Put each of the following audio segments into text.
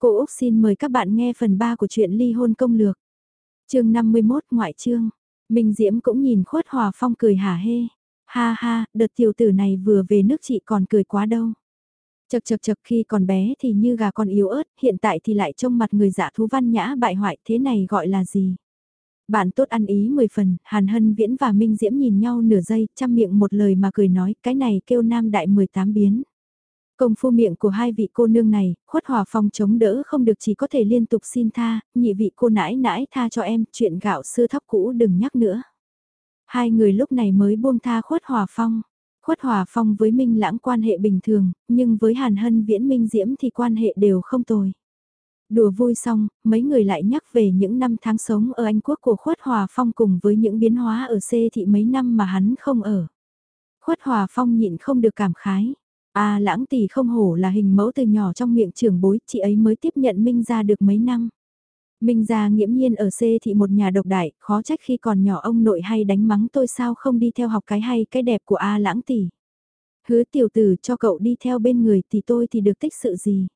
Cô Úc xin mời các bạn nghe phần 3 của truyện ly hôn công lược. chương 51 ngoại chương. Minh Diễm cũng nhìn khuất hòa phong cười hả hê. Ha ha, đợt tiểu tử này vừa về nước chị còn cười quá đâu. Chật chật chật khi còn bé thì như gà con yếu ớt, hiện tại thì lại trông mặt người dạ thú văn nhã bại hoại thế này gọi là gì? Bạn tốt ăn ý 10 phần, Hàn Hân Viễn và Minh Diễm nhìn nhau nửa giây, chăm miệng một lời mà cười nói, cái này kêu nam đại 18 biến. Công phu miệng của hai vị cô nương này, khuất hòa phong chống đỡ không được chỉ có thể liên tục xin tha, nhị vị cô nãi nãi tha cho em, chuyện gạo xưa thóc cũ đừng nhắc nữa. Hai người lúc này mới buông tha khuất hòa phong. Khuất hòa phong với Minh lãng quan hệ bình thường, nhưng với Hàn Hân Viễn Minh Diễm thì quan hệ đều không tồi. Đùa vui xong, mấy người lại nhắc về những năm tháng sống ở Anh Quốc của Khuất Hòa Phong cùng với những biến hóa ở C thị mấy năm mà hắn không ở. Khuất Hòa Phong nhịn không được cảm khái. À lãng tỷ không hổ là hình mẫu từ nhỏ trong miệng trưởng bối, chị ấy mới tiếp nhận Minh ra được mấy năm. Minh gia nghiễm nhiên ở C thị một nhà độc đại, khó trách khi còn nhỏ ông nội hay đánh mắng tôi sao không đi theo học cái hay cái đẹp của A lãng tỷ. Hứa tiểu tử cho cậu đi theo bên người thì tôi thì được tích sự gì.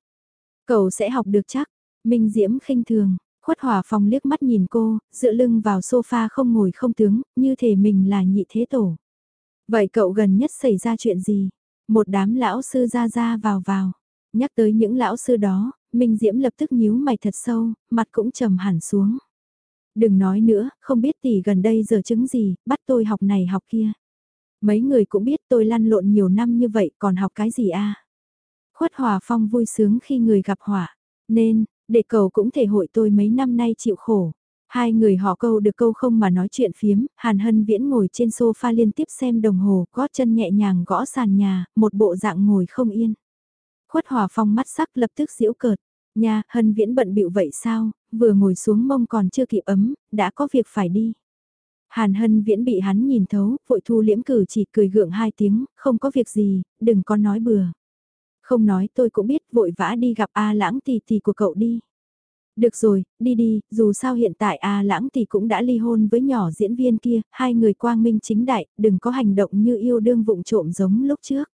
Cậu sẽ học được chắc, Minh Diễm khinh thường, khuất hòa phòng liếc mắt nhìn cô, dựa lưng vào sofa không ngồi không tướng, như thể mình là nhị thế tổ. Vậy cậu gần nhất xảy ra chuyện gì? Một đám lão sư ra ra vào vào. Nhắc tới những lão sư đó, Minh Diễm lập tức nhíu mày thật sâu, mặt cũng trầm hẳn xuống. Đừng nói nữa, không biết tỷ gần đây giờ chứng gì, bắt tôi học này học kia. Mấy người cũng biết tôi lăn lộn nhiều năm như vậy còn học cái gì a? Khuất Hòa Phong vui sướng khi người gặp họa, nên, để cầu cũng thể hội tôi mấy năm nay chịu khổ. Hai người họ câu được câu không mà nói chuyện phiếm, Hàn Hân Viễn ngồi trên sofa liên tiếp xem đồng hồ, gót chân nhẹ nhàng gõ sàn nhà, một bộ dạng ngồi không yên. Khuất Hòa Phong mắt sắc lập tức giễu cợt, nha, Hân Viễn bận bịu vậy sao, vừa ngồi xuống mông còn chưa kịp ấm, đã có việc phải đi. Hàn Hân Viễn bị hắn nhìn thấu, vội thu liễm cử chỉ cười gượng hai tiếng, không có việc gì, đừng có nói bừa. Không nói tôi cũng biết vội vã đi gặp A lãng tỷ tỷ của cậu đi. Được rồi, đi đi, dù sao hiện tại A lãng thì cũng đã ly hôn với nhỏ diễn viên kia, hai người quang minh chính đại, đừng có hành động như yêu đương vụng trộm giống lúc trước.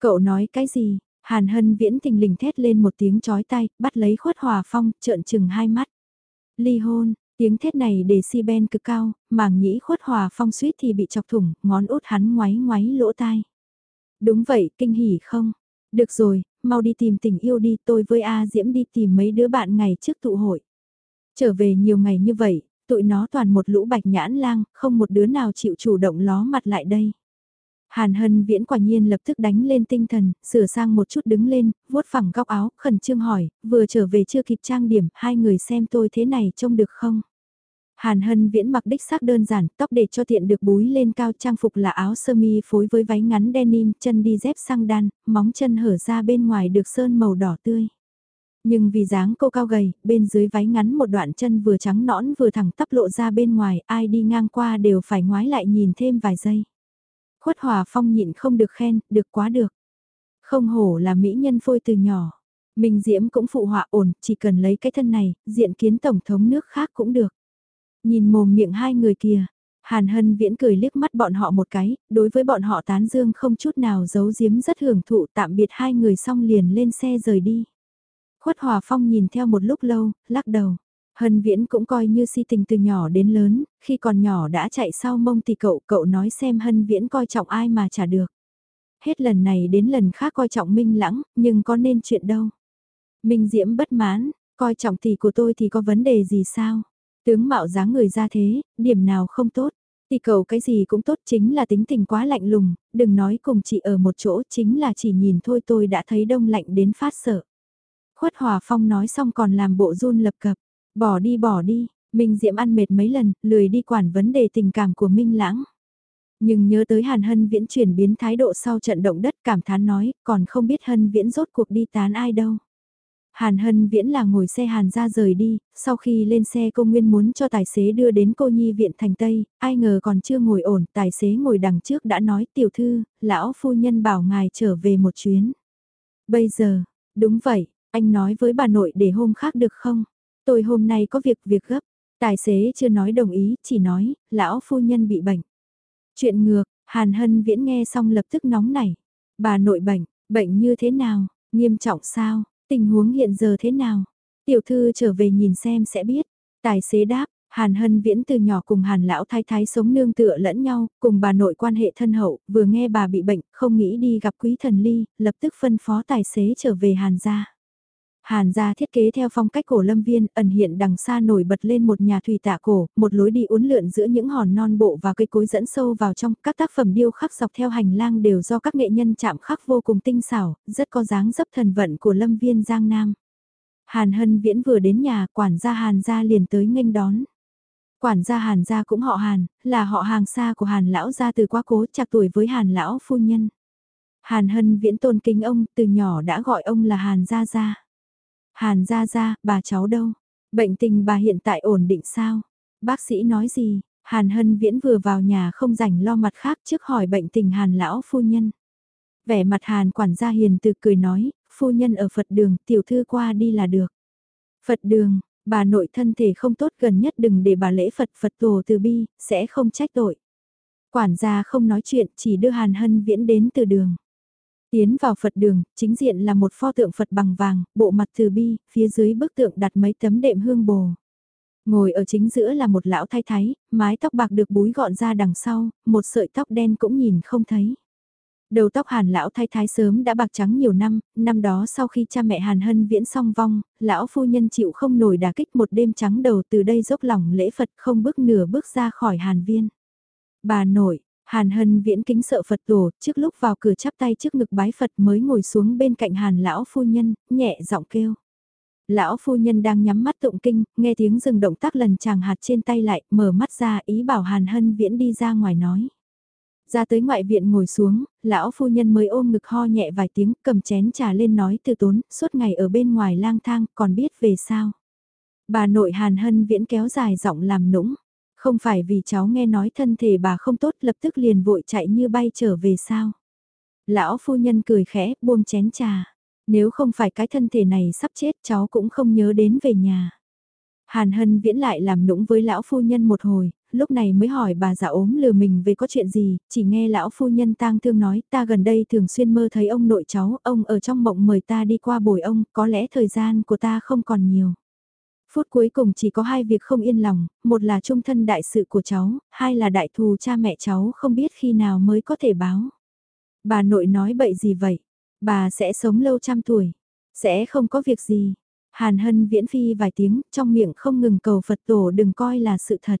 Cậu nói cái gì? Hàn hân viễn tình lình thét lên một tiếng chói tay, bắt lấy khuất hòa phong, trợn chừng hai mắt. Ly hôn, tiếng thét này để si ben cực cao, màng nhĩ khuất hòa phong suýt thì bị chọc thủng, ngón út hắn ngoáy ngoáy lỗ tai. Đúng vậy, kinh hỉ không? Được rồi, mau đi tìm tình yêu đi tôi với A Diễm đi tìm mấy đứa bạn ngày trước tụ hội. Trở về nhiều ngày như vậy, tụi nó toàn một lũ bạch nhãn lang, không một đứa nào chịu chủ động ló mặt lại đây. Hàn hân viễn quả nhiên lập tức đánh lên tinh thần, sửa sang một chút đứng lên, vuốt phẳng góc áo, khẩn trương hỏi, vừa trở về chưa kịp trang điểm, hai người xem tôi thế này trông được không? Hàn Hân Viễn mặc đích xác đơn giản, tóc để cho tiện được búi lên cao trang phục là áo sơ mi phối với váy ngắn denim, chân đi dép sang đan, móng chân hở ra bên ngoài được sơn màu đỏ tươi. Nhưng vì dáng cô cao gầy, bên dưới váy ngắn một đoạn chân vừa trắng nõn vừa thẳng tắp lộ ra bên ngoài, ai đi ngang qua đều phải ngoái lại nhìn thêm vài giây. Khuất Hòa Phong nhịn không được khen, được quá được. Không hổ là mỹ nhân phôi từ nhỏ. Minh Diễm cũng phụ họa ổn, chỉ cần lấy cái thân này, diện kiến tổng thống nước khác cũng được. Nhìn mồm miệng hai người kia, Hàn Hân Viễn cười liếc mắt bọn họ một cái, đối với bọn họ tán dương không chút nào giấu giếm rất hưởng thụ tạm biệt hai người xong liền lên xe rời đi. Khuất Hòa Phong nhìn theo một lúc lâu, lắc đầu. Hân Viễn cũng coi như si tình từ nhỏ đến lớn, khi còn nhỏ đã chạy sau mông thì cậu, cậu nói xem Hân Viễn coi trọng ai mà trả được. Hết lần này đến lần khác coi trọng Minh Lãng, nhưng có nên chuyện đâu. Minh Diễm bất mãn, coi trọng tỷ của tôi thì có vấn đề gì sao? Tướng mạo dáng người ra thế, điểm nào không tốt. Thì cầu cái gì cũng tốt chính là tính tình quá lạnh lùng, đừng nói cùng chị ở một chỗ chính là chỉ nhìn thôi tôi đã thấy đông lạnh đến phát sợ. Khuất Hòa Phong nói xong còn làm bộ run lập cập, bỏ đi bỏ đi, Minh Diễm ăn mệt mấy lần, lười đi quản vấn đề tình cảm của Minh Lãng. Nhưng nhớ tới Hàn Hân Viễn chuyển biến thái độ sau trận động đất cảm thán nói, còn không biết Hân Viễn rốt cuộc đi tán ai đâu. Hàn Hân Viễn là ngồi xe Hàn ra rời đi, sau khi lên xe cô Nguyên muốn cho tài xế đưa đến cô nhi viện thành Tây, ai ngờ còn chưa ngồi ổn, tài xế ngồi đằng trước đã nói tiểu thư, lão phu nhân bảo ngài trở về một chuyến. Bây giờ, đúng vậy, anh nói với bà nội để hôm khác được không? Tôi hôm nay có việc việc gấp, tài xế chưa nói đồng ý, chỉ nói, lão phu nhân bị bệnh. Chuyện ngược, Hàn Hân Viễn nghe xong lập tức nóng nảy. Bà nội bệnh, bệnh như thế nào, nghiêm trọng sao? Tình huống hiện giờ thế nào? Tiểu thư trở về nhìn xem sẽ biết. Tài xế đáp, Hàn Hân Viễn từ nhỏ cùng Hàn Lão Thái Thái sống nương tựa lẫn nhau, cùng bà nội quan hệ thân hậu, vừa nghe bà bị bệnh, không nghĩ đi gặp quý thần ly, lập tức phân phó tài xế trở về Hàn gia. Hàn gia thiết kế theo phong cách cổ lâm viên, ẩn hiện đằng xa nổi bật lên một nhà thủy tạ cổ, một lối đi uốn lượn giữa những hòn non bộ và cây cối dẫn sâu vào trong, các tác phẩm điêu khắc dọc theo hành lang đều do các nghệ nhân chạm khắc vô cùng tinh xảo, rất có dáng dấp thần vận của lâm viên Giang Nam. Hàn Hân Viễn vừa đến nhà, quản gia Hàn gia liền tới nghênh đón. Quản gia Hàn gia cũng họ Hàn, là họ hàng xa của Hàn lão gia từ quá cố chạc tuổi với Hàn lão phu nhân. Hàn Hân Viễn tôn kính ông, từ nhỏ đã gọi ông là Hàn gia gia. Hàn gia gia, bà cháu đâu? Bệnh tình bà hiện tại ổn định sao? Bác sĩ nói gì? Hàn Hân Viễn vừa vào nhà không rảnh lo mặt khác trước hỏi bệnh tình Hàn lão phu nhân. Vẻ mặt Hàn quản gia hiền từ cười nói, phu nhân ở Phật đường, tiểu thư qua đi là được. Phật đường, bà nội thân thể không tốt gần nhất đừng để bà lễ Phật Phật tổ từ bi, sẽ không trách tội. Quản gia không nói chuyện, chỉ đưa Hàn Hân Viễn đến từ đường. Tiến vào Phật đường, chính diện là một pho tượng Phật bằng vàng, bộ mặt từ bi, phía dưới bức tượng đặt mấy tấm đệm hương bồ. Ngồi ở chính giữa là một lão thái thái, mái tóc bạc được búi gọn ra đằng sau, một sợi tóc đen cũng nhìn không thấy. Đầu tóc hàn lão thái thái sớm đã bạc trắng nhiều năm, năm đó sau khi cha mẹ hàn hân viễn song vong, lão phu nhân chịu không nổi đả kích một đêm trắng đầu từ đây dốc lòng lễ Phật không bước nửa bước ra khỏi hàn viên. Bà nội, hàn hân viễn kính sợ Phật tổ, trước lúc vào cửa chắp tay trước ngực bái Phật mới ngồi xuống bên cạnh hàn lão phu nhân, nhẹ giọng kêu. Lão phu nhân đang nhắm mắt tụng kinh, nghe tiếng dừng động tác lần chàng hạt trên tay lại, mở mắt ra ý bảo hàn hân viễn đi ra ngoài nói. Ra tới ngoại viện ngồi xuống, lão phu nhân mới ôm ngực ho nhẹ vài tiếng, cầm chén trà lên nói từ tốn, suốt ngày ở bên ngoài lang thang, còn biết về sao. Bà nội hàn hân viễn kéo dài giọng làm nũng, không phải vì cháu nghe nói thân thể bà không tốt lập tức liền vội chạy như bay trở về sao. Lão phu nhân cười khẽ, buông chén trà. Nếu không phải cái thân thể này sắp chết cháu cũng không nhớ đến về nhà. Hàn Hân viễn lại làm nũng với lão phu nhân một hồi, lúc này mới hỏi bà già ốm lừa mình về có chuyện gì, chỉ nghe lão phu nhân tang thương nói ta gần đây thường xuyên mơ thấy ông nội cháu, ông ở trong mộng mời ta đi qua bồi ông, có lẽ thời gian của ta không còn nhiều. Phút cuối cùng chỉ có hai việc không yên lòng, một là trung thân đại sự của cháu, hai là đại thù cha mẹ cháu không biết khi nào mới có thể báo. Bà nội nói bậy gì vậy? Bà sẽ sống lâu trăm tuổi, sẽ không có việc gì. Hàn hân viễn phi vài tiếng, trong miệng không ngừng cầu Phật tổ đừng coi là sự thật.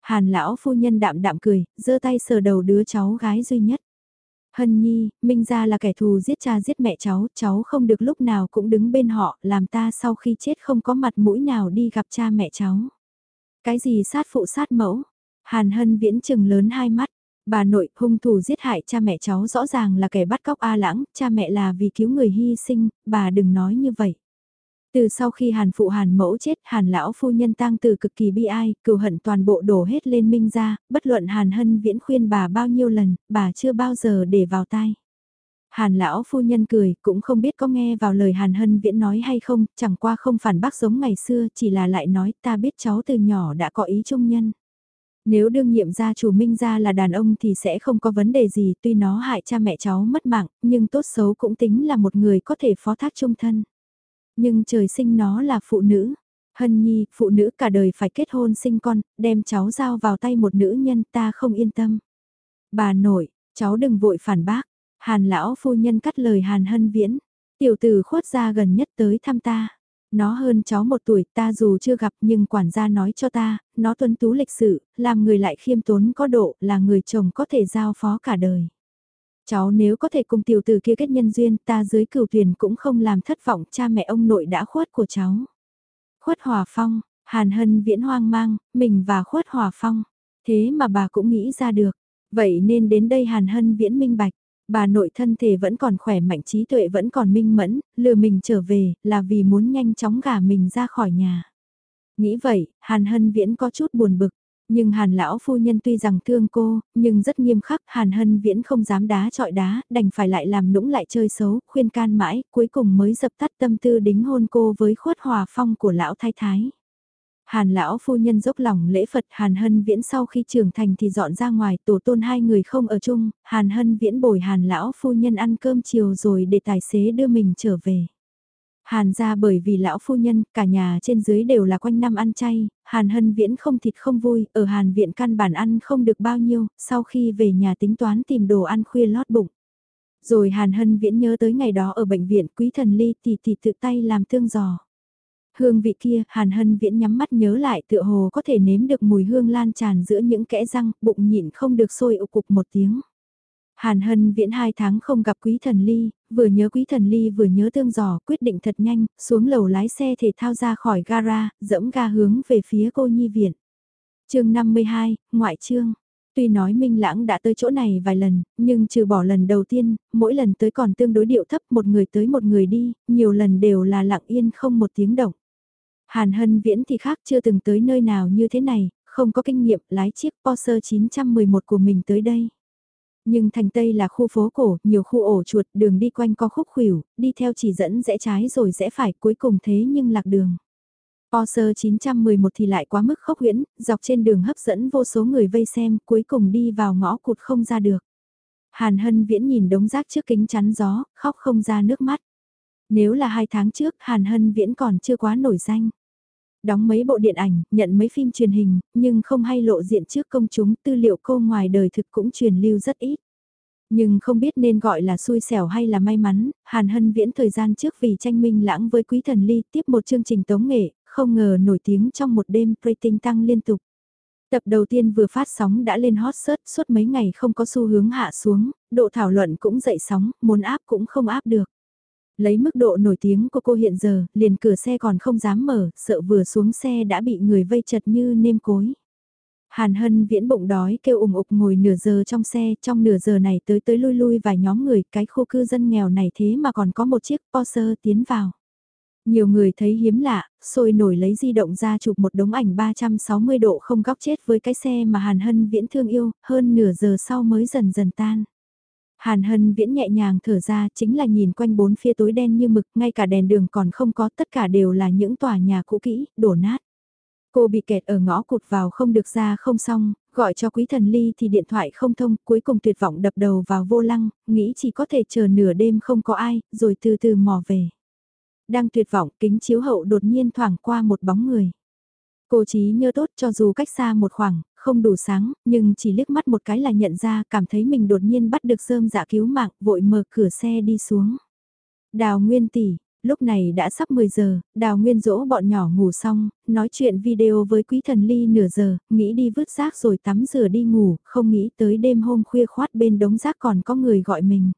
Hàn lão phu nhân đạm đạm cười, giơ tay sờ đầu đứa cháu gái duy nhất. Hân nhi, Minh ra là kẻ thù giết cha giết mẹ cháu, cháu không được lúc nào cũng đứng bên họ, làm ta sau khi chết không có mặt mũi nào đi gặp cha mẹ cháu. Cái gì sát phụ sát mẫu? Hàn hân viễn trừng lớn hai mắt, bà nội hung thủ giết hại cha mẹ cháu rõ ràng là kẻ bắt cóc A lãng, cha mẹ là vì cứu người hy sinh, bà đừng nói như vậy. Từ sau khi Hàn phụ Hàn mẫu chết, Hàn lão phu nhân tang từ cực kỳ bi ai, cừu hận toàn bộ đổ hết lên Minh gia bất luận Hàn hân viễn khuyên bà bao nhiêu lần, bà chưa bao giờ để vào tai. Hàn lão phu nhân cười, cũng không biết có nghe vào lời Hàn hân viễn nói hay không, chẳng qua không phản bác giống ngày xưa, chỉ là lại nói ta biết cháu từ nhỏ đã có ý trung nhân. Nếu đương nhiệm gia chủ Minh gia là đàn ông thì sẽ không có vấn đề gì, tuy nó hại cha mẹ cháu mất mạng, nhưng tốt xấu cũng tính là một người có thể phó thác trung thân. Nhưng trời sinh nó là phụ nữ. Hân nhi, phụ nữ cả đời phải kết hôn sinh con, đem cháu giao vào tay một nữ nhân ta không yên tâm. Bà nội, cháu đừng vội phản bác. Hàn lão phu nhân cắt lời Hàn hân viễn. Tiểu tử khuất ra gần nhất tới thăm ta. Nó hơn cháu một tuổi ta dù chưa gặp nhưng quản gia nói cho ta, nó tuân tú lịch sự, làm người lại khiêm tốn có độ, là người chồng có thể giao phó cả đời. Cháu nếu có thể cùng tiểu tử kia kết nhân duyên ta dưới cửu tuyển cũng không làm thất vọng cha mẹ ông nội đã khuất của cháu. Khuất hòa phong, hàn hân viễn hoang mang, mình và khuất hòa phong. Thế mà bà cũng nghĩ ra được. Vậy nên đến đây hàn hân viễn minh bạch. Bà nội thân thể vẫn còn khỏe mạnh trí tuệ vẫn còn minh mẫn, lừa mình trở về là vì muốn nhanh chóng gả mình ra khỏi nhà. Nghĩ vậy, Hàn Hân Viễn có chút buồn bực. Nhưng Hàn lão phu nhân tuy rằng thương cô, nhưng rất nghiêm khắc, Hàn Hân Viễn không dám đá trọi đá, đành phải lại làm nũng lại chơi xấu, khuyên can mãi, cuối cùng mới dập tắt tâm tư đính hôn cô với khuất hòa phong của lão thái thái. Hàn lão phu nhân dốc lòng lễ Phật Hàn Hân Viễn sau khi trưởng thành thì dọn ra ngoài tổ tôn hai người không ở chung, Hàn Hân Viễn bồi Hàn lão phu nhân ăn cơm chiều rồi để tài xế đưa mình trở về. Hàn ra bởi vì lão phu nhân, cả nhà trên dưới đều là quanh năm ăn chay, Hàn hân viễn không thịt không vui, ở Hàn viện căn bản ăn không được bao nhiêu, sau khi về nhà tính toán tìm đồ ăn khuya lót bụng. Rồi Hàn hân viễn nhớ tới ngày đó ở bệnh viện quý thần ly thì thì tự tay làm tương giò. Hương vị kia, Hàn Hân Viễn nhắm mắt nhớ lại tựa hồ có thể nếm được mùi hương lan tràn giữa những kẽ răng, bụng nhịn không được sôi ụ cục một tiếng. Hàn Hân Viễn hai tháng không gặp Quý Thần Ly, vừa nhớ Quý Thần Ly vừa nhớ tương giò, quyết định thật nhanh, xuống lầu lái xe thể thao ra khỏi gara, dẫm ga hướng về phía cô nhi viện. chương 52, Ngoại chương. Tuy nói Minh Lãng đã tới chỗ này vài lần, nhưng trừ bỏ lần đầu tiên, mỗi lần tới còn tương đối điệu thấp một người tới một người đi, nhiều lần đều là lặng yên không một tiếng động. Hàn Hân Viễn thì khác chưa từng tới nơi nào như thế này, không có kinh nghiệm lái chiếc Porsche 911 của mình tới đây. Nhưng thành Tây là khu phố cổ, nhiều khu ổ chuột, đường đi quanh co khúc khuỷu, đi theo chỉ dẫn rẽ trái rồi rẽ phải cuối cùng thế nhưng lạc đường. Porsche 911 thì lại quá mức khốc huyễn, dọc trên đường hấp dẫn vô số người vây xem, cuối cùng đi vào ngõ cụt không ra được. Hàn Hân Viễn nhìn đống rác trước kính chắn gió, khóc không ra nước mắt. Nếu là hai tháng trước, Hàn Hân Viễn còn chưa quá nổi danh. Đóng mấy bộ điện ảnh, nhận mấy phim truyền hình, nhưng không hay lộ diện trước công chúng, tư liệu cô ngoài đời thực cũng truyền lưu rất ít. Nhưng không biết nên gọi là xui xẻo hay là may mắn, Hàn Hân Viễn thời gian trước vì tranh minh lãng với Quý Thần Ly tiếp một chương trình tống nghệ, không ngờ nổi tiếng trong một đêm rating tăng liên tục. Tập đầu tiên vừa phát sóng đã lên hot search suốt mấy ngày không có xu hướng hạ xuống, độ thảo luận cũng dậy sóng, muốn áp cũng không áp được. Lấy mức độ nổi tiếng của cô hiện giờ, liền cửa xe còn không dám mở, sợ vừa xuống xe đã bị người vây chật như nêm cối. Hàn Hân viễn bụng đói kêu ủng ục ngồi nửa giờ trong xe, trong nửa giờ này tới tới lui lui vài nhóm người, cái khu cư dân nghèo này thế mà còn có một chiếc Porsche tiến vào. Nhiều người thấy hiếm lạ, sôi nổi lấy di động ra chụp một đống ảnh 360 độ không góc chết với cái xe mà Hàn Hân viễn thương yêu, hơn nửa giờ sau mới dần dần tan. Hàn Hân viễn nhẹ nhàng thở ra chính là nhìn quanh bốn phía tối đen như mực, ngay cả đèn đường còn không có, tất cả đều là những tòa nhà cũ kỹ, đổ nát. Cô bị kẹt ở ngõ cụt vào không được ra không xong, gọi cho quý thần ly thì điện thoại không thông, cuối cùng tuyệt vọng đập đầu vào vô lăng, nghĩ chỉ có thể chờ nửa đêm không có ai, rồi từ từ mò về. Đang tuyệt vọng, kính chiếu hậu đột nhiên thoảng qua một bóng người. Cô trí nhớ tốt cho dù cách xa một khoảng, không đủ sáng, nhưng chỉ liếc mắt một cái là nhận ra cảm thấy mình đột nhiên bắt được sơm dạ cứu mạng, vội mở cửa xe đi xuống. Đào Nguyên tỷ, lúc này đã sắp 10 giờ, Đào Nguyên dỗ bọn nhỏ ngủ xong, nói chuyện video với Quý Thần Ly nửa giờ, nghĩ đi vứt rác rồi tắm rửa đi ngủ, không nghĩ tới đêm hôm khuya khoát bên đống rác còn có người gọi mình.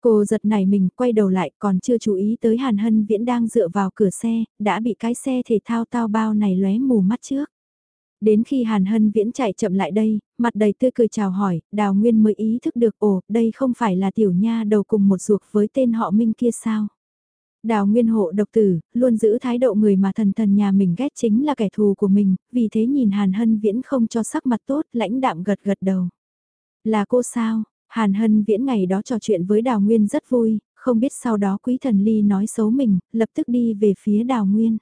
Cô giật nảy mình quay đầu lại còn chưa chú ý tới Hàn Hân Viễn đang dựa vào cửa xe, đã bị cái xe thể thao tao bao này lóe mù mắt trước. Đến khi Hàn Hân Viễn chạy chậm lại đây, mặt đầy tươi cười chào hỏi, Đào Nguyên mới ý thức được ồ, đây không phải là tiểu nha đầu cùng một ruột với tên họ Minh kia sao. Đào Nguyên hộ độc tử, luôn giữ thái độ người mà thần thần nhà mình ghét chính là kẻ thù của mình, vì thế nhìn Hàn Hân Viễn không cho sắc mặt tốt, lãnh đạm gật gật đầu. Là cô sao? Hàn Hân Viễn ngày đó trò chuyện với Đào Nguyên rất vui, không biết sau đó quý thần ly nói xấu mình, lập tức đi về phía Đào Nguyên.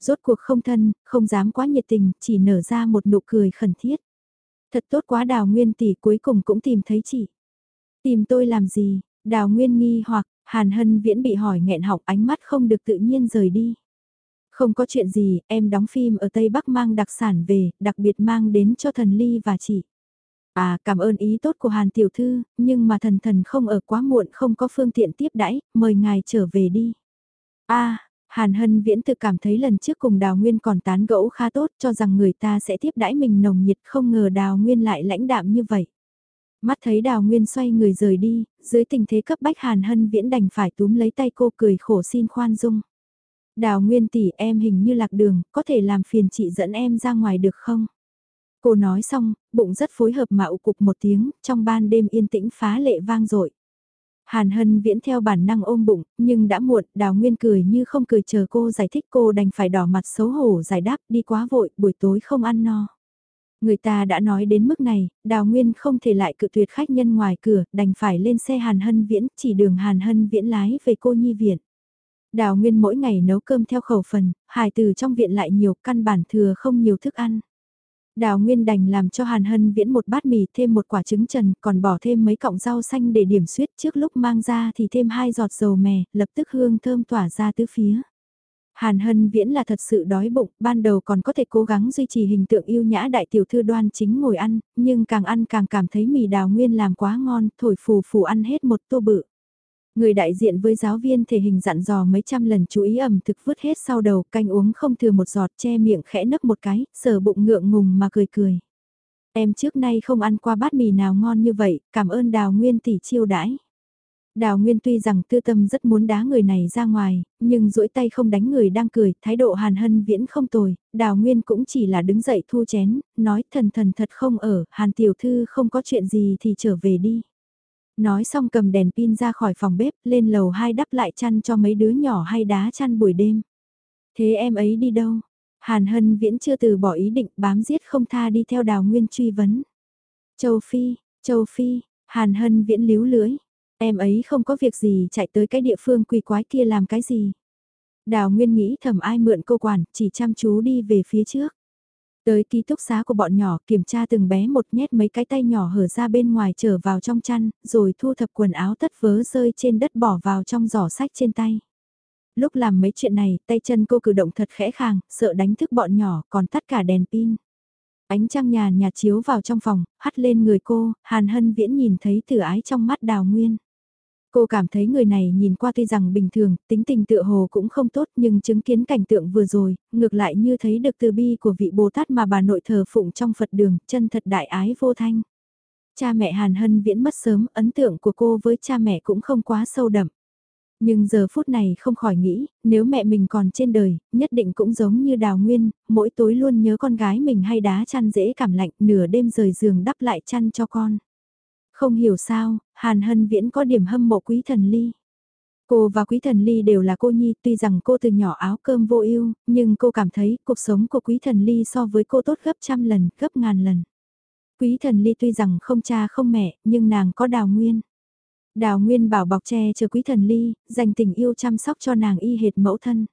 Rốt cuộc không thân, không dám quá nhiệt tình, chỉ nở ra một nụ cười khẩn thiết. Thật tốt quá Đào Nguyên tỷ cuối cùng cũng tìm thấy chị. Tìm tôi làm gì? Đào Nguyên nghi hoặc, Hàn Hân Viễn bị hỏi nghẹn học ánh mắt không được tự nhiên rời đi. Không có chuyện gì, em đóng phim ở Tây Bắc mang đặc sản về, đặc biệt mang đến cho thần ly và chị. À cảm ơn ý tốt của Hàn Tiểu Thư, nhưng mà thần thần không ở quá muộn không có phương tiện tiếp đãi, mời ngài trở về đi. a Hàn Hân Viễn tự cảm thấy lần trước cùng Đào Nguyên còn tán gẫu khá tốt cho rằng người ta sẽ tiếp đãi mình nồng nhiệt không ngờ Đào Nguyên lại lãnh đạm như vậy. Mắt thấy Đào Nguyên xoay người rời đi, dưới tình thế cấp bách Hàn Hân Viễn đành phải túm lấy tay cô cười khổ xin khoan dung. Đào Nguyên tỷ em hình như lạc đường, có thể làm phiền chị dẫn em ra ngoài được không? Cô nói xong, bụng rất phối hợp mà ụ cục một tiếng, trong ban đêm yên tĩnh phá lệ vang dội Hàn Hân viễn theo bản năng ôm bụng, nhưng đã muộn, Đào Nguyên cười như không cười chờ cô giải thích cô đành phải đỏ mặt xấu hổ giải đáp đi quá vội, buổi tối không ăn no. Người ta đã nói đến mức này, Đào Nguyên không thể lại cự tuyệt khách nhân ngoài cửa, đành phải lên xe Hàn Hân Viễn, chỉ đường Hàn Hân Viễn lái về cô nhi viện. Đào Nguyên mỗi ngày nấu cơm theo khẩu phần, hài từ trong viện lại nhiều, căn bản thừa không nhiều thức ăn. Đào Nguyên đành làm cho Hàn Hân viễn một bát mì thêm một quả trứng trần còn bỏ thêm mấy cọng rau xanh để điểm suyết trước lúc mang ra thì thêm hai giọt dầu mè, lập tức hương thơm tỏa ra tứ phía. Hàn Hân Viễn là thật sự đói bụng, ban đầu còn có thể cố gắng duy trì hình tượng yêu nhã đại tiểu thư đoan chính ngồi ăn, nhưng càng ăn càng cảm thấy mì đào nguyên làm quá ngon, thổi phù phù ăn hết một tô bự. Người đại diện với giáo viên thể hình dặn dò mấy trăm lần chú ý ẩm thực vứt hết sau đầu, canh uống không thừa một giọt che miệng khẽ nấc một cái, sờ bụng ngượng ngùng mà cười cười. Em trước nay không ăn qua bát mì nào ngon như vậy, cảm ơn đào nguyên tỷ chiêu đãi. Đào Nguyên tuy rằng tư tâm rất muốn đá người này ra ngoài, nhưng duỗi tay không đánh người đang cười, thái độ hàn hân viễn không tồi, Đào Nguyên cũng chỉ là đứng dậy thu chén, nói thần thần thật không ở, hàn tiểu thư không có chuyện gì thì trở về đi. Nói xong cầm đèn pin ra khỏi phòng bếp, lên lầu hai đắp lại chăn cho mấy đứa nhỏ hay đá chăn buổi đêm. Thế em ấy đi đâu? Hàn Hân Viễn chưa từ bỏ ý định bám giết không tha đi theo Đào Nguyên truy vấn. Châu Phi, Châu Phi, Hàn Hân Viễn líu lưỡi. Em ấy không có việc gì chạy tới cái địa phương quỷ quái kia làm cái gì. Đào Nguyên nghĩ thầm ai mượn cô quản, chỉ chăm chú đi về phía trước. Tới ký túc xá của bọn nhỏ kiểm tra từng bé một nhét mấy cái tay nhỏ hở ra bên ngoài trở vào trong chăn, rồi thu thập quần áo tất vớ rơi trên đất bỏ vào trong giỏ sách trên tay. Lúc làm mấy chuyện này, tay chân cô cử động thật khẽ khàng, sợ đánh thức bọn nhỏ, còn tắt cả đèn pin. Ánh trăng nhà nhà chiếu vào trong phòng, hắt lên người cô, Hàn Hân Viễn nhìn thấy tử ái trong mắt Đào Nguyên. Cô cảm thấy người này nhìn qua tuy rằng bình thường, tính tình tựa hồ cũng không tốt nhưng chứng kiến cảnh tượng vừa rồi, ngược lại như thấy được từ bi của vị Bồ Tát mà bà nội thờ phụng trong Phật đường, chân thật đại ái vô thanh. Cha mẹ Hàn Hân viễn mất sớm, ấn tượng của cô với cha mẹ cũng không quá sâu đậm. Nhưng giờ phút này không khỏi nghĩ, nếu mẹ mình còn trên đời, nhất định cũng giống như Đào Nguyên, mỗi tối luôn nhớ con gái mình hay đá chăn dễ cảm lạnh, nửa đêm rời giường đắp lại chăn cho con. Không hiểu sao, Hàn Hân Viễn có điểm hâm mộ quý thần ly. Cô và quý thần ly đều là cô nhi, tuy rằng cô từ nhỏ áo cơm vô ưu, nhưng cô cảm thấy cuộc sống của quý thần ly so với cô tốt gấp trăm lần, gấp ngàn lần. Quý thần ly tuy rằng không cha không mẹ, nhưng nàng có đào nguyên. Đào nguyên bảo bọc che chờ quý thần ly, dành tình yêu chăm sóc cho nàng y hệt mẫu thân.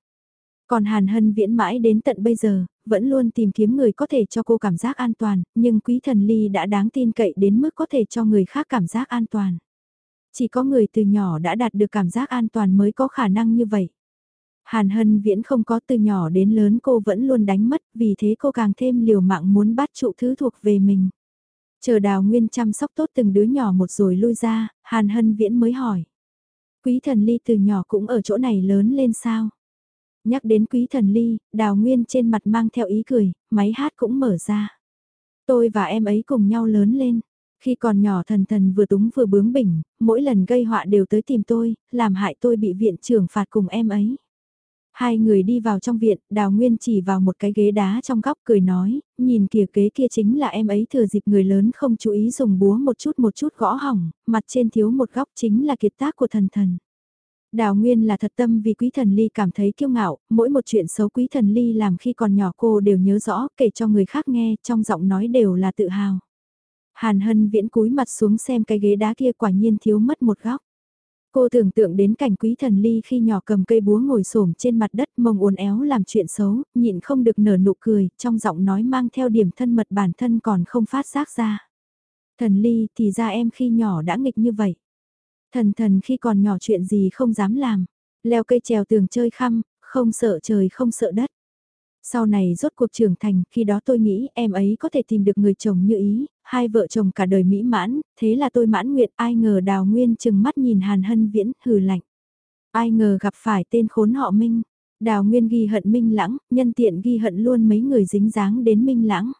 Còn Hàn Hân viễn mãi đến tận bây giờ, vẫn luôn tìm kiếm người có thể cho cô cảm giác an toàn, nhưng quý thần ly đã đáng tin cậy đến mức có thể cho người khác cảm giác an toàn. Chỉ có người từ nhỏ đã đạt được cảm giác an toàn mới có khả năng như vậy. Hàn Hân viễn không có từ nhỏ đến lớn cô vẫn luôn đánh mất, vì thế cô càng thêm liều mạng muốn bắt trụ thứ thuộc về mình. Chờ đào nguyên chăm sóc tốt từng đứa nhỏ một rồi lui ra, Hàn Hân viễn mới hỏi. Quý thần ly từ nhỏ cũng ở chỗ này lớn lên sao? Nhắc đến quý thần ly, đào nguyên trên mặt mang theo ý cười, máy hát cũng mở ra. Tôi và em ấy cùng nhau lớn lên. Khi còn nhỏ thần thần vừa túng vừa bướng bỉnh, mỗi lần gây họa đều tới tìm tôi, làm hại tôi bị viện trưởng phạt cùng em ấy. Hai người đi vào trong viện, Đào Nguyên chỉ vào một cái ghế đá trong góc cười nói, nhìn kìa ghế kia chính là em ấy thừa dịp người lớn không chú ý dùng búa một chút một chút gõ hỏng, mặt trên thiếu một góc chính là kiệt tác của thần thần. Đào Nguyên là thật tâm vì Quý Thần Ly cảm thấy kiêu ngạo, mỗi một chuyện xấu Quý Thần Ly làm khi còn nhỏ cô đều nhớ rõ, kể cho người khác nghe, trong giọng nói đều là tự hào. Hàn Hân viễn cúi mặt xuống xem cái ghế đá kia quả nhiên thiếu mất một góc. Cô tưởng tượng đến cảnh Quý Thần Ly khi nhỏ cầm cây búa ngồi xổm trên mặt đất mông uốn éo làm chuyện xấu, nhịn không được nở nụ cười, trong giọng nói mang theo điểm thân mật bản thân còn không phát giác ra. Thần Ly thì ra em khi nhỏ đã nghịch như vậy. Thần thần khi còn nhỏ chuyện gì không dám làm, leo cây trèo tường chơi khăm, không sợ trời không sợ đất. Sau này rốt cuộc trưởng thành, khi đó tôi nghĩ em ấy có thể tìm được người chồng như ý, hai vợ chồng cả đời mỹ mãn, thế là tôi mãn nguyện ai ngờ đào nguyên chừng mắt nhìn Hàn Hân Viễn hừ lạnh. Ai ngờ gặp phải tên khốn họ Minh, đào nguyên ghi hận Minh lãng, nhân tiện ghi hận luôn mấy người dính dáng đến Minh lãng.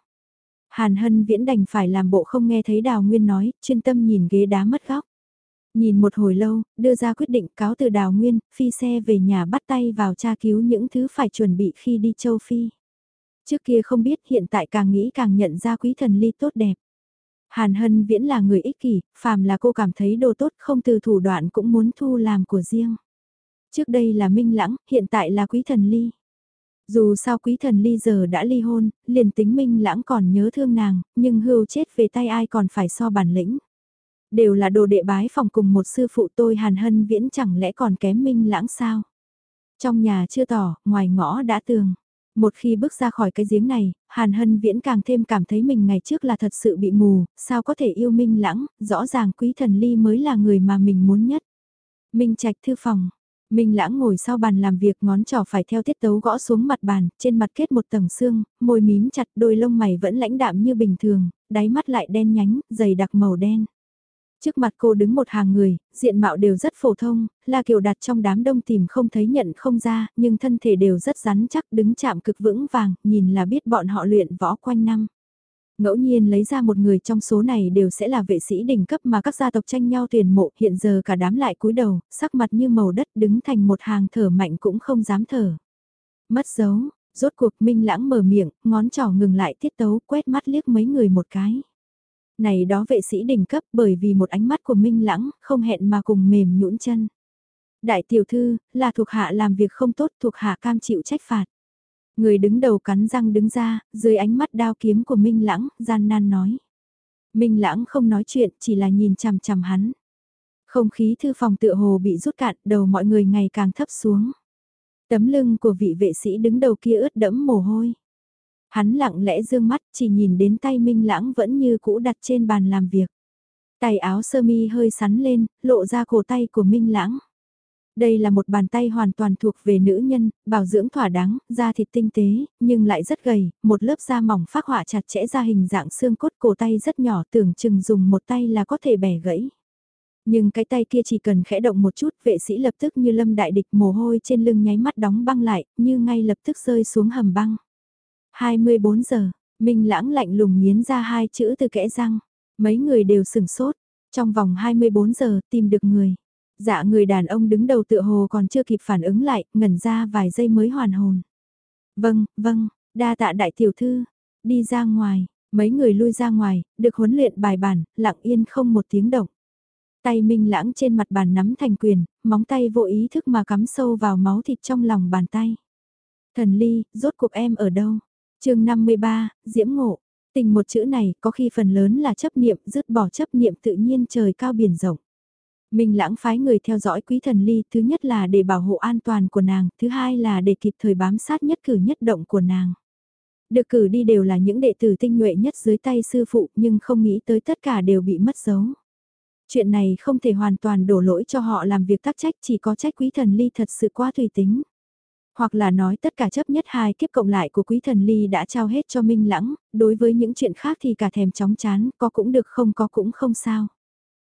Hàn Hân Viễn đành phải làm bộ không nghe thấy đào nguyên nói, chuyên tâm nhìn ghế đá mất góc. Nhìn một hồi lâu, đưa ra quyết định cáo từ đào nguyên, phi xe về nhà bắt tay vào tra cứu những thứ phải chuẩn bị khi đi châu Phi. Trước kia không biết hiện tại càng nghĩ càng nhận ra quý thần ly tốt đẹp. Hàn Hân Viễn là người ích kỷ, phàm là cô cảm thấy đồ tốt không từ thủ đoạn cũng muốn thu làm của riêng. Trước đây là Minh Lãng, hiện tại là Quý Thần Ly. Dù sao Quý Thần Ly giờ đã ly hôn, liền tính Minh Lãng còn nhớ thương nàng, nhưng hưu chết về tay ai còn phải so bản lĩnh. Đều là đồ đệ bái phòng cùng một sư phụ tôi Hàn Hân Viễn chẳng lẽ còn kém Minh Lãng sao? Trong nhà chưa tỏ, ngoài ngõ đã tường. Một khi bước ra khỏi cái giếng này, Hàn Hân Viễn càng thêm cảm thấy mình ngày trước là thật sự bị mù, sao có thể yêu Minh Lãng, rõ ràng quý thần ly mới là người mà mình muốn nhất. Minh Trạch thư phòng, Minh Lãng ngồi sau bàn làm việc ngón trỏ phải theo tiết tấu gõ xuống mặt bàn, trên mặt kết một tầng xương, môi mím chặt đôi lông mày vẫn lãnh đạm như bình thường, đáy mắt lại đen nhánh, dày đặc màu đen. Trước mặt cô đứng một hàng người, diện mạo đều rất phổ thông, là kiểu đặt trong đám đông tìm không thấy nhận không ra, nhưng thân thể đều rất rắn chắc đứng chạm cực vững vàng, nhìn là biết bọn họ luyện võ quanh năm. Ngẫu nhiên lấy ra một người trong số này đều sẽ là vệ sĩ đỉnh cấp mà các gia tộc tranh nhau tuyển mộ, hiện giờ cả đám lại cúi đầu, sắc mặt như màu đất đứng thành một hàng thở mạnh cũng không dám thở. Mất dấu, rốt cuộc minh lãng mở miệng, ngón trỏ ngừng lại tiết tấu, quét mắt liếc mấy người một cái. Này đó vệ sĩ đỉnh cấp bởi vì một ánh mắt của Minh Lãng, không hẹn mà cùng mềm nhũn chân. Đại tiểu thư, là thuộc hạ làm việc không tốt thuộc hạ cam chịu trách phạt. Người đứng đầu cắn răng đứng ra, dưới ánh mắt đao kiếm của Minh Lãng, gian nan nói. Minh Lãng không nói chuyện, chỉ là nhìn chằm chằm hắn. Không khí thư phòng tựa hồ bị rút cạn, đầu mọi người ngày càng thấp xuống. Tấm lưng của vị vệ sĩ đứng đầu kia ướt đẫm mồ hôi. Hắn lặng lẽ dương mắt chỉ nhìn đến tay Minh Lãng vẫn như cũ đặt trên bàn làm việc. Tay áo sơ mi hơi sắn lên, lộ ra cổ tay của Minh Lãng. Đây là một bàn tay hoàn toàn thuộc về nữ nhân, bảo dưỡng thỏa đáng, da thịt tinh tế, nhưng lại rất gầy, một lớp da mỏng phác họa chặt chẽ ra hình dạng xương cốt cổ tay rất nhỏ tưởng chừng dùng một tay là có thể bẻ gãy. Nhưng cái tay kia chỉ cần khẽ động một chút vệ sĩ lập tức như lâm đại địch mồ hôi trên lưng nháy mắt đóng băng lại, như ngay lập tức rơi xuống hầm băng. 24 giờ, Minh lãng lạnh lùng nghiến ra hai chữ từ kẽ răng. Mấy người đều sửng sốt. Trong vòng 24 giờ tìm được người. Dạ người đàn ông đứng đầu tựa hồ còn chưa kịp phản ứng lại, ngẩn ra vài giây mới hoàn hồn. Vâng, vâng, đa tạ đại tiểu thư. Đi ra ngoài, mấy người lui ra ngoài, được huấn luyện bài bản, lặng yên không một tiếng động. Tay minh lãng trên mặt bàn nắm thành quyền, móng tay vô ý thức mà cắm sâu vào máu thịt trong lòng bàn tay. Thần ly, rốt cuộc em ở đâu? Chương 53, Diễm Ngộ. Tình một chữ này có khi phần lớn là chấp niệm, dứt bỏ chấp niệm tự nhiên trời cao biển rộng. Minh lãng phái người theo dõi quý thần ly, thứ nhất là để bảo hộ an toàn của nàng, thứ hai là để kịp thời bám sát nhất cử nhất động của nàng. Được cử đi đều là những đệ tử tinh nhuệ nhất dưới tay sư phụ nhưng không nghĩ tới tất cả đều bị mất dấu. Chuyện này không thể hoàn toàn đổ lỗi cho họ làm việc tác trách chỉ có trách quý thần ly thật sự quá tùy tính. Hoặc là nói tất cả chấp nhất hai kiếp cộng lại của quý thần ly đã trao hết cho Minh Lãng, đối với những chuyện khác thì cả thèm chóng chán, có cũng được không có cũng không sao.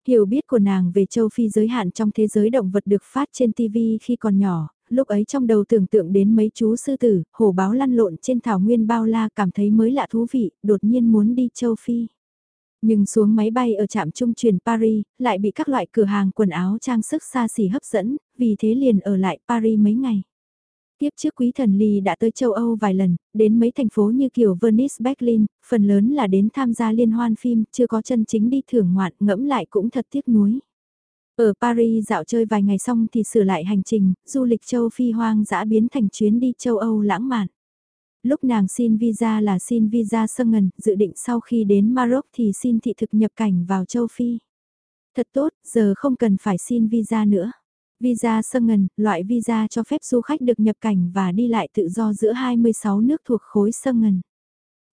Hiểu biết của nàng về châu Phi giới hạn trong thế giới động vật được phát trên TV khi còn nhỏ, lúc ấy trong đầu tưởng tượng đến mấy chú sư tử, hổ báo lăn lộn trên thảo nguyên bao la cảm thấy mới lạ thú vị, đột nhiên muốn đi châu Phi. Nhưng xuống máy bay ở trạm trung truyền Paris, lại bị các loại cửa hàng quần áo trang sức xa xỉ hấp dẫn, vì thế liền ở lại Paris mấy ngày. Tiếp trước quý thần ly đã tới châu Âu vài lần, đến mấy thành phố như kiểu Venice Berlin, phần lớn là đến tham gia liên hoan phim, chưa có chân chính đi thưởng ngoạn, ngẫm lại cũng thật tiếc nuối. Ở Paris dạo chơi vài ngày xong thì sửa lại hành trình, du lịch châu Phi hoang dã biến thành chuyến đi châu Âu lãng mạn. Lúc nàng xin visa là xin visa ngần dự định sau khi đến Maroc thì xin thị thực nhập cảnh vào châu Phi. Thật tốt, giờ không cần phải xin visa nữa. Visa Schengen, loại visa cho phép du khách được nhập cảnh và đi lại tự do giữa 26 nước thuộc khối Schengen.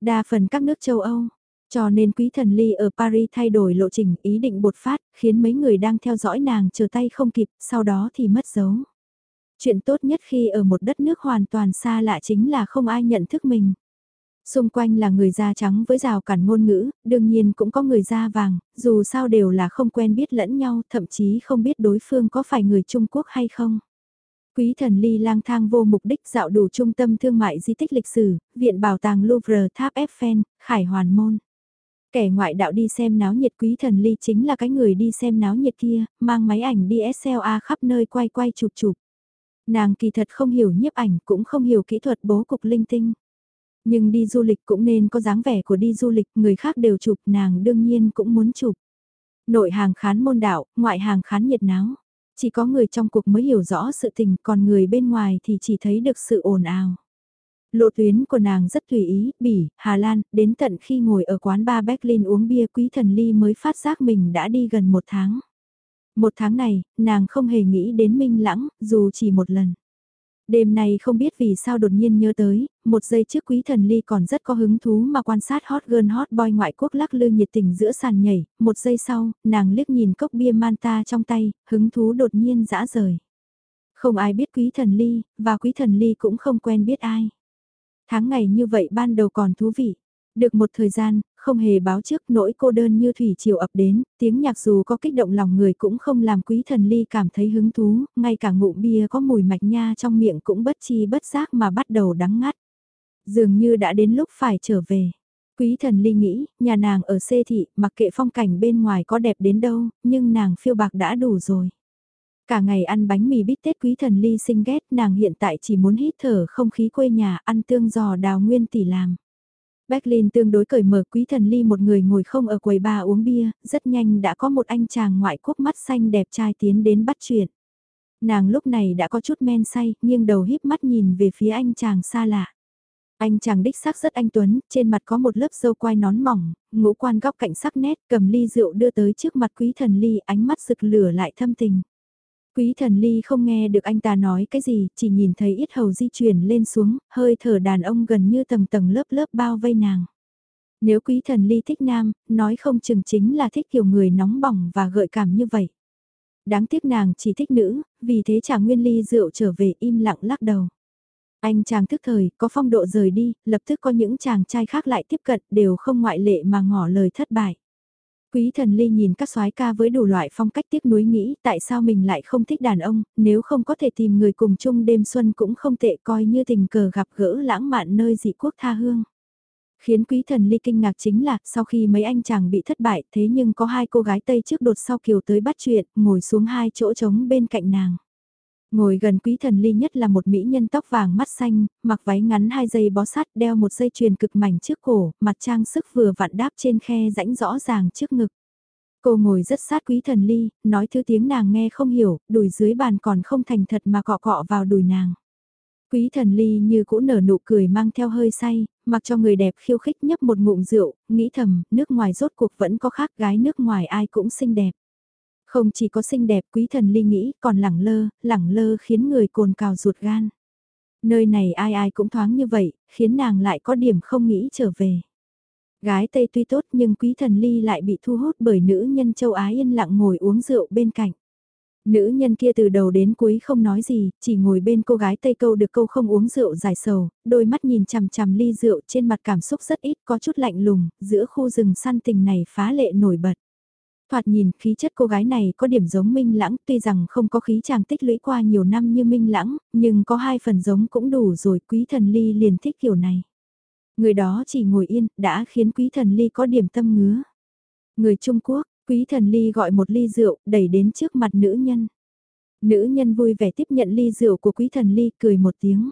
Đa phần các nước châu Âu, cho nên quý thần ly ở Paris thay đổi lộ trình ý định bột phát, khiến mấy người đang theo dõi nàng chờ tay không kịp, sau đó thì mất dấu. Chuyện tốt nhất khi ở một đất nước hoàn toàn xa lạ chính là không ai nhận thức mình. Xung quanh là người da trắng với rào cản ngôn ngữ, đương nhiên cũng có người da vàng, dù sao đều là không quen biết lẫn nhau, thậm chí không biết đối phương có phải người Trung Quốc hay không. Quý thần ly lang thang vô mục đích dạo đủ trung tâm thương mại di tích lịch sử, viện bảo tàng Louvre tháp Eiffel, khải hoàn môn. Kẻ ngoại đạo đi xem náo nhiệt quý thần ly chính là cái người đi xem náo nhiệt kia, mang máy ảnh DSLR khắp nơi quay quay chụp chụp. Nàng kỳ thật không hiểu nhiếp ảnh cũng không hiểu kỹ thuật bố cục linh tinh. Nhưng đi du lịch cũng nên có dáng vẻ của đi du lịch, người khác đều chụp, nàng đương nhiên cũng muốn chụp. Nội hàng khán môn đạo, ngoại hàng khán nhiệt náo. Chỉ có người trong cuộc mới hiểu rõ sự tình, còn người bên ngoài thì chỉ thấy được sự ồn ào. Lộ tuyến của nàng rất tùy ý, Bỉ, Hà Lan, đến tận khi ngồi ở quán ba Berlin uống bia quý thần ly mới phát giác mình đã đi gần một tháng. Một tháng này, nàng không hề nghĩ đến Minh Lãng, dù chỉ một lần. Đêm nay không biết vì sao đột nhiên nhớ tới, một giây trước quý thần ly còn rất có hứng thú mà quan sát hot girl hot boy ngoại quốc lắc lư nhiệt tình giữa sàn nhảy, một giây sau, nàng liếc nhìn cốc bia manta trong tay, hứng thú đột nhiên dã rời. Không ai biết quý thần ly, và quý thần ly cũng không quen biết ai. Tháng ngày như vậy ban đầu còn thú vị. Được một thời gian, không hề báo trước nỗi cô đơn như thủy triều ập đến, tiếng nhạc dù có kích động lòng người cũng không làm quý thần ly cảm thấy hứng thú, ngay cả ngụm bia có mùi mạch nha trong miệng cũng bất chi bất giác mà bắt đầu đắng ngắt. Dường như đã đến lúc phải trở về. Quý thần ly nghĩ, nhà nàng ở xê thị, mặc kệ phong cảnh bên ngoài có đẹp đến đâu, nhưng nàng phiêu bạc đã đủ rồi. Cả ngày ăn bánh mì bít tết quý thần ly sinh ghét nàng hiện tại chỉ muốn hít thở không khí quê nhà ăn tương giò đào nguyên tỷ làm. Berlin tương đối cởi mở quý thần ly một người ngồi không ở quầy bar uống bia, rất nhanh đã có một anh chàng ngoại quốc mắt xanh đẹp trai tiến đến bắt chuyện. Nàng lúc này đã có chút men say, nghiêng đầu híp mắt nhìn về phía anh chàng xa lạ. Anh chàng đích xác rất anh Tuấn, trên mặt có một lớp dâu quai nón mỏng, ngũ quan góc cạnh sắc nét, cầm ly rượu đưa tới trước mặt quý thần ly, ánh mắt rực lửa lại thâm tình. Quý thần ly không nghe được anh ta nói cái gì, chỉ nhìn thấy ít hầu di chuyển lên xuống, hơi thở đàn ông gần như tầng tầng lớp lớp bao vây nàng. Nếu quý thần ly thích nam, nói không chừng chính là thích kiểu người nóng bỏng và gợi cảm như vậy. Đáng tiếc nàng chỉ thích nữ, vì thế chàng nguyên ly rượu trở về im lặng lắc đầu. Anh chàng thức thời, có phong độ rời đi, lập tức có những chàng trai khác lại tiếp cận đều không ngoại lệ mà ngỏ lời thất bại. Quý thần ly nhìn các soái ca với đủ loại phong cách tiếc nuối nghĩ tại sao mình lại không thích đàn ông, nếu không có thể tìm người cùng chung đêm xuân cũng không tệ coi như tình cờ gặp gỡ lãng mạn nơi dị quốc tha hương. Khiến quý thần ly kinh ngạc chính là sau khi mấy anh chàng bị thất bại thế nhưng có hai cô gái Tây trước đột sau kiều tới bắt chuyện, ngồi xuống hai chỗ trống bên cạnh nàng. Ngồi gần quý thần ly nhất là một mỹ nhân tóc vàng mắt xanh, mặc váy ngắn hai dây bó sát đeo một dây chuyền cực mảnh trước cổ, mặt trang sức vừa vặn đáp trên khe rãnh rõ ràng trước ngực. Cô ngồi rất sát quý thần ly, nói thứ tiếng nàng nghe không hiểu, đùi dưới bàn còn không thành thật mà cọ cọ vào đùi nàng. Quý thần ly như cũ nở nụ cười mang theo hơi say, mặc cho người đẹp khiêu khích nhấp một ngụm rượu, nghĩ thầm, nước ngoài rốt cuộc vẫn có khác gái nước ngoài ai cũng xinh đẹp. Không chỉ có xinh đẹp quý thần ly nghĩ, còn lẳng lơ, lẳng lơ khiến người cồn cào ruột gan. Nơi này ai ai cũng thoáng như vậy, khiến nàng lại có điểm không nghĩ trở về. Gái Tây tuy tốt nhưng quý thần ly lại bị thu hút bởi nữ nhân châu Á yên lặng ngồi uống rượu bên cạnh. Nữ nhân kia từ đầu đến cuối không nói gì, chỉ ngồi bên cô gái Tây câu được câu không uống rượu dài sầu, đôi mắt nhìn chằm chằm ly rượu trên mặt cảm xúc rất ít có chút lạnh lùng, giữa khu rừng săn tình này phá lệ nổi bật. Thoạt nhìn khí chất cô gái này có điểm giống Minh Lãng tuy rằng không có khí chàng tích lũy qua nhiều năm như Minh Lãng, nhưng có hai phần giống cũng đủ rồi quý thần ly liền thích kiểu này. Người đó chỉ ngồi yên, đã khiến quý thần ly có điểm tâm ngứa. Người Trung Quốc, quý thần ly gọi một ly rượu, đẩy đến trước mặt nữ nhân. Nữ nhân vui vẻ tiếp nhận ly rượu của quý thần ly, cười một tiếng.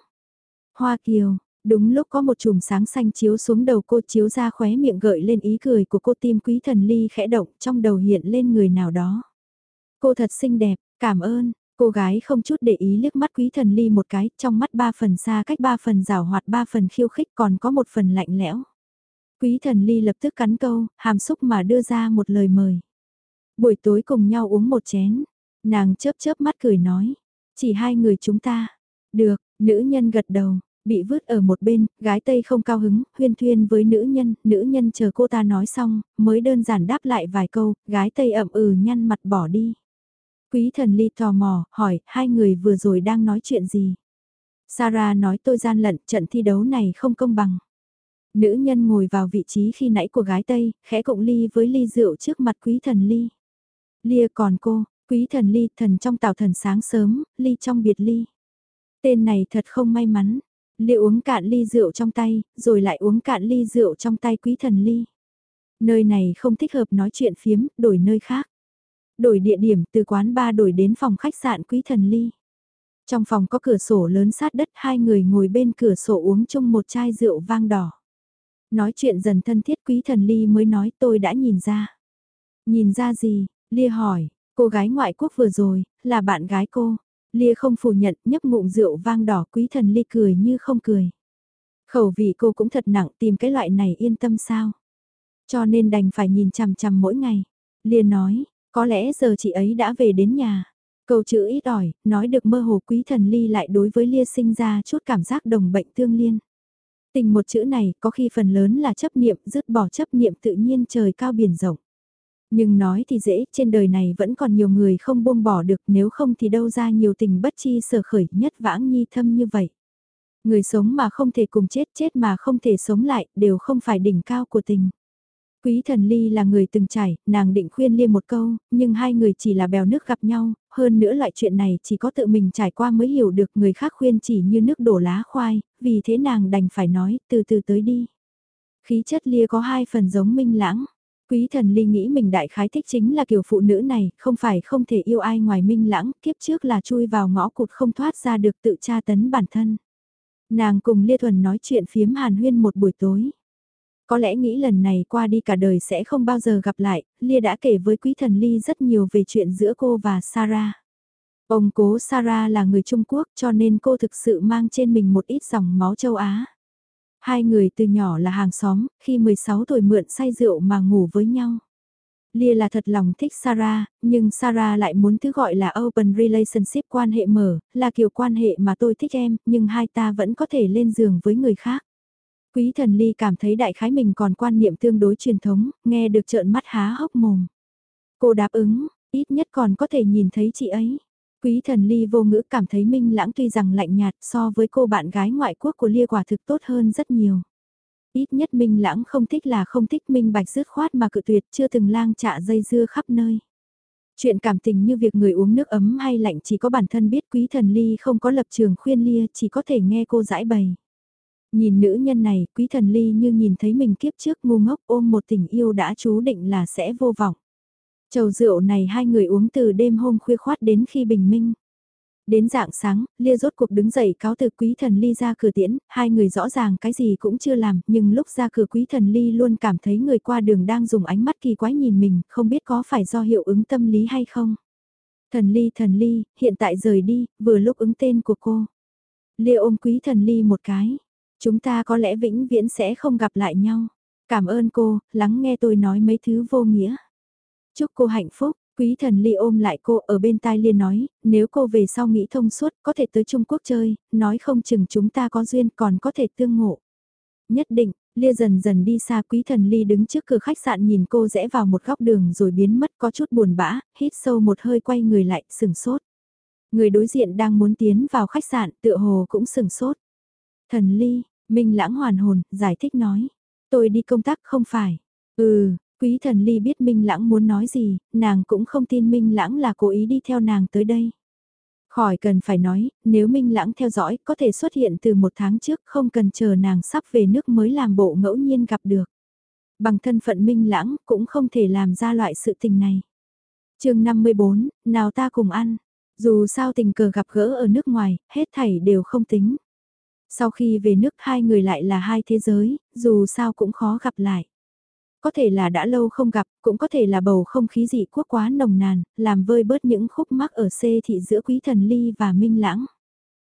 Hoa Kiều, Đúng lúc có một chùm sáng xanh chiếu xuống đầu cô chiếu ra khóe miệng gợi lên ý cười của cô tim quý thần ly khẽ động trong đầu hiện lên người nào đó. Cô thật xinh đẹp, cảm ơn, cô gái không chút để ý liếc mắt quý thần ly một cái, trong mắt ba phần xa cách ba phần rào hoạt ba phần khiêu khích còn có một phần lạnh lẽo. Quý thần ly lập tức cắn câu, hàm xúc mà đưa ra một lời mời. Buổi tối cùng nhau uống một chén, nàng chớp chớp mắt cười nói, chỉ hai người chúng ta. Được, nữ nhân gật đầu, Bị vứt ở một bên, gái Tây không cao hứng, huyên thuyên với nữ nhân, nữ nhân chờ cô ta nói xong, mới đơn giản đáp lại vài câu, gái Tây ậm ừ nhăn mặt bỏ đi. Quý thần ly tò mò, hỏi, hai người vừa rồi đang nói chuyện gì? Sarah nói tôi gian lận, trận thi đấu này không công bằng. Nữ nhân ngồi vào vị trí khi nãy của gái Tây, khẽ cộng ly với ly rượu trước mặt quý thần ly. Lia còn cô, quý thần ly, thần trong tàu thần sáng sớm, ly trong biệt ly. Tên này thật không may mắn, Liệu uống cạn ly rượu trong tay, rồi lại uống cạn ly rượu trong tay quý thần ly. Nơi này không thích hợp nói chuyện phiếm, đổi nơi khác. Đổi địa điểm từ quán bar đổi đến phòng khách sạn quý thần ly. Trong phòng có cửa sổ lớn sát đất hai người ngồi bên cửa sổ uống chung một chai rượu vang đỏ. Nói chuyện dần thân thiết quý thần ly mới nói tôi đã nhìn ra. Nhìn ra gì? Lia hỏi, cô gái ngoại quốc vừa rồi, là bạn gái cô. Lia không phủ nhận nhấp ngụm rượu vang đỏ quý thần Ly cười như không cười. Khẩu vị cô cũng thật nặng tìm cái loại này yên tâm sao. Cho nên đành phải nhìn chằm chằm mỗi ngày. Lia nói, có lẽ giờ chị ấy đã về đến nhà. Câu chữ ít ỏi, nói được mơ hồ quý thần ly lại đối với lia sinh ra chút cảm giác đồng bệnh tương liên. Tình một chữ này có khi phần lớn là chấp niệm, dứt bỏ chấp niệm tự nhiên trời cao biển rộng. Nhưng nói thì dễ, trên đời này vẫn còn nhiều người không buông bỏ được nếu không thì đâu ra nhiều tình bất chi sở khởi nhất vãng nhi thâm như vậy. Người sống mà không thể cùng chết, chết mà không thể sống lại, đều không phải đỉnh cao của tình. Quý thần ly là người từng trải, nàng định khuyên liêm một câu, nhưng hai người chỉ là bèo nước gặp nhau, hơn nữa loại chuyện này chỉ có tự mình trải qua mới hiểu được người khác khuyên chỉ như nước đổ lá khoai, vì thế nàng đành phải nói, từ từ tới đi. Khí chất lia có hai phần giống minh lãng. Quý thần ly nghĩ mình đại khái thích chính là kiểu phụ nữ này, không phải không thể yêu ai ngoài minh lãng, kiếp trước là chui vào ngõ cụt không thoát ra được tự tra tấn bản thân. Nàng cùng Lia Thuần nói chuyện phiếm hàn huyên một buổi tối. Có lẽ nghĩ lần này qua đi cả đời sẽ không bao giờ gặp lại, Lia đã kể với quý thần Ly rất nhiều về chuyện giữa cô và Sarah. Ông cố Sarah là người Trung Quốc cho nên cô thực sự mang trên mình một ít dòng máu châu Á. Hai người từ nhỏ là hàng xóm, khi 16 tuổi mượn say rượu mà ngủ với nhau. Lia là thật lòng thích Sarah, nhưng Sarah lại muốn thứ gọi là open relationship quan hệ mở, là kiểu quan hệ mà tôi thích em, nhưng hai ta vẫn có thể lên giường với người khác. Quý thần ly cảm thấy đại khái mình còn quan niệm tương đối truyền thống, nghe được trợn mắt há hốc mồm. Cô đáp ứng, ít nhất còn có thể nhìn thấy chị ấy. Quý thần ly vô ngữ cảm thấy Minh Lãng tuy rằng lạnh nhạt so với cô bạn gái ngoại quốc của Lia quả thực tốt hơn rất nhiều. Ít nhất Minh Lãng không thích là không thích Minh Bạch dứt khoát mà cự tuyệt chưa từng lang trạ dây dưa khắp nơi. Chuyện cảm tình như việc người uống nước ấm hay lạnh chỉ có bản thân biết quý thần ly không có lập trường khuyên lia chỉ có thể nghe cô giải bày. Nhìn nữ nhân này, quý thần ly như nhìn thấy mình kiếp trước ngu ngốc ôm một tình yêu đã chú định là sẽ vô vọng. Chầu rượu này hai người uống từ đêm hôm khuya khoát đến khi bình minh. Đến dạng sáng, Lia rốt cuộc đứng dậy cáo từ quý thần ly ra cửa tiễn, hai người rõ ràng cái gì cũng chưa làm, nhưng lúc ra cửa quý thần ly luôn cảm thấy người qua đường đang dùng ánh mắt kỳ quái nhìn mình, không biết có phải do hiệu ứng tâm lý hay không. Thần ly thần ly, hiện tại rời đi, vừa lúc ứng tên của cô. Lia ôm quý thần ly một cái, Chúng ta có lẽ vĩnh viễn sẽ không gặp lại nhau. Cảm ơn cô, lắng nghe tôi nói mấy thứ vô nghĩa. Chúc cô hạnh phúc, quý thần ly ôm lại cô ở bên tai liên nói, nếu cô về sau nghĩ thông suốt có thể tới Trung Quốc chơi, nói không chừng chúng ta có duyên còn có thể tương ngộ. Nhất định, Lia dần dần đi xa quý thần ly đứng trước cửa khách sạn nhìn cô rẽ vào một góc đường rồi biến mất có chút buồn bã, hít sâu một hơi quay người lại, sừng sốt. Người đối diện đang muốn tiến vào khách sạn tựa hồ cũng sừng sốt. Thần ly, Minh lãng hoàn hồn, giải thích nói. Tôi đi công tác không phải. Ừ, quý thần ly biết Minh lãng muốn nói gì, nàng cũng không tin Minh lãng là cố ý đi theo nàng tới đây. Khỏi cần phải nói, nếu Minh lãng theo dõi có thể xuất hiện từ một tháng trước không cần chờ nàng sắp về nước mới làm bộ ngẫu nhiên gặp được. Bằng thân phận Minh lãng cũng không thể làm ra loại sự tình này. chương 54, nào ta cùng ăn. Dù sao tình cờ gặp gỡ ở nước ngoài, hết thảy đều không tính. Sau khi về nước hai người lại là hai thế giới, dù sao cũng khó gặp lại. Có thể là đã lâu không gặp, cũng có thể là bầu không khí dị quốc quá nồng nàn, làm vơi bớt những khúc mắc ở xê thị giữa Quý Thần Ly và Minh Lãng.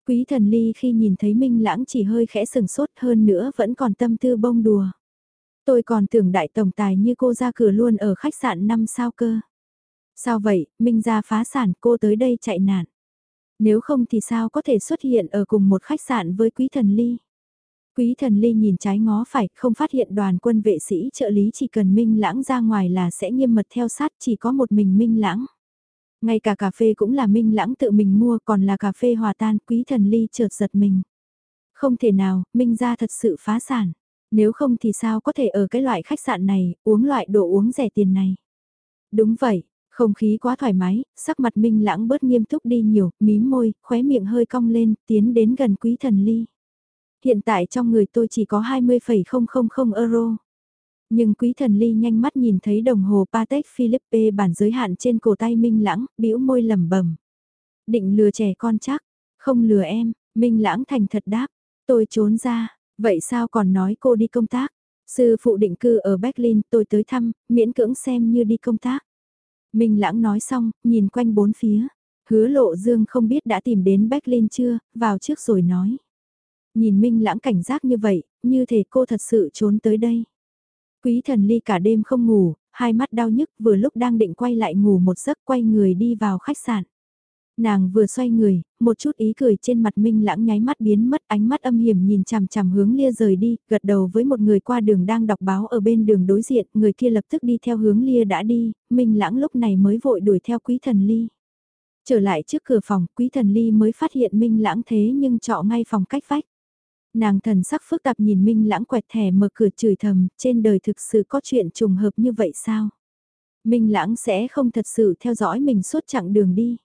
Quý Thần Ly khi nhìn thấy Minh Lãng chỉ hơi khẽ sừng sốt hơn nữa vẫn còn tâm tư bông đùa. Tôi còn tưởng đại tổng tài như cô ra cửa luôn ở khách sạn 5 sao cơ. Sao vậy, Minh ra phá sản cô tới đây chạy nạn. Nếu không thì sao có thể xuất hiện ở cùng một khách sạn với Quý Thần Ly? Quý Thần Ly nhìn trái ngó phải, không phát hiện đoàn quân vệ sĩ trợ lý chỉ cần Minh Lãng ra ngoài là sẽ nghiêm mật theo sát chỉ có một mình Minh Lãng. Ngay cả cà phê cũng là Minh Lãng tự mình mua còn là cà phê hòa tan Quý Thần Ly chợt giật mình. Không thể nào, Minh ra thật sự phá sản. Nếu không thì sao có thể ở cái loại khách sạn này, uống loại đồ uống rẻ tiền này. Đúng vậy, không khí quá thoải mái, sắc mặt minh lãng bớt nghiêm túc đi nhiều, mím môi, khóe miệng hơi cong lên, tiến đến gần quý thần ly. Hiện tại trong người tôi chỉ có 20,000 euro. Nhưng quý thần ly nhanh mắt nhìn thấy đồng hồ Patek Philippe bản giới hạn trên cổ tay minh lãng, bĩu môi lẩm bẩm Định lừa trẻ con chắc, không lừa em, minh lãng thành thật đáp, tôi trốn ra, vậy sao còn nói cô đi công tác? Sư phụ định cư ở Berlin tôi tới thăm, miễn cưỡng xem như đi công tác. Minh Lãng nói xong, nhìn quanh bốn phía. Hứa lộ dương không biết đã tìm đến Berlin chưa, vào trước rồi nói. Nhìn Minh Lãng cảnh giác như vậy, như thể cô thật sự trốn tới đây. Quý thần ly cả đêm không ngủ, hai mắt đau nhức vừa lúc đang định quay lại ngủ một giấc quay người đi vào khách sạn. Nàng vừa xoay người, một chút ý cười trên mặt Minh Lãng nháy mắt biến mất ánh mắt âm hiểm nhìn chằm chằm hướng Lia rời đi, gật đầu với một người qua đường đang đọc báo ở bên đường đối diện, người kia lập tức đi theo hướng Lia đã đi, Minh Lãng lúc này mới vội đuổi theo Quý Thần Ly. Trở lại trước cửa phòng, Quý Thần Ly mới phát hiện Minh Lãng thế nhưng trọ ngay phòng cách vách. Nàng thần sắc phức tạp nhìn Minh Lãng quẹt thẻ mở cửa chửi thầm, trên đời thực sự có chuyện trùng hợp như vậy sao? Minh Lãng sẽ không thật sự theo dõi mình suốt chặng đường đi.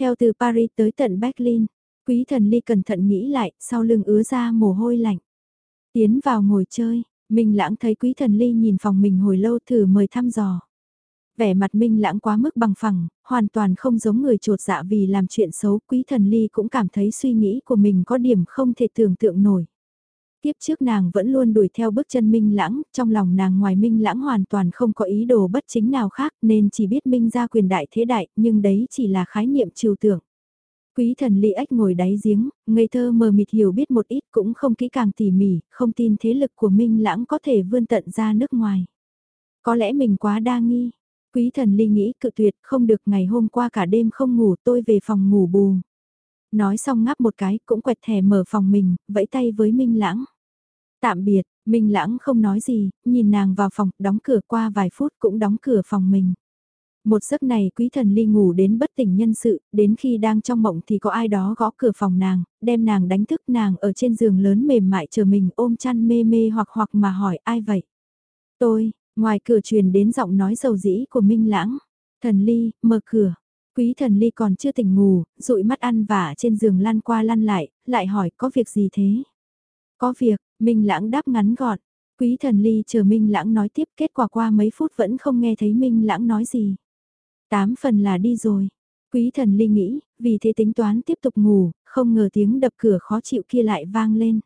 Theo từ Paris tới tận Berlin, quý thần ly cẩn thận nghĩ lại, sau lưng ứa ra mồ hôi lạnh. Tiến vào ngồi chơi, Minh Lãng thấy quý thần ly nhìn phòng mình hồi lâu thử mời thăm dò. Vẻ mặt Minh Lãng quá mức bằng phẳng, hoàn toàn không giống người trột dạ vì làm chuyện xấu, quý thần ly cũng cảm thấy suy nghĩ của mình có điểm không thể tưởng tượng nổi. Tiếp trước nàng vẫn luôn đuổi theo bước chân Minh Lãng, trong lòng nàng ngoài Minh Lãng hoàn toàn không có ý đồ bất chính nào khác nên chỉ biết Minh ra quyền đại thế đại, nhưng đấy chỉ là khái niệm trừu tưởng. Quý thần ly ếch ngồi đáy giếng, ngây thơ mờ mịt hiểu biết một ít cũng không kỹ càng tỉ mỉ, không tin thế lực của Minh Lãng có thể vươn tận ra nước ngoài. Có lẽ mình quá đa nghi. Quý thần ly nghĩ cự tuyệt không được ngày hôm qua cả đêm không ngủ tôi về phòng ngủ bù. Nói xong ngáp một cái cũng quẹt thẻ mở phòng mình, vẫy tay với Minh Lãng. Tạm biệt, Minh Lãng không nói gì, nhìn nàng vào phòng, đóng cửa qua vài phút cũng đóng cửa phòng mình. Một giấc này quý thần ly ngủ đến bất tỉnh nhân sự, đến khi đang trong mộng thì có ai đó gõ cửa phòng nàng, đem nàng đánh thức nàng ở trên giường lớn mềm mại chờ mình ôm chăn mê mê hoặc hoặc mà hỏi ai vậy. Tôi, ngoài cửa truyền đến giọng nói dầu dĩ của Minh Lãng. Thần ly, mở cửa, Quý thần ly còn chưa tỉnh ngủ, dụi mắt ăn vả trên giường lăn qua lăn lại, lại hỏi có việc gì thế? Có việc, Minh Lãng đáp ngắn gọn. Quý thần ly chờ Minh Lãng nói tiếp kết quả qua mấy phút vẫn không nghe thấy Minh Lãng nói gì. Tám phần là đi rồi. Quý thần ly nghĩ, vì thế tính toán tiếp tục ngủ, không ngờ tiếng đập cửa khó chịu kia lại vang lên.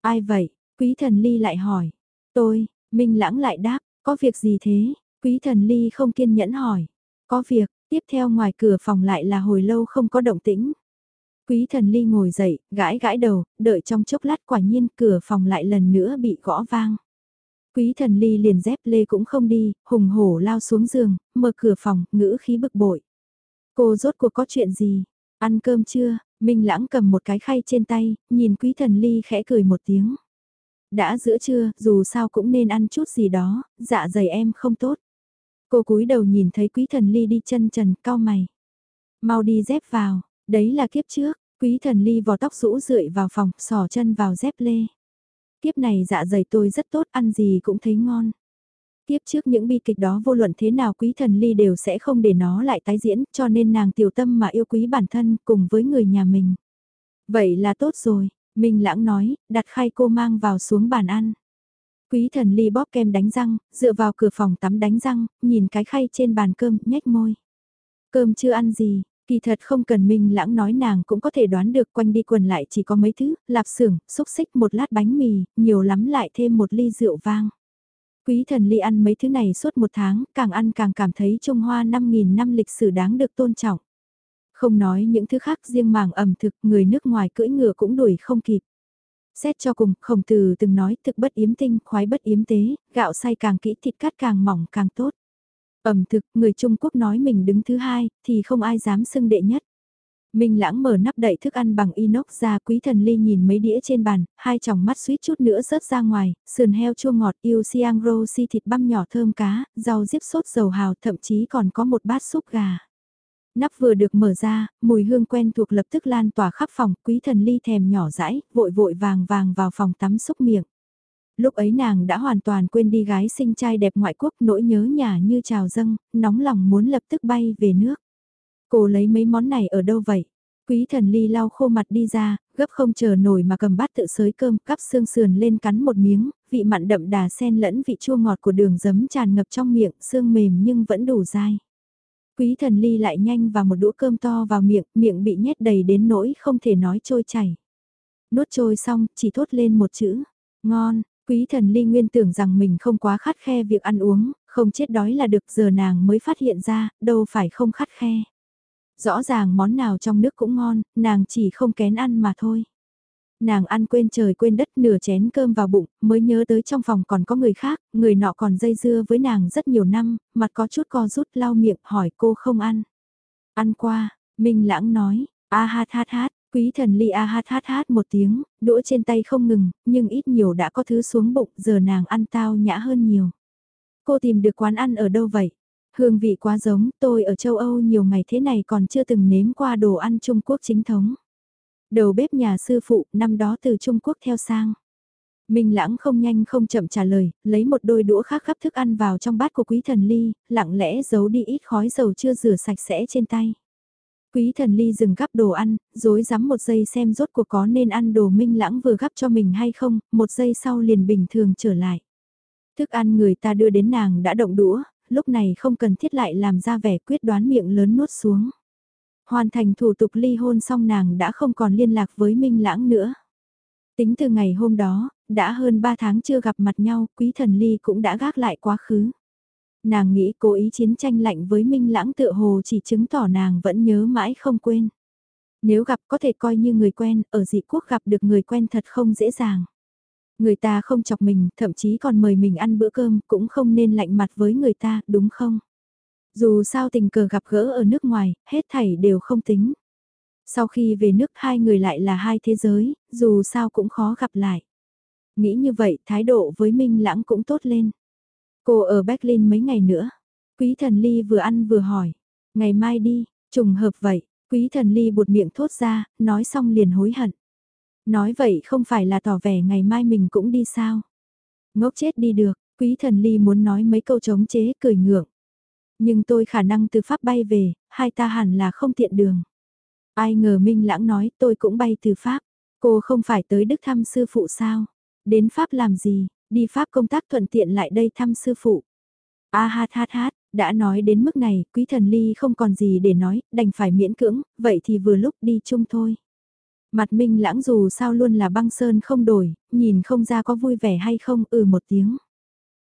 Ai vậy? Quý thần ly lại hỏi. Tôi, Minh Lãng lại đáp, có việc gì thế? Quý thần ly không kiên nhẫn hỏi. Có việc, Tiếp theo ngoài cửa phòng lại là hồi lâu không có động tĩnh. Quý thần ly ngồi dậy, gãi gãi đầu, đợi trong chốc lát quả nhiên cửa phòng lại lần nữa bị gõ vang. Quý thần ly liền dép lê cũng không đi, hùng hổ lao xuống giường, mở cửa phòng, ngữ khí bực bội. Cô rốt cuộc có chuyện gì? Ăn cơm chưa? Minh lãng cầm một cái khay trên tay, nhìn quý thần ly khẽ cười một tiếng. Đã giữa trưa, dù sao cũng nên ăn chút gì đó, dạ dày em không tốt. Cô cúi đầu nhìn thấy quý thần ly đi chân trần cao mày. Mau đi dép vào, đấy là kiếp trước, quý thần ly vò tóc rũ rượi vào phòng, sò chân vào dép lê. Kiếp này dạ dày tôi rất tốt, ăn gì cũng thấy ngon. kiếp trước những bi kịch đó vô luận thế nào quý thần ly đều sẽ không để nó lại tái diễn, cho nên nàng tiểu tâm mà yêu quý bản thân cùng với người nhà mình. Vậy là tốt rồi, Minh Lãng nói, đặt khay cô mang vào xuống bàn ăn. Quý thần ly bóp kem đánh răng, dựa vào cửa phòng tắm đánh răng, nhìn cái khay trên bàn cơm, nhếch môi. Cơm chưa ăn gì, kỳ thật không cần minh lãng nói nàng cũng có thể đoán được quanh đi quần lại chỉ có mấy thứ, lạp xưởng, xúc xích một lát bánh mì, nhiều lắm lại thêm một ly rượu vang. Quý thần ly ăn mấy thứ này suốt một tháng, càng ăn càng cảm thấy Trung Hoa 5.000 năm lịch sử đáng được tôn trọng. Không nói những thứ khác riêng màng ẩm thực, người nước ngoài cưỡi ngựa cũng đuổi không kịp. Xét cho cùng, khổng tử từng nói thực bất yếm tinh, khoái bất yếm tế, gạo say càng kỹ thịt cắt càng mỏng càng tốt. Ẩm thực, người Trung Quốc nói mình đứng thứ hai, thì không ai dám xưng đệ nhất. Minh lãng mở nắp đậy thức ăn bằng inox ra quý thần ly nhìn mấy đĩa trên bàn, hai tròng mắt suýt chút nữa rớt ra ngoài, sườn heo chua ngọt yêu siang rô si thịt băm nhỏ thơm cá, rau diếp sốt dầu hào thậm chí còn có một bát súp gà. Nắp vừa được mở ra, mùi hương quen thuộc lập tức lan tỏa khắp phòng, quý thần ly thèm nhỏ rãi, vội vội vàng vàng vào phòng tắm xúc miệng. Lúc ấy nàng đã hoàn toàn quên đi gái sinh trai đẹp ngoại quốc nỗi nhớ nhà như trào dâng, nóng lòng muốn lập tức bay về nước. Cô lấy mấy món này ở đâu vậy? Quý thần ly lau khô mặt đi ra, gấp không chờ nổi mà cầm bát tự sới cơm cắp xương sườn lên cắn một miếng, vị mặn đậm đà sen lẫn vị chua ngọt của đường giấm tràn ngập trong miệng, xương mềm nhưng vẫn đủ dai. Quý thần ly lại nhanh và một đũa cơm to vào miệng, miệng bị nhét đầy đến nỗi không thể nói trôi chảy. Nuốt trôi xong, chỉ thốt lên một chữ, ngon, quý thần ly nguyên tưởng rằng mình không quá khát khe việc ăn uống, không chết đói là được giờ nàng mới phát hiện ra, đâu phải không khát khe. Rõ ràng món nào trong nước cũng ngon, nàng chỉ không kén ăn mà thôi. Nàng ăn quên trời quên đất nửa chén cơm vào bụng, mới nhớ tới trong phòng còn có người khác, người nọ còn dây dưa với nàng rất nhiều năm, mặt có chút co rút lau miệng hỏi cô không ăn. Ăn qua, Minh Lãng nói, a hát hát hát, quý thần ly a hát hát hát một tiếng, đũa trên tay không ngừng, nhưng ít nhiều đã có thứ xuống bụng, giờ nàng ăn tao nhã hơn nhiều. Cô tìm được quán ăn ở đâu vậy? Hương vị quá giống, tôi ở châu Âu nhiều ngày thế này còn chưa từng nếm qua đồ ăn Trung Quốc chính thống. Đầu bếp nhà sư phụ, năm đó từ Trung Quốc theo sang. Minh lãng không nhanh không chậm trả lời, lấy một đôi đũa khác gắp thức ăn vào trong bát của quý thần ly, lặng lẽ giấu đi ít khói dầu chưa rửa sạch sẽ trên tay. Quý thần ly dừng gắp đồ ăn, dối rắm một giây xem rốt cuộc có nên ăn đồ minh lãng vừa gắp cho mình hay không, một giây sau liền bình thường trở lại. Thức ăn người ta đưa đến nàng đã động đũa, lúc này không cần thiết lại làm ra vẻ quyết đoán miệng lớn nuốt xuống. Hoàn thành thủ tục ly hôn xong nàng đã không còn liên lạc với Minh Lãng nữa. Tính từ ngày hôm đó, đã hơn 3 tháng chưa gặp mặt nhau, quý thần ly cũng đã gác lại quá khứ. Nàng nghĩ cố ý chiến tranh lạnh với Minh Lãng tựa hồ chỉ chứng tỏ nàng vẫn nhớ mãi không quên. Nếu gặp có thể coi như người quen, ở dị quốc gặp được người quen thật không dễ dàng. Người ta không chọc mình, thậm chí còn mời mình ăn bữa cơm, cũng không nên lạnh mặt với người ta, đúng không? Dù sao tình cờ gặp gỡ ở nước ngoài, hết thảy đều không tính. Sau khi về nước hai người lại là hai thế giới, dù sao cũng khó gặp lại. Nghĩ như vậy thái độ với Minh Lãng cũng tốt lên. Cô ở Berlin mấy ngày nữa. Quý thần Ly vừa ăn vừa hỏi. Ngày mai đi, trùng hợp vậy. Quý thần Ly buột miệng thốt ra, nói xong liền hối hận. Nói vậy không phải là tỏ vẻ ngày mai mình cũng đi sao. Ngốc chết đi được, quý thần Ly muốn nói mấy câu chống chế cười ngượng. Nhưng tôi khả năng từ Pháp bay về, hai ta hẳn là không tiện đường. Ai ngờ Minh Lãng nói tôi cũng bay từ Pháp. Cô không phải tới Đức thăm sư phụ sao? Đến Pháp làm gì? Đi Pháp công tác thuận tiện lại đây thăm sư phụ. A hát hát hát, đã nói đến mức này, quý thần ly không còn gì để nói, đành phải miễn cưỡng, vậy thì vừa lúc đi chung thôi. Mặt minh lãng dù sao luôn là băng sơn không đổi, nhìn không ra có vui vẻ hay không, ừ một tiếng.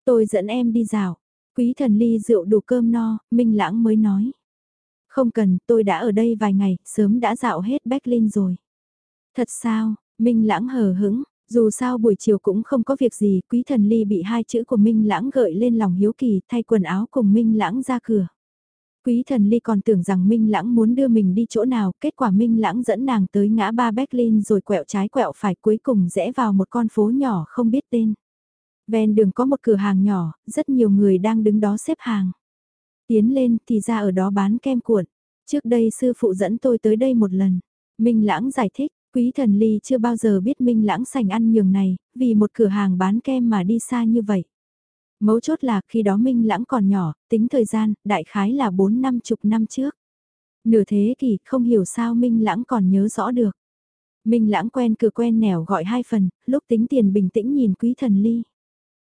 Tôi dẫn em đi dạo, quý thần ly rượu đủ cơm no, minh lãng mới nói. Không cần, tôi đã ở đây vài ngày, sớm đã dạo hết Berlin rồi. Thật sao, minh lãng hờ hững, dù sao buổi chiều cũng không có việc gì, quý thần ly bị hai chữ của Minh Lãng gợi lên lòng hiếu kỳ thay quần áo cùng Minh Lãng ra cửa. Quý thần ly còn tưởng rằng Minh Lãng muốn đưa mình đi chỗ nào, kết quả Minh Lãng dẫn nàng tới ngã ba Berlin rồi quẹo trái quẹo phải cuối cùng rẽ vào một con phố nhỏ không biết tên. Ven đường có một cửa hàng nhỏ, rất nhiều người đang đứng đó xếp hàng. Tiến lên thì ra ở đó bán kem cuộn. Trước đây sư phụ dẫn tôi tới đây một lần. Minh Lãng giải thích, Quý thần ly chưa bao giờ biết Minh Lãng sành ăn nhường này, vì một cửa hàng bán kem mà đi xa như vậy. Mấu chốt là khi đó Minh Lãng còn nhỏ, tính thời gian, đại khái là 4 năm chục năm trước. Nửa thế kỷ, không hiểu sao Minh Lãng còn nhớ rõ được. Minh Lãng quen cửa quen nẻo gọi hai phần, lúc tính tiền bình tĩnh nhìn quý thần ly.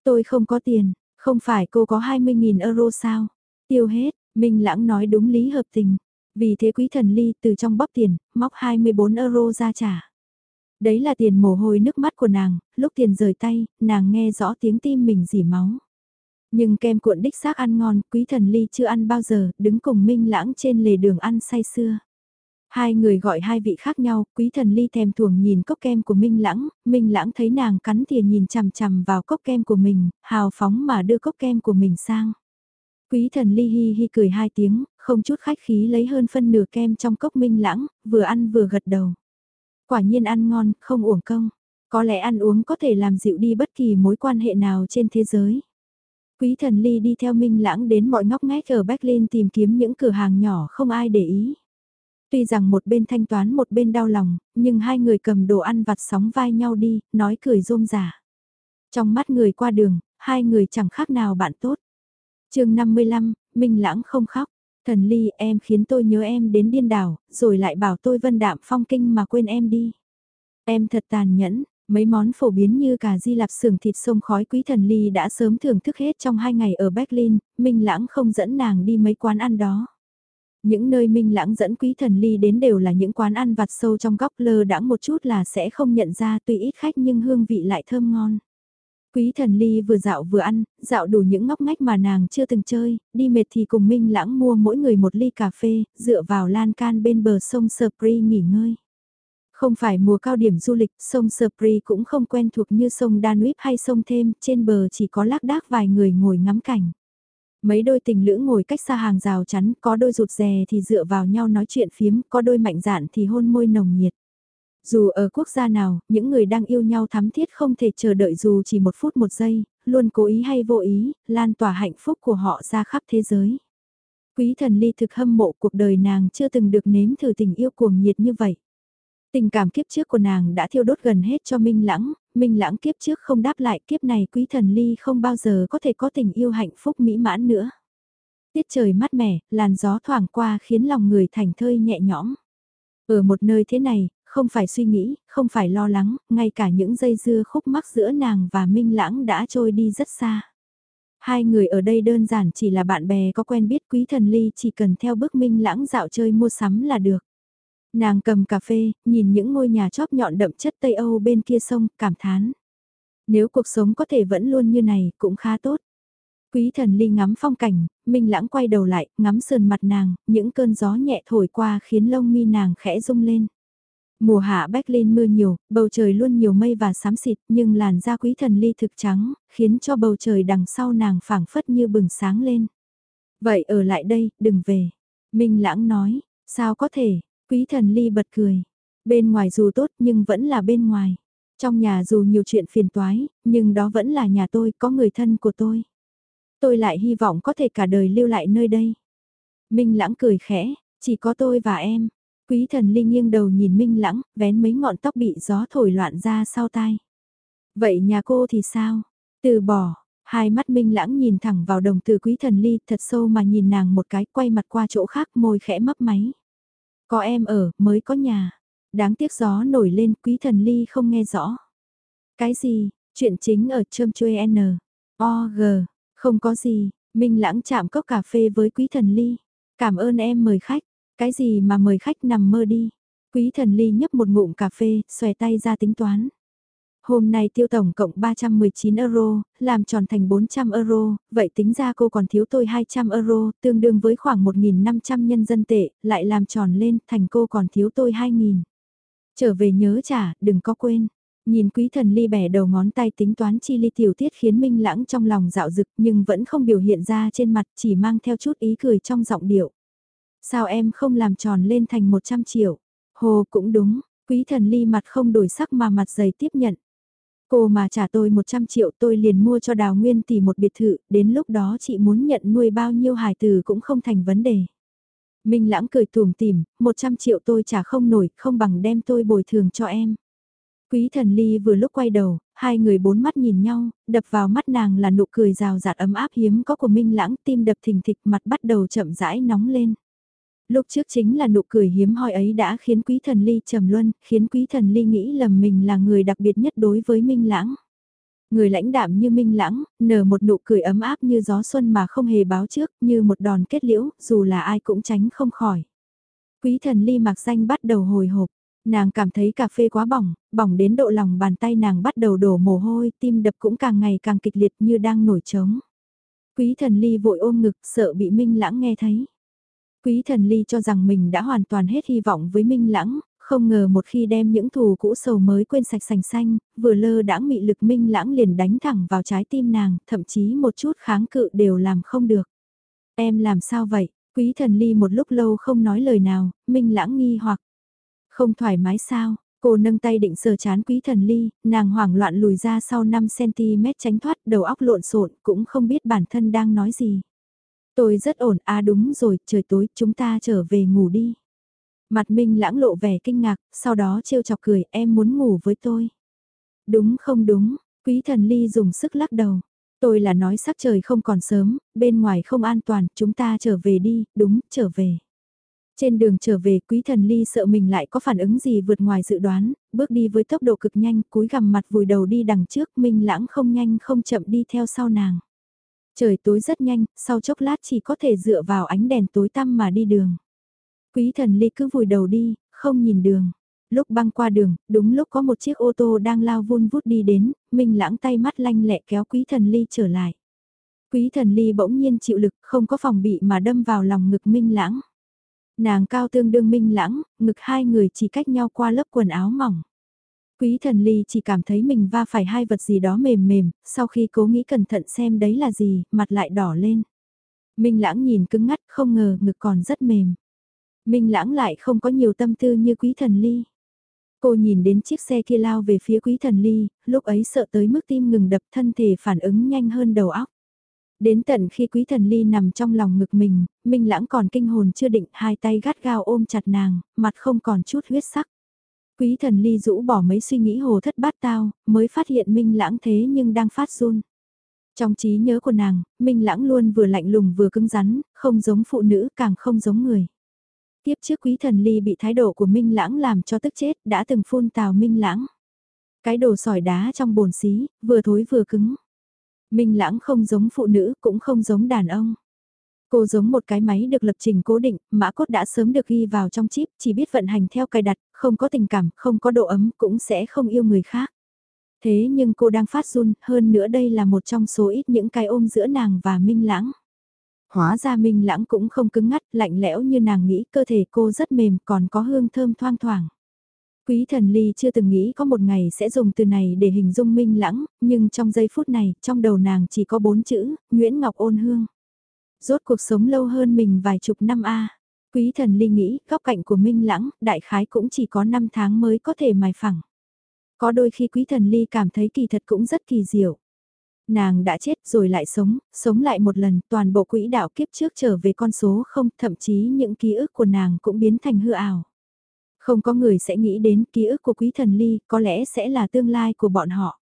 Tôi không có tiền, không phải cô có 20.000 euro sao? Tiêu hết, Minh Lãng nói đúng lý hợp tình. Vì thế quý thần ly từ trong bóp tiền, móc 24 euro ra trả. Đấy là tiền mồ hôi nước mắt của nàng, lúc tiền rời tay, nàng nghe rõ tiếng tim mình dỉ máu. Nhưng kem cuộn đích xác ăn ngon, quý thần ly chưa ăn bao giờ, đứng cùng Minh Lãng trên lề đường ăn say sưa. Hai người gọi hai vị khác nhau, quý thần ly thèm thuồng nhìn cốc kem của Minh Lãng, Minh Lãng thấy nàng cắn thìa nhìn chằm chằm vào cốc kem của mình, hào phóng mà đưa cốc kem của mình sang. Quý thần ly hi hi cười hai tiếng, không chút khách khí lấy hơn phân nửa kem trong cốc minh lãng, vừa ăn vừa gật đầu. Quả nhiên ăn ngon, không uổng công. Có lẽ ăn uống có thể làm dịu đi bất kỳ mối quan hệ nào trên thế giới. Quý thần ly đi theo minh lãng đến mọi ngóc ngách ở Berlin tìm kiếm những cửa hàng nhỏ không ai để ý. Tuy rằng một bên thanh toán một bên đau lòng, nhưng hai người cầm đồ ăn vặt sóng vai nhau đi, nói cười rôm rả. Trong mắt người qua đường, hai người chẳng khác nào bạn tốt chương 55, Minh Lãng không khóc. Thần Ly em khiến tôi nhớ em đến điên đảo, rồi lại bảo tôi vân đạm phong kinh mà quên em đi. Em thật tàn nhẫn, mấy món phổ biến như cà di lạp sườn thịt sông khói quý thần Ly đã sớm thưởng thức hết trong hai ngày ở Berlin, Minh Lãng không dẫn nàng đi mấy quán ăn đó. Những nơi Minh Lãng dẫn quý thần Ly đến đều là những quán ăn vặt sâu trong góc lơ đãng một chút là sẽ không nhận ra tuy ít khách nhưng hương vị lại thơm ngon. Quý thần ly vừa dạo vừa ăn, dạo đủ những ngóc ngách mà nàng chưa từng chơi, đi mệt thì cùng Minh Lãng mua mỗi người một ly cà phê, dựa vào lan can bên bờ sông Spri nghỉ ngơi. Không phải mùa cao điểm du lịch, sông Spri cũng không quen thuộc như sông Danube hay sông Thêm, trên bờ chỉ có lác đác vài người ngồi ngắm cảnh. Mấy đôi tình lữ ngồi cách xa hàng rào chắn, có đôi rụt rè thì dựa vào nhau nói chuyện phiếm, có đôi mạnh dạn thì hôn môi nồng nhiệt. Dù ở quốc gia nào, những người đang yêu nhau thắm thiết không thể chờ đợi dù chỉ một phút một giây, luôn cố ý hay vô ý, lan tỏa hạnh phúc của họ ra khắp thế giới. Quý thần ly thực hâm mộ cuộc đời nàng chưa từng được nếm thử tình yêu cuồng nhiệt như vậy. Tình cảm kiếp trước của nàng đã thiêu đốt gần hết cho Minh Lãng, Minh Lãng kiếp trước không đáp lại kiếp này quý thần ly không bao giờ có thể có tình yêu hạnh phúc mỹ mãn nữa. Tiết trời mát mẻ, làn gió thoảng qua khiến lòng người thành thơi nhẹ nhõm. Ở một nơi thế này, không phải suy nghĩ, không phải lo lắng, ngay cả những dây dưa khúc mắc giữa nàng và Minh Lãng đã trôi đi rất xa. Hai người ở đây đơn giản chỉ là bạn bè có quen biết quý thần ly chỉ cần theo bước Minh Lãng dạo chơi mua sắm là được. Nàng cầm cà phê, nhìn những ngôi nhà chóp nhọn đậm chất Tây Âu bên kia sông, cảm thán. Nếu cuộc sống có thể vẫn luôn như này, cũng khá tốt. Quý thần ly ngắm phong cảnh, Minh Lãng quay đầu lại, ngắm sườn mặt nàng, những cơn gió nhẹ thổi qua khiến lông mi nàng khẽ rung lên. Mùa hạ Berlin mưa nhiều, bầu trời luôn nhiều mây và xám xịt nhưng làn da quý thần ly thực trắng, khiến cho bầu trời đằng sau nàng phảng phất như bừng sáng lên. Vậy ở lại đây, đừng về. Minh Lãng nói, sao có thể, quý thần ly bật cười. Bên ngoài dù tốt nhưng vẫn là bên ngoài. Trong nhà dù nhiều chuyện phiền toái, nhưng đó vẫn là nhà tôi, có người thân của tôi. Tôi lại hy vọng có thể cả đời lưu lại nơi đây. Minh Lãng cười khẽ, chỉ có tôi và em, Quý thần linh nghiêng đầu nhìn Minh Lãng, vén mấy ngọn tóc bị gió thổi loạn ra sau tai. Vậy nhà cô thì sao? Từ bỏ, hai mắt Minh Lãng nhìn thẳng vào đồng từ quý thần ly thật sâu mà nhìn nàng một cái quay mặt qua chỗ khác môi khẽ mấp máy. Có em ở, mới có nhà. Đáng tiếc gió nổi lên quý thần ly không nghe rõ. Cái gì, chuyện chính ở trơm chuê N. O G, không có gì, Minh Lãng chạm cốc cà phê với quý thần ly. Cảm ơn em mời khách, cái gì mà mời khách nằm mơ đi. Quý thần ly nhấp một ngụm cà phê, xòe tay ra tính toán. Hôm nay tiêu tổng cộng 319 euro, làm tròn thành 400 euro, vậy tính ra cô còn thiếu tôi 200 euro, tương đương với khoảng 1.500 nhân dân tệ, lại làm tròn lên, thành cô còn thiếu tôi 2.000. Trở về nhớ trả, đừng có quên. Nhìn quý thần ly bẻ đầu ngón tay tính toán chi ly tiểu tiết khiến minh lãng trong lòng dạo dực nhưng vẫn không biểu hiện ra trên mặt chỉ mang theo chút ý cười trong giọng điệu. Sao em không làm tròn lên thành 100 triệu? Hồ cũng đúng, quý thần ly mặt không đổi sắc mà mặt dày tiếp nhận. Cô mà trả tôi 100 triệu tôi liền mua cho Đào Nguyên tỷ một biệt thự, đến lúc đó chị muốn nhận nuôi bao nhiêu hài tử cũng không thành vấn đề. Minh lãng cười tùm tìm, 100 triệu tôi trả không nổi, không bằng đem tôi bồi thường cho em. Quý thần ly vừa lúc quay đầu, hai người bốn mắt nhìn nhau, đập vào mắt nàng là nụ cười rào rạt ấm áp hiếm có của Minh lãng tim đập thình thịch mặt bắt đầu chậm rãi nóng lên. Lúc trước chính là nụ cười hiếm hoi ấy đã khiến quý thần ly trầm luân, khiến quý thần ly nghĩ lầm mình là người đặc biệt nhất đối với Minh Lãng. Người lãnh đạm như Minh Lãng, nở một nụ cười ấm áp như gió xuân mà không hề báo trước, như một đòn kết liễu, dù là ai cũng tránh không khỏi. Quý thần ly mặc danh bắt đầu hồi hộp, nàng cảm thấy cà phê quá bỏng, bỏng đến độ lòng bàn tay nàng bắt đầu đổ mồ hôi, tim đập cũng càng ngày càng kịch liệt như đang nổi trống. Quý thần ly vội ôm ngực sợ bị Minh Lãng nghe thấy. Quý thần ly cho rằng mình đã hoàn toàn hết hy vọng với Minh Lãng, không ngờ một khi đem những thù cũ sầu mới quên sạch sành xanh, vừa lơ đãng mị lực Minh Lãng liền đánh thẳng vào trái tim nàng, thậm chí một chút kháng cự đều làm không được. Em làm sao vậy? Quý thần ly một lúc lâu không nói lời nào, Minh Lãng nghi hoặc không thoải mái sao? Cô nâng tay định sờ chán quý thần ly, nàng hoảng loạn lùi ra sau 5cm tránh thoát đầu óc lộn xộn cũng không biết bản thân đang nói gì. Tôi rất ổn, à đúng rồi, trời tối, chúng ta trở về ngủ đi. Mặt Minh lãng lộ vẻ kinh ngạc, sau đó trêu chọc cười, em muốn ngủ với tôi. Đúng không đúng, quý thần ly dùng sức lắc đầu. Tôi là nói sắc trời không còn sớm, bên ngoài không an toàn, chúng ta trở về đi, đúng, trở về. Trên đường trở về, quý thần ly sợ mình lại có phản ứng gì vượt ngoài dự đoán, bước đi với tốc độ cực nhanh, cúi gằm mặt vùi đầu đi đằng trước, Minh lãng không nhanh không chậm đi theo sau nàng. Trời tối rất nhanh, sau chốc lát chỉ có thể dựa vào ánh đèn tối tăm mà đi đường. Quý thần ly cứ vùi đầu đi, không nhìn đường. Lúc băng qua đường, đúng lúc có một chiếc ô tô đang lao vun vút đi đến, Minh lãng tay mắt lanh lẹ kéo quý thần ly trở lại. Quý thần ly bỗng nhiên chịu lực, không có phòng bị mà đâm vào lòng ngực Minh lãng. Nàng cao tương đương Minh lãng, ngực hai người chỉ cách nhau qua lớp quần áo mỏng. Quý thần ly chỉ cảm thấy mình va phải hai vật gì đó mềm mềm, sau khi cố nghĩ cẩn thận xem đấy là gì, mặt lại đỏ lên. Minh Lãng nhìn cứng ngắt không ngờ ngực còn rất mềm. Minh Lãng lại không có nhiều tâm tư như quý thần ly. Cô nhìn đến chiếc xe kia lao về phía quý thần ly, lúc ấy sợ tới mức tim ngừng đập thân thể phản ứng nhanh hơn đầu óc. Đến tận khi quý thần ly nằm trong lòng ngực mình, Minh Lãng còn kinh hồn chưa định hai tay gắt gao ôm chặt nàng, mặt không còn chút huyết sắc. Quý thần ly rũ bỏ mấy suy nghĩ hồ thất bát tao, mới phát hiện Minh Lãng thế nhưng đang phát run. Trong trí nhớ của nàng, Minh Lãng luôn vừa lạnh lùng vừa cứng rắn, không giống phụ nữ càng không giống người. Tiếp trước quý thần ly bị thái độ của Minh Lãng làm cho tức chết, đã từng phun tào Minh Lãng. Cái đồ sỏi đá trong bồn xí, vừa thối vừa cứng. Minh Lãng không giống phụ nữ, cũng không giống đàn ông. Cô giống một cái máy được lập trình cố định, mã cốt đã sớm được ghi vào trong chip, chỉ biết vận hành theo cài đặt, không có tình cảm, không có độ ấm, cũng sẽ không yêu người khác. Thế nhưng cô đang phát run, hơn nữa đây là một trong số ít những cái ôm giữa nàng và Minh Lãng. Hóa ra Minh Lãng cũng không cứng ngắt, lạnh lẽo như nàng nghĩ cơ thể cô rất mềm còn có hương thơm thoang thoảng. Quý thần ly chưa từng nghĩ có một ngày sẽ dùng từ này để hình dung Minh Lãng, nhưng trong giây phút này, trong đầu nàng chỉ có bốn chữ, Nguyễn Ngọc ôn hương. Rốt cuộc sống lâu hơn mình vài chục năm a Quý thần ly nghĩ, góc cạnh của Minh Lãng, đại khái cũng chỉ có 5 tháng mới có thể mài phẳng. Có đôi khi quý thần ly cảm thấy kỳ thật cũng rất kỳ diệu. Nàng đã chết rồi lại sống, sống lại một lần, toàn bộ quỹ đạo kiếp trước trở về con số không, thậm chí những ký ức của nàng cũng biến thành hư ảo. Không có người sẽ nghĩ đến ký ức của quý thần ly, có lẽ sẽ là tương lai của bọn họ.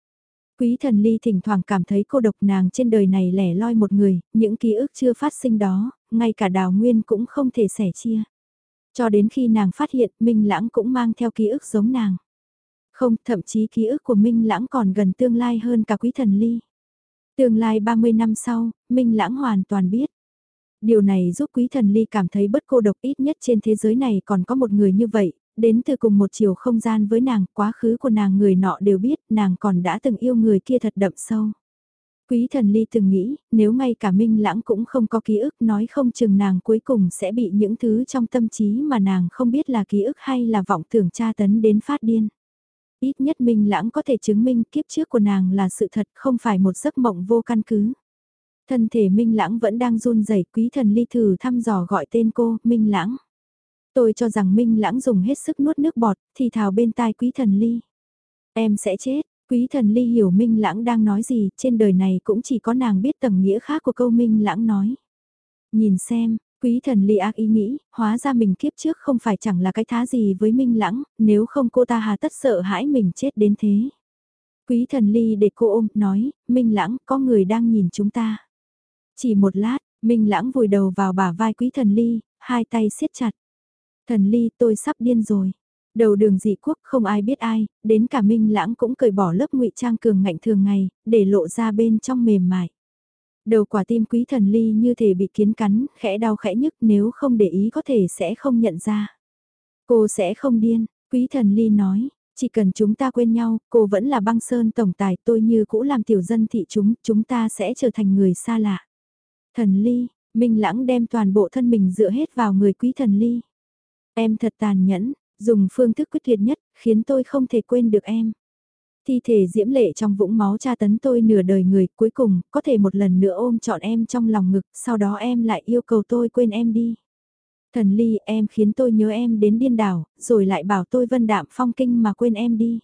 Quý thần ly thỉnh thoảng cảm thấy cô độc nàng trên đời này lẻ loi một người, những ký ức chưa phát sinh đó, ngay cả đào nguyên cũng không thể sẻ chia. Cho đến khi nàng phát hiện Minh Lãng cũng mang theo ký ức giống nàng. Không, thậm chí ký ức của Minh Lãng còn gần tương lai hơn cả quý thần ly. Tương lai 30 năm sau, Minh Lãng hoàn toàn biết. Điều này giúp quý thần ly cảm thấy bất cô độc ít nhất trên thế giới này còn có một người như vậy, đến từ cùng một chiều không gian với nàng, quá khứ của nàng người nọ đều biết, nàng còn đã từng yêu người kia thật đậm sâu. Quý thần ly từng nghĩ, nếu ngay cả Minh Lãng cũng không có ký ức nói không chừng nàng cuối cùng sẽ bị những thứ trong tâm trí mà nàng không biết là ký ức hay là vọng tưởng tra tấn đến phát điên. Ít nhất Minh Lãng có thể chứng minh kiếp trước của nàng là sự thật không phải một giấc mộng vô căn cứ. Thân thể Minh Lãng vẫn đang run rẩy quý thần ly thử thăm dò gọi tên cô, Minh Lãng. Tôi cho rằng Minh Lãng dùng hết sức nuốt nước bọt, thì thào bên tai quý thần ly. Em sẽ chết, quý thần ly hiểu Minh Lãng đang nói gì, trên đời này cũng chỉ có nàng biết tầng nghĩa khác của câu Minh Lãng nói. Nhìn xem, quý thần ly ác ý nghĩ, hóa ra mình kiếp trước không phải chẳng là cái thá gì với Minh Lãng, nếu không cô ta hà tất sợ hãi mình chết đến thế. Quý thần ly để cô ôm, nói, Minh Lãng, có người đang nhìn chúng ta. Chỉ một lát, Minh Lãng vùi đầu vào bả vai quý thần ly, hai tay siết chặt. Thần ly tôi sắp điên rồi. Đầu đường dị quốc không ai biết ai, đến cả Minh Lãng cũng cởi bỏ lớp ngụy trang cường ngạnh thường ngày, để lộ ra bên trong mềm mại. Đầu quả tim quý thần ly như thể bị kiến cắn, khẽ đau khẽ nhức nếu không để ý có thể sẽ không nhận ra. Cô sẽ không điên, quý thần ly nói, chỉ cần chúng ta quên nhau, cô vẫn là băng sơn tổng tài, tôi như cũ làm tiểu dân thị chúng, chúng ta sẽ trở thành người xa lạ. Thần ly, Minh Lãng đem toàn bộ thân mình dựa hết vào người quý thần ly. Em thật tàn nhẫn, dùng phương thức quyết liệt nhất, khiến tôi không thể quên được em. Thi thể diễm lệ trong vũng máu tra tấn tôi nửa đời người, cuối cùng, có thể một lần nữa ôm trọn em trong lòng ngực, sau đó em lại yêu cầu tôi quên em đi. Thần ly, em khiến tôi nhớ em đến điên đảo, rồi lại bảo tôi vân đạm phong kinh mà quên em đi.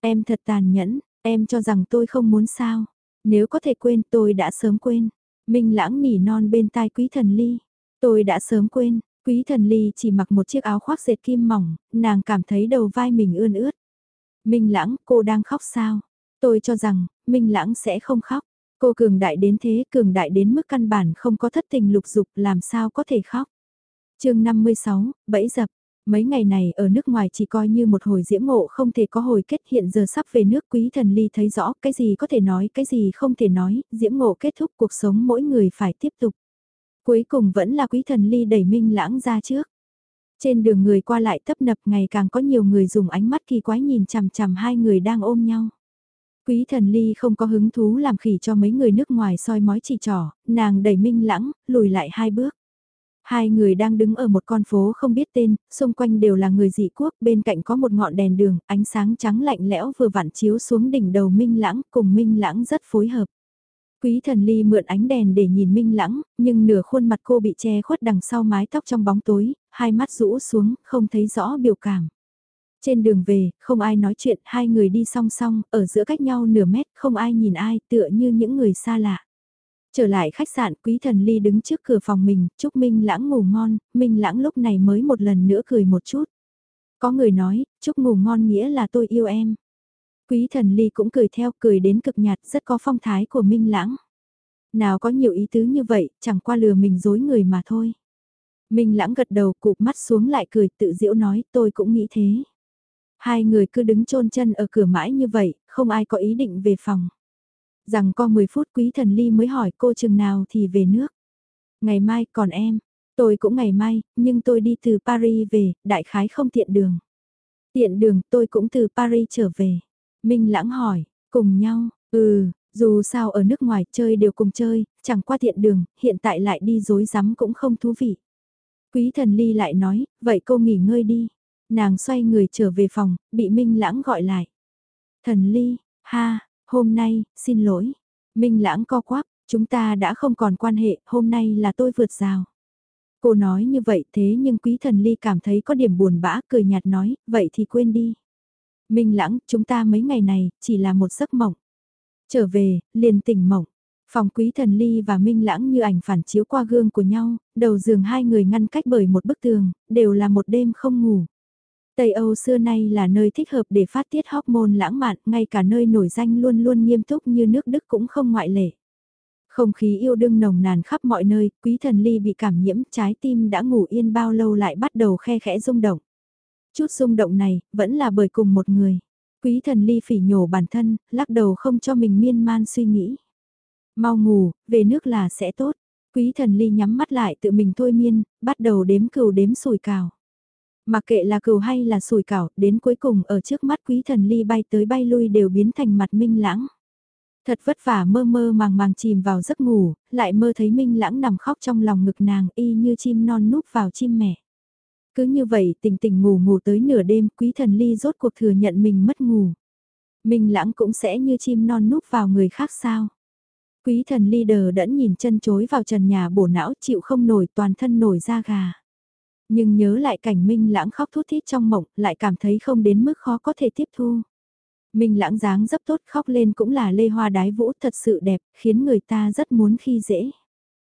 Em thật tàn nhẫn, em cho rằng tôi không muốn sao. Nếu có thể quên tôi đã sớm quên. Minh lãng nỉ non bên tai quý thần ly. Tôi đã sớm quên, quý thần ly chỉ mặc một chiếc áo khoác dệt kim mỏng, nàng cảm thấy đầu vai mình ươn ướt. Minh lãng, cô đang khóc sao? Tôi cho rằng, Minh lãng sẽ không khóc. Cô cường đại đến thế, cường đại đến mức căn bản không có thất tình lục dục làm sao có thể khóc. chương 56, bẫy dập, Mấy ngày này ở nước ngoài chỉ coi như một hồi diễm ngộ không thể có hồi kết hiện giờ sắp về nước quý thần ly thấy rõ cái gì có thể nói cái gì không thể nói, diễm ngộ kết thúc cuộc sống mỗi người phải tiếp tục. Cuối cùng vẫn là quý thần ly đẩy minh lãng ra trước. Trên đường người qua lại tấp nập ngày càng có nhiều người dùng ánh mắt kỳ quái nhìn chằm chằm hai người đang ôm nhau. Quý thần ly không có hứng thú làm khỉ cho mấy người nước ngoài soi mói chỉ trỏ, nàng đẩy minh lãng, lùi lại hai bước. Hai người đang đứng ở một con phố không biết tên, xung quanh đều là người dị quốc, bên cạnh có một ngọn đèn đường, ánh sáng trắng lạnh lẽo vừa vặn chiếu xuống đỉnh đầu Minh Lãng, cùng Minh Lãng rất phối hợp. Quý thần ly mượn ánh đèn để nhìn minh lãng, nhưng nửa khuôn mặt cô bị che khuất đằng sau mái tóc trong bóng tối, hai mắt rũ xuống, không thấy rõ biểu cảm. Trên đường về, không ai nói chuyện, hai người đi song song, ở giữa cách nhau nửa mét, không ai nhìn ai, tựa như những người xa lạ. Trở lại khách sạn, quý thần ly đứng trước cửa phòng mình, chúc Minh lãng ngủ ngon, Minh lãng lúc này mới một lần nữa cười một chút. Có người nói, chúc ngủ ngon nghĩa là tôi yêu em. Quý thần ly cũng cười theo, cười đến cực nhạt, rất có phong thái của Minh lãng. Nào có nhiều ý tứ như vậy, chẳng qua lừa mình dối người mà thôi. Minh lãng gật đầu cụp mắt xuống lại cười tự diễu nói tôi cũng nghĩ thế. Hai người cứ đứng chôn chân ở cửa mãi như vậy, không ai có ý định về phòng. Rằng có 10 phút quý thần ly mới hỏi cô chừng nào thì về nước. Ngày mai còn em, tôi cũng ngày mai, nhưng tôi đi từ Paris về, đại khái không tiện đường. Tiện đường tôi cũng từ Paris trở về. Minh lãng hỏi, cùng nhau, ừ, dù sao ở nước ngoài chơi đều cùng chơi, chẳng qua tiện đường, hiện tại lại đi dối rắm cũng không thú vị. Quý thần ly lại nói, vậy cô nghỉ ngơi đi. Nàng xoay người trở về phòng, bị Minh lãng gọi lại. Thần ly, ha, hôm nay, xin lỗi. Minh lãng co quắp, chúng ta đã không còn quan hệ, hôm nay là tôi vượt rào. Cô nói như vậy thế nhưng quý thần ly cảm thấy có điểm buồn bã cười nhạt nói, vậy thì quên đi. Minh lãng, chúng ta mấy ngày này, chỉ là một giấc mộng. Trở về, liền tỉnh mộng. Phòng quý thần ly và minh lãng như ảnh phản chiếu qua gương của nhau, đầu giường hai người ngăn cách bởi một bức tường, đều là một đêm không ngủ. Tây Âu xưa nay là nơi thích hợp để phát tiết hormone lãng mạn, ngay cả nơi nổi danh luôn luôn nghiêm túc như nước Đức cũng không ngoại lệ. Không khí yêu đương nồng nàn khắp mọi nơi, quý thần ly bị cảm nhiễm, trái tim đã ngủ yên bao lâu lại bắt đầu khe khẽ rung động. Chút rung động này, vẫn là bởi cùng một người. Quý thần ly phỉ nhổ bản thân, lắc đầu không cho mình miên man suy nghĩ. Mau ngủ, về nước là sẽ tốt. Quý thần ly nhắm mắt lại tự mình thôi miên, bắt đầu đếm cừu đếm sùi cào. Mặc kệ là cừu hay là sùi cảo, đến cuối cùng ở trước mắt quý thần ly bay tới bay lui đều biến thành mặt minh lãng. Thật vất vả mơ mơ màng màng chìm vào giấc ngủ, lại mơ thấy minh lãng nằm khóc trong lòng ngực nàng y như chim non núp vào chim mẹ. Cứ như vậy tỉnh tỉnh ngủ ngủ tới nửa đêm quý thần ly rốt cuộc thừa nhận mình mất ngủ. mình lãng cũng sẽ như chim non núp vào người khác sao. Quý thần ly đờ đẫn nhìn chân chối vào trần nhà bổ não chịu không nổi toàn thân nổi da gà. Nhưng nhớ lại cảnh Minh Lãng khóc thút thít trong mộng, lại cảm thấy không đến mức khó có thể tiếp thu. Minh Lãng dáng dấp tốt khóc lên cũng là lê hoa đái vũ thật sự đẹp, khiến người ta rất muốn khi dễ.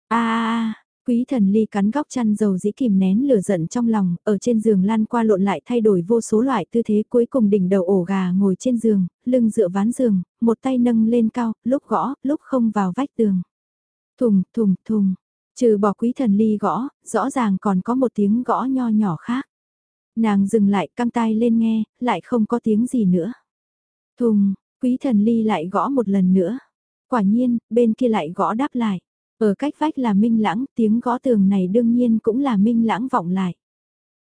a a Quý thần ly cắn góc chăn dầu dĩ kìm nén lửa giận trong lòng, ở trên giường lăn qua lộn lại thay đổi vô số loại tư thế cuối cùng đỉnh đầu ổ gà ngồi trên giường, lưng dựa ván giường, một tay nâng lên cao, lúc gõ, lúc không vào vách tường. Thùng, thùng, thùng, Trừ bỏ quý thần ly gõ, rõ ràng còn có một tiếng gõ nho nhỏ khác. Nàng dừng lại căng tai lên nghe, lại không có tiếng gì nữa. Thùng, quý thần ly lại gõ một lần nữa. Quả nhiên, bên kia lại gõ đáp lại. Ở cách vách là minh lãng, tiếng gõ tường này đương nhiên cũng là minh lãng vọng lại.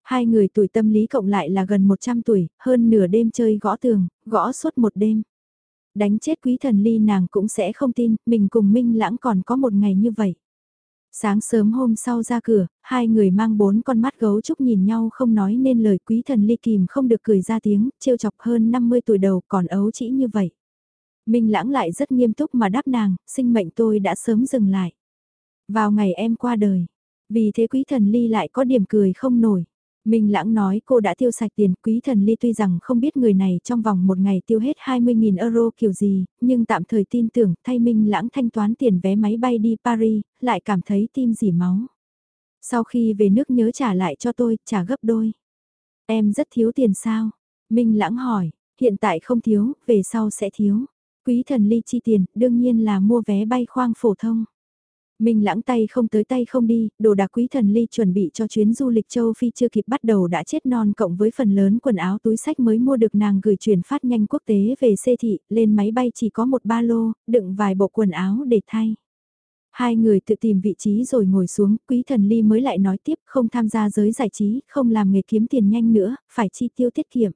Hai người tuổi tâm lý cộng lại là gần 100 tuổi, hơn nửa đêm chơi gõ tường, gõ suốt một đêm. Đánh chết quý thần ly nàng cũng sẽ không tin, mình cùng minh lãng còn có một ngày như vậy. Sáng sớm hôm sau ra cửa, hai người mang bốn con mắt gấu trúc nhìn nhau không nói nên lời quý thần ly kìm không được cười ra tiếng, trêu chọc hơn 50 tuổi đầu còn ấu chỉ như vậy. Minh lãng lại rất nghiêm túc mà đáp nàng, sinh mệnh tôi đã sớm dừng lại. Vào ngày em qua đời, vì thế quý thần ly lại có điểm cười không nổi. Minh Lãng nói cô đã tiêu sạch tiền, quý thần ly tuy rằng không biết người này trong vòng một ngày tiêu hết 20.000 euro kiểu gì, nhưng tạm thời tin tưởng thay Minh Lãng thanh toán tiền vé máy bay đi Paris, lại cảm thấy tim dỉ máu. Sau khi về nước nhớ trả lại cho tôi, trả gấp đôi. Em rất thiếu tiền sao? Minh Lãng hỏi, hiện tại không thiếu, về sau sẽ thiếu. Quý thần ly chi tiền, đương nhiên là mua vé bay khoang phổ thông. Minh lãng tay không tới tay không đi, đồ đạc quý thần ly chuẩn bị cho chuyến du lịch châu Phi chưa kịp bắt đầu đã chết non cộng với phần lớn quần áo túi sách mới mua được nàng gửi chuyển phát nhanh quốc tế về xê thị, lên máy bay chỉ có một ba lô, đựng vài bộ quần áo để thay. Hai người tự tìm vị trí rồi ngồi xuống, quý thần ly mới lại nói tiếp không tham gia giới giải trí, không làm nghề kiếm tiền nhanh nữa, phải chi tiêu tiết kiệm.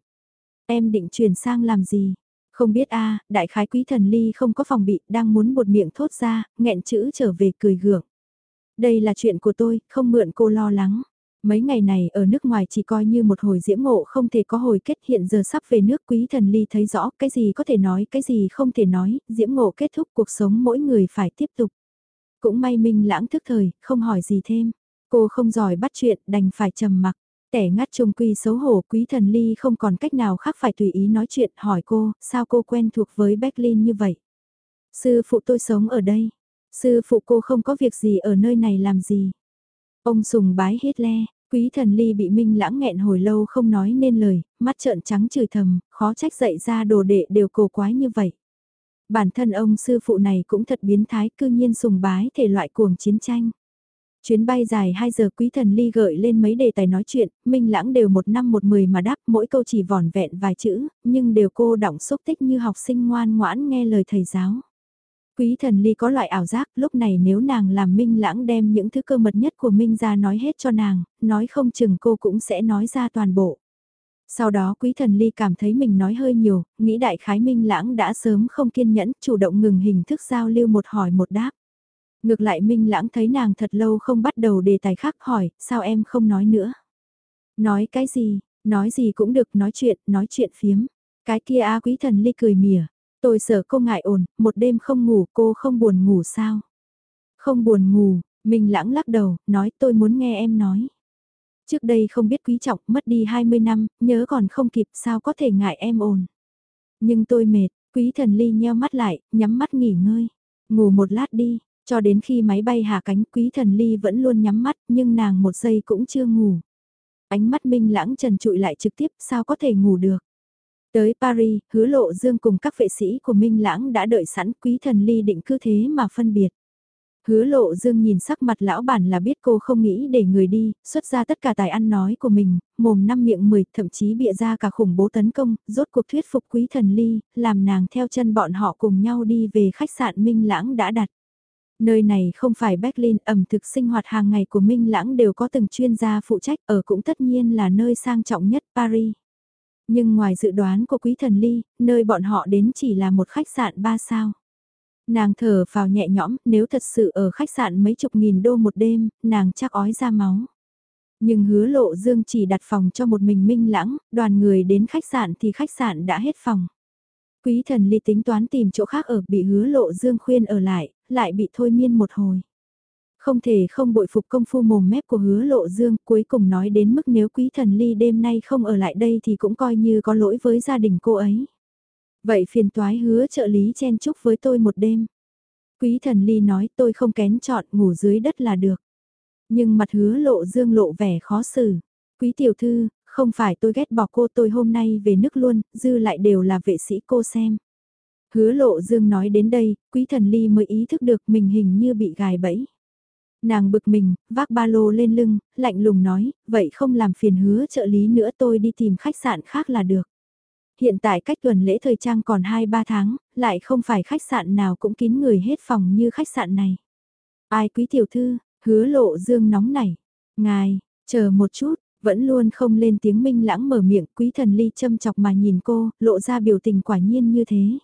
Em định chuyển sang làm gì? Không biết a đại khái quý thần ly không có phòng bị, đang muốn một miệng thốt ra, nghẹn chữ trở về cười gượng. Đây là chuyện của tôi, không mượn cô lo lắng. Mấy ngày này ở nước ngoài chỉ coi như một hồi diễm ngộ không thể có hồi kết hiện giờ sắp về nước quý thần ly thấy rõ cái gì có thể nói cái gì không thể nói, diễm ngộ kết thúc cuộc sống mỗi người phải tiếp tục. Cũng may minh lãng thức thời, không hỏi gì thêm. Cô không giỏi bắt chuyện đành phải trầm mặc. Tẻ ngắt trông quy xấu hổ quý thần ly không còn cách nào khác phải tùy ý nói chuyện hỏi cô, sao cô quen thuộc với Berlin như vậy? Sư phụ tôi sống ở đây. Sư phụ cô không có việc gì ở nơi này làm gì. Ông sùng bái hết le quý thần ly bị minh lãng nghẹn hồi lâu không nói nên lời, mắt trợn trắng chửi thầm, khó trách dậy ra đồ đệ đều cổ quái như vậy. Bản thân ông sư phụ này cũng thật biến thái cư nhiên sùng bái thể loại cuồng chiến tranh. Chuyến bay dài 2 giờ quý thần ly gợi lên mấy đề tài nói chuyện, minh lãng đều một năm một mười mà đáp mỗi câu chỉ vỏn vẹn vài chữ, nhưng đều cô đọng xúc tích như học sinh ngoan ngoãn nghe lời thầy giáo. Quý thần ly có loại ảo giác lúc này nếu nàng làm minh lãng đem những thứ cơ mật nhất của minh ra nói hết cho nàng, nói không chừng cô cũng sẽ nói ra toàn bộ. Sau đó quý thần ly cảm thấy mình nói hơi nhiều, nghĩ đại khái minh lãng đã sớm không kiên nhẫn, chủ động ngừng hình thức giao lưu một hỏi một đáp. Ngược lại minh lãng thấy nàng thật lâu không bắt đầu đề tài khác hỏi, sao em không nói nữa? Nói cái gì, nói gì cũng được nói chuyện, nói chuyện phiếm. Cái kia a quý thần ly cười mỉa, tôi sợ cô ngại ổn một đêm không ngủ cô không buồn ngủ sao? Không buồn ngủ, minh lãng lắc đầu, nói tôi muốn nghe em nói. Trước đây không biết quý trọng, mất đi 20 năm, nhớ còn không kịp sao có thể ngại em ổn Nhưng tôi mệt, quý thần ly nheo mắt lại, nhắm mắt nghỉ ngơi. Ngủ một lát đi, cho đến khi máy bay hạ cánh quý thần ly vẫn luôn nhắm mắt nhưng nàng một giây cũng chưa ngủ. Ánh mắt minh lãng trần trụi lại trực tiếp sao có thể ngủ được. Tới Paris, hứa lộ dương cùng các vệ sĩ của Minh Lãng đã đợi sẵn quý thần ly định cứ thế mà phân biệt. Hứa lộ dương nhìn sắc mặt lão bản là biết cô không nghĩ để người đi, xuất ra tất cả tài ăn nói của mình, mồm năm miệng mười, thậm chí bịa ra cả khủng bố tấn công, rốt cuộc thuyết phục quý thần ly, làm nàng theo chân bọn họ cùng nhau đi về khách sạn Minh Lãng đã đặt. Nơi này không phải Berlin, ẩm thực sinh hoạt hàng ngày của Minh Lãng đều có từng chuyên gia phụ trách, ở cũng tất nhiên là nơi sang trọng nhất Paris. Nhưng ngoài dự đoán của Quý Thần Ly, nơi bọn họ đến chỉ là một khách sạn 3 sao. Nàng thở vào nhẹ nhõm, nếu thật sự ở khách sạn mấy chục nghìn đô một đêm, nàng chắc ói ra máu. Nhưng hứa lộ dương chỉ đặt phòng cho một mình minh lãng, đoàn người đến khách sạn thì khách sạn đã hết phòng. Quý thần ly tính toán tìm chỗ khác ở bị hứa lộ dương khuyên ở lại, lại bị thôi miên một hồi. Không thể không bội phục công phu mồm mép của hứa lộ dương cuối cùng nói đến mức nếu quý thần ly đêm nay không ở lại đây thì cũng coi như có lỗi với gia đình cô ấy. Vậy phiền toái hứa trợ lý chen chúc với tôi một đêm. Quý thần ly nói tôi không kén chọn ngủ dưới đất là được. Nhưng mặt hứa lộ dương lộ vẻ khó xử. Quý tiểu thư, không phải tôi ghét bỏ cô tôi hôm nay về nước luôn, dư lại đều là vệ sĩ cô xem. Hứa lộ dương nói đến đây, quý thần ly mới ý thức được mình hình như bị gài bẫy. Nàng bực mình, vác ba lô lên lưng, lạnh lùng nói, vậy không làm phiền hứa trợ lý nữa tôi đi tìm khách sạn khác là được. Hiện tại cách tuần lễ thời trang còn 2-3 tháng, lại không phải khách sạn nào cũng kín người hết phòng như khách sạn này. Ai quý tiểu thư, hứa lộ dương nóng nảy. Ngài, chờ một chút, vẫn luôn không lên tiếng minh lãng mở miệng quý thần ly châm chọc mà nhìn cô, lộ ra biểu tình quả nhiên như thế.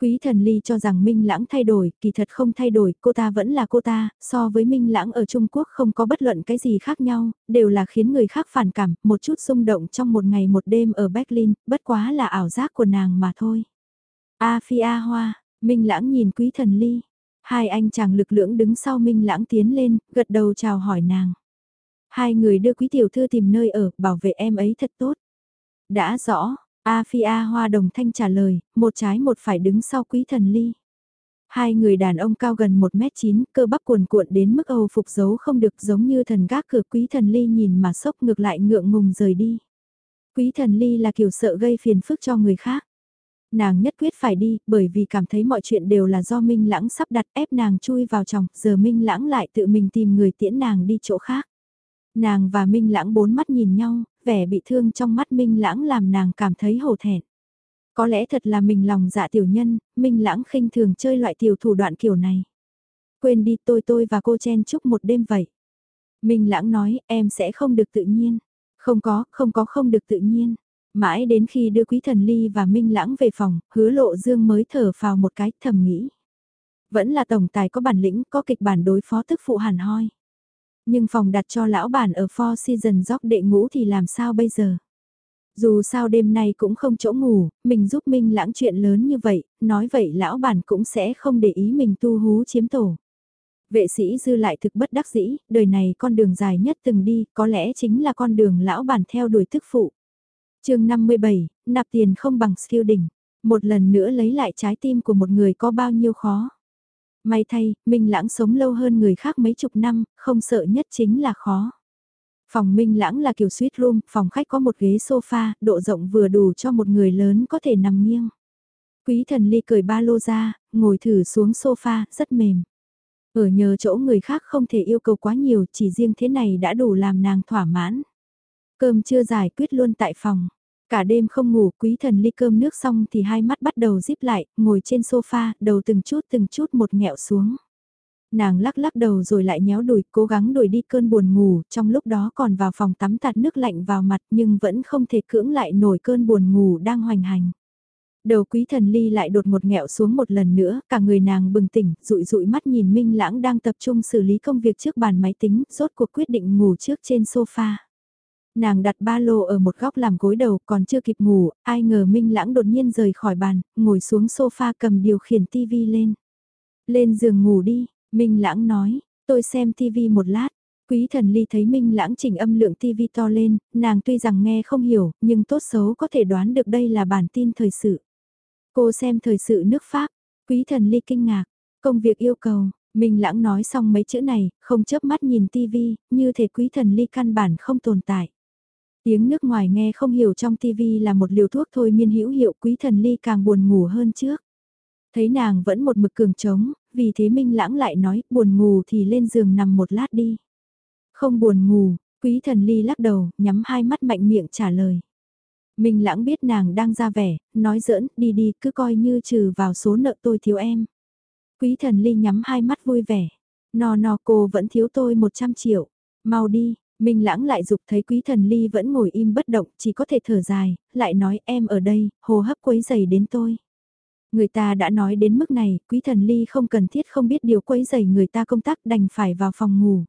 Quý thần ly cho rằng Minh Lãng thay đổi, kỳ thật không thay đổi, cô ta vẫn là cô ta, so với Minh Lãng ở Trung Quốc không có bất luận cái gì khác nhau, đều là khiến người khác phản cảm, một chút xung động trong một ngày một đêm ở Berlin, bất quá là ảo giác của nàng mà thôi. A Phi A Hoa, Minh Lãng nhìn quý thần ly, hai anh chàng lực lưỡng đứng sau Minh Lãng tiến lên, gật đầu chào hỏi nàng. Hai người đưa quý tiểu thư tìm nơi ở, bảo vệ em ấy thật tốt. Đã rõ, A Phi A Hoa đồng thanh trả lời, một trái một phải đứng sau quý thần ly. Hai người đàn ông cao gần 1m9, cơ bắp cuồn cuộn đến mức Âu phục giấu không được giống như thần gác cửa quý thần ly nhìn mà sốc ngược lại ngượng ngùng rời đi. Quý thần ly là kiểu sợ gây phiền phức cho người khác. Nàng nhất quyết phải đi, bởi vì cảm thấy mọi chuyện đều là do Minh Lãng sắp đặt ép nàng chui vào chồng, giờ Minh Lãng lại tự mình tìm người tiễn nàng đi chỗ khác. Nàng và Minh Lãng bốn mắt nhìn nhau, vẻ bị thương trong mắt Minh Lãng làm nàng cảm thấy hổ thẹn. Có lẽ thật là mình lòng dạ tiểu nhân, Minh Lãng khinh thường chơi loại tiểu thủ đoạn kiểu này. Quên đi tôi tôi và cô chen chúc một đêm vậy. Minh Lãng nói em sẽ không được tự nhiên. Không có, không có không được tự nhiên. Mãi đến khi đưa Quý Thần Ly và Minh Lãng về phòng, hứa lộ dương mới thở vào một cái thầm nghĩ. Vẫn là tổng tài có bản lĩnh, có kịch bản đối phó tức phụ hàn hoi. Nhưng phòng đặt cho lão bản ở Four Seasons dốc đệ ngũ thì làm sao bây giờ? Dù sao đêm nay cũng không chỗ ngủ, mình giúp Minh lãng chuyện lớn như vậy, nói vậy lão bản cũng sẽ không để ý mình tu hú chiếm tổ. Vệ sĩ dư lại thực bất đắc dĩ, đời này con đường dài nhất từng đi, có lẽ chính là con đường lão bản theo đuổi thức phụ. chương 57, nạp tiền không bằng siêu đỉnh. Một lần nữa lấy lại trái tim của một người có bao nhiêu khó. May thay, Minh Lãng sống lâu hơn người khác mấy chục năm, không sợ nhất chính là khó. Phòng Minh Lãng là kiểu suite room, phòng khách có một ghế sofa, độ rộng vừa đủ cho một người lớn có thể nằm nghiêng. Quý thần ly cởi ba lô ra, ngồi thử xuống sofa, rất mềm. Ở nhờ chỗ người khác không thể yêu cầu quá nhiều, chỉ riêng thế này đã đủ làm nàng thỏa mãn. Cơm chưa giải quyết luôn tại phòng. Cả đêm không ngủ, quý thần ly cơm nước xong thì hai mắt bắt đầu díp lại, ngồi trên sofa, đầu từng chút từng chút một nghẹo xuống. Nàng lắc lắc đầu rồi lại nhéo đùi, cố gắng đuổi đi cơn buồn ngủ, trong lúc đó còn vào phòng tắm tạt nước lạnh vào mặt nhưng vẫn không thể cưỡng lại nổi cơn buồn ngủ đang hoành hành. Đầu quý thần ly lại đột một nghẹo xuống một lần nữa, cả người nàng bừng tỉnh, rụi rụi mắt nhìn Minh Lãng đang tập trung xử lý công việc trước bàn máy tính, rốt cuộc quyết định ngủ trước trên sofa. Nàng đặt ba lô ở một góc làm gối đầu còn chưa kịp ngủ, ai ngờ Minh Lãng đột nhiên rời khỏi bàn, ngồi xuống sofa cầm điều khiển tivi lên. Lên giường ngủ đi, Minh Lãng nói, tôi xem tivi một lát. Quý thần ly thấy Minh Lãng chỉnh âm lượng tivi to lên, nàng tuy rằng nghe không hiểu, nhưng tốt xấu có thể đoán được đây là bản tin thời sự. Cô xem thời sự nước Pháp, quý thần ly kinh ngạc, công việc yêu cầu, Minh Lãng nói xong mấy chữ này, không chớp mắt nhìn tivi, như thể quý thần ly căn bản không tồn tại. Tiếng nước ngoài nghe không hiểu trong tivi là một liều thuốc thôi miên hữu hiệu quý thần ly càng buồn ngủ hơn trước. Thấy nàng vẫn một mực cường trống, vì thế Minh Lãng lại nói buồn ngủ thì lên giường nằm một lát đi. Không buồn ngủ, quý thần ly lắc đầu, nhắm hai mắt mạnh miệng trả lời. Minh Lãng biết nàng đang ra vẻ, nói giỡn, đi đi, cứ coi như trừ vào số nợ tôi thiếu em. Quý thần ly nhắm hai mắt vui vẻ. No no cô vẫn thiếu tôi 100 triệu. Mau đi, Minh Lãng lại dục thấy quý thần ly vẫn ngồi im bất động, chỉ có thể thở dài, lại nói em ở đây, hồ hấp quấy dày đến tôi. Người ta đã nói đến mức này, quý thần ly không cần thiết không biết điều quấy dày người ta công tác đành phải vào phòng ngủ.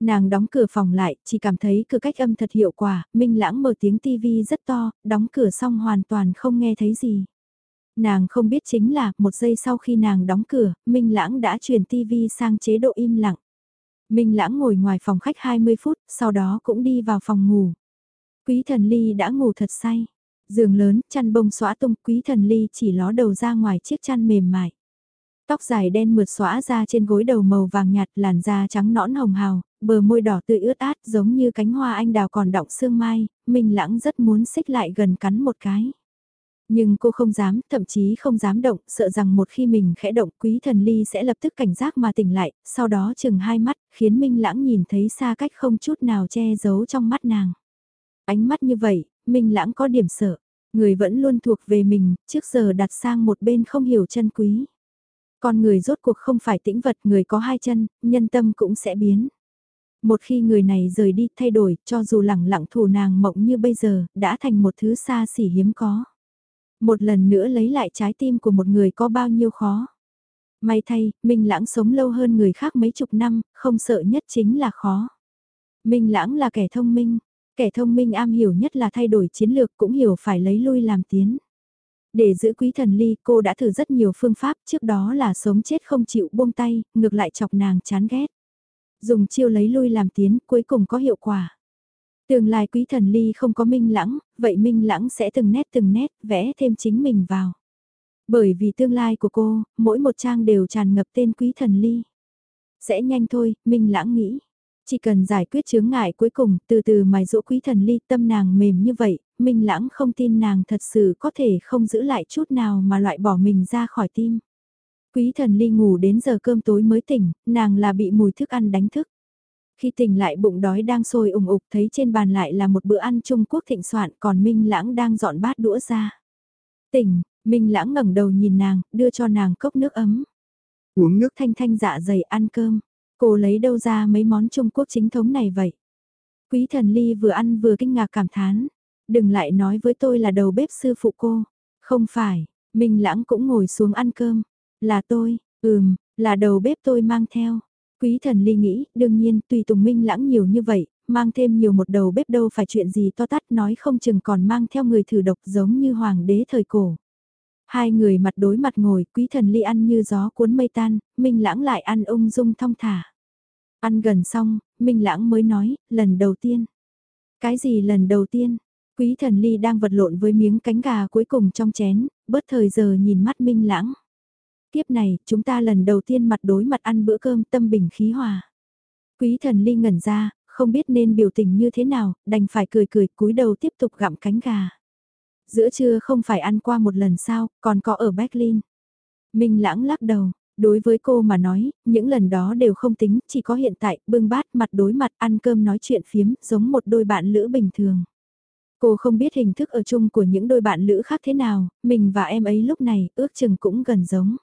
Nàng đóng cửa phòng lại, chỉ cảm thấy cửa cách âm thật hiệu quả, Minh Lãng mở tiếng tivi rất to, đóng cửa xong hoàn toàn không nghe thấy gì. Nàng không biết chính là, một giây sau khi nàng đóng cửa, Minh Lãng đã chuyển tivi sang chế độ im lặng. Minh Lãng ngồi ngoài phòng khách 20 phút, sau đó cũng đi vào phòng ngủ. Quý thần ly đã ngủ thật say. Giường lớn, chăn bông xóa tung, quý thần ly chỉ ló đầu ra ngoài chiếc chăn mềm mại. Tóc dài đen mượt xóa ra trên gối đầu màu vàng nhạt, làn da trắng nõn hồng hào, bờ môi đỏ tươi ướt át giống như cánh hoa anh đào còn đọng sương mai, Minh Lãng rất muốn xích lại gần cắn một cái. Nhưng cô không dám, thậm chí không dám động, sợ rằng một khi mình khẽ động quý thần ly sẽ lập tức cảnh giác mà tỉnh lại, sau đó chừng hai mắt, khiến Minh Lãng nhìn thấy xa cách không chút nào che giấu trong mắt nàng. Ánh mắt như vậy, Minh Lãng có điểm sợ, người vẫn luôn thuộc về mình, trước giờ đặt sang một bên không hiểu chân quý. Con người rốt cuộc không phải tĩnh vật, người có hai chân, nhân tâm cũng sẽ biến. Một khi người này rời đi thay đổi, cho dù lẳng lặng thủ nàng mộng như bây giờ, đã thành một thứ xa xỉ hiếm có. Một lần nữa lấy lại trái tim của một người có bao nhiêu khó. May thay, Minh Lãng sống lâu hơn người khác mấy chục năm, không sợ nhất chính là khó. Minh Lãng là kẻ thông minh, kẻ thông minh am hiểu nhất là thay đổi chiến lược cũng hiểu phải lấy lui làm tiến. Để giữ quý thần ly cô đã thử rất nhiều phương pháp trước đó là sống chết không chịu buông tay, ngược lại chọc nàng chán ghét. Dùng chiêu lấy lui làm tiến cuối cùng có hiệu quả. Tương lai quý thần ly không có minh lãng, vậy minh lãng sẽ từng nét từng nét vẽ thêm chính mình vào. Bởi vì tương lai của cô, mỗi một trang đều tràn ngập tên quý thần ly. Sẽ nhanh thôi, minh lãng nghĩ. Chỉ cần giải quyết chướng ngại cuối cùng, từ từ mài dỗ quý thần ly tâm nàng mềm như vậy, minh lãng không tin nàng thật sự có thể không giữ lại chút nào mà loại bỏ mình ra khỏi tim. Quý thần ly ngủ đến giờ cơm tối mới tỉnh, nàng là bị mùi thức ăn đánh thức. Khi tỉnh lại bụng đói đang sôi ủng ục thấy trên bàn lại là một bữa ăn Trung Quốc thịnh soạn còn Minh Lãng đang dọn bát đũa ra. Tỉnh, Minh Lãng ngẩng đầu nhìn nàng, đưa cho nàng cốc nước ấm. Uống nước thanh thanh dạ dày ăn cơm. Cô lấy đâu ra mấy món Trung Quốc chính thống này vậy? Quý thần ly vừa ăn vừa kinh ngạc cảm thán. Đừng lại nói với tôi là đầu bếp sư phụ cô. Không phải, Minh Lãng cũng ngồi xuống ăn cơm. Là tôi, ừm, là đầu bếp tôi mang theo. Quý thần ly nghĩ, đương nhiên, tùy Tùng Minh lãng nhiều như vậy, mang thêm nhiều một đầu bếp đâu phải chuyện gì to tát nói không chừng còn mang theo người thử độc giống như hoàng đế thời cổ. Hai người mặt đối mặt ngồi, quý thần ly ăn như gió cuốn mây tan, Minh lãng lại ăn ung dung thong thả. Ăn gần xong, Minh lãng mới nói, lần đầu tiên. Cái gì lần đầu tiên? Quý thần ly đang vật lộn với miếng cánh gà cuối cùng trong chén, bớt thời giờ nhìn mắt Minh lãng. Tiếp này, chúng ta lần đầu tiên mặt đối mặt ăn bữa cơm tâm bình khí hòa. Quý thần ly ngẩn ra, không biết nên biểu tình như thế nào, đành phải cười cười cúi đầu tiếp tục gặm cánh gà. Giữa trưa không phải ăn qua một lần sao, còn có ở Berlin. Minh lãng lắc đầu, đối với cô mà nói, những lần đó đều không tính, chỉ có hiện tại, bưng bát mặt đối mặt ăn cơm nói chuyện phiếm, giống một đôi bạn lữ bình thường. Cô không biết hình thức ở chung của những đôi bạn lữ khác thế nào, mình và em ấy lúc này ước chừng cũng gần giống.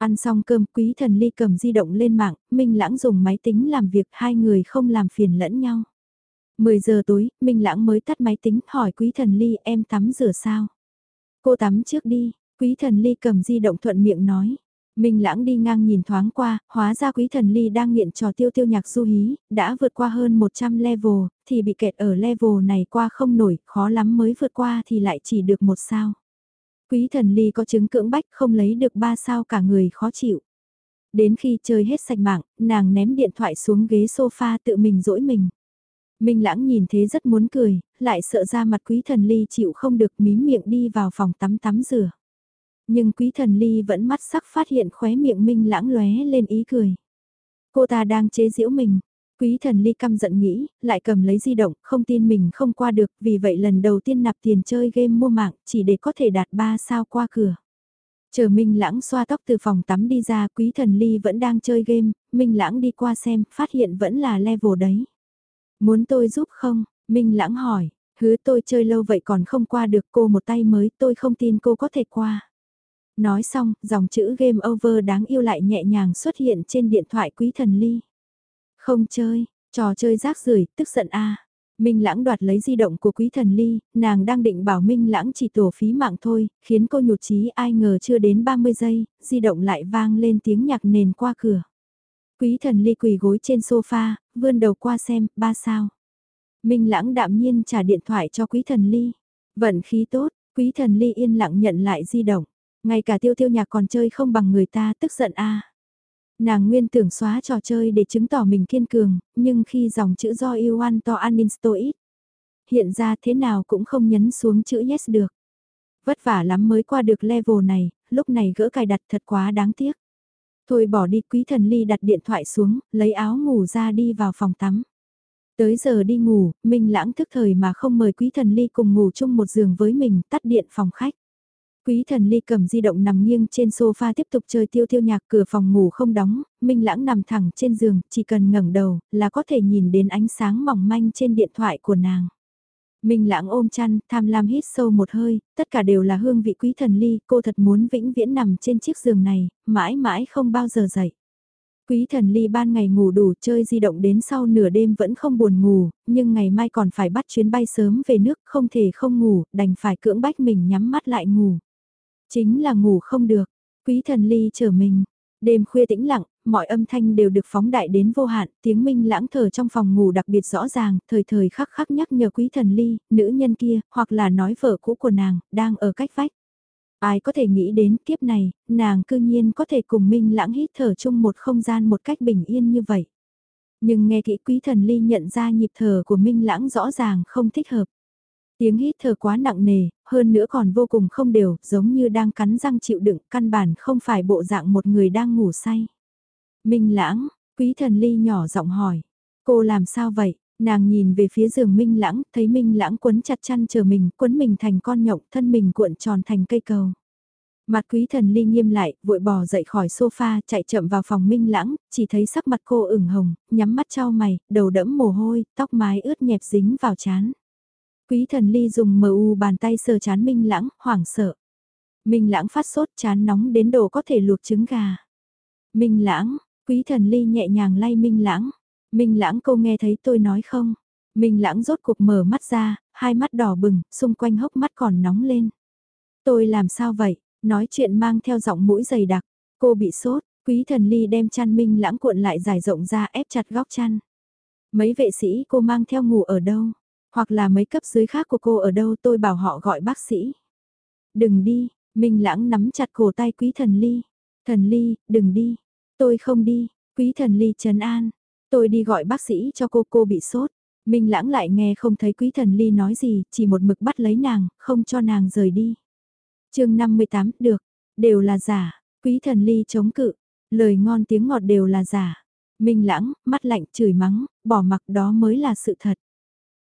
Ăn xong cơm quý thần ly cầm di động lên mạng, Minh Lãng dùng máy tính làm việc hai người không làm phiền lẫn nhau. 10 giờ tối, Minh Lãng mới tắt máy tính hỏi quý thần ly em tắm rửa sao. Cô tắm trước đi, quý thần ly cầm di động thuận miệng nói. Minh Lãng đi ngang nhìn thoáng qua, hóa ra quý thần ly đang nghiện trò tiêu tiêu nhạc du hí, đã vượt qua hơn 100 level, thì bị kẹt ở level này qua không nổi, khó lắm mới vượt qua thì lại chỉ được một sao. Quý thần ly có chứng cưỡng bách không lấy được ba sao cả người khó chịu. Đến khi chơi hết sạch mạng, nàng ném điện thoại xuống ghế sofa tự mình dỗi mình. Minh lãng nhìn thế rất muốn cười, lại sợ ra mặt quý thần ly chịu không được mím miệng đi vào phòng tắm tắm rửa. Nhưng quý thần ly vẫn mắt sắc phát hiện khóe miệng Minh lãng lóe lên ý cười. Cô ta đang chế giễu mình, Quý thần ly căm giận nghĩ, lại cầm lấy di động, không tin mình không qua được, vì vậy lần đầu tiên nạp tiền chơi game mua mạng, chỉ để có thể đạt 3 sao qua cửa. Chờ Minh Lãng xoa tóc từ phòng tắm đi ra, quý thần ly vẫn đang chơi game, Minh Lãng đi qua xem, phát hiện vẫn là level đấy. Muốn tôi giúp không? Minh Lãng hỏi, hứa tôi chơi lâu vậy còn không qua được cô một tay mới, tôi không tin cô có thể qua. Nói xong, dòng chữ game over đáng yêu lại nhẹ nhàng xuất hiện trên điện thoại quý thần ly. Không chơi, trò chơi rác rưởi tức giận a Minh Lãng đoạt lấy di động của Quý Thần Ly, nàng đang định bảo Minh Lãng chỉ tổ phí mạng thôi, khiến cô nhụt chí ai ngờ chưa đến 30 giây, di động lại vang lên tiếng nhạc nền qua cửa. Quý Thần Ly quỳ gối trên sofa, vươn đầu qua xem, ba sao. Minh Lãng đạm nhiên trả điện thoại cho Quý Thần Ly. Vận khí tốt, Quý Thần Ly yên lặng nhận lại di động. Ngay cả tiêu tiêu nhạc còn chơi không bằng người ta tức giận a Nàng nguyên tưởng xóa trò chơi để chứng tỏ mình kiên cường, nhưng khi dòng chữ do yêu an to uninstall ít, hiện ra thế nào cũng không nhấn xuống chữ yes được. Vất vả lắm mới qua được level này, lúc này gỡ cài đặt thật quá đáng tiếc. Thôi bỏ đi quý thần ly đặt điện thoại xuống, lấy áo ngủ ra đi vào phòng tắm. Tới giờ đi ngủ, Minh lãng thức thời mà không mời quý thần ly cùng ngủ chung một giường với mình, tắt điện phòng khách. Quý thần ly cầm di động nằm nghiêng trên sofa tiếp tục chơi tiêu tiêu nhạc cửa phòng ngủ không đóng, Minh Lãng nằm thẳng trên giường, chỉ cần ngẩng đầu là có thể nhìn đến ánh sáng mỏng manh trên điện thoại của nàng. Minh Lãng ôm chăn, tham lam hít sâu một hơi, tất cả đều là hương vị quý thần ly, cô thật muốn vĩnh viễn nằm trên chiếc giường này, mãi mãi không bao giờ dậy. Quý thần ly ban ngày ngủ đủ chơi di động đến sau nửa đêm vẫn không buồn ngủ, nhưng ngày mai còn phải bắt chuyến bay sớm về nước không thể không ngủ, đành phải cưỡng bách mình nhắm mắt lại ngủ. Chính là ngủ không được, quý thần ly chờ mình. Đêm khuya tĩnh lặng, mọi âm thanh đều được phóng đại đến vô hạn, tiếng minh lãng thở trong phòng ngủ đặc biệt rõ ràng, thời thời khắc khắc nhắc nhở quý thần ly, nữ nhân kia, hoặc là nói vợ cũ của nàng, đang ở cách vách. Ai có thể nghĩ đến kiếp này, nàng cư nhiên có thể cùng minh lãng hít thở chung một không gian một cách bình yên như vậy. Nhưng nghe kỹ quý thần ly nhận ra nhịp thở của minh lãng rõ ràng không thích hợp. Tiếng hít thở quá nặng nề, hơn nữa còn vô cùng không đều, giống như đang cắn răng chịu đựng, căn bản không phải bộ dạng một người đang ngủ say. Minh lãng, quý thần ly nhỏ giọng hỏi, cô làm sao vậy? Nàng nhìn về phía giường Minh lãng, thấy Minh lãng quấn chặt chăn chờ mình, quấn mình thành con nhộng, thân mình cuộn tròn thành cây cầu. Mặt quý thần ly nghiêm lại, vội bò dậy khỏi sofa, chạy chậm vào phòng Minh lãng, chỉ thấy sắc mặt cô ửng hồng, nhắm mắt trao mày, đầu đẫm mồ hôi, tóc mái ướt nhẹp dính vào chán. Quý thần ly dùng mờ u bàn tay sờ chán Minh Lãng, hoảng sợ. Minh Lãng phát sốt chán nóng đến độ có thể luộc trứng gà. Minh Lãng, quý thần ly nhẹ nhàng lay Minh Lãng. Minh Lãng cô nghe thấy tôi nói không? Minh Lãng rốt cuộc mở mắt ra, hai mắt đỏ bừng, xung quanh hốc mắt còn nóng lên. Tôi làm sao vậy? Nói chuyện mang theo giọng mũi dày đặc. Cô bị sốt, Quý thần ly đem chăn minh lãng cuộn lại dài rộng ra ép chặt góc chăn. Mấy vệ sĩ cô mang theo ngủ ở đâu? Hoặc là mấy cấp dưới khác của cô ở đâu tôi bảo họ gọi bác sĩ. Đừng đi, Minh Lãng nắm chặt cổ tay Quý Thần Ly. Thần Ly, đừng đi. Tôi không đi. Quý Thần Ly trấn an. Tôi đi gọi bác sĩ cho cô, cô bị sốt. Minh Lãng lại nghe không thấy Quý Thần Ly nói gì, chỉ một mực bắt lấy nàng, không cho nàng rời đi. chương 58, được. Đều là giả. Quý Thần Ly chống cự. Lời ngon tiếng ngọt đều là giả. Minh Lãng, mắt lạnh chửi mắng, bỏ mặc đó mới là sự thật.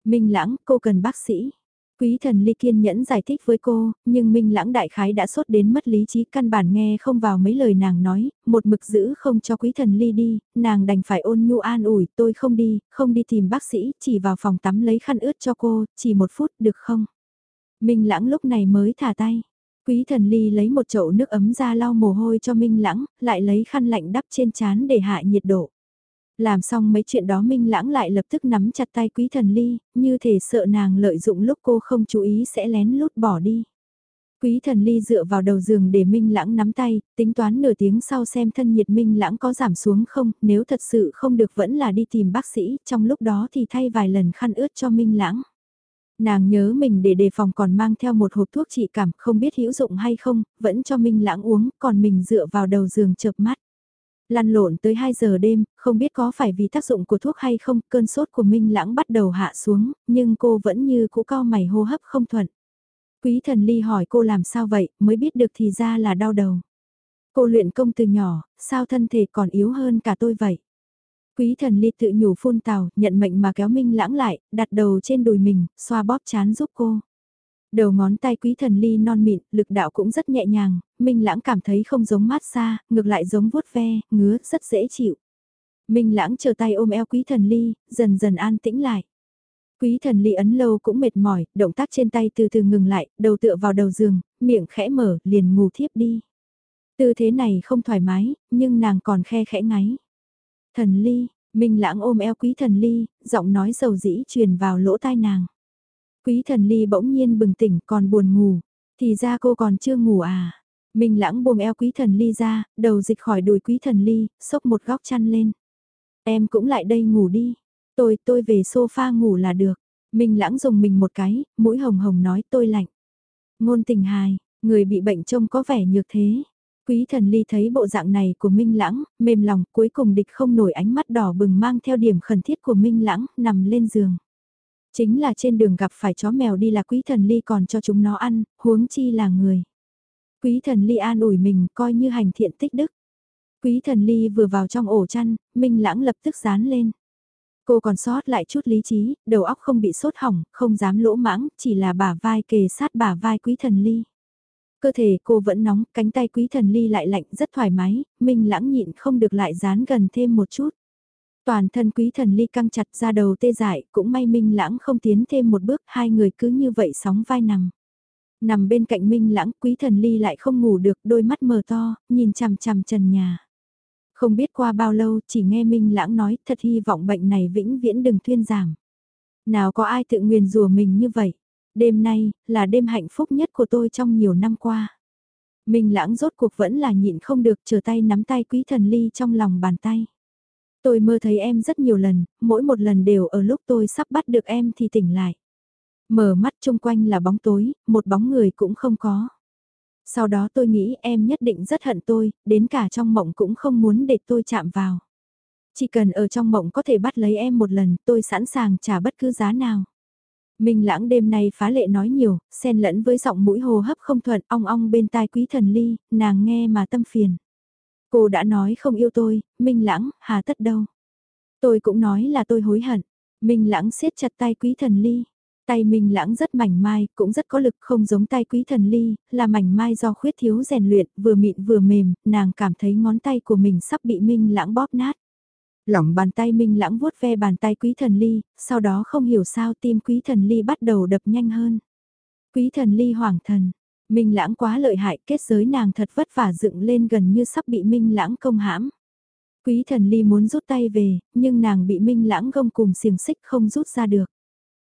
Minh Lãng, cô cần bác sĩ. Quý thần ly kiên nhẫn giải thích với cô, nhưng Minh Lãng đại khái đã sốt đến mất lý trí căn bản nghe không vào mấy lời nàng nói, một mực giữ không cho quý thần ly đi, nàng đành phải ôn nhu an ủi, tôi không đi, không đi tìm bác sĩ, chỉ vào phòng tắm lấy khăn ướt cho cô, chỉ một phút được không? Minh Lãng lúc này mới thả tay. Quý thần ly lấy một chậu nước ấm ra lau mồ hôi cho Minh Lãng, lại lấy khăn lạnh đắp trên chán để hạ nhiệt độ. Làm xong mấy chuyện đó Minh Lãng lại lập tức nắm chặt tay quý thần ly, như thể sợ nàng lợi dụng lúc cô không chú ý sẽ lén lút bỏ đi. Quý thần ly dựa vào đầu giường để Minh Lãng nắm tay, tính toán nửa tiếng sau xem thân nhiệt Minh Lãng có giảm xuống không, nếu thật sự không được vẫn là đi tìm bác sĩ, trong lúc đó thì thay vài lần khăn ướt cho Minh Lãng. Nàng nhớ mình để đề phòng còn mang theo một hộp thuốc trị cảm không biết hữu dụng hay không, vẫn cho Minh Lãng uống, còn mình dựa vào đầu giường chợp mắt. Lăn lộn tới 2 giờ đêm, không biết có phải vì tác dụng của thuốc hay không, cơn sốt của Minh Lãng bắt đầu hạ xuống, nhưng cô vẫn như cũ cao mày hô hấp không thuận. Quý thần ly hỏi cô làm sao vậy, mới biết được thì ra là đau đầu. Cô luyện công từ nhỏ, sao thân thể còn yếu hơn cả tôi vậy? Quý thần ly tự nhủ phun tào, nhận mệnh mà kéo Minh Lãng lại, đặt đầu trên đùi mình, xoa bóp chán giúp cô. Đầu ngón tay quý thần ly non mịn, lực đạo cũng rất nhẹ nhàng, Minh Lãng cảm thấy không giống mát xa, ngược lại giống vuốt ve, ngứa, rất dễ chịu. Minh Lãng chờ tay ôm eo quý thần ly, dần dần an tĩnh lại. Quý thần ly ấn lâu cũng mệt mỏi, động tác trên tay từ từ ngừng lại, đầu tựa vào đầu giường, miệng khẽ mở, liền ngủ thiếp đi. Tư thế này không thoải mái, nhưng nàng còn khe khẽ ngáy. Thần ly, Minh Lãng ôm eo quý thần ly, giọng nói sầu dĩ truyền vào lỗ tai nàng. Quý thần ly bỗng nhiên bừng tỉnh còn buồn ngủ. Thì ra cô còn chưa ngủ à. Minh lãng buông eo quý thần ly ra, đầu dịch khỏi đùi quý thần ly, xốc một góc chăn lên. Em cũng lại đây ngủ đi. Tôi, tôi về sofa ngủ là được. Minh lãng dùng mình một cái, mũi hồng hồng nói tôi lạnh. Ngôn tình hài, người bị bệnh trông có vẻ nhược thế. Quý thần ly thấy bộ dạng này của Minh lãng, mềm lòng cuối cùng địch không nổi ánh mắt đỏ bừng mang theo điểm khẩn thiết của Minh lãng, nằm lên giường. Chính là trên đường gặp phải chó mèo đi là quý thần ly còn cho chúng nó ăn, huống chi là người. Quý thần ly an ủi mình coi như hành thiện tích đức. Quý thần ly vừa vào trong ổ chăn, Minh lãng lập tức dán lên. Cô còn sót lại chút lý trí, đầu óc không bị sốt hỏng, không dám lỗ mãng, chỉ là bả vai kề sát bả vai quý thần ly. Cơ thể cô vẫn nóng, cánh tay quý thần ly lại lạnh rất thoải mái, Minh lãng nhịn không được lại dán gần thêm một chút. Toàn thân quý thần ly căng chặt ra đầu tê dại, cũng may Minh Lãng không tiến thêm một bước, hai người cứ như vậy sóng vai nằm. Nằm bên cạnh Minh Lãng, quý thần ly lại không ngủ được, đôi mắt mờ to, nhìn chằm chằm trần nhà. Không biết qua bao lâu, chỉ nghe Minh Lãng nói, thật hy vọng bệnh này vĩnh viễn đừng thuyên giảm. Nào có ai tự nguyền rùa mình như vậy? Đêm nay, là đêm hạnh phúc nhất của tôi trong nhiều năm qua. Minh Lãng rốt cuộc vẫn là nhịn không được, chờ tay nắm tay quý thần ly trong lòng bàn tay. Tôi mơ thấy em rất nhiều lần, mỗi một lần đều ở lúc tôi sắp bắt được em thì tỉnh lại. Mở mắt chung quanh là bóng tối, một bóng người cũng không có. Sau đó tôi nghĩ em nhất định rất hận tôi, đến cả trong mộng cũng không muốn để tôi chạm vào. Chỉ cần ở trong mộng có thể bắt lấy em một lần, tôi sẵn sàng trả bất cứ giá nào. Minh lãng đêm nay phá lệ nói nhiều, xen lẫn với giọng mũi hồ hấp không thuận ong ong bên tai quý thần ly, nàng nghe mà tâm phiền. Cô đã nói không yêu tôi, Minh Lãng, hà tất đâu. Tôi cũng nói là tôi hối hận. Minh Lãng siết chặt tay quý thần ly. Tay Minh Lãng rất mảnh mai, cũng rất có lực không giống tay quý thần ly, là mảnh mai do khuyết thiếu rèn luyện, vừa mịn vừa mềm, nàng cảm thấy ngón tay của mình sắp bị Minh Lãng bóp nát. Lỏng bàn tay Minh Lãng vuốt ve bàn tay quý thần ly, sau đó không hiểu sao tim quý thần ly bắt đầu đập nhanh hơn. Quý thần ly hoảng thần, Minh lãng quá lợi hại, kết giới nàng thật vất vả dựng lên gần như sắp bị Minh lãng công hãm. Quý thần ly muốn rút tay về, nhưng nàng bị Minh lãng gông cùng xiềng xích không rút ra được.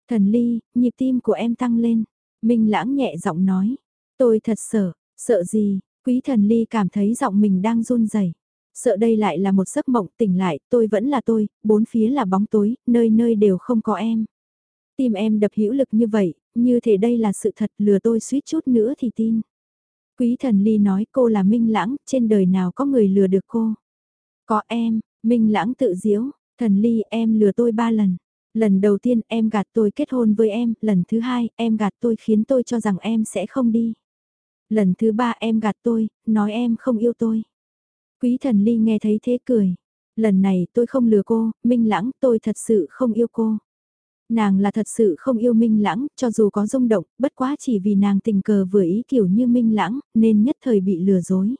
Thần ly, nhịp tim của em tăng lên. Minh lãng nhẹ giọng nói. Tôi thật sợ, sợ gì, quý thần ly cảm thấy giọng mình đang run rẩy Sợ đây lại là một giấc mộng tỉnh lại, tôi vẫn là tôi, bốn phía là bóng tối, nơi nơi đều không có em. Tim em đập hữu lực như vậy, như thể đây là sự thật lừa tôi suýt chút nữa thì tin. Quý thần ly nói cô là minh lãng, trên đời nào có người lừa được cô. Có em, minh lãng tự diễu, thần ly em lừa tôi ba lần. Lần đầu tiên em gạt tôi kết hôn với em, lần thứ hai em gạt tôi khiến tôi cho rằng em sẽ không đi. Lần thứ ba em gạt tôi, nói em không yêu tôi. Quý thần ly nghe thấy thế cười. Lần này tôi không lừa cô, minh lãng tôi thật sự không yêu cô. Nàng là thật sự không yêu Minh Lãng, cho dù có rung động, bất quá chỉ vì nàng tình cờ vừa ý kiểu như Minh Lãng, nên nhất thời bị lừa dối.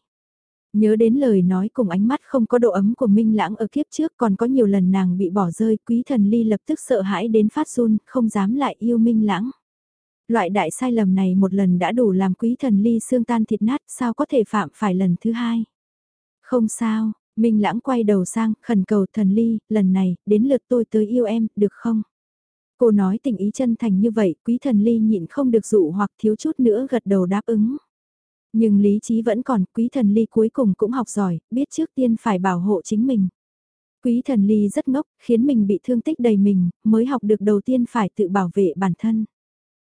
Nhớ đến lời nói cùng ánh mắt không có độ ấm của Minh Lãng ở kiếp trước còn có nhiều lần nàng bị bỏ rơi, quý thần ly lập tức sợ hãi đến phát run, không dám lại yêu Minh Lãng. Loại đại sai lầm này một lần đã đủ làm quý thần ly xương tan thịt nát, sao có thể phạm phải lần thứ hai. Không sao, Minh Lãng quay đầu sang, khẩn cầu thần ly, lần này, đến lượt tôi tới yêu em, được không? Cô nói tình ý chân thành như vậy, quý thần ly nhịn không được dụ hoặc thiếu chút nữa gật đầu đáp ứng. Nhưng lý trí vẫn còn, quý thần ly cuối cùng cũng học giỏi, biết trước tiên phải bảo hộ chính mình. Quý thần ly rất ngốc, khiến mình bị thương tích đầy mình, mới học được đầu tiên phải tự bảo vệ bản thân.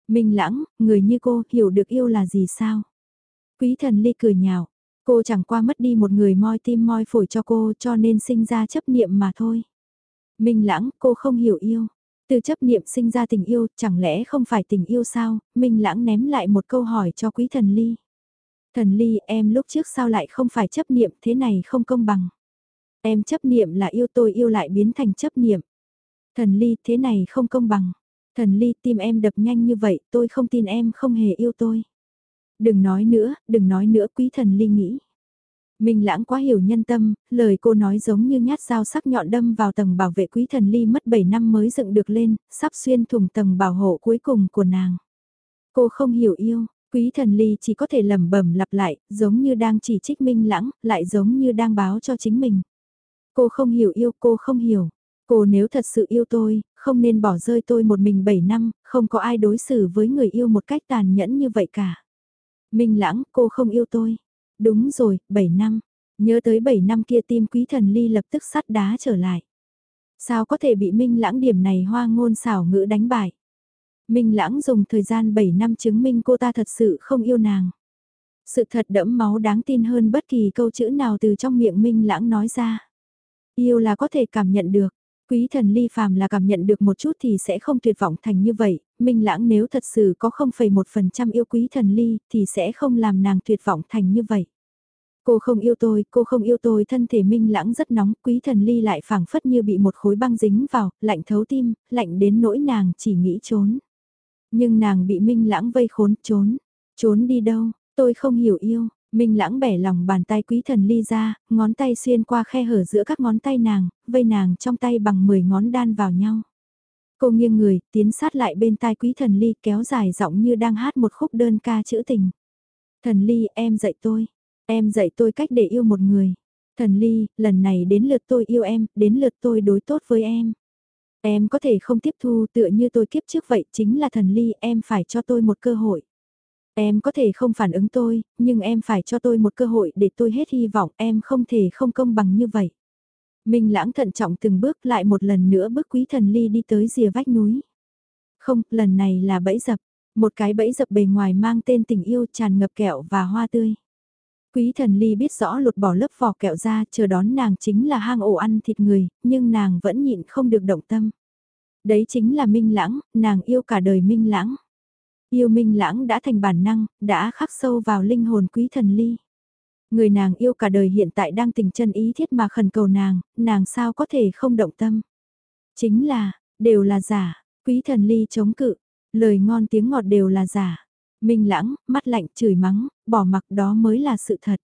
Minh lãng, người như cô, hiểu được yêu là gì sao? Quý thần ly cười nhạo, cô chẳng qua mất đi một người moi tim moi phổi cho cô cho nên sinh ra chấp niệm mà thôi. Minh lãng, cô không hiểu yêu. Từ chấp niệm sinh ra tình yêu, chẳng lẽ không phải tình yêu sao? Minh lãng ném lại một câu hỏi cho quý thần ly. Thần ly em lúc trước sao lại không phải chấp niệm thế này không công bằng. Em chấp niệm là yêu tôi yêu lại biến thành chấp niệm. Thần ly thế này không công bằng. Thần ly tim em đập nhanh như vậy tôi không tin em không hề yêu tôi. Đừng nói nữa, đừng nói nữa quý thần ly nghĩ. Minh lãng quá hiểu nhân tâm, lời cô nói giống như nhát dao sắc nhọn đâm vào tầng bảo vệ quý thần ly mất 7 năm mới dựng được lên, sắp xuyên thủng tầng bảo hộ cuối cùng của nàng. Cô không hiểu yêu, quý thần ly chỉ có thể lẩm bẩm lặp lại, giống như đang chỉ trích minh lãng, lại giống như đang báo cho chính mình. Cô không hiểu yêu, cô không hiểu. Cô nếu thật sự yêu tôi, không nên bỏ rơi tôi một mình 7 năm, không có ai đối xử với người yêu một cách tàn nhẫn như vậy cả. Minh lãng, cô không yêu tôi. Đúng rồi, 7 năm. Nhớ tới 7 năm kia tim quý thần ly lập tức sắt đá trở lại. Sao có thể bị Minh Lãng điểm này hoa ngôn xảo ngữ đánh bại? Minh Lãng dùng thời gian 7 năm chứng minh cô ta thật sự không yêu nàng. Sự thật đẫm máu đáng tin hơn bất kỳ câu chữ nào từ trong miệng Minh Lãng nói ra. Yêu là có thể cảm nhận được. Quý thần ly phàm là cảm nhận được một chút thì sẽ không tuyệt vọng thành như vậy, Minh Lãng nếu thật sự có 0,1% yêu quý thần ly thì sẽ không làm nàng tuyệt vọng thành như vậy. Cô không yêu tôi, cô không yêu tôi thân thể Minh Lãng rất nóng, quý thần ly lại phảng phất như bị một khối băng dính vào, lạnh thấu tim, lạnh đến nỗi nàng chỉ nghĩ trốn. Nhưng nàng bị Minh Lãng vây khốn, trốn. Trốn đi đâu, tôi không hiểu yêu, Minh lãng bẻ lòng bàn tay quý thần ly ra, ngón tay xuyên qua khe hở giữa các ngón tay nàng, vây nàng trong tay bằng 10 ngón đan vào nhau. Cô nghiêng người, tiến sát lại bên tai quý thần ly kéo dài giọng như đang hát một khúc đơn ca chữ tình. Thần ly, em dạy tôi. Em dạy tôi cách để yêu một người. Thần ly, lần này đến lượt tôi yêu em, đến lượt tôi đối tốt với em. Em có thể không tiếp thu tựa như tôi kiếp trước vậy, chính là thần ly, em phải cho tôi một cơ hội. Em có thể không phản ứng tôi, nhưng em phải cho tôi một cơ hội để tôi hết hy vọng em không thể không công bằng như vậy. Minh lãng thận trọng từng bước lại một lần nữa bước quý thần ly đi tới rìa vách núi. Không, lần này là bẫy dập, một cái bẫy dập bề ngoài mang tên tình yêu tràn ngập kẹo và hoa tươi. Quý thần ly biết rõ lột bỏ lớp vỏ kẹo ra chờ đón nàng chính là hang ổ ăn thịt người, nhưng nàng vẫn nhịn không được động tâm. Đấy chính là Minh Lãng, nàng yêu cả đời Minh Lãng. Yêu minh lãng đã thành bản năng, đã khắc sâu vào linh hồn quý thần ly. Người nàng yêu cả đời hiện tại đang tình chân ý thiết mà khẩn cầu nàng, nàng sao có thể không động tâm. Chính là, đều là giả, quý thần ly chống cự, lời ngon tiếng ngọt đều là giả. Minh lãng, mắt lạnh, chửi mắng, bỏ mặc đó mới là sự thật.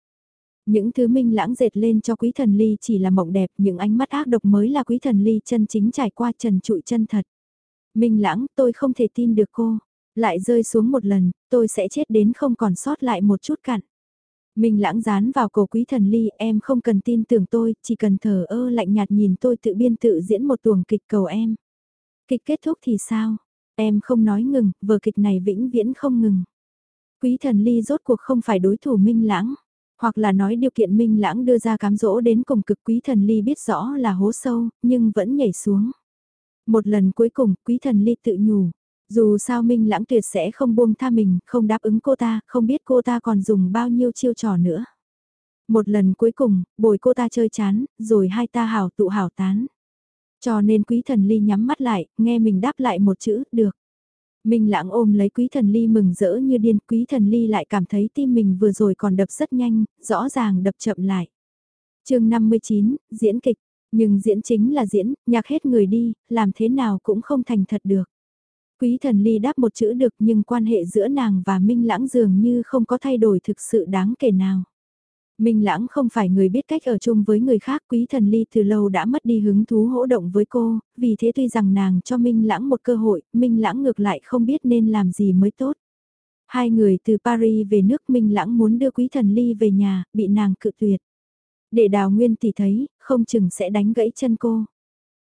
Những thứ minh lãng dệt lên cho quý thần ly chỉ là mộng đẹp, những ánh mắt ác độc mới là quý thần ly chân chính trải qua trần trụi chân thật. Minh lãng, tôi không thể tin được cô. Lại rơi xuống một lần, tôi sẽ chết đến không còn sót lại một chút cặn. Mình lãng dán vào cổ quý thần ly, em không cần tin tưởng tôi, chỉ cần thờ ơ lạnh nhạt nhìn tôi tự biên tự diễn một tuồng kịch cầu em. Kịch kết thúc thì sao? Em không nói ngừng, vở kịch này vĩnh viễn không ngừng. Quý thần ly rốt cuộc không phải đối thủ minh lãng. Hoặc là nói điều kiện Minh Lãng đưa ra cám dỗ đến cùng cực quý thần ly biết rõ là hố sâu, nhưng vẫn nhảy xuống. Một lần cuối cùng, quý thần ly tự nhủ. Dù sao Minh Lãng tuyệt sẽ không buông tha mình, không đáp ứng cô ta, không biết cô ta còn dùng bao nhiêu chiêu trò nữa. Một lần cuối cùng, bồi cô ta chơi chán, rồi hai ta hảo tụ hảo tán. Cho nên quý thần ly nhắm mắt lại, nghe mình đáp lại một chữ, được. Minh lãng ôm lấy quý thần ly mừng rỡ như điên, quý thần ly lại cảm thấy tim mình vừa rồi còn đập rất nhanh, rõ ràng đập chậm lại. chương 59, diễn kịch, nhưng diễn chính là diễn, nhạc hết người đi, làm thế nào cũng không thành thật được. Quý thần ly đáp một chữ được nhưng quan hệ giữa nàng và Minh lãng dường như không có thay đổi thực sự đáng kể nào. Minh Lãng không phải người biết cách ở chung với người khác, Quý Thần Ly từ lâu đã mất đi hứng thú hỗ động với cô, vì thế tuy rằng nàng cho Minh Lãng một cơ hội, Minh Lãng ngược lại không biết nên làm gì mới tốt. Hai người từ Paris về nước Minh Lãng muốn đưa Quý Thần Ly về nhà, bị nàng cự tuyệt. Để Đào Nguyên thì thấy, không chừng sẽ đánh gãy chân cô.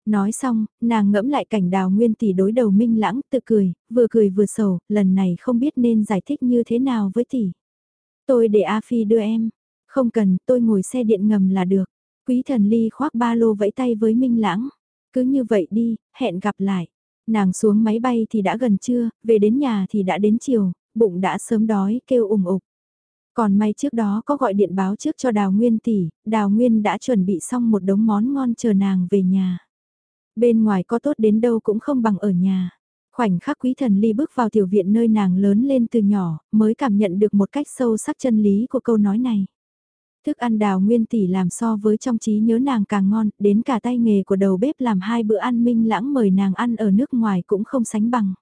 Nói xong, nàng ngẫm lại cảnh Đào Nguyên Tỷ đối đầu Minh Lãng tự cười, vừa cười vừa sầu, lần này không biết nên giải thích như thế nào với Tỷ. Tôi để A Phi đưa em. Không cần, tôi ngồi xe điện ngầm là được. Quý thần ly khoác ba lô vẫy tay với Minh Lãng. Cứ như vậy đi, hẹn gặp lại. Nàng xuống máy bay thì đã gần trưa, về đến nhà thì đã đến chiều, bụng đã sớm đói, kêu ủng ục. Còn may trước đó có gọi điện báo trước cho Đào Nguyên tỷ, Đào Nguyên đã chuẩn bị xong một đống món ngon chờ nàng về nhà. Bên ngoài có tốt đến đâu cũng không bằng ở nhà. Khoảnh khắc quý thần ly bước vào tiểu viện nơi nàng lớn lên từ nhỏ, mới cảm nhận được một cách sâu sắc chân lý của câu nói này. Thức ăn đào nguyên tỷ làm so với trong trí nhớ nàng càng ngon, đến cả tay nghề của đầu bếp làm hai bữa ăn minh lãng mời nàng ăn ở nước ngoài cũng không sánh bằng.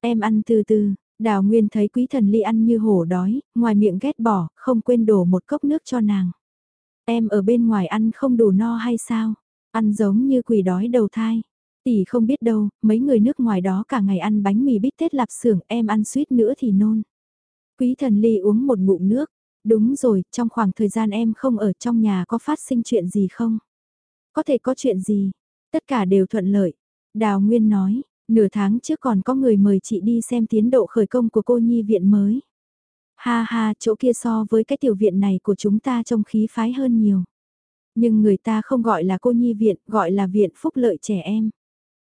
Em ăn từ từ, đào nguyên thấy quý thần ly ăn như hổ đói, ngoài miệng ghét bỏ, không quên đổ một cốc nước cho nàng. Em ở bên ngoài ăn không đủ no hay sao? Ăn giống như quỷ đói đầu thai. Tỷ không biết đâu, mấy người nước ngoài đó cả ngày ăn bánh mì bít tết lạp xưởng em ăn suýt nữa thì nôn. Quý thần ly uống một ngụm nước, Đúng rồi, trong khoảng thời gian em không ở trong nhà có phát sinh chuyện gì không? Có thể có chuyện gì? Tất cả đều thuận lợi. Đào Nguyên nói, nửa tháng trước còn có người mời chị đi xem tiến độ khởi công của cô nhi viện mới. Ha ha, chỗ kia so với cái tiểu viện này của chúng ta trông khí phái hơn nhiều. Nhưng người ta không gọi là cô nhi viện, gọi là viện phúc lợi trẻ em.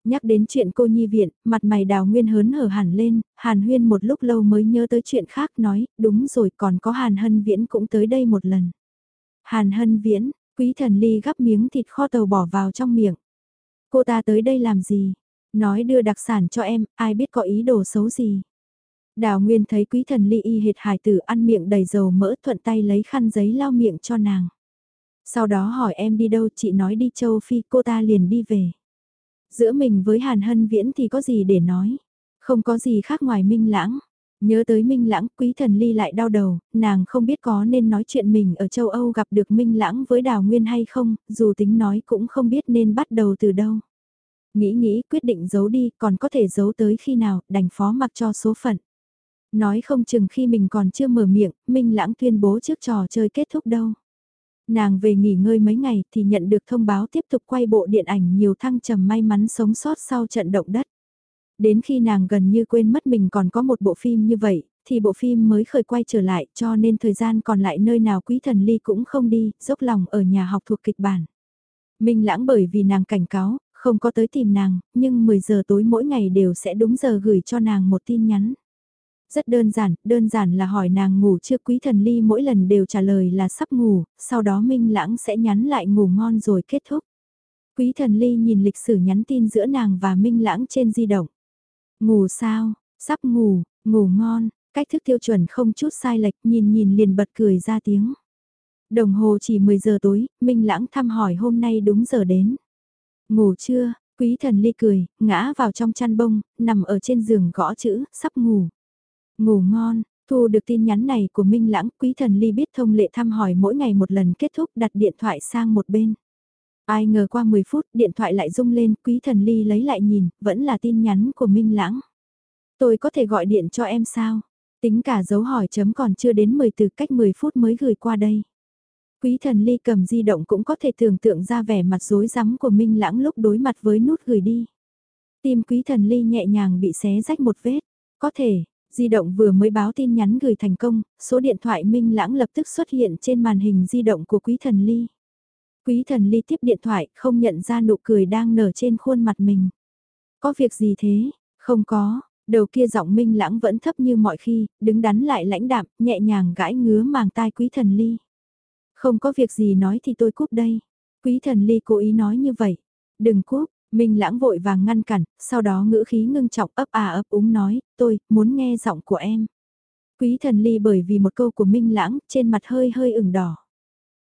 Nhắc đến chuyện cô nhi viện, mặt mày đào nguyên hớn hở hẳn lên, hàn huyên một lúc lâu mới nhớ tới chuyện khác nói, đúng rồi còn có hàn hân viễn cũng tới đây một lần. Hàn hân viễn, quý thần ly gắp miếng thịt kho tàu bỏ vào trong miệng. Cô ta tới đây làm gì? Nói đưa đặc sản cho em, ai biết có ý đồ xấu gì? Đào Nguyên thấy quý thần ly y hệt hài tử ăn miệng đầy dầu mỡ thuận tay lấy khăn giấy lau miệng cho nàng. Sau đó hỏi em đi đâu chị nói đi châu Phi cô ta liền đi về. Giữa mình với Hàn Hân Viễn thì có gì để nói? Không có gì khác ngoài Minh Lãng. Nhớ tới Minh Lãng, Quý Thần Ly lại đau đầu, nàng không biết có nên nói chuyện mình ở châu Âu gặp được Minh Lãng với Đào Nguyên hay không, dù tính nói cũng không biết nên bắt đầu từ đâu. Nghĩ nghĩ quyết định giấu đi, còn có thể giấu tới khi nào, đành phó mặc cho số phận. Nói không chừng khi mình còn chưa mở miệng, Minh Lãng tuyên bố trước trò chơi kết thúc đâu. Nàng về nghỉ ngơi mấy ngày thì nhận được thông báo tiếp tục quay bộ điện ảnh nhiều thăng trầm may mắn sống sót sau trận động đất. Đến khi nàng gần như quên mất mình còn có một bộ phim như vậy, thì bộ phim mới khởi quay trở lại cho nên thời gian còn lại nơi nào quý thần ly cũng không đi, dốc lòng ở nhà học thuộc kịch bản. Minh lãng bởi vì nàng cảnh cáo, không có tới tìm nàng, nhưng 10 giờ tối mỗi ngày đều sẽ đúng giờ gửi cho nàng một tin nhắn. Rất đơn giản, đơn giản là hỏi nàng ngủ chưa quý thần ly mỗi lần đều trả lời là sắp ngủ, sau đó Minh Lãng sẽ nhắn lại ngủ ngon rồi kết thúc. Quý thần ly nhìn lịch sử nhắn tin giữa nàng và Minh Lãng trên di động. Ngủ sao, sắp ngủ, ngủ ngon, cách thức tiêu chuẩn không chút sai lệch nhìn nhìn liền bật cười ra tiếng. Đồng hồ chỉ 10 giờ tối, Minh Lãng thăm hỏi hôm nay đúng giờ đến. Ngủ chưa, quý thần ly cười, ngã vào trong chăn bông, nằm ở trên giường gõ chữ, sắp ngủ. Ngủ ngon, thu được tin nhắn này của Minh Lãng, quý thần ly biết thông lệ thăm hỏi mỗi ngày một lần kết thúc đặt điện thoại sang một bên. Ai ngờ qua 10 phút điện thoại lại rung lên, quý thần ly lấy lại nhìn, vẫn là tin nhắn của Minh Lãng. Tôi có thể gọi điện cho em sao? Tính cả dấu hỏi chấm còn chưa đến 10 từ cách 10 phút mới gửi qua đây. Quý thần ly cầm di động cũng có thể tưởng tượng ra vẻ mặt rối rắm của Minh Lãng lúc đối mặt với nút gửi đi. Tim quý thần ly nhẹ nhàng bị xé rách một vết. Có thể, Di động vừa mới báo tin nhắn gửi thành công, số điện thoại Minh Lãng lập tức xuất hiện trên màn hình di động của Quý Thần Ly. Quý Thần Ly tiếp điện thoại, không nhận ra nụ cười đang nở trên khuôn mặt mình. Có việc gì thế? Không có, đầu kia giọng Minh Lãng vẫn thấp như mọi khi, đứng đắn lại lãnh đạm, nhẹ nhàng gãi ngứa màng tai Quý Thần Ly. Không có việc gì nói thì tôi cúp đây. Quý Thần Ly cố ý nói như vậy. Đừng cúp, Minh lãng vội vàng ngăn cản, sau đó ngữ khí ngưng trọng ấp à ấp úng nói, tôi, muốn nghe giọng của em. Quý thần ly bởi vì một câu của Minh lãng, trên mặt hơi hơi ửng đỏ.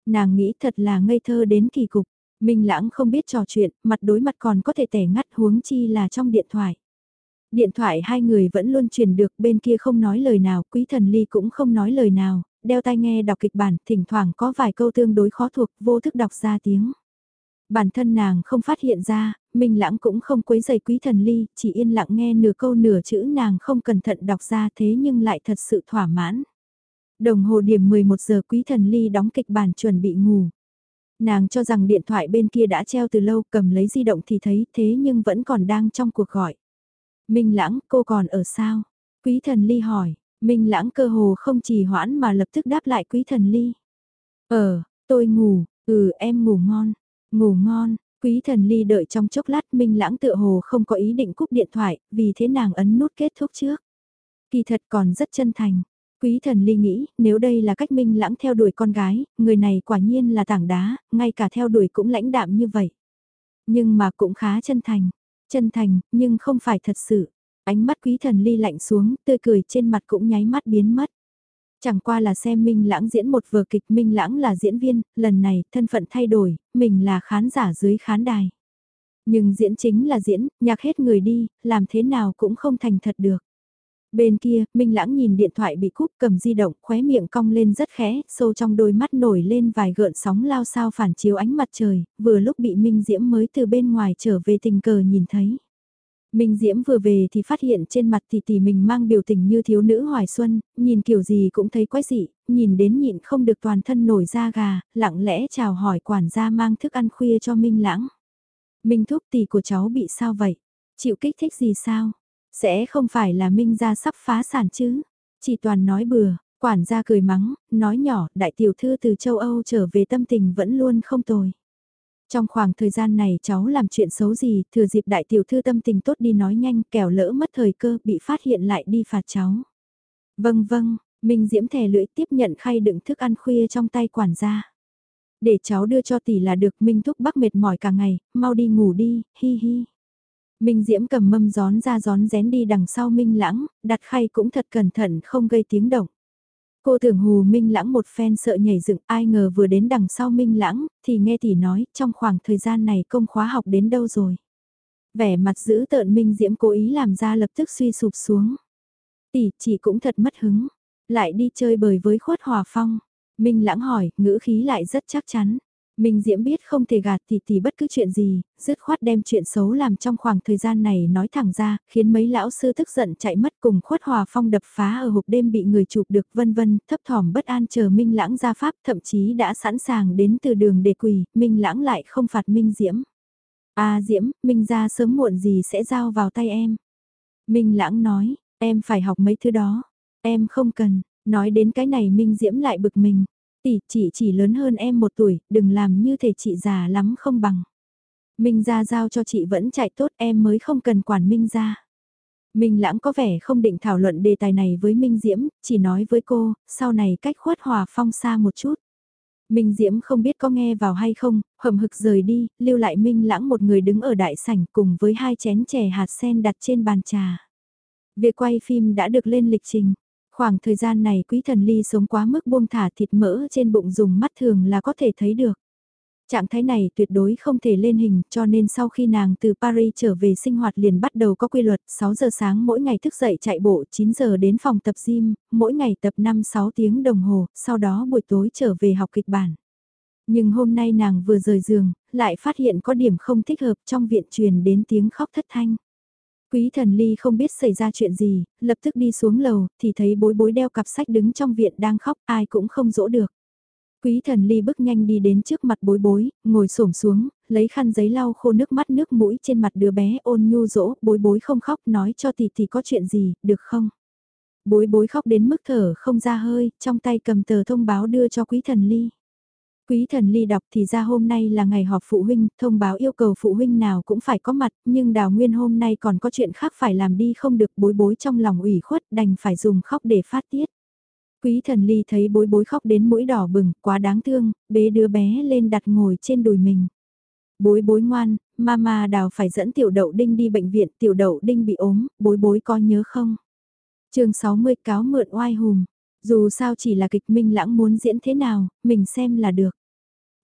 Nàng nghĩ thật là ngây thơ đến kỳ cục, Minh lãng không biết trò chuyện, mặt đối mặt còn có thể tẻ ngắt huống chi là trong điện thoại. Điện thoại hai người vẫn luôn truyền được, bên kia không nói lời nào, quý thần ly cũng không nói lời nào, đeo tai nghe đọc kịch bản, thỉnh thoảng có vài câu tương đối khó thuộc, vô thức đọc ra tiếng. Bản thân nàng không phát hiện ra, Minh Lãng cũng không quấy giày quý thần ly, chỉ yên lặng nghe nửa câu nửa chữ nàng không cẩn thận đọc ra thế nhưng lại thật sự thỏa mãn. Đồng hồ điểm 11 giờ quý thần ly đóng kịch bản chuẩn bị ngủ. Nàng cho rằng điện thoại bên kia đã treo từ lâu cầm lấy di động thì thấy thế nhưng vẫn còn đang trong cuộc gọi. Minh Lãng, cô còn ở sao? Quý thần ly hỏi, Minh Lãng cơ hồ không chỉ hoãn mà lập tức đáp lại quý thần ly. Ờ, tôi ngủ, ừ em ngủ ngon, ngủ ngon, Quý thần ly đợi trong chốc lát Minh Lãng tựa hồ không có ý định cúp điện thoại, vì thế nàng ấn nút kết thúc trước. Kỳ thật còn rất chân thành. Quý thần ly nghĩ, nếu đây là cách Minh Lãng theo đuổi con gái, người này quả nhiên là tảng đá, ngay cả theo đuổi cũng lãnh đạm như vậy. Nhưng mà cũng khá chân thành. Chân thành, nhưng không phải thật sự. Ánh mắt quý thần ly lạnh xuống, tươi cười trên mặt cũng nháy mắt biến mất. Chẳng qua là xem Minh Lãng diễn một vở kịch Minh Lãng là diễn viên, lần này thân phận thay đổi, mình là khán giả dưới khán đài. Nhưng diễn chính là diễn, nhạc hết người đi, làm thế nào cũng không thành thật được. Bên kia, Minh Lãng nhìn điện thoại bị cúp cầm di động, khóe miệng cong lên rất khẽ, sâu trong đôi mắt nổi lên vài gợn sóng lao sao phản chiếu ánh mặt trời, vừa lúc bị Minh Diễm mới từ bên ngoài trở về tình cờ nhìn thấy. Minh Diễm vừa về thì phát hiện trên mặt tỷ tỷ mình mang biểu tình như thiếu nữ hoài xuân, nhìn kiểu gì cũng thấy quái dị, nhìn đến nhịn không được toàn thân nổi da gà, lặng lẽ chào hỏi quản gia mang thức ăn khuya cho Minh Lãng. Minh thúc tỷ của cháu bị sao vậy? Chịu kích thích gì sao? Sẽ không phải là Minh gia sắp phá sản chứ? Chỉ toàn nói bừa, quản gia cười mắng, nói nhỏ, đại tiểu thư từ châu Âu trở về tâm tình vẫn luôn không tồi. Trong khoảng thời gian này cháu làm chuyện xấu gì, thừa dịp đại tiểu thư tâm tình tốt đi nói nhanh, kẻo lỡ mất thời cơ, bị phát hiện lại đi phạt cháu. Vâng vâng, Minh Diễm thè lưỡi tiếp nhận khay đựng thức ăn khuya trong tay quản gia. Để cháu đưa cho tỷ là được Minh thúc bắc mệt mỏi cả ngày, mau đi ngủ đi, hi hi. Minh Diễm cầm mâm gión ra gión rén đi đằng sau Minh Lãng, đặt khay cũng thật cẩn thận không gây tiếng động. Cô tưởng hù Minh Lãng một phen sợ nhảy dựng ai ngờ vừa đến đằng sau Minh Lãng, thì nghe tỷ nói trong khoảng thời gian này công khóa học đến đâu rồi. Vẻ mặt giữ tợn Minh Diễm cố ý làm ra lập tức suy sụp xuống. Tỷ chỉ cũng thật mất hứng, lại đi chơi bời với khuất hòa phong. Minh Lãng hỏi, ngữ khí lại rất chắc chắn. Minh Diễm biết không thể gạt tỷ tỷ bất cứ chuyện gì, dứt khoát đem chuyện xấu làm trong khoảng thời gian này nói thẳng ra, khiến mấy lão sư tức giận chạy mất cùng khuất hòa phong đập phá ở hộp đêm bị người chụp được vân vân, thấp thỏm bất an chờ Minh Lãng ra pháp thậm chí đã sẵn sàng đến từ đường để quỳ, Minh Lãng lại không phạt Minh Diễm. À Diễm, Minh ra sớm muộn gì sẽ giao vào tay em. Minh Lãng nói, em phải học mấy thứ đó, em không cần, nói đến cái này Minh Diễm lại bực mình. Tỷ, chị chỉ lớn hơn em một tuổi, đừng làm như thể chị già lắm không bằng. Minh gia giao cho chị vẫn chạy tốt em mới không cần quản Minh gia. Minh lãng có vẻ không định thảo luận đề tài này với Minh Diễm, chỉ nói với cô, sau này cách khuất hòa phong xa một chút. Minh Diễm không biết có nghe vào hay không, hầm hực rời đi, lưu lại Minh lãng một người đứng ở đại sảnh cùng với hai chén chè hạt sen đặt trên bàn trà. Việc quay phim đã được lên lịch trình. Khoảng thời gian này quý thần ly sống quá mức buông thả thịt mỡ trên bụng dùng mắt thường là có thể thấy được. Trạng thái này tuyệt đối không thể lên hình cho nên sau khi nàng từ Paris trở về sinh hoạt liền bắt đầu có quy luật 6 giờ sáng mỗi ngày thức dậy chạy bộ 9 giờ đến phòng tập gym, mỗi ngày tập 5-6 tiếng đồng hồ, sau đó buổi tối trở về học kịch bản. Nhưng hôm nay nàng vừa rời giường, lại phát hiện có điểm không thích hợp trong viện truyền đến tiếng khóc thất thanh. Quý thần ly không biết xảy ra chuyện gì, lập tức đi xuống lầu, thì thấy bối bối đeo cặp sách đứng trong viện đang khóc, ai cũng không dỗ được. Quý thần ly bước nhanh đi đến trước mặt bối bối, ngồi xổm xuống, lấy khăn giấy lau khô nước mắt nước mũi trên mặt đứa bé ôn nhu dỗ, bối bối không khóc nói cho tỷ tỷ có chuyện gì, được không? Bối bối khóc đến mức thở không ra hơi, trong tay cầm tờ thông báo đưa cho quý thần ly. Quý thần ly đọc thì ra hôm nay là ngày họp phụ huynh, thông báo yêu cầu phụ huynh nào cũng phải có mặt, nhưng đào nguyên hôm nay còn có chuyện khác phải làm đi không được bối bối trong lòng ủy khuất đành phải dùng khóc để phát tiết. Quý thần ly thấy bối bối khóc đến mũi đỏ bừng, quá đáng thương, bế đứa bé lên đặt ngồi trên đùi mình. Bối bối ngoan, mama đào phải dẫn tiểu đậu đinh đi bệnh viện, tiểu đậu đinh bị ốm, bối bối có nhớ không? chương 60 cáo mượn oai hùm, dù sao chỉ là kịch minh lãng muốn diễn thế nào, mình xem là được.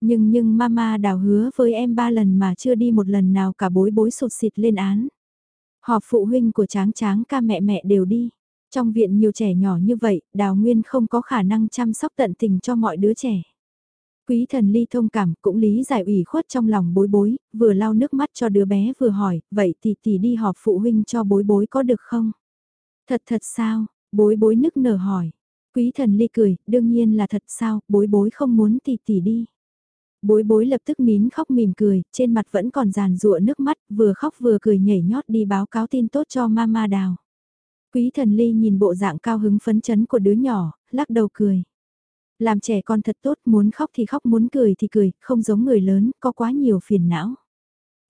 Nhưng nhưng mama đào hứa với em ba lần mà chưa đi một lần nào cả bối bối sụt xịt lên án. Họp phụ huynh của tráng tráng ca mẹ mẹ đều đi. Trong viện nhiều trẻ nhỏ như vậy, đào nguyên không có khả năng chăm sóc tận tình cho mọi đứa trẻ. Quý thần ly thông cảm cũng lý giải ủy khuất trong lòng bối bối, vừa lau nước mắt cho đứa bé vừa hỏi, vậy thì tỷ đi họp phụ huynh cho bối bối có được không? Thật thật sao, bối bối nức nở hỏi. Quý thần ly cười, đương nhiên là thật sao, bối bối không muốn tỷ tỷ đi. Bối bối lập tức nín khóc mỉm cười, trên mặt vẫn còn giàn rụa nước mắt, vừa khóc vừa cười nhảy nhót đi báo cáo tin tốt cho mama đào. Quý thần ly nhìn bộ dạng cao hứng phấn chấn của đứa nhỏ, lắc đầu cười. Làm trẻ con thật tốt, muốn khóc thì khóc, muốn cười thì cười, không giống người lớn, có quá nhiều phiền não.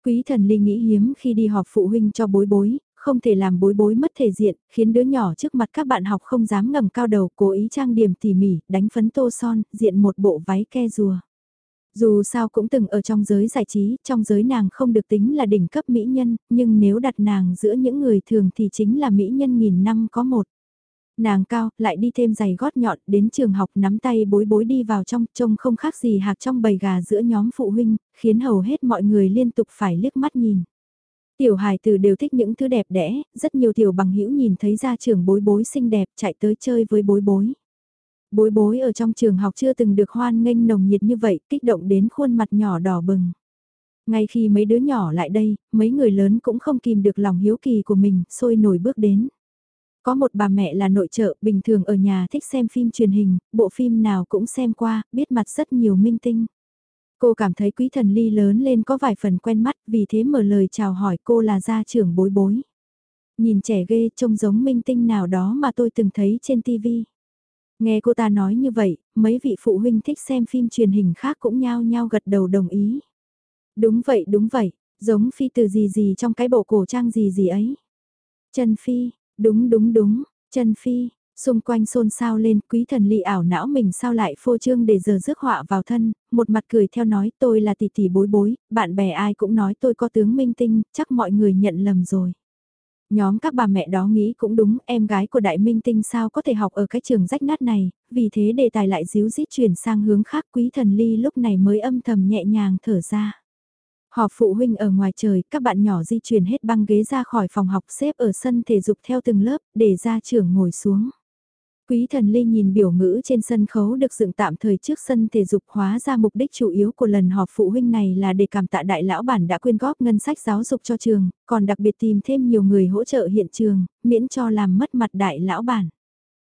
Quý thần ly nghĩ hiếm khi đi họp phụ huynh cho bối bối, không thể làm bối bối mất thể diện, khiến đứa nhỏ trước mặt các bạn học không dám ngẩng cao đầu, cố ý trang điểm tỉ mỉ, đánh phấn tô son, diện một bộ váy ke rùa. Dù sao cũng từng ở trong giới giải trí, trong giới nàng không được tính là đỉnh cấp mỹ nhân, nhưng nếu đặt nàng giữa những người thường thì chính là mỹ nhân nghìn năm có một. Nàng cao, lại đi thêm giày gót nhọn, đến trường học nắm tay bối bối đi vào trong, trông không khác gì hạc trong bầy gà giữa nhóm phụ huynh, khiến hầu hết mọi người liên tục phải liếc mắt nhìn. Tiểu hài tử đều thích những thứ đẹp đẽ, rất nhiều tiểu bằng hữu nhìn thấy ra trường bối bối xinh đẹp chạy tới chơi với bối bối. Bối bối ở trong trường học chưa từng được hoan nghênh nồng nhiệt như vậy, kích động đến khuôn mặt nhỏ đỏ bừng. Ngay khi mấy đứa nhỏ lại đây, mấy người lớn cũng không kìm được lòng hiếu kỳ của mình, sôi nổi bước đến. Có một bà mẹ là nội trợ, bình thường ở nhà thích xem phim truyền hình, bộ phim nào cũng xem qua, biết mặt rất nhiều minh tinh. Cô cảm thấy quý thần ly lớn lên có vài phần quen mắt, vì thế mở lời chào hỏi cô là gia trưởng bối bối. Nhìn trẻ ghê trông giống minh tinh nào đó mà tôi từng thấy trên TV. Nghe cô ta nói như vậy, mấy vị phụ huynh thích xem phim truyền hình khác cũng nhao nhao gật đầu đồng ý. Đúng vậy, đúng vậy, giống phi từ gì gì trong cái bộ cổ trang gì gì ấy. Trần Phi, đúng đúng đúng, Trần Phi, xung quanh xôn xao lên quý thần ly ảo não mình sao lại phô trương để giờ rước họa vào thân, một mặt cười theo nói tôi là tỷ tỷ bối bối, bạn bè ai cũng nói tôi có tướng minh tinh, chắc mọi người nhận lầm rồi. Nhóm các bà mẹ đó nghĩ cũng đúng, em gái của đại minh tinh sao có thể học ở cái trường rách nát này, vì thế đề tài lại díu dít chuyển sang hướng khác quý thần ly lúc này mới âm thầm nhẹ nhàng thở ra. Họp phụ huynh ở ngoài trời, các bạn nhỏ di chuyển hết băng ghế ra khỏi phòng học xếp ở sân thể dục theo từng lớp, để ra trường ngồi xuống. Quý thần ly nhìn biểu ngữ trên sân khấu được dựng tạm thời trước sân thể dục hóa ra mục đích chủ yếu của lần họp phụ huynh này là để cảm tạ đại lão bản đã quyên góp ngân sách giáo dục cho trường, còn đặc biệt tìm thêm nhiều người hỗ trợ hiện trường, miễn cho làm mất mặt đại lão bản.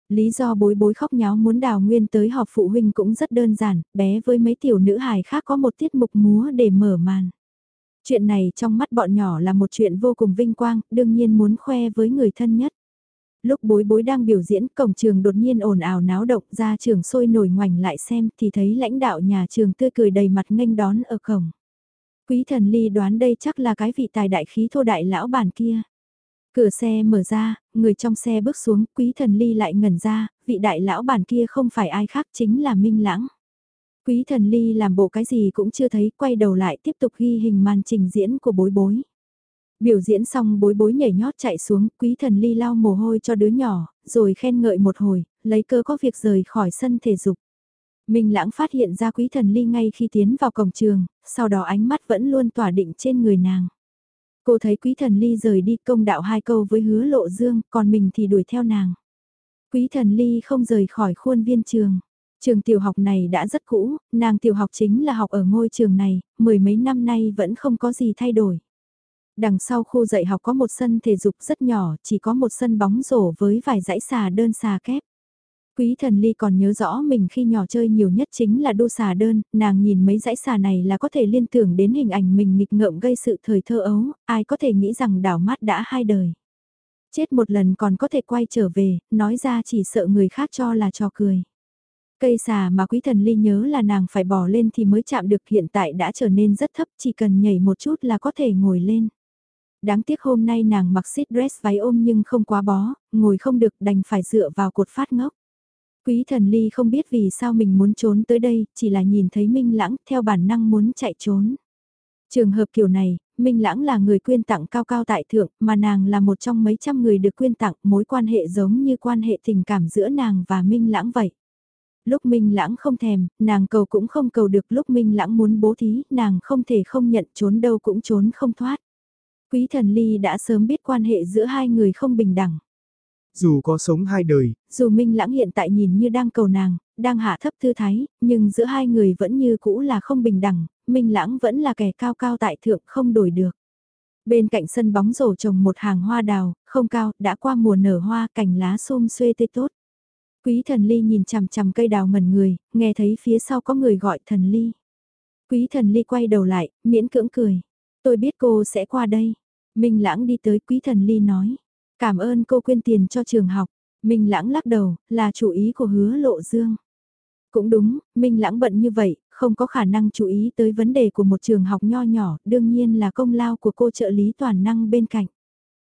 Lý do bối bối khóc nháo muốn đào nguyên tới họp phụ huynh cũng rất đơn giản, bé với mấy tiểu nữ hài khác có một tiết mục múa để mở màn. Chuyện này trong mắt bọn nhỏ là một chuyện vô cùng vinh quang, đương nhiên muốn khoe với người thân nhất. Lúc bối bối đang biểu diễn cổng trường đột nhiên ồn ào náo động ra trường sôi nổi ngoảnh lại xem thì thấy lãnh đạo nhà trường tươi cười đầy mặt nghênh đón ở cổng. Quý thần ly đoán đây chắc là cái vị tài đại khí thô đại lão bản kia. Cửa xe mở ra, người trong xe bước xuống, quý thần ly lại ngẩn ra, vị đại lão bản kia không phải ai khác chính là Minh Lãng. Quý thần ly làm bộ cái gì cũng chưa thấy, quay đầu lại tiếp tục ghi hình màn trình diễn của bối bối. Biểu diễn xong bối bối nhảy nhót chạy xuống, quý thần ly lau mồ hôi cho đứa nhỏ, rồi khen ngợi một hồi, lấy cơ có việc rời khỏi sân thể dục. Minh lãng phát hiện ra quý thần ly ngay khi tiến vào cổng trường, sau đó ánh mắt vẫn luôn tỏa định trên người nàng. Cô thấy quý thần ly rời đi công đạo hai câu với hứa lộ dương, còn mình thì đuổi theo nàng. Quý thần ly không rời khỏi khuôn viên trường. Trường tiểu học này đã rất cũ, nàng tiểu học chính là học ở ngôi trường này, mười mấy năm nay vẫn không có gì thay đổi. Đằng sau khu dạy học có một sân thể dục rất nhỏ, chỉ có một sân bóng rổ với vài dãy xà đơn xà kép. Quý thần ly còn nhớ rõ mình khi nhỏ chơi nhiều nhất chính là đua xà đơn, nàng nhìn mấy dãy xà này là có thể liên tưởng đến hình ảnh mình nghịch ngợm gây sự thời thơ ấu, ai có thể nghĩ rằng đảo mắt đã hai đời. Chết một lần còn có thể quay trở về, nói ra chỉ sợ người khác cho là trò cười. Cây xà mà quý thần ly nhớ là nàng phải bỏ lên thì mới chạm được hiện tại đã trở nên rất thấp, chỉ cần nhảy một chút là có thể ngồi lên. Đáng tiếc hôm nay nàng mặc xít dress váy ôm nhưng không quá bó, ngồi không được đành phải dựa vào cột phát ngốc. Quý thần ly không biết vì sao mình muốn trốn tới đây, chỉ là nhìn thấy Minh Lãng theo bản năng muốn chạy trốn. Trường hợp kiểu này, Minh Lãng là người quyên tặng cao cao tại thượng, mà nàng là một trong mấy trăm người được quyên tặng mối quan hệ giống như quan hệ tình cảm giữa nàng và Minh Lãng vậy. Lúc Minh Lãng không thèm, nàng cầu cũng không cầu được lúc Minh Lãng muốn bố thí, nàng không thể không nhận trốn đâu cũng trốn không thoát. Quý thần ly đã sớm biết quan hệ giữa hai người không bình đẳng. Dù có sống hai đời, dù Minh Lãng hiện tại nhìn như đang cầu nàng, đang hạ thấp thư thái, nhưng giữa hai người vẫn như cũ là không bình đẳng, Minh Lãng vẫn là kẻ cao cao tại thượng không đổi được. Bên cạnh sân bóng rổ trồng một hàng hoa đào, không cao, đã qua mùa nở hoa cành lá xôm xuê tê tốt. Quý thần ly nhìn chằm chằm cây đào ngẩn người, nghe thấy phía sau có người gọi thần ly. Quý thần ly quay đầu lại, miễn cưỡng cười. Tôi biết cô sẽ qua đây. Minh lãng đi tới quý thần ly nói. Cảm ơn cô quyên tiền cho trường học. Minh lãng lắc đầu, là chủ ý của hứa lộ dương. Cũng đúng, Minh lãng bận như vậy, không có khả năng chú ý tới vấn đề của một trường học nho nhỏ, đương nhiên là công lao của cô trợ lý toàn năng bên cạnh.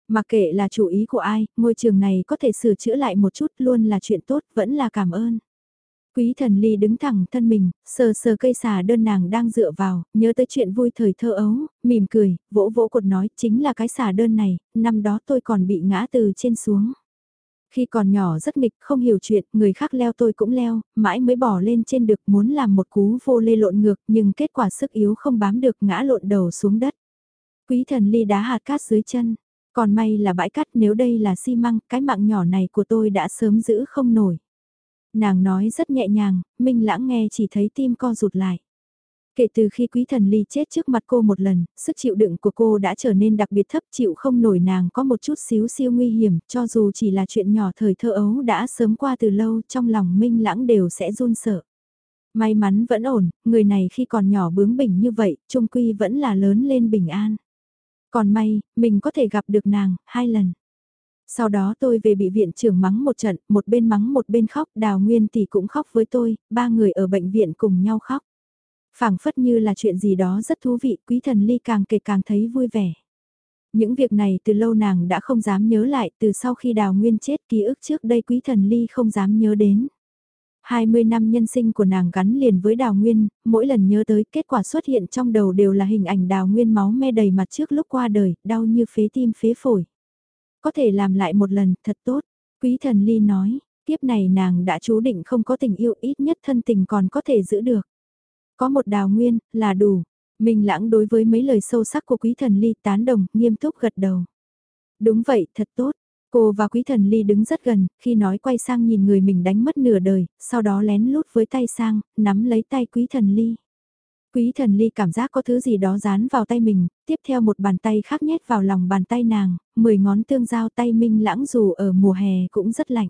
Mặc kệ là chủ ý của ai, ngôi trường này có thể sửa chữa lại một chút luôn là chuyện tốt, vẫn là cảm ơn. Quý thần ly đứng thẳng thân mình, sờ sờ cây xà đơn nàng đang dựa vào, nhớ tới chuyện vui thời thơ ấu, mỉm cười, vỗ vỗ cột nói chính là cái xà đơn này, năm đó tôi còn bị ngã từ trên xuống. Khi còn nhỏ rất nghịch, không hiểu chuyện, người khác leo tôi cũng leo, mãi mới bỏ lên trên được muốn làm một cú vô lê lộn ngược nhưng kết quả sức yếu không bám được ngã lộn đầu xuống đất. Quý thần ly đá hạt cát dưới chân, còn may là bãi cát nếu đây là xi măng, cái mạng nhỏ này của tôi đã sớm giữ không nổi. Nàng nói rất nhẹ nhàng, Minh Lãng nghe chỉ thấy tim co rụt lại. Kể từ khi quý thần ly chết trước mặt cô một lần, sức chịu đựng của cô đã trở nên đặc biệt thấp chịu không nổi nàng có một chút xíu siêu nguy hiểm, cho dù chỉ là chuyện nhỏ thời thơ ấu đã sớm qua từ lâu trong lòng Minh Lãng đều sẽ run sợ. May mắn vẫn ổn, người này khi còn nhỏ bướng bỉnh như vậy, trung quy vẫn là lớn lên bình an. Còn may, mình có thể gặp được nàng, hai lần. Sau đó tôi về bị viện trưởng mắng một trận, một bên mắng một bên khóc, Đào Nguyên tỷ cũng khóc với tôi, ba người ở bệnh viện cùng nhau khóc. phảng phất như là chuyện gì đó rất thú vị, quý thần ly càng kể càng thấy vui vẻ. Những việc này từ lâu nàng đã không dám nhớ lại, từ sau khi Đào Nguyên chết ký ức trước đây quý thần ly không dám nhớ đến. 20 năm nhân sinh của nàng gắn liền với đào nguyên, mỗi lần nhớ tới kết quả xuất hiện trong đầu đều là hình ảnh đào nguyên máu me đầy mặt trước lúc qua đời, đau như phế tim phế phổi. Có thể làm lại một lần, thật tốt. Quý thần ly nói, tiếp này nàng đã chú định không có tình yêu ít nhất thân tình còn có thể giữ được. Có một đào nguyên, là đủ. Mình lãng đối với mấy lời sâu sắc của quý thần ly tán đồng, nghiêm túc gật đầu. Đúng vậy, thật tốt. Cô và quý thần ly đứng rất gần, khi nói quay sang nhìn người mình đánh mất nửa đời, sau đó lén lút với tay sang, nắm lấy tay quý thần ly. Quý thần ly cảm giác có thứ gì đó dán vào tay mình, tiếp theo một bàn tay khác nhét vào lòng bàn tay nàng, mười ngón tương giao tay minh lãng dù ở mùa hè cũng rất lạnh.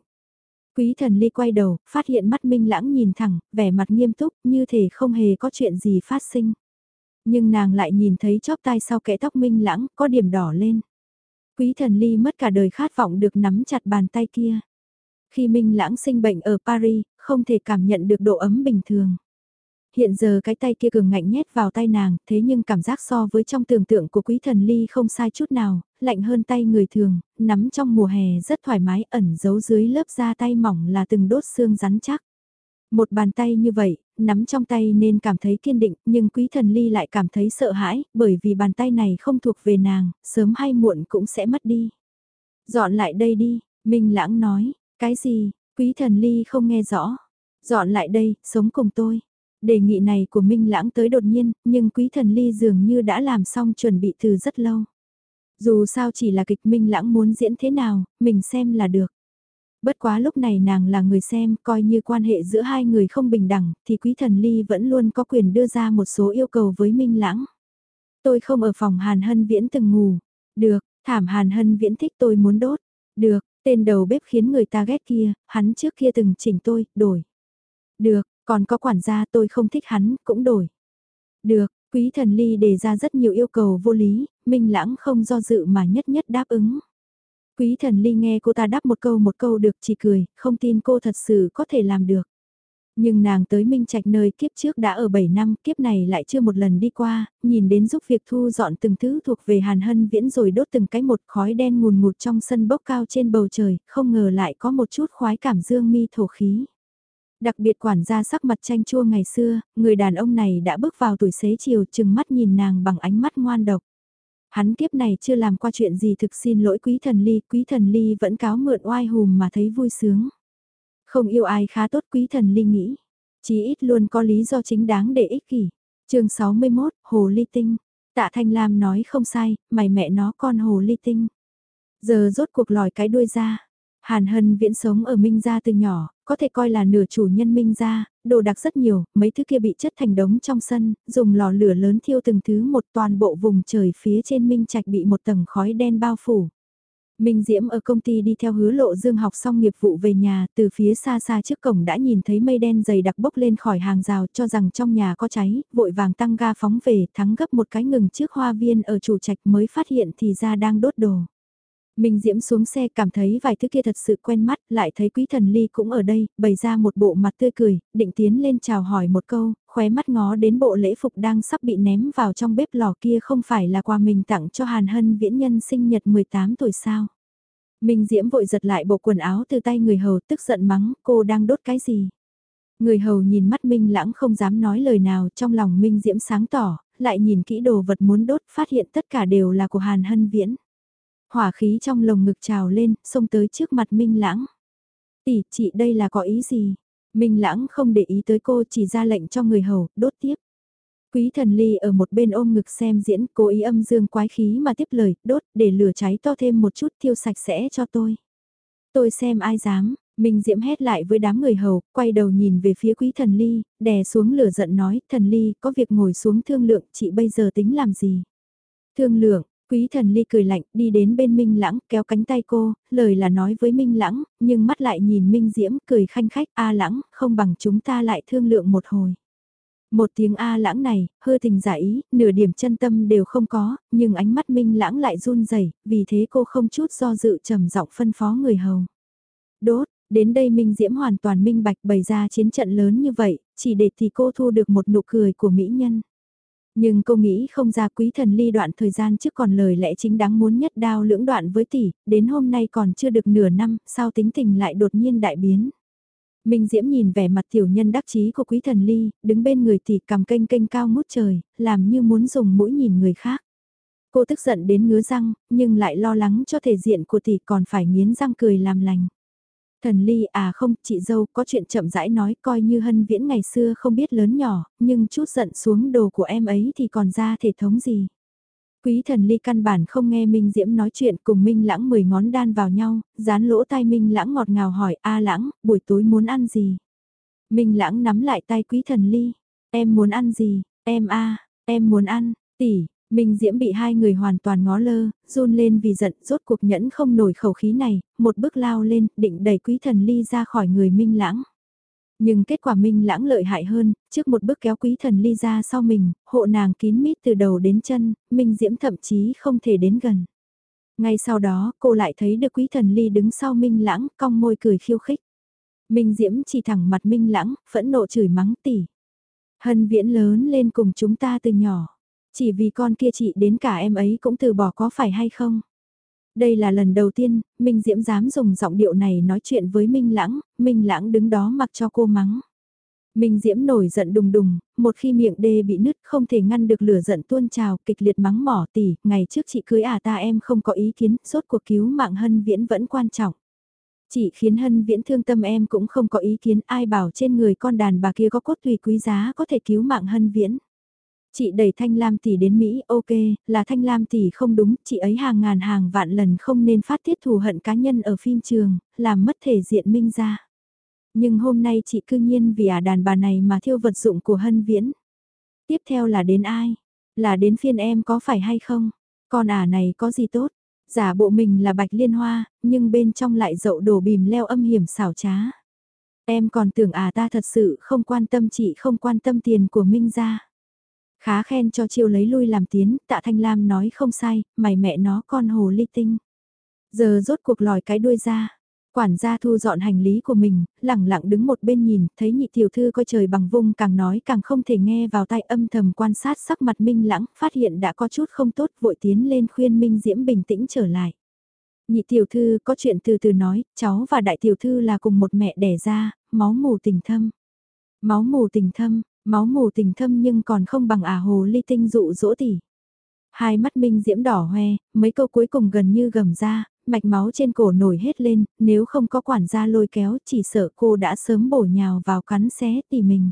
Quý thần ly quay đầu, phát hiện mắt minh lãng nhìn thẳng, vẻ mặt nghiêm túc như thể không hề có chuyện gì phát sinh. Nhưng nàng lại nhìn thấy chóp tai sau kẽ tóc minh lãng có điểm đỏ lên. Quý thần ly mất cả đời khát vọng được nắm chặt bàn tay kia. Khi minh lãng sinh bệnh ở Paris, không thể cảm nhận được độ ấm bình thường. Hiện giờ cái tay kia cường ngạnh nhét vào tay nàng, thế nhưng cảm giác so với trong tưởng tượng của quý thần ly không sai chút nào, lạnh hơn tay người thường, nắm trong mùa hè rất thoải mái ẩn giấu dưới lớp da tay mỏng là từng đốt xương rắn chắc. Một bàn tay như vậy, nắm trong tay nên cảm thấy kiên định, nhưng quý thần ly lại cảm thấy sợ hãi, bởi vì bàn tay này không thuộc về nàng, sớm hay muộn cũng sẽ mất đi. Dọn lại đây đi, Minh Lãng nói, cái gì, quý thần ly không nghe rõ. Dọn lại đây, sống cùng tôi. Đề nghị này của Minh Lãng tới đột nhiên, nhưng quý thần ly dường như đã làm xong chuẩn bị từ rất lâu. Dù sao chỉ là kịch Minh Lãng muốn diễn thế nào, mình xem là được. Bất quá lúc này nàng là người xem, coi như quan hệ giữa hai người không bình đẳng, thì quý thần ly vẫn luôn có quyền đưa ra một số yêu cầu với Minh Lãng. Tôi không ở phòng Hàn Hân Viễn từng ngủ. Được, thảm Hàn Hân Viễn thích tôi muốn đốt. Được, tên đầu bếp khiến người ta ghét kia, hắn trước kia từng chỉnh tôi, đổi. Được, còn có quản gia tôi không thích hắn, cũng đổi. Được, quý thần ly đề ra rất nhiều yêu cầu vô lý, Minh Lãng không do dự mà nhất nhất đáp ứng. Quý thần ly nghe cô ta đáp một câu một câu được chỉ cười, không tin cô thật sự có thể làm được. Nhưng nàng tới Minh Trạch nơi kiếp trước đã ở 7 năm, kiếp này lại chưa một lần đi qua, nhìn đến giúp việc thu dọn từng thứ thuộc về Hàn Hân Viễn rồi đốt từng cái một khói đen ngùn ngụt trong sân bốc cao trên bầu trời, không ngờ lại có một chút khoái cảm dương mi thổ khí. Đặc biệt quản gia sắc mặt tranh chua ngày xưa, người đàn ông này đã bước vào tuổi xế chiều chừng mắt nhìn nàng bằng ánh mắt ngoan độc. Hắn kiếp này chưa làm qua chuyện gì thực xin lỗi quý thần ly, quý thần ly vẫn cáo mượn oai hùm mà thấy vui sướng. Không yêu ai khá tốt quý thần ly nghĩ. Chí ít luôn có lý do chính đáng để ích kỷ. chương 61, Hồ Ly Tinh. Tạ Thanh Lam nói không sai, mày mẹ nó con Hồ Ly Tinh. Giờ rốt cuộc lòi cái đuôi ra. Hàn Hân viễn sống ở Minh Gia từ nhỏ, có thể coi là nửa chủ nhân Minh Gia, đồ đặc rất nhiều, mấy thứ kia bị chất thành đống trong sân, dùng lò lửa lớn thiêu từng thứ một toàn bộ vùng trời phía trên Minh Trạch bị một tầng khói đen bao phủ. Minh Diễm ở công ty đi theo hứa lộ dương học xong nghiệp vụ về nhà, từ phía xa xa trước cổng đã nhìn thấy mây đen dày đặc bốc lên khỏi hàng rào cho rằng trong nhà có cháy, vội vàng tăng ga phóng về, thắng gấp một cái ngừng trước hoa viên ở chủ trạch mới phát hiện thì ra đang đốt đồ. Minh Diễm xuống xe cảm thấy vài thứ kia thật sự quen mắt, lại thấy quý thần ly cũng ở đây, bày ra một bộ mặt tươi cười, định tiến lên chào hỏi một câu, khóe mắt ngó đến bộ lễ phục đang sắp bị ném vào trong bếp lò kia không phải là quà mình tặng cho Hàn Hân viễn nhân sinh nhật 18 tuổi sao. Minh Diễm vội giật lại bộ quần áo từ tay người hầu tức giận mắng cô đang đốt cái gì. Người hầu nhìn mắt Minh lãng không dám nói lời nào trong lòng Minh Diễm sáng tỏ, lại nhìn kỹ đồ vật muốn đốt phát hiện tất cả đều là của Hàn Hân Viễn. Hỏa khí trong lồng ngực trào lên, xông tới trước mặt Minh Lãng. Tỷ, chị đây là có ý gì? Minh Lãng không để ý tới cô chỉ ra lệnh cho người hầu, đốt tiếp. Quý thần ly ở một bên ôm ngực xem diễn, cố ý âm dương quái khí mà tiếp lời, đốt, để lửa cháy to thêm một chút thiêu sạch sẽ cho tôi. Tôi xem ai dám, Minh Diễm hét lại với đám người hầu, quay đầu nhìn về phía quý thần ly, đè xuống lửa giận nói, thần ly, có việc ngồi xuống thương lượng, chị bây giờ tính làm gì? Thương lượng, Quý thần ly cười lạnh, đi đến bên Minh Lãng, kéo cánh tay cô, lời là nói với Minh Lãng, nhưng mắt lại nhìn Minh Diễm, cười khanh khách, A Lãng, không bằng chúng ta lại thương lượng một hồi. Một tiếng A Lãng này, hư tình giả ý, nửa điểm chân tâm đều không có, nhưng ánh mắt Minh Lãng lại run rẩy, vì thế cô không chút do dự trầm giọng phân phó người hầu. Đốt, đến đây Minh Diễm hoàn toàn minh bạch bày ra chiến trận lớn như vậy, chỉ để thì cô thu được một nụ cười của mỹ nhân. Nhưng cô nghĩ không ra quý thần ly đoạn thời gian trước còn lời lẽ chính đáng muốn nhất đao lưỡng đoạn với tỷ, đến hôm nay còn chưa được nửa năm, sao tính tình lại đột nhiên đại biến. Minh Diễm nhìn vẻ mặt tiểu nhân đắc chí của quý thần ly, đứng bên người tỷ cầm kênh kênh cao mút trời, làm như muốn dùng mũi nhìn người khác. Cô tức giận đến ngứa răng, nhưng lại lo lắng cho thể diện của tỷ còn phải nghiến răng cười làm lành. Thần ly à không, chị dâu có chuyện chậm rãi nói coi như hân viễn ngày xưa không biết lớn nhỏ, nhưng chút giận xuống đồ của em ấy thì còn ra thể thống gì. Quý thần ly căn bản không nghe Minh Diễm nói chuyện cùng Minh lãng mười ngón đan vào nhau, dán lỗ tai Minh lãng ngọt ngào hỏi a lãng, buổi tối muốn ăn gì? Minh lãng nắm lại tay quý thần ly, em muốn ăn gì, em a em muốn ăn, tỷ, Minh Diễm bị hai người hoàn toàn ngó lơ, run lên vì giận, rốt cuộc nhẫn không nổi khẩu khí này, một bước lao lên, định đẩy quý thần ly ra khỏi người Minh Lãng. Nhưng kết quả Minh Lãng lợi hại hơn, trước một bước kéo quý thần ly ra sau mình, hộ nàng kín mít từ đầu đến chân, Minh Diễm thậm chí không thể đến gần. Ngay sau đó, cô lại thấy được quý thần ly đứng sau Minh Lãng, cong môi cười khiêu khích. Minh Diễm chỉ thẳng mặt Minh Lãng, phẫn nộ chửi mắng tỉ. Hân viễn lớn lên cùng chúng ta từ nhỏ. Chỉ vì con kia chị đến cả em ấy cũng từ bỏ có phải hay không? Đây là lần đầu tiên, Minh Diễm dám dùng giọng điệu này nói chuyện với Minh Lãng, Minh Lãng đứng đó mặc cho cô mắng. Minh Diễm nổi giận đùng đùng, một khi miệng đê bị nứt không thể ngăn được lửa giận tuôn trào kịch liệt mắng mỏ tỉ, ngày trước chị cưới à ta em không có ý kiến, suốt cuộc cứu mạng hân viễn vẫn quan trọng. Chị khiến hân viễn thương tâm em cũng không có ý kiến ai bảo trên người con đàn bà kia có cốt tùy quý giá có thể cứu mạng hân viễn. Chị đẩy Thanh Lam tỷ đến Mỹ, ok, là Thanh Lam tỷ không đúng, chị ấy hàng ngàn hàng vạn lần không nên phát tiết thù hận cá nhân ở phim trường, làm mất thể diện minh ra. Nhưng hôm nay chị cư nhiên vì à đàn bà này mà thiêu vật dụng của Hân Viễn. Tiếp theo là đến ai? Là đến phiên em có phải hay không? Con ả này có gì tốt? Giả bộ mình là bạch liên hoa, nhưng bên trong lại dậu đổ bìm leo âm hiểm xảo trá. Em còn tưởng à ta thật sự không quan tâm chị không quan tâm tiền của Minh ra. Khá khen cho chiêu lấy lui làm tiến, tạ Thanh Lam nói không sai, mày mẹ nó con hồ ly tinh. Giờ rốt cuộc lòi cái đuôi ra. Quản gia thu dọn hành lý của mình, lẳng lặng đứng một bên nhìn, thấy nhị tiểu thư coi trời bằng vung càng nói càng không thể nghe vào tai âm thầm quan sát sắc mặt Minh Lãng, phát hiện đã có chút không tốt vội tiến lên khuyên Minh Diễm bình tĩnh trở lại. Nhị tiểu thư có chuyện từ từ nói, cháu và đại tiểu thư là cùng một mẹ đẻ ra, máu mù tình thâm. Máu mù tình thâm, máu mù tình thâm nhưng còn không bằng ả hồ ly tinh dụ dỗ tỷ. Hai mắt Minh Diễm đỏ hoe, mấy câu cuối cùng gần như gầm ra, mạch máu trên cổ nổi hết lên, nếu không có quản gia lôi kéo chỉ sợ cô đã sớm bổ nhào vào cắn xé tỉ mình.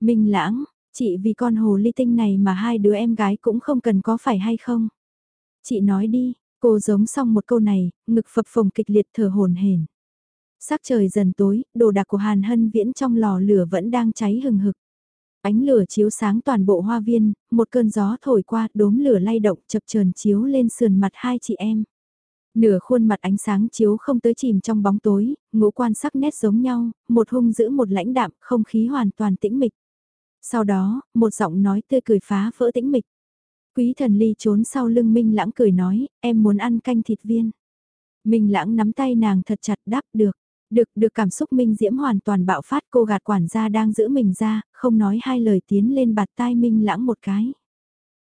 Minh lãng, chị vì con hồ ly tinh này mà hai đứa em gái cũng không cần có phải hay không? Chị nói đi, cô giống xong một câu này, ngực phập phồng kịch liệt thở hồn hển. Sắc trời dần tối, đồ đạc của Hàn Hân Viễn trong lò lửa vẫn đang cháy hừng hực. Ánh lửa chiếu sáng toàn bộ hoa viên, một cơn gió thổi qua, đốm lửa lay động chập chờn chiếu lên sườn mặt hai chị em. Nửa khuôn mặt ánh sáng chiếu không tới chìm trong bóng tối, ngũ quan sắc nét giống nhau, một hung giữ một lãnh đạm, không khí hoàn toàn tĩnh mịch. Sau đó, một giọng nói tươi cười phá vỡ tĩnh mịch. Quý thần ly trốn sau lưng Minh Lãng cười nói, em muốn ăn canh thịt viên. Minh Lãng nắm tay nàng thật chặt đáp được. Được, được cảm xúc Minh Diễm hoàn toàn bạo phát cô gạt quản gia đang giữ mình ra, không nói hai lời tiến lên bạt tai Minh Lãng một cái.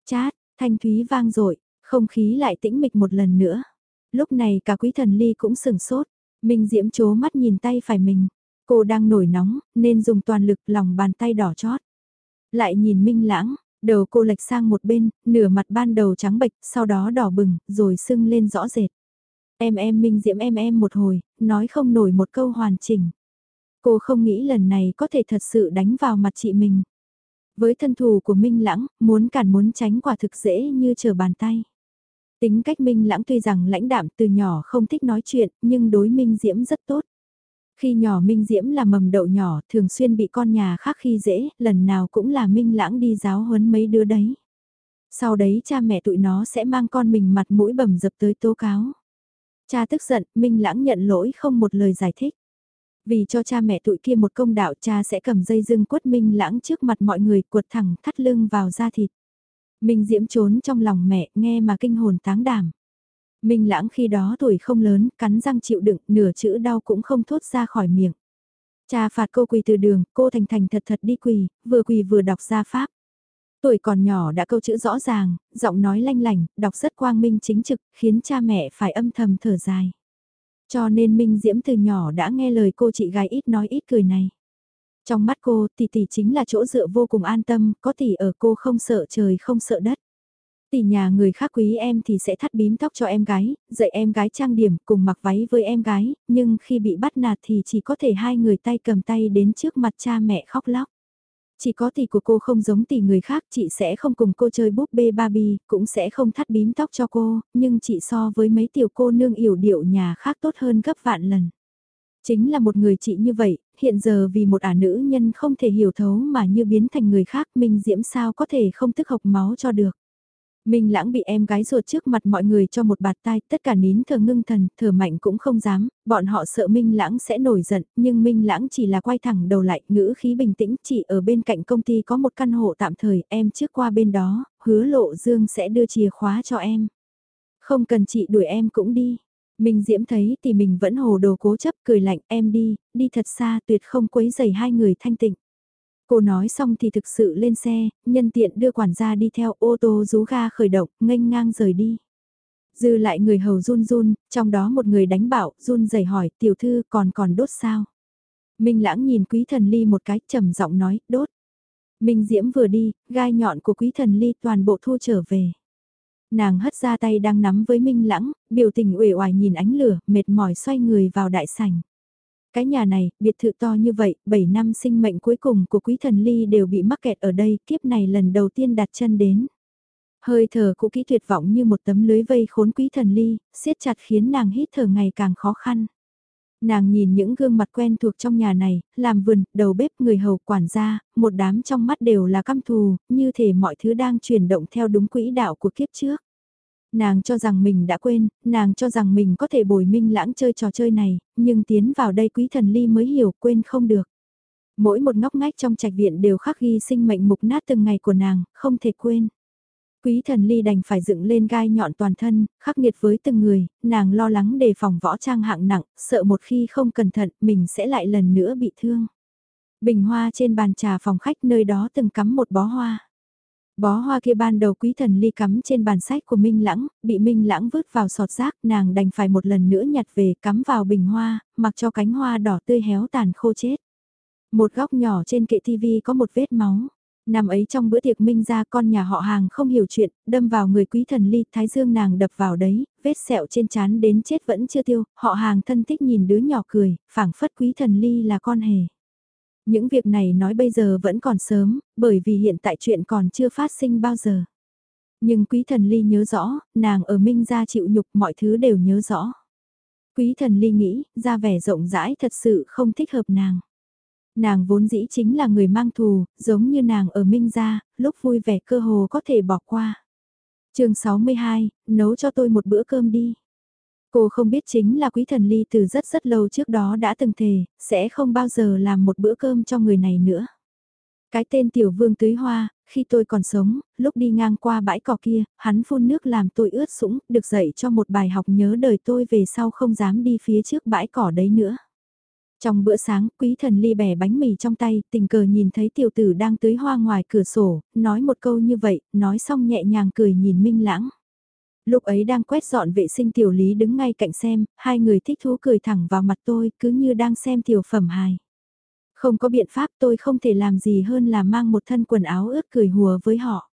Chát, thanh thúy vang dội không khí lại tĩnh mịch một lần nữa. Lúc này cả quý thần ly cũng sừng sốt, Minh Diễm chố mắt nhìn tay phải mình. Cô đang nổi nóng, nên dùng toàn lực lòng bàn tay đỏ chót. Lại nhìn Minh Lãng, đầu cô lệch sang một bên, nửa mặt ban đầu trắng bệch, sau đó đỏ bừng, rồi sưng lên rõ rệt. Em em Minh Diễm em em một hồi, nói không nổi một câu hoàn chỉnh. Cô không nghĩ lần này có thể thật sự đánh vào mặt chị mình. Với thân thù của Minh Lãng, muốn cản muốn tránh quả thực dễ như trở bàn tay. Tính cách Minh Lãng tuy rằng lãnh đạm từ nhỏ không thích nói chuyện, nhưng đối Minh Diễm rất tốt. Khi nhỏ Minh Diễm là mầm đậu nhỏ, thường xuyên bị con nhà khác khi dễ, lần nào cũng là Minh Lãng đi giáo huấn mấy đứa đấy. Sau đấy cha mẹ tụi nó sẽ mang con mình mặt mũi bầm dập tới tố cáo. Cha tức giận, Minh Lãng nhận lỗi không một lời giải thích. Vì cho cha mẹ tụi kia một công đạo cha sẽ cầm dây dưng quất Minh Lãng trước mặt mọi người cuột thẳng thắt lưng vào da thịt. Minh Diễm trốn trong lòng mẹ nghe mà kinh hồn táng đảm. Minh Lãng khi đó tuổi không lớn, cắn răng chịu đựng, nửa chữ đau cũng không thốt ra khỏi miệng. Cha phạt cô quỳ từ đường, cô thành thành thật thật đi quỳ, vừa quỳ vừa đọc ra pháp. Tuổi còn nhỏ đã câu chữ rõ ràng, giọng nói lanh lành, đọc rất quang minh chính trực, khiến cha mẹ phải âm thầm thở dài. Cho nên Minh Diễm từ nhỏ đã nghe lời cô chị gái ít nói ít cười này. Trong mắt cô, tỷ tỷ chính là chỗ dựa vô cùng an tâm, có tỷ ở cô không sợ trời không sợ đất. Tỷ nhà người khác quý em thì sẽ thắt bím tóc cho em gái, dạy em gái trang điểm cùng mặc váy với em gái, nhưng khi bị bắt nạt thì chỉ có thể hai người tay cầm tay đến trước mặt cha mẹ khóc lóc. Chỉ có tỷ của cô không giống tỷ người khác, chị sẽ không cùng cô chơi búp bê Barbie, cũng sẽ không thắt bím tóc cho cô, nhưng chị so với mấy tiểu cô nương yểu điệu nhà khác tốt hơn gấp vạn lần. Chính là một người chị như vậy, hiện giờ vì một ả nữ nhân không thể hiểu thấu mà như biến thành người khác, Minh Diễm sao có thể không tức hộc máu cho được. Minh lãng bị em gái ruột trước mặt mọi người cho một bạt tai, tất cả nín thờ ngưng thần, thở mạnh cũng không dám, bọn họ sợ Minh lãng sẽ nổi giận, nhưng Minh lãng chỉ là quay thẳng đầu lại, ngữ khí bình tĩnh, chỉ ở bên cạnh công ty có một căn hộ tạm thời, em trước qua bên đó, hứa lộ dương sẽ đưa chìa khóa cho em. Không cần chị đuổi em cũng đi. Minh Diễm thấy thì mình vẫn hồ đồ cố chấp cười lạnh em đi, đi thật xa tuyệt không quấy dày hai người thanh tịnh. Cô nói xong thì thực sự lên xe, nhân tiện đưa quản gia đi theo ô tô rú ga khởi động, nghênh ngang rời đi. Dư lại người hầu run run, trong đó một người đánh bảo, run rẩy hỏi, tiểu thư còn còn đốt sao? Minh lãng nhìn quý thần ly một cái trầm giọng nói, đốt. Minh diễm vừa đi, gai nhọn của quý thần ly toàn bộ thu trở về. Nàng hất ra tay đang nắm với Minh lãng, biểu tình uể oải nhìn ánh lửa, mệt mỏi xoay người vào đại sảnh. Cái nhà này, biệt thự to như vậy, 7 năm sinh mệnh cuối cùng của quý thần ly đều bị mắc kẹt ở đây, kiếp này lần đầu tiên đặt chân đến. Hơi thở cũ kỹ tuyệt vọng như một tấm lưới vây khốn quý thần ly, siết chặt khiến nàng hít thở ngày càng khó khăn. Nàng nhìn những gương mặt quen thuộc trong nhà này, làm vườn, đầu bếp, người hầu, quản gia, một đám trong mắt đều là căm thù, như thể mọi thứ đang chuyển động theo đúng quỹ đạo của kiếp trước. Nàng cho rằng mình đã quên, nàng cho rằng mình có thể bồi minh lãng chơi trò chơi này, nhưng tiến vào đây quý thần ly mới hiểu quên không được. Mỗi một ngóc ngách trong trạch viện đều khắc ghi sinh mệnh mục nát từng ngày của nàng, không thể quên. Quý thần ly đành phải dựng lên gai nhọn toàn thân, khắc nghiệt với từng người, nàng lo lắng đề phòng võ trang hạng nặng, sợ một khi không cẩn thận mình sẽ lại lần nữa bị thương. Bình hoa trên bàn trà phòng khách nơi đó từng cắm một bó hoa. Bó hoa kia ban đầu quý thần ly cắm trên bàn sách của Minh Lãng, bị Minh Lãng vứt vào sọt rác, nàng đành phải một lần nữa nhặt về cắm vào bình hoa, mặc cho cánh hoa đỏ tươi héo tàn khô chết. Một góc nhỏ trên kệ tivi có một vết máu. Năm ấy trong bữa tiệc Minh ra con nhà họ hàng không hiểu chuyện, đâm vào người quý thần ly, thái dương nàng đập vào đấy, vết sẹo trên chán đến chết vẫn chưa tiêu, họ hàng thân thích nhìn đứa nhỏ cười, phảng phất quý thần ly là con hề. Những việc này nói bây giờ vẫn còn sớm, bởi vì hiện tại chuyện còn chưa phát sinh bao giờ. Nhưng quý thần ly nhớ rõ, nàng ở Minh gia chịu nhục mọi thứ đều nhớ rõ. Quý thần ly nghĩ, ra vẻ rộng rãi thật sự không thích hợp nàng. Nàng vốn dĩ chính là người mang thù, giống như nàng ở Minh gia, lúc vui vẻ cơ hồ có thể bỏ qua. chương 62, nấu cho tôi một bữa cơm đi. Cô không biết chính là quý thần ly từ rất rất lâu trước đó đã từng thề, sẽ không bao giờ làm một bữa cơm cho người này nữa. Cái tên tiểu vương tưới hoa, khi tôi còn sống, lúc đi ngang qua bãi cỏ kia, hắn phun nước làm tôi ướt sũng, được dạy cho một bài học nhớ đời tôi về sau không dám đi phía trước bãi cỏ đấy nữa. Trong bữa sáng, quý thần ly bẻ bánh mì trong tay, tình cờ nhìn thấy tiểu tử đang tưới hoa ngoài cửa sổ, nói một câu như vậy, nói xong nhẹ nhàng cười nhìn minh lãng. Lúc ấy đang quét dọn vệ sinh tiểu lý đứng ngay cạnh xem, hai người thích thú cười thẳng vào mặt tôi cứ như đang xem tiểu phẩm hài. Không có biện pháp tôi không thể làm gì hơn là mang một thân quần áo ướt cười hùa với họ.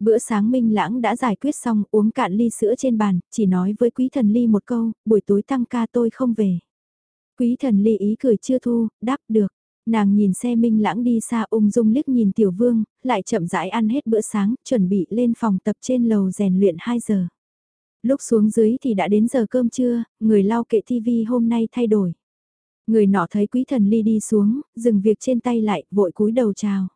Bữa sáng Minh Lãng đã giải quyết xong uống cạn ly sữa trên bàn, chỉ nói với quý thần ly một câu, buổi tối tăng ca tôi không về. Quý thần ly ý cười chưa thu, đáp được. Nàng nhìn xe Minh Lãng đi xa ung dung liếc nhìn Tiểu Vương, lại chậm rãi ăn hết bữa sáng, chuẩn bị lên phòng tập trên lầu rèn luyện 2 giờ. Lúc xuống dưới thì đã đến giờ cơm trưa, người lau kệ TV hôm nay thay đổi. Người nọ thấy quý thần ly đi xuống, dừng việc trên tay lại, vội cúi đầu chào.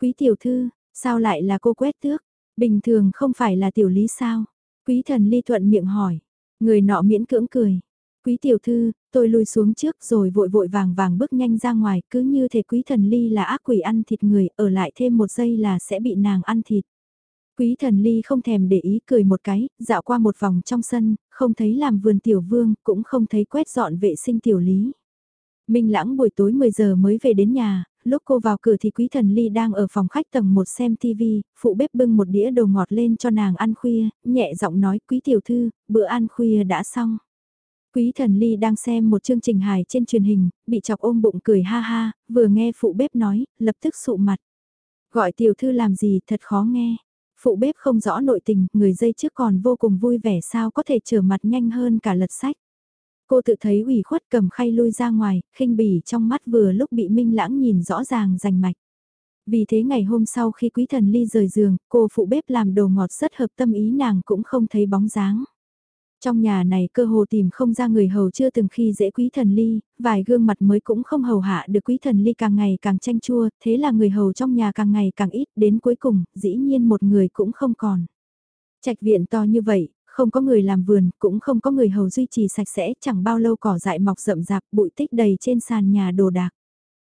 Quý tiểu thư, sao lại là cô quét tước? Bình thường không phải là tiểu lý sao? Quý thần ly thuận miệng hỏi. Người nọ miễn cưỡng cười. Quý tiểu thư, tôi lùi xuống trước rồi vội vội vàng vàng bước nhanh ra ngoài, cứ như thể quý thần ly là ác quỷ ăn thịt người, ở lại thêm một giây là sẽ bị nàng ăn thịt. Quý thần ly không thèm để ý cười một cái, dạo qua một vòng trong sân, không thấy làm vườn tiểu vương, cũng không thấy quét dọn vệ sinh tiểu lý. Minh lãng buổi tối 10 giờ mới về đến nhà, lúc cô vào cửa thì quý thần ly đang ở phòng khách tầng 1 xem TV, phụ bếp bưng một đĩa đồ ngọt lên cho nàng ăn khuya, nhẹ giọng nói quý tiểu thư, bữa ăn khuya đã xong. Quý thần ly đang xem một chương trình hài trên truyền hình, bị chọc ôm bụng cười ha ha, vừa nghe phụ bếp nói, lập tức sụ mặt. Gọi tiểu thư làm gì thật khó nghe. Phụ bếp không rõ nội tình, người dây trước còn vô cùng vui vẻ sao có thể trở mặt nhanh hơn cả lật sách. Cô tự thấy ủy khuất cầm khay lui ra ngoài, khinh bỉ trong mắt vừa lúc bị Minh Lãng nhìn rõ ràng rành mạch. Vì thế ngày hôm sau khi quý thần ly rời giường, cô phụ bếp làm đồ ngọt rất hợp tâm ý nàng cũng không thấy bóng dáng. Trong nhà này cơ hồ tìm không ra người hầu chưa từng khi dễ quý thần ly, vài gương mặt mới cũng không hầu hạ được quý thần ly càng ngày càng tranh chua, thế là người hầu trong nhà càng ngày càng ít, đến cuối cùng, dĩ nhiên một người cũng không còn. Trạch viện to như vậy, không có người làm vườn, cũng không có người hầu duy trì sạch sẽ, chẳng bao lâu cỏ dại mọc rậm rạp, bụi tích đầy trên sàn nhà đồ đạc.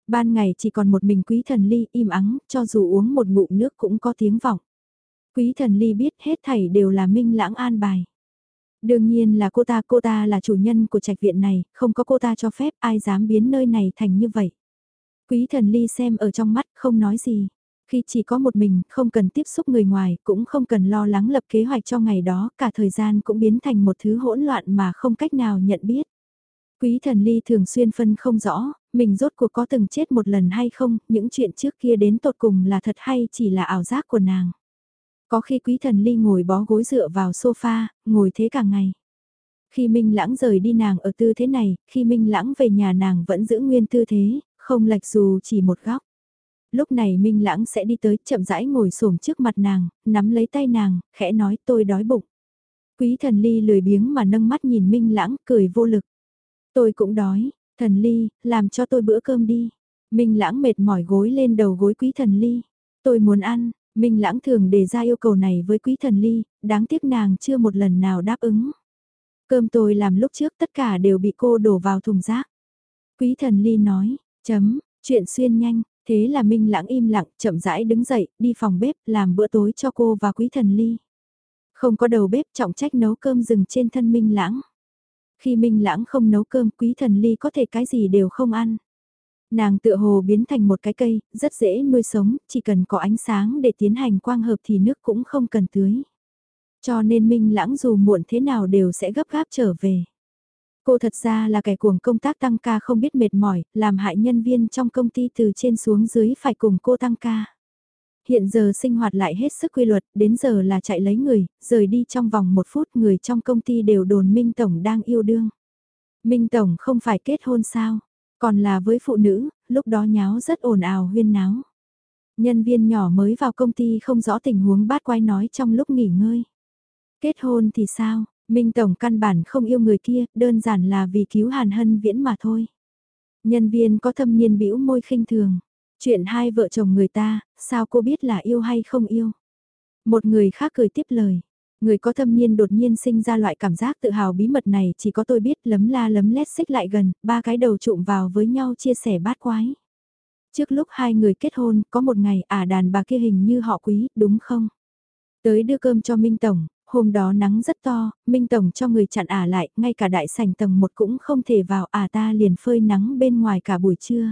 Ban ngày chỉ còn một mình quý thần ly im ắng, cho dù uống một ngụm nước cũng có tiếng vọng. Quý thần ly biết hết thảy đều là minh lãng an bài. Đương nhiên là cô ta, cô ta là chủ nhân của trạch viện này, không có cô ta cho phép ai dám biến nơi này thành như vậy. Quý thần ly xem ở trong mắt, không nói gì. Khi chỉ có một mình, không cần tiếp xúc người ngoài, cũng không cần lo lắng lập kế hoạch cho ngày đó, cả thời gian cũng biến thành một thứ hỗn loạn mà không cách nào nhận biết. Quý thần ly thường xuyên phân không rõ, mình rốt cuộc có từng chết một lần hay không, những chuyện trước kia đến tột cùng là thật hay chỉ là ảo giác của nàng. Có khi quý thần ly ngồi bó gối dựa vào sofa, ngồi thế cả ngày. Khi Minh Lãng rời đi nàng ở tư thế này, khi Minh Lãng về nhà nàng vẫn giữ nguyên tư thế, không lệch dù chỉ một góc. Lúc này Minh Lãng sẽ đi tới chậm rãi ngồi xổm trước mặt nàng, nắm lấy tay nàng, khẽ nói tôi đói bụng. Quý thần ly lười biếng mà nâng mắt nhìn Minh Lãng, cười vô lực. Tôi cũng đói, thần ly, làm cho tôi bữa cơm đi. Minh Lãng mệt mỏi gối lên đầu gối quý thần ly. Tôi muốn ăn, Minh Lãng thường đề ra yêu cầu này với quý thần ly, đáng tiếc nàng chưa một lần nào đáp ứng. Cơm tôi làm lúc trước tất cả đều bị cô đổ vào thùng rác. Quý thần ly nói, chấm, chuyện xuyên nhanh, Thế là Minh Lãng im lặng, chậm rãi đứng dậy, đi phòng bếp, làm bữa tối cho cô và Quý Thần Ly. Không có đầu bếp trọng trách nấu cơm rừng trên thân Minh Lãng. Khi Minh Lãng không nấu cơm, Quý Thần Ly có thể cái gì đều không ăn. Nàng tựa hồ biến thành một cái cây, rất dễ nuôi sống, chỉ cần có ánh sáng để tiến hành quang hợp thì nước cũng không cần tưới. Cho nên Minh Lãng dù muộn thế nào đều sẽ gấp gáp trở về. Cô thật ra là kẻ cuồng công tác tăng ca không biết mệt mỏi, làm hại nhân viên trong công ty từ trên xuống dưới phải cùng cô tăng ca. Hiện giờ sinh hoạt lại hết sức quy luật, đến giờ là chạy lấy người, rời đi trong vòng một phút người trong công ty đều đồn Minh Tổng đang yêu đương. Minh Tổng không phải kết hôn sao, còn là với phụ nữ, lúc đó nháo rất ồn ào huyên náo. Nhân viên nhỏ mới vào công ty không rõ tình huống bát quái nói trong lúc nghỉ ngơi. Kết hôn thì sao, Minh Tổng căn bản không yêu người kia, đơn giản là vì cứu Hàn Hân Viễn mà thôi. Nhân viên có thâm niên bĩu môi khinh thường. Chuyện hai vợ chồng người ta, sao cô biết là yêu hay không yêu? Một người khác cười tiếp lời. Người có thâm niên đột nhiên sinh ra loại cảm giác tự hào bí mật này chỉ có tôi biết lấm la lấm lét xích lại gần, ba cái đầu trụm vào với nhau chia sẻ bát quái. Trước lúc hai người kết hôn, có một ngày ả à đàn bà kia hình như họ quý, đúng không? Tới đưa cơm cho Minh Tổng, hôm đó nắng rất to, Minh Tổng cho người chặn ả lại, ngay cả đại sảnh tầng một cũng không thể vào ả ta liền phơi nắng bên ngoài cả buổi trưa.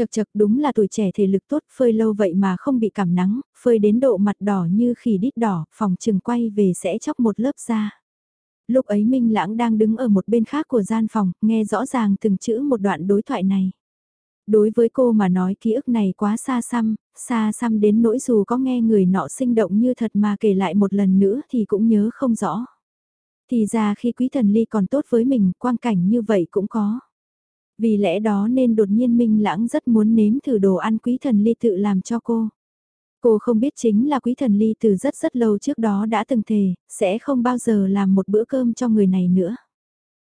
Chật chật đúng là tuổi trẻ thể lực tốt phơi lâu vậy mà không bị cảm nắng, phơi đến độ mặt đỏ như khỉ đít đỏ, phòng trừng quay về sẽ chóc một lớp da. Lúc ấy Minh Lãng đang đứng ở một bên khác của gian phòng, nghe rõ ràng từng chữ một đoạn đối thoại này. Đối với cô mà nói ký ức này quá xa xăm, xa xăm đến nỗi dù có nghe người nọ sinh động như thật mà kể lại một lần nữa thì cũng nhớ không rõ. Thì ra khi quý thần ly còn tốt với mình, quang cảnh như vậy cũng có. Vì lẽ đó nên đột nhiên Minh Lãng rất muốn nếm thử đồ ăn quý thần ly tự làm cho cô. Cô không biết chính là quý thần ly từ rất rất lâu trước đó đã từng thề, sẽ không bao giờ làm một bữa cơm cho người này nữa.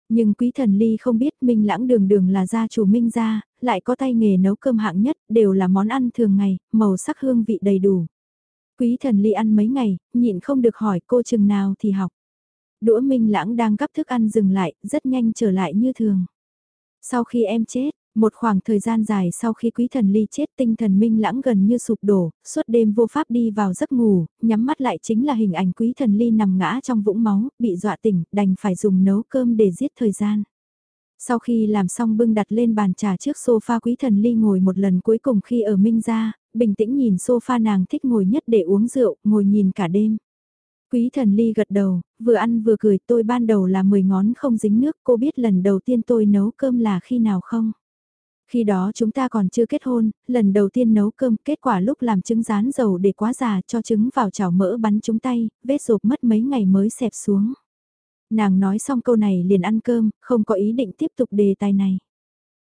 Nhưng quý thần ly không biết Minh Lãng đường đường là gia chủ Minh gia, lại có tay nghề nấu cơm hạng nhất, đều là món ăn thường ngày, màu sắc hương vị đầy đủ. Quý thần ly ăn mấy ngày, nhịn không được hỏi cô chừng nào thì học. Đũa Minh Lãng đang gắp thức ăn dừng lại, rất nhanh trở lại như thường. Sau khi em chết, một khoảng thời gian dài sau khi quý thần ly chết tinh thần minh lãng gần như sụp đổ, suốt đêm vô pháp đi vào giấc ngủ, nhắm mắt lại chính là hình ảnh quý thần ly nằm ngã trong vũng máu, bị dọa tỉnh, đành phải dùng nấu cơm để giết thời gian. Sau khi làm xong bưng đặt lên bàn trà trước sofa quý thần ly ngồi một lần cuối cùng khi ở Minh ra, bình tĩnh nhìn sofa nàng thích ngồi nhất để uống rượu, ngồi nhìn cả đêm. Quý thần ly gật đầu, vừa ăn vừa cười tôi ban đầu là 10 ngón không dính nước cô biết lần đầu tiên tôi nấu cơm là khi nào không? Khi đó chúng ta còn chưa kết hôn, lần đầu tiên nấu cơm kết quả lúc làm trứng rán dầu để quá già cho trứng vào chảo mỡ bắn chúng tay, vết rộp mất mấy ngày mới xẹp xuống. Nàng nói xong câu này liền ăn cơm, không có ý định tiếp tục đề tài này.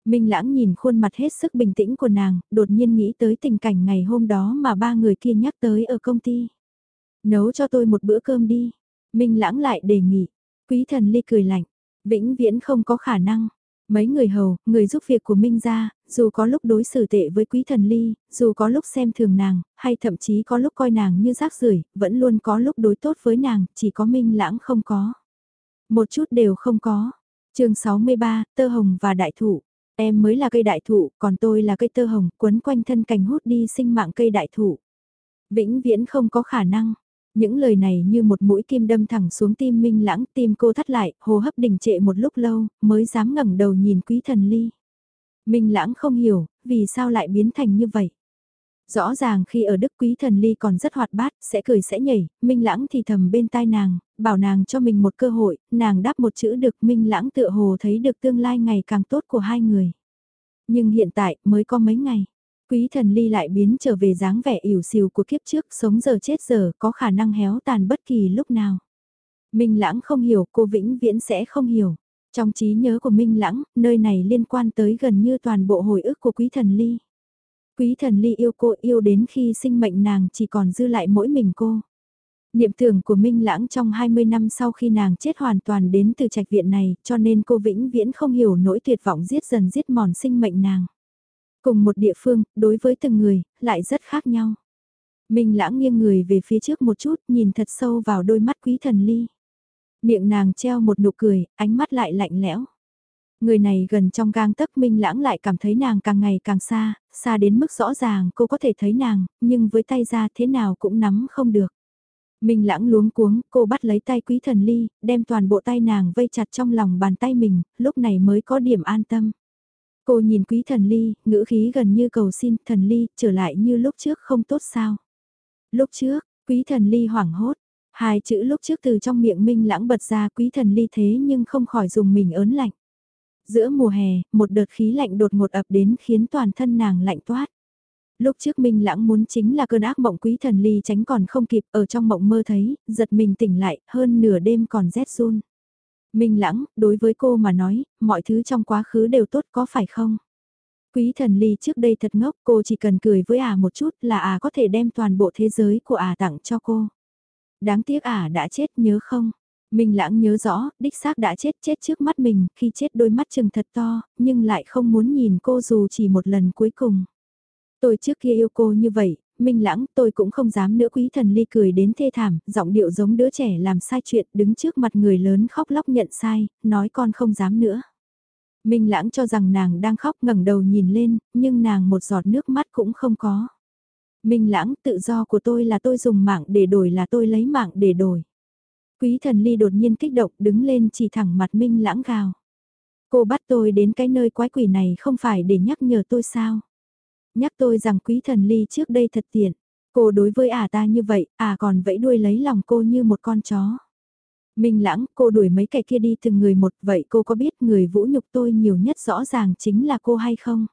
Minh Lãng nhìn khuôn mặt hết sức bình tĩnh của nàng, đột nhiên nghĩ tới tình cảnh ngày hôm đó mà ba người kia nhắc tới ở công ty. Nấu cho tôi một bữa cơm đi. Minh lãng lại đề nghị. Quý thần ly cười lạnh. Vĩnh viễn không có khả năng. Mấy người hầu, người giúp việc của Minh gia, dù có lúc đối xử tệ với quý thần ly, dù có lúc xem thường nàng, hay thậm chí có lúc coi nàng như rác rưởi vẫn luôn có lúc đối tốt với nàng, chỉ có Minh lãng không có. Một chút đều không có. chương 63, tơ hồng và đại thụ. Em mới là cây đại thụ, còn tôi là cây tơ hồng, quấn quanh thân cành hút đi sinh mạng cây đại thụ. Vĩnh viễn không có khả năng. Những lời này như một mũi kim đâm thẳng xuống tim Minh Lãng, tim cô thắt lại, hô hấp đình trệ một lúc lâu, mới dám ngẩng đầu nhìn Quý Thần Ly. Minh Lãng không hiểu, vì sao lại biến thành như vậy. Rõ ràng khi ở Đức Quý Thần Ly còn rất hoạt bát, sẽ cười sẽ nhảy, Minh Lãng thì thầm bên tai nàng, bảo nàng cho mình một cơ hội, nàng đáp một chữ được Minh Lãng tựa hồ thấy được tương lai ngày càng tốt của hai người. Nhưng hiện tại mới có mấy ngày, Quý thần ly lại biến trở về dáng vẻ ỉu xìu của kiếp trước, sống giờ chết giờ, có khả năng héo tàn bất kỳ lúc nào. Minh Lãng không hiểu, cô vĩnh viễn sẽ không hiểu. Trong trí nhớ của Minh Lãng, nơi này liên quan tới gần như toàn bộ hồi ức của Quý Thần Ly. Quý Thần Ly yêu cô yêu đến khi sinh mệnh nàng chỉ còn dư lại mỗi mình cô. Niệm tưởng của Minh Lãng trong 20 năm sau khi nàng chết hoàn toàn đến từ trạch viện này, cho nên cô vĩnh viễn không hiểu nỗi tuyệt vọng giết dần giết mòn sinh mệnh nàng. Cùng một địa phương, đối với từng người, lại rất khác nhau. Minh lãng nghiêng người về phía trước một chút, nhìn thật sâu vào đôi mắt quý thần ly. Miệng nàng treo một nụ cười, ánh mắt lại lạnh lẽo. Người này gần trong gang tấc Minh Lãng lại cảm thấy nàng càng ngày càng xa, xa đến mức rõ ràng cô có thể thấy nàng, nhưng với tay ra thế nào cũng nắm không được. Minh Lãng luống cuống, cô bắt lấy tay quý thần ly, đem toàn bộ tay nàng vây chặt trong lòng bàn tay mình, lúc này mới có điểm an tâm. Cô nhìn quý thần ly, ngữ khí gần như cầu xin, thần ly, trở lại như lúc trước không tốt sao. Lúc trước, quý thần ly hoảng hốt, hai chữ lúc trước từ trong miệng Minh Lãng bật ra quý thần ly thế nhưng không khỏi dùng mình ớn lạnh. Giữa mùa hè, một đợt khí lạnh đột ngột ập đến khiến toàn thân nàng lạnh toát. Lúc trước Minh Lãng muốn chính là cơn ác mộng quý thần ly tránh còn không kịp ở trong mộng mơ thấy, giật mình tỉnh lại, hơn nửa đêm còn rét run. Minh Lãng, đối với cô mà nói, mọi thứ trong quá khứ đều tốt có phải không? Quý thần ly trước đây thật ngốc, cô chỉ cần cười với à một chút là à có thể đem toàn bộ thế giới của à tặng cho cô. Đáng tiếc à đã chết nhớ không? Minh lãng nhớ rõ, đích xác đã chết chết trước mắt mình, khi chết đôi mắt chừng thật to, nhưng lại không muốn nhìn cô dù chỉ một lần cuối cùng. Tôi trước kia yêu cô như vậy, Minh lãng tôi cũng không dám nữa quý thần ly cười đến thê thảm, giọng điệu giống đứa trẻ làm sai chuyện đứng trước mặt người lớn khóc lóc nhận sai, nói con không dám nữa. Minh lãng cho rằng nàng đang khóc ngẩng đầu nhìn lên, nhưng nàng một giọt nước mắt cũng không có. Minh lãng tự do của tôi là tôi dùng mạng để đổi là tôi lấy mạng để đổi. Quý thần ly đột nhiên kích động đứng lên chỉ thẳng mặt Minh lãng gào. Cô bắt tôi đến cái nơi quái quỷ này không phải để nhắc nhở tôi sao? Nhắc tôi rằng quý thần ly trước đây thật tiện. Cô đối với ả ta như vậy, ả còn vẫy đuôi lấy lòng cô như một con chó. Minh lãng, cô đuổi mấy kẻ kia đi từng người một, vậy cô có biết người vũ nhục tôi nhiều nhất rõ ràng chính là cô hay không?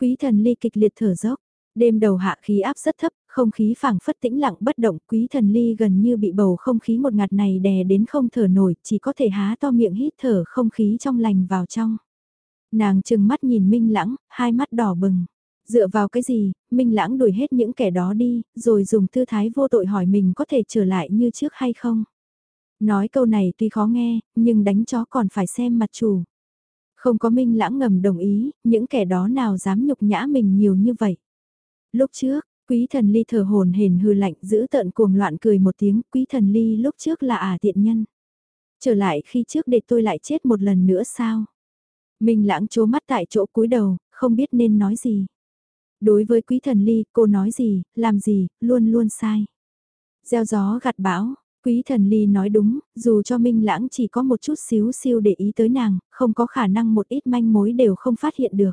Quý thần ly kịch liệt thở dốc, đêm đầu hạ khí áp rất thấp, không khí phảng phất tĩnh lặng bất động, quý thần ly gần như bị bầu không khí một ngạt này đè đến không thở nổi, chỉ có thể há to miệng hít thở không khí trong lành vào trong. Nàng trừng mắt nhìn Minh lãng, hai mắt đỏ bừng. Dựa vào cái gì, Minh lãng đuổi hết những kẻ đó đi, rồi dùng tư thái vô tội hỏi mình có thể trở lại như trước hay không? Nói câu này tuy khó nghe, nhưng đánh chó còn phải xem mặt chủ. Không có Minh lãng ngầm đồng ý, những kẻ đó nào dám nhục nhã mình nhiều như vậy. Lúc trước, quý thần ly thở hồn hển hư lạnh giữ tợn cuồng loạn cười một tiếng, quý thần ly lúc trước là ả tiện nhân. Trở lại khi trước để tôi lại chết một lần nữa sao? Minh lãng chố mắt tại chỗ cúi đầu, không biết nên nói gì. Đối với quý thần ly, cô nói gì, làm gì, luôn luôn sai. Gieo gió gặt bão, quý thần ly nói đúng, dù cho Minh Lãng chỉ có một chút xíu siêu để ý tới nàng, không có khả năng một ít manh mối đều không phát hiện được.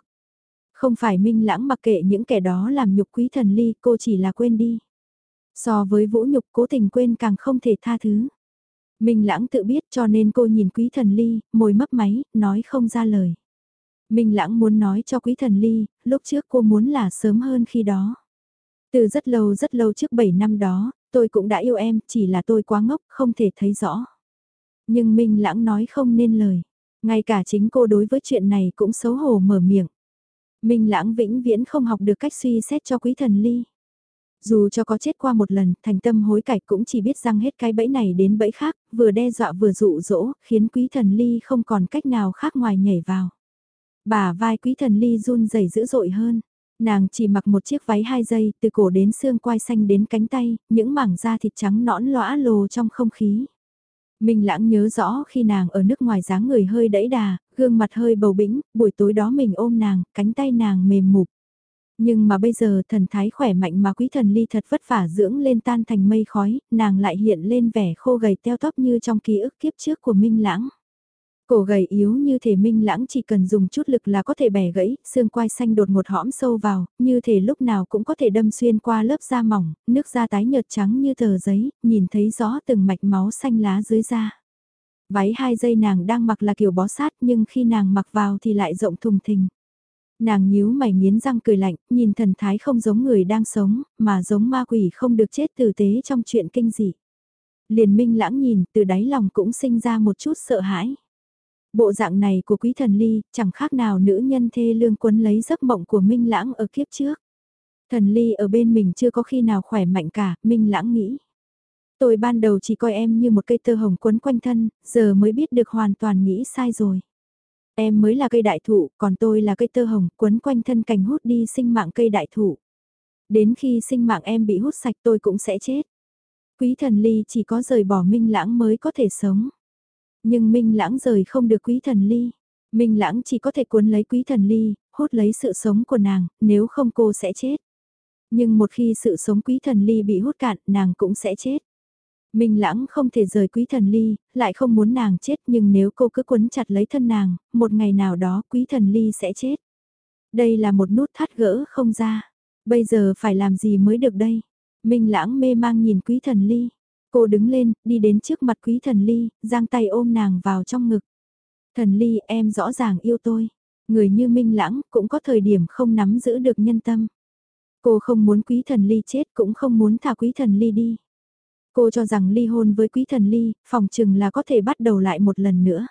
Không phải Minh Lãng mặc kệ những kẻ đó làm nhục quý thần ly, cô chỉ là quên đi. So với vũ nhục cố tình quên càng không thể tha thứ. Minh Lãng tự biết cho nên cô nhìn quý thần ly, môi mấp máy, nói không ra lời. Minh Lãng muốn nói cho quý thần ly, lúc trước cô muốn là sớm hơn khi đó. Từ rất lâu rất lâu trước 7 năm đó, tôi cũng đã yêu em, chỉ là tôi quá ngốc, không thể thấy rõ. Nhưng Minh Lãng nói không nên lời. Ngay cả chính cô đối với chuyện này cũng xấu hổ mở miệng. Minh Lãng vĩnh viễn không học được cách suy xét cho quý thần ly. Dù cho có chết qua một lần, thành tâm hối cải cũng chỉ biết răng hết cái bẫy này đến bẫy khác, vừa đe dọa vừa dụ dỗ, khiến quý thần ly không còn cách nào khác ngoài nhảy vào. Bà vai quý thần ly run rẩy dữ dội hơn. Nàng chỉ mặc một chiếc váy hai dây, từ cổ đến xương quai xanh đến cánh tay, những mảng da thịt trắng nõn lõa lồ trong không khí. Minh lãng nhớ rõ khi nàng ở nước ngoài dáng người hơi đẫy đà, gương mặt hơi bầu bĩnh, buổi tối đó mình ôm nàng, cánh tay nàng mềm mục. Nhưng mà bây giờ thần thái khỏe mạnh mà quý thần ly thật vất vả dưỡng lên tan thành mây khói, nàng lại hiện lên vẻ khô gầy teo tóp như trong ký ức kiếp trước của Minh lãng. Cổ gầy yếu như thể minh lãng chỉ cần dùng chút lực là có thể bẻ gãy, xương quai xanh đột một hõm sâu vào, như thể lúc nào cũng có thể đâm xuyên qua lớp da mỏng, nước da tái nhợt trắng như tờ giấy, nhìn thấy rõ từng mạch máu xanh lá dưới da. Váy hai dây nàng đang mặc là kiểu bó sát nhưng khi nàng mặc vào thì lại rộng thùng thình. Nàng nhíu mày nghiến răng cười lạnh, nhìn thần thái không giống người đang sống, mà giống ma quỷ không được chết tử tế trong chuyện kinh dị. Liền minh lãng nhìn, từ đáy lòng cũng sinh ra một chút sợ hãi. Bộ dạng này của quý thần ly, chẳng khác nào nữ nhân thê lương quấn lấy giấc mộng của Minh Lãng ở kiếp trước. Thần ly ở bên mình chưa có khi nào khỏe mạnh cả, Minh Lãng nghĩ. Tôi ban đầu chỉ coi em như một cây tơ hồng quấn quanh thân, giờ mới biết được hoàn toàn nghĩ sai rồi. Em mới là cây đại thụ, còn tôi là cây tơ hồng quấn quanh thân cành hút đi sinh mạng cây đại thụ. Đến khi sinh mạng em bị hút sạch tôi cũng sẽ chết. Quý thần ly chỉ có rời bỏ minh lãng mới có thể sống. Nhưng Minh Lãng rời không được quý thần ly. Minh Lãng chỉ có thể cuốn lấy quý thần ly, hút lấy sự sống của nàng, nếu không cô sẽ chết. Nhưng một khi sự sống quý thần ly bị hút cạn, nàng cũng sẽ chết. Minh Lãng không thể rời quý thần ly, lại không muốn nàng chết nhưng nếu cô cứ quấn chặt lấy thân nàng, một ngày nào đó quý thần ly sẽ chết. Đây là một nút thắt gỡ không ra. Bây giờ phải làm gì mới được đây? Minh Lãng mê mang nhìn quý thần ly. Cô đứng lên, đi đến trước mặt quý thần ly, giang tay ôm nàng vào trong ngực. Thần ly em rõ ràng yêu tôi. Người như Minh Lãng cũng có thời điểm không nắm giữ được nhân tâm. Cô không muốn quý thần ly chết cũng không muốn thả quý thần ly đi. Cô cho rằng ly hôn với quý thần ly, phòng chừng là có thể bắt đầu lại một lần nữa.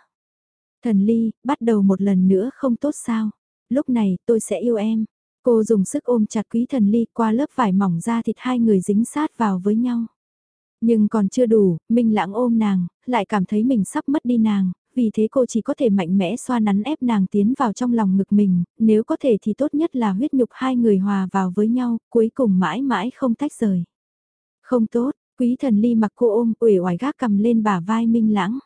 Thần ly, bắt đầu một lần nữa không tốt sao? Lúc này tôi sẽ yêu em. Cô dùng sức ôm chặt quý thần ly qua lớp vải mỏng ra thịt hai người dính sát vào với nhau. Nhưng còn chưa đủ, Minh Lãng ôm nàng, lại cảm thấy mình sắp mất đi nàng, vì thế cô chỉ có thể mạnh mẽ xoa nắn ép nàng tiến vào trong lòng ngực mình, nếu có thể thì tốt nhất là huyết nhục hai người hòa vào với nhau, cuối cùng mãi mãi không tách rời. Không tốt, quý thần ly mặc cô ôm, uể oải gác cầm lên bả vai Minh Lãng.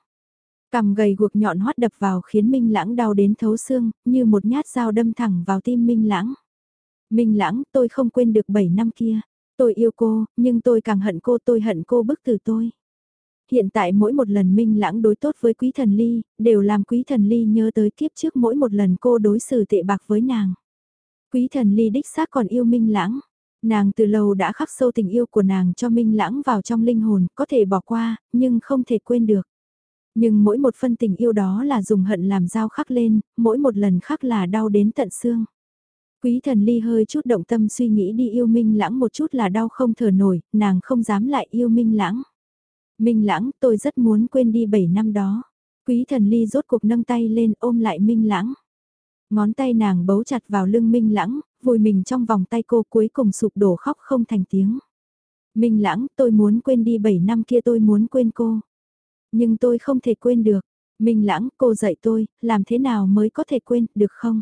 Cầm gầy guộc nhọn hoắt đập vào khiến Minh Lãng đau đến thấu xương, như một nhát dao đâm thẳng vào tim Minh Lãng. Minh Lãng, tôi không quên được 7 năm kia. Tôi yêu cô, nhưng tôi càng hận cô, tôi hận cô bức tử tôi hiện tại mỗi một lần Minh Lãng đối tốt với Quý Thần Ly, đều làm Quý Thần Ly nhớ tới kiếp trước mỗi một lần cô đối xử tệ bạc với nàng. Quý Thần Ly đích xác còn yêu Minh Lãng. Nàng từ lâu đã khắc sâu tình yêu của nàng cho Minh Lãng vào trong linh hồn, có thể bỏ qua, nhưng không thể quên được. Nhưng mỗi một phân tình yêu đó là dùng hận làm dao khắc lên, mỗi một lần khắc là đau đến tận xương. Quý thần ly hơi chút động tâm suy nghĩ đi yêu Minh Lãng một chút là đau không thở nổi, nàng không dám lại yêu Minh Lãng. Minh Lãng, tôi rất muốn quên đi 7 năm đó. Quý thần ly rốt cuộc nâng tay lên ôm lại Minh Lãng. Ngón tay nàng bấu chặt vào lưng Minh Lãng, vùi mình trong vòng tay cô cuối cùng sụp đổ khóc không thành tiếng. Minh Lãng, tôi muốn quên đi 7 năm kia tôi muốn quên cô. Nhưng tôi không thể quên được. Minh Lãng, cô dạy tôi, làm thế nào mới có thể quên, được không?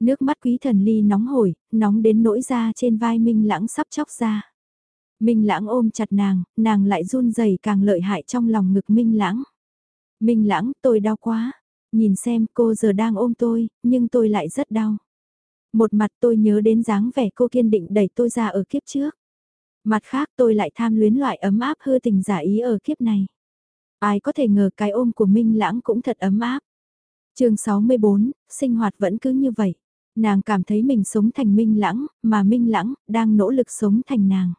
Nước mắt quý thần ly nóng hổi, nóng đến nỗi da trên vai Minh Lãng sắp chóc ra. Minh Lãng ôm chặt nàng, nàng lại run rẩy càng lợi hại trong lòng ngực Minh Lãng. Minh Lãng, tôi đau quá. Nhìn xem cô giờ đang ôm tôi, nhưng tôi lại rất đau. Một mặt tôi nhớ đến dáng vẻ cô kiên định đẩy tôi ra ở kiếp trước. Mặt khác tôi lại tham luyến loại ấm áp hư tình giả ý ở kiếp này. Ai có thể ngờ cái ôm của Minh Lãng cũng thật ấm áp. chương 64, sinh hoạt vẫn cứ như vậy. Nàng cảm thấy mình sống thành Minh Lãng, mà Minh Lãng đang nỗ lực sống thành nàng.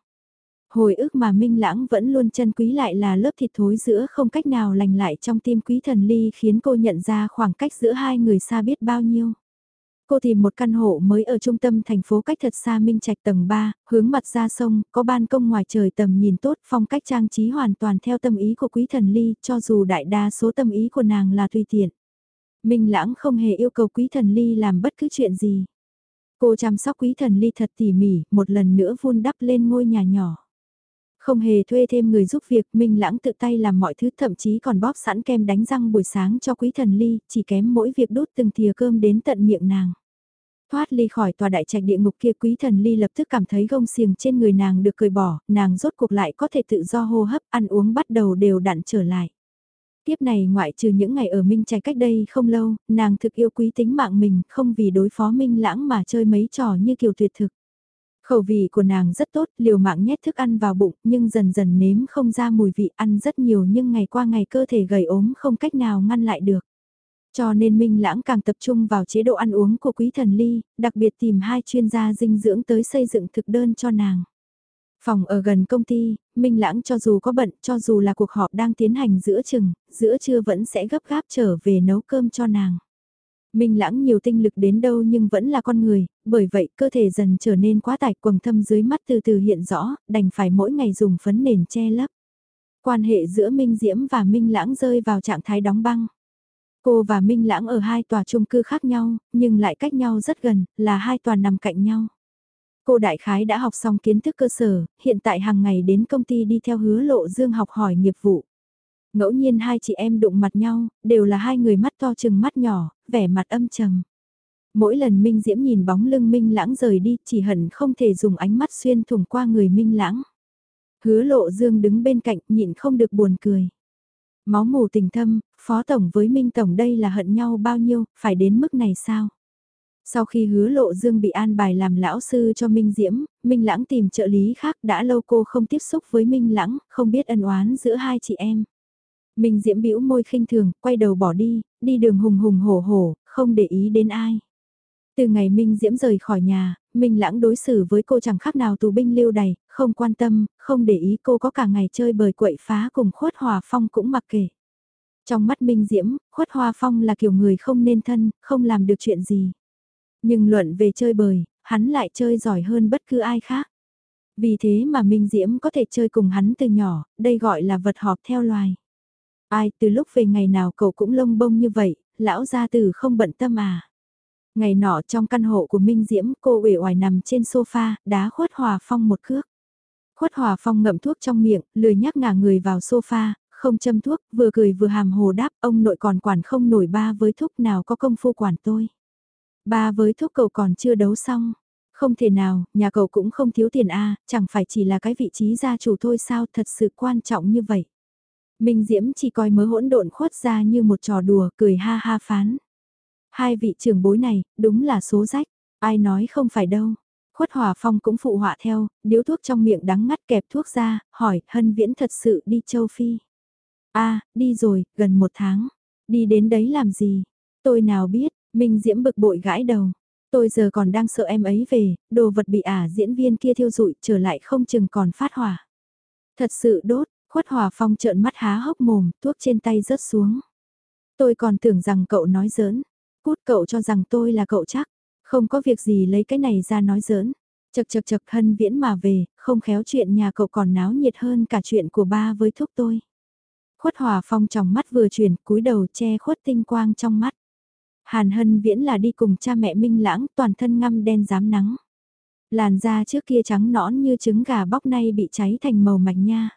Hồi ức mà Minh Lãng vẫn luôn chân quý lại là lớp thịt thối giữa không cách nào lành lại trong tim quý thần ly khiến cô nhận ra khoảng cách giữa hai người xa biết bao nhiêu. Cô tìm một căn hộ mới ở trung tâm thành phố cách thật xa Minh Trạch tầng 3, hướng mặt ra sông, có ban công ngoài trời tầm nhìn tốt, phong cách trang trí hoàn toàn theo tâm ý của quý thần ly, cho dù đại đa số tâm ý của nàng là tùy tiện. Minh Lãng không hề yêu cầu quý thần ly làm bất cứ chuyện gì. Cô chăm sóc quý thần ly thật tỉ mỉ, một lần nữa vun đắp lên ngôi nhà nhỏ. Không hề thuê thêm người giúp việc, Minh Lãng tự tay làm mọi thứ thậm chí còn bóp sẵn kem đánh răng buổi sáng cho quý thần ly, chỉ kém mỗi việc đút từng thìa cơm đến tận miệng nàng. Thoát ly khỏi tòa đại trạch địa ngục kia quý thần ly lập tức cảm thấy gông xiềng trên người nàng được cởi bỏ, nàng rốt cuộc lại có thể tự do hô hấp, ăn uống bắt đầu đều đặn trở lại. Tiếp này ngoại trừ những ngày ở Minh Trạch cách đây không lâu, nàng thực yêu quý tính mạng mình, không vì đối phó Minh Lãng mà chơi mấy trò như kiều tuyệt thực. Khẩu vị của nàng rất tốt, liều mạng nhét thức ăn vào bụng, nhưng dần dần nếm không ra mùi vị ăn rất nhiều nhưng ngày qua ngày cơ thể gầy ốm không cách nào ngăn lại được. Cho nên Minh Lãng càng tập trung vào chế độ ăn uống của Quý Thần Ly, đặc biệt tìm hai chuyên gia dinh dưỡng tới xây dựng thực đơn cho nàng. Phòng ở gần công ty, Minh Lãng cho dù có bận, cho dù là cuộc họp đang tiến hành giữa chừng, giữa trưa vẫn sẽ gấp gáp trở về nấu cơm cho nàng. Minh lãng nhiều tinh lực đến đâu nhưng vẫn là con người, bởi vậy cơ thể dần trở nên quá tải quầng thâm dưới mắt từ từ hiện rõ, đành phải mỗi ngày dùng phấn nền che lấp. Quan hệ giữa Minh Diễm và Minh lãng rơi vào trạng thái đóng băng. Cô và Minh lãng ở hai tòa chung cư khác nhau, nhưng lại cách nhau rất gần, là hai tòa nằm cạnh nhau. Cô đại khái đã học xong kiến thức cơ sở, hiện tại hàng ngày đến công ty đi theo hứa lộ dương học hỏi nghiệp vụ. Ngẫu nhiên hai chị em đụng mặt nhau, đều là hai người mắt to chừng mắt nhỏ, vẻ mặt âm trầm. Mỗi lần Minh Diễm nhìn bóng lưng Minh Lãng rời đi, chỉ hận không thể dùng ánh mắt xuyên thủng qua người Minh Lãng. Hứa lộ dương đứng bên cạnh, nhịn không được buồn cười. Máu mù tình thâm, Phó Tổng với Minh Tổng đây là hận nhau bao nhiêu, phải đến mức này sao? Sau khi hứa lộ dương bị an bài làm lão sư cho Minh Diễm, Minh Lãng tìm trợ lý khác đã lâu cô không tiếp xúc với Minh Lãng, không biết ân oán giữa hai chị em. Minh Diễm bĩu môi khinh thường, quay đầu bỏ đi, đi đường hùng hùng hổ hổ, không để ý đến ai. Từ ngày Minh Diễm rời khỏi nhà, Minh Lãng đối xử với cô chẳng khác nào tù binh lưu đày, không quan tâm, không để ý cô có cả ngày chơi bời quậy phá cùng khuất hòa phong cũng mặc kệ. Trong mắt Minh Diễm, khuất hòa phong là kiểu người không nên thân, không làm được chuyện gì. Nhưng luận về chơi bời, hắn lại chơi giỏi hơn bất cứ ai khác. Vì thế mà Minh Diễm có thể chơi cùng hắn từ nhỏ, đây gọi là vật họp theo loài. Ai từ lúc về ngày nào cậu cũng lông bông như vậy, lão gia tử không bận tâm à. Ngày nọ trong căn hộ của Minh Diễm cô uể oải nằm trên sofa, đá khuất hòa phong một cước. Khuất hòa phong ngậm thuốc trong miệng, lười nhắc ngả người vào sofa, không châm thuốc, vừa cười vừa hàm hồ đáp, ông nội còn quản không nổi ba với thuốc nào có công phu quản tôi. Ba với thuốc cậu còn chưa đấu xong. Không thể nào, nhà cậu cũng không thiếu tiền a chẳng phải chỉ là cái vị trí gia chủ thôi sao thật sự quan trọng như vậy. Minh Diễm chỉ coi mớ hỗn độn khuất ra như một trò đùa, cười ha ha phán. Hai vị trưởng bối này, đúng là số rách, ai nói không phải đâu. Khuất Hòa Phong cũng phụ họa theo, điếu thuốc trong miệng đắng ngắt kẹp thuốc ra, hỏi, Hân Viễn thật sự đi châu Phi. a đi rồi, gần một tháng. Đi đến đấy làm gì? Tôi nào biết, Minh Diễm bực bội gãi đầu. Tôi giờ còn đang sợ em ấy về, đồ vật bị ả diễn viên kia thiêu rụi trở lại không chừng còn phát hỏa. Thật sự đốt, khuất hòa phong trợn mắt há hốc mồm, thuốc trên tay rớt xuống. Tôi còn tưởng rằng cậu nói giỡn, cút cậu cho rằng tôi là cậu chắc, không có việc gì lấy cái này ra nói giỡn. Chật chật chật hân viễn mà về, không khéo chuyện nhà cậu còn náo nhiệt hơn cả chuyện của ba với thúc tôi. Khuất hòa phong trong mắt vừa chuyển, cúi đầu che khuất tinh quang trong mắt. Hàn Hân Viễn là đi cùng cha mẹ Minh Lãng, toàn thân ngăm đen dám nắng. Làn da trước kia trắng nõn như trứng gà bóc nay bị cháy thành màu mạch nha.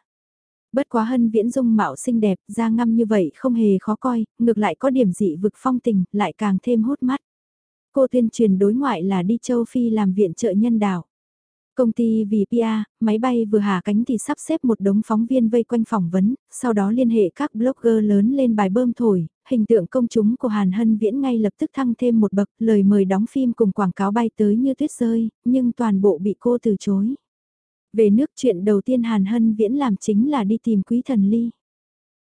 Bất quá Hân Viễn dung mạo xinh đẹp, da ngăm như vậy không hề khó coi, ngược lại có điểm dị vực phong tình, lại càng thêm hút mắt. Cô tuyên truyền đối ngoại là đi châu Phi làm viện trợ nhân đạo. Công ty vì máy bay vừa hạ cánh thì sắp xếp một đống phóng viên vây quanh phỏng vấn, sau đó liên hệ các blogger lớn lên bài bơm thổi, hình tượng công chúng của Hàn Hân Viễn ngay lập tức thăng thêm một bậc, lời mời đóng phim cùng quảng cáo bay tới như tuyết rơi, nhưng toàn bộ bị cô từ chối. Về nước chuyện đầu tiên Hàn Hân Viễn làm chính là đi tìm Quý Thần Ly.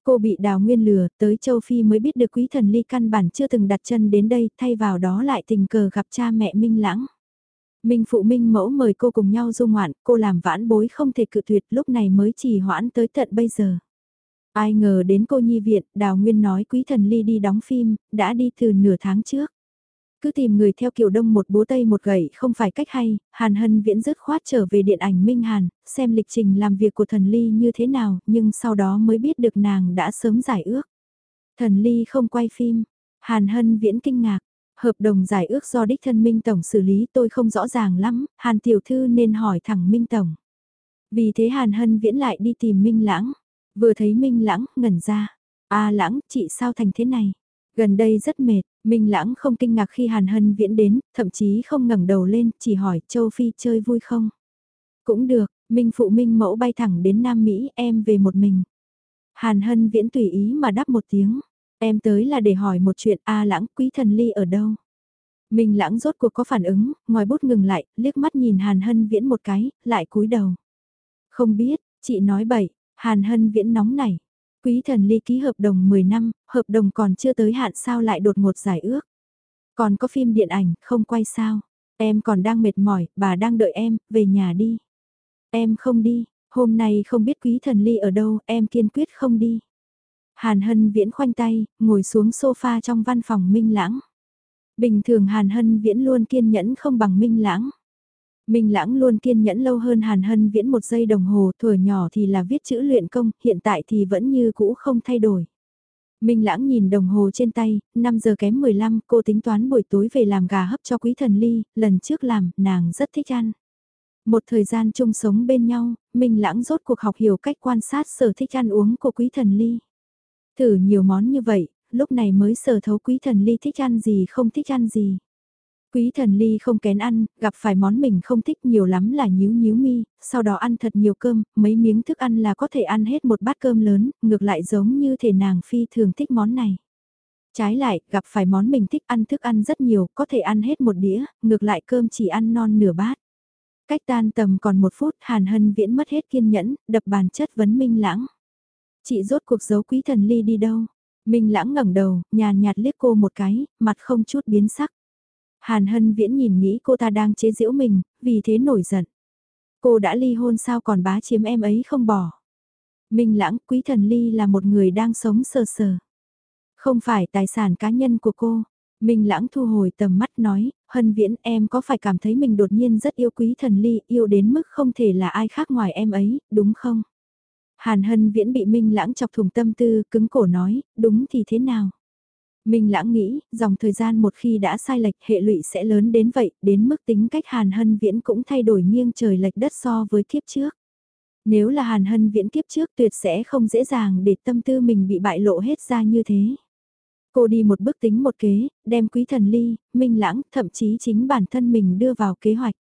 Cô bị đào nguyên lừa, tới châu Phi mới biết được Quý Thần Ly căn bản chưa từng đặt chân đến đây, thay vào đó lại tình cờ gặp cha mẹ Minh Lãng. Minh phụ Minh mẫu mời cô cùng nhau du ngoạn, cô làm vãn bối không thể cự tuyệt lúc này mới chỉ hoãn tới tận bây giờ. Ai ngờ đến cô nhi viện, Đào Nguyên nói quý thần ly đi đóng phim, đã đi từ nửa tháng trước. Cứ tìm người theo kiểu đông một búa tây một gậy không phải cách hay, Hàn Hân viễn dứt khoát trở về điện ảnh Minh Hàn, xem lịch trình làm việc của thần ly như thế nào, nhưng sau đó mới biết được nàng đã sớm giải ước. Thần ly không quay phim, Hàn Hân viễn kinh ngạc, hợp đồng giải ước do đích thân Minh Tổng xử lý tôi không rõ ràng lắm, Hàn Tiểu Thư nên hỏi thẳng Minh Tổng. Vì thế Hàn Hân viễn lại đi tìm Minh Lãng. Vừa thấy Minh Lãng, ngẩn ra. a Lãng, chị sao thành thế này? Gần đây rất mệt, Minh Lãng không kinh ngạc khi Hàn Hân viễn đến, thậm chí không ngẩng đầu lên, chỉ hỏi Châu Phi chơi vui không? Cũng được, Minh Phụ Minh Mẫu bay thẳng đến Nam Mỹ, em về một mình. Hàn Hân viễn tùy ý mà đáp một tiếng. Em tới là để hỏi một chuyện A Lãng quý thần ly ở đâu? Minh Lãng rốt cuộc có phản ứng, ngòi bút ngừng lại, liếc mắt nhìn Hàn Hân viễn một cái, lại cúi đầu. Không biết, chị nói bậy, Hàn Hân Viễn nóng nảy. Quý thần ly ký hợp đồng 10 năm, hợp đồng còn chưa tới hạn sao lại đột ngột giải ước. Còn có phim điện ảnh, không quay sao. Em còn đang mệt mỏi, bà đang đợi em, về nhà đi. Em không đi, hôm nay không biết quý thần ly ở đâu, em kiên quyết không đi. Hàn Hân Viễn khoanh tay, ngồi xuống sofa trong văn phòng Minh Lãng. Bình thường Hàn Hân Viễn luôn kiên nhẫn không bằng Minh Lãng. Minh Lãng luôn kiên nhẫn lâu hơn Hàn Hân Viễn một giây đồng hồ, thuở nhỏ thì là viết chữ luyện công, hiện tại thì vẫn như cũ không thay đổi. Minh Lãng nhìn đồng hồ trên tay, 5 giờ kém 15, cô tính toán buổi tối về làm gà hấp cho quý thần ly, lần trước làm, nàng rất thích ăn. Một thời gian chung sống bên nhau, Minh Lãng rốt cuộc học hiểu cách quan sát sở thích ăn uống của quý thần ly. Thử nhiều món như vậy, lúc này mới sở thấu quý thần ly thích ăn gì không thích ăn gì. Quý thần ly không kén ăn, gặp phải món mình không thích nhiều lắm là nhíu nhíu mi, sau đó ăn thật nhiều cơm, mấy miếng thức ăn là có thể ăn hết một bát cơm lớn, ngược lại giống như thể nàng phi thường thích món này. Trái lại, gặp phải món mình thích ăn thức ăn rất nhiều, có thể ăn hết một đĩa, ngược lại cơm chỉ ăn non nửa bát. Cách tan tầm còn một phút, Hàn Hân Viễn mất hết kiên nhẫn, đập bàn chất vấn Minh Lãng. Chị rốt cuộc giấu quý thần ly đi đâu? Minh Lãng ngẩng đầu, nhàn nhạt liếc cô một cái, mặt không chút biến sắc. Hàn Hân Viễn nhìn nghĩ cô ta đang chế giễu mình, vì thế nổi giận. Cô đã ly hôn sao còn bá chiếm em ấy không bỏ. Minh Lãng, quý thần ly là một người đang sống sờ sờ. Không phải tài sản cá nhân của cô. Minh lãng thu hồi tầm mắt nói, hân viễn em có phải cảm thấy mình đột nhiên rất yêu quý thần ly, yêu đến mức không thể là ai khác ngoài em ấy, đúng không? Hàn hân viễn bị Minh lãng chọc thùng tâm tư, cứng cổ nói, đúng thì thế nào? Minh lãng nghĩ, dòng thời gian một khi đã sai lệch hệ lụy sẽ lớn đến vậy, đến mức tính cách Hàn hân viễn cũng thay đổi nghiêng trời lệch đất so với kiếp trước. Nếu là Hàn hân viễn kiếp trước tuyệt sẽ không dễ dàng để tâm tư mình bị bại lộ hết ra như thế. Cô đi một bước tính một kế, đem quý thần ly, minh lãng, thậm chí chính bản thân mình đưa vào kế hoạch.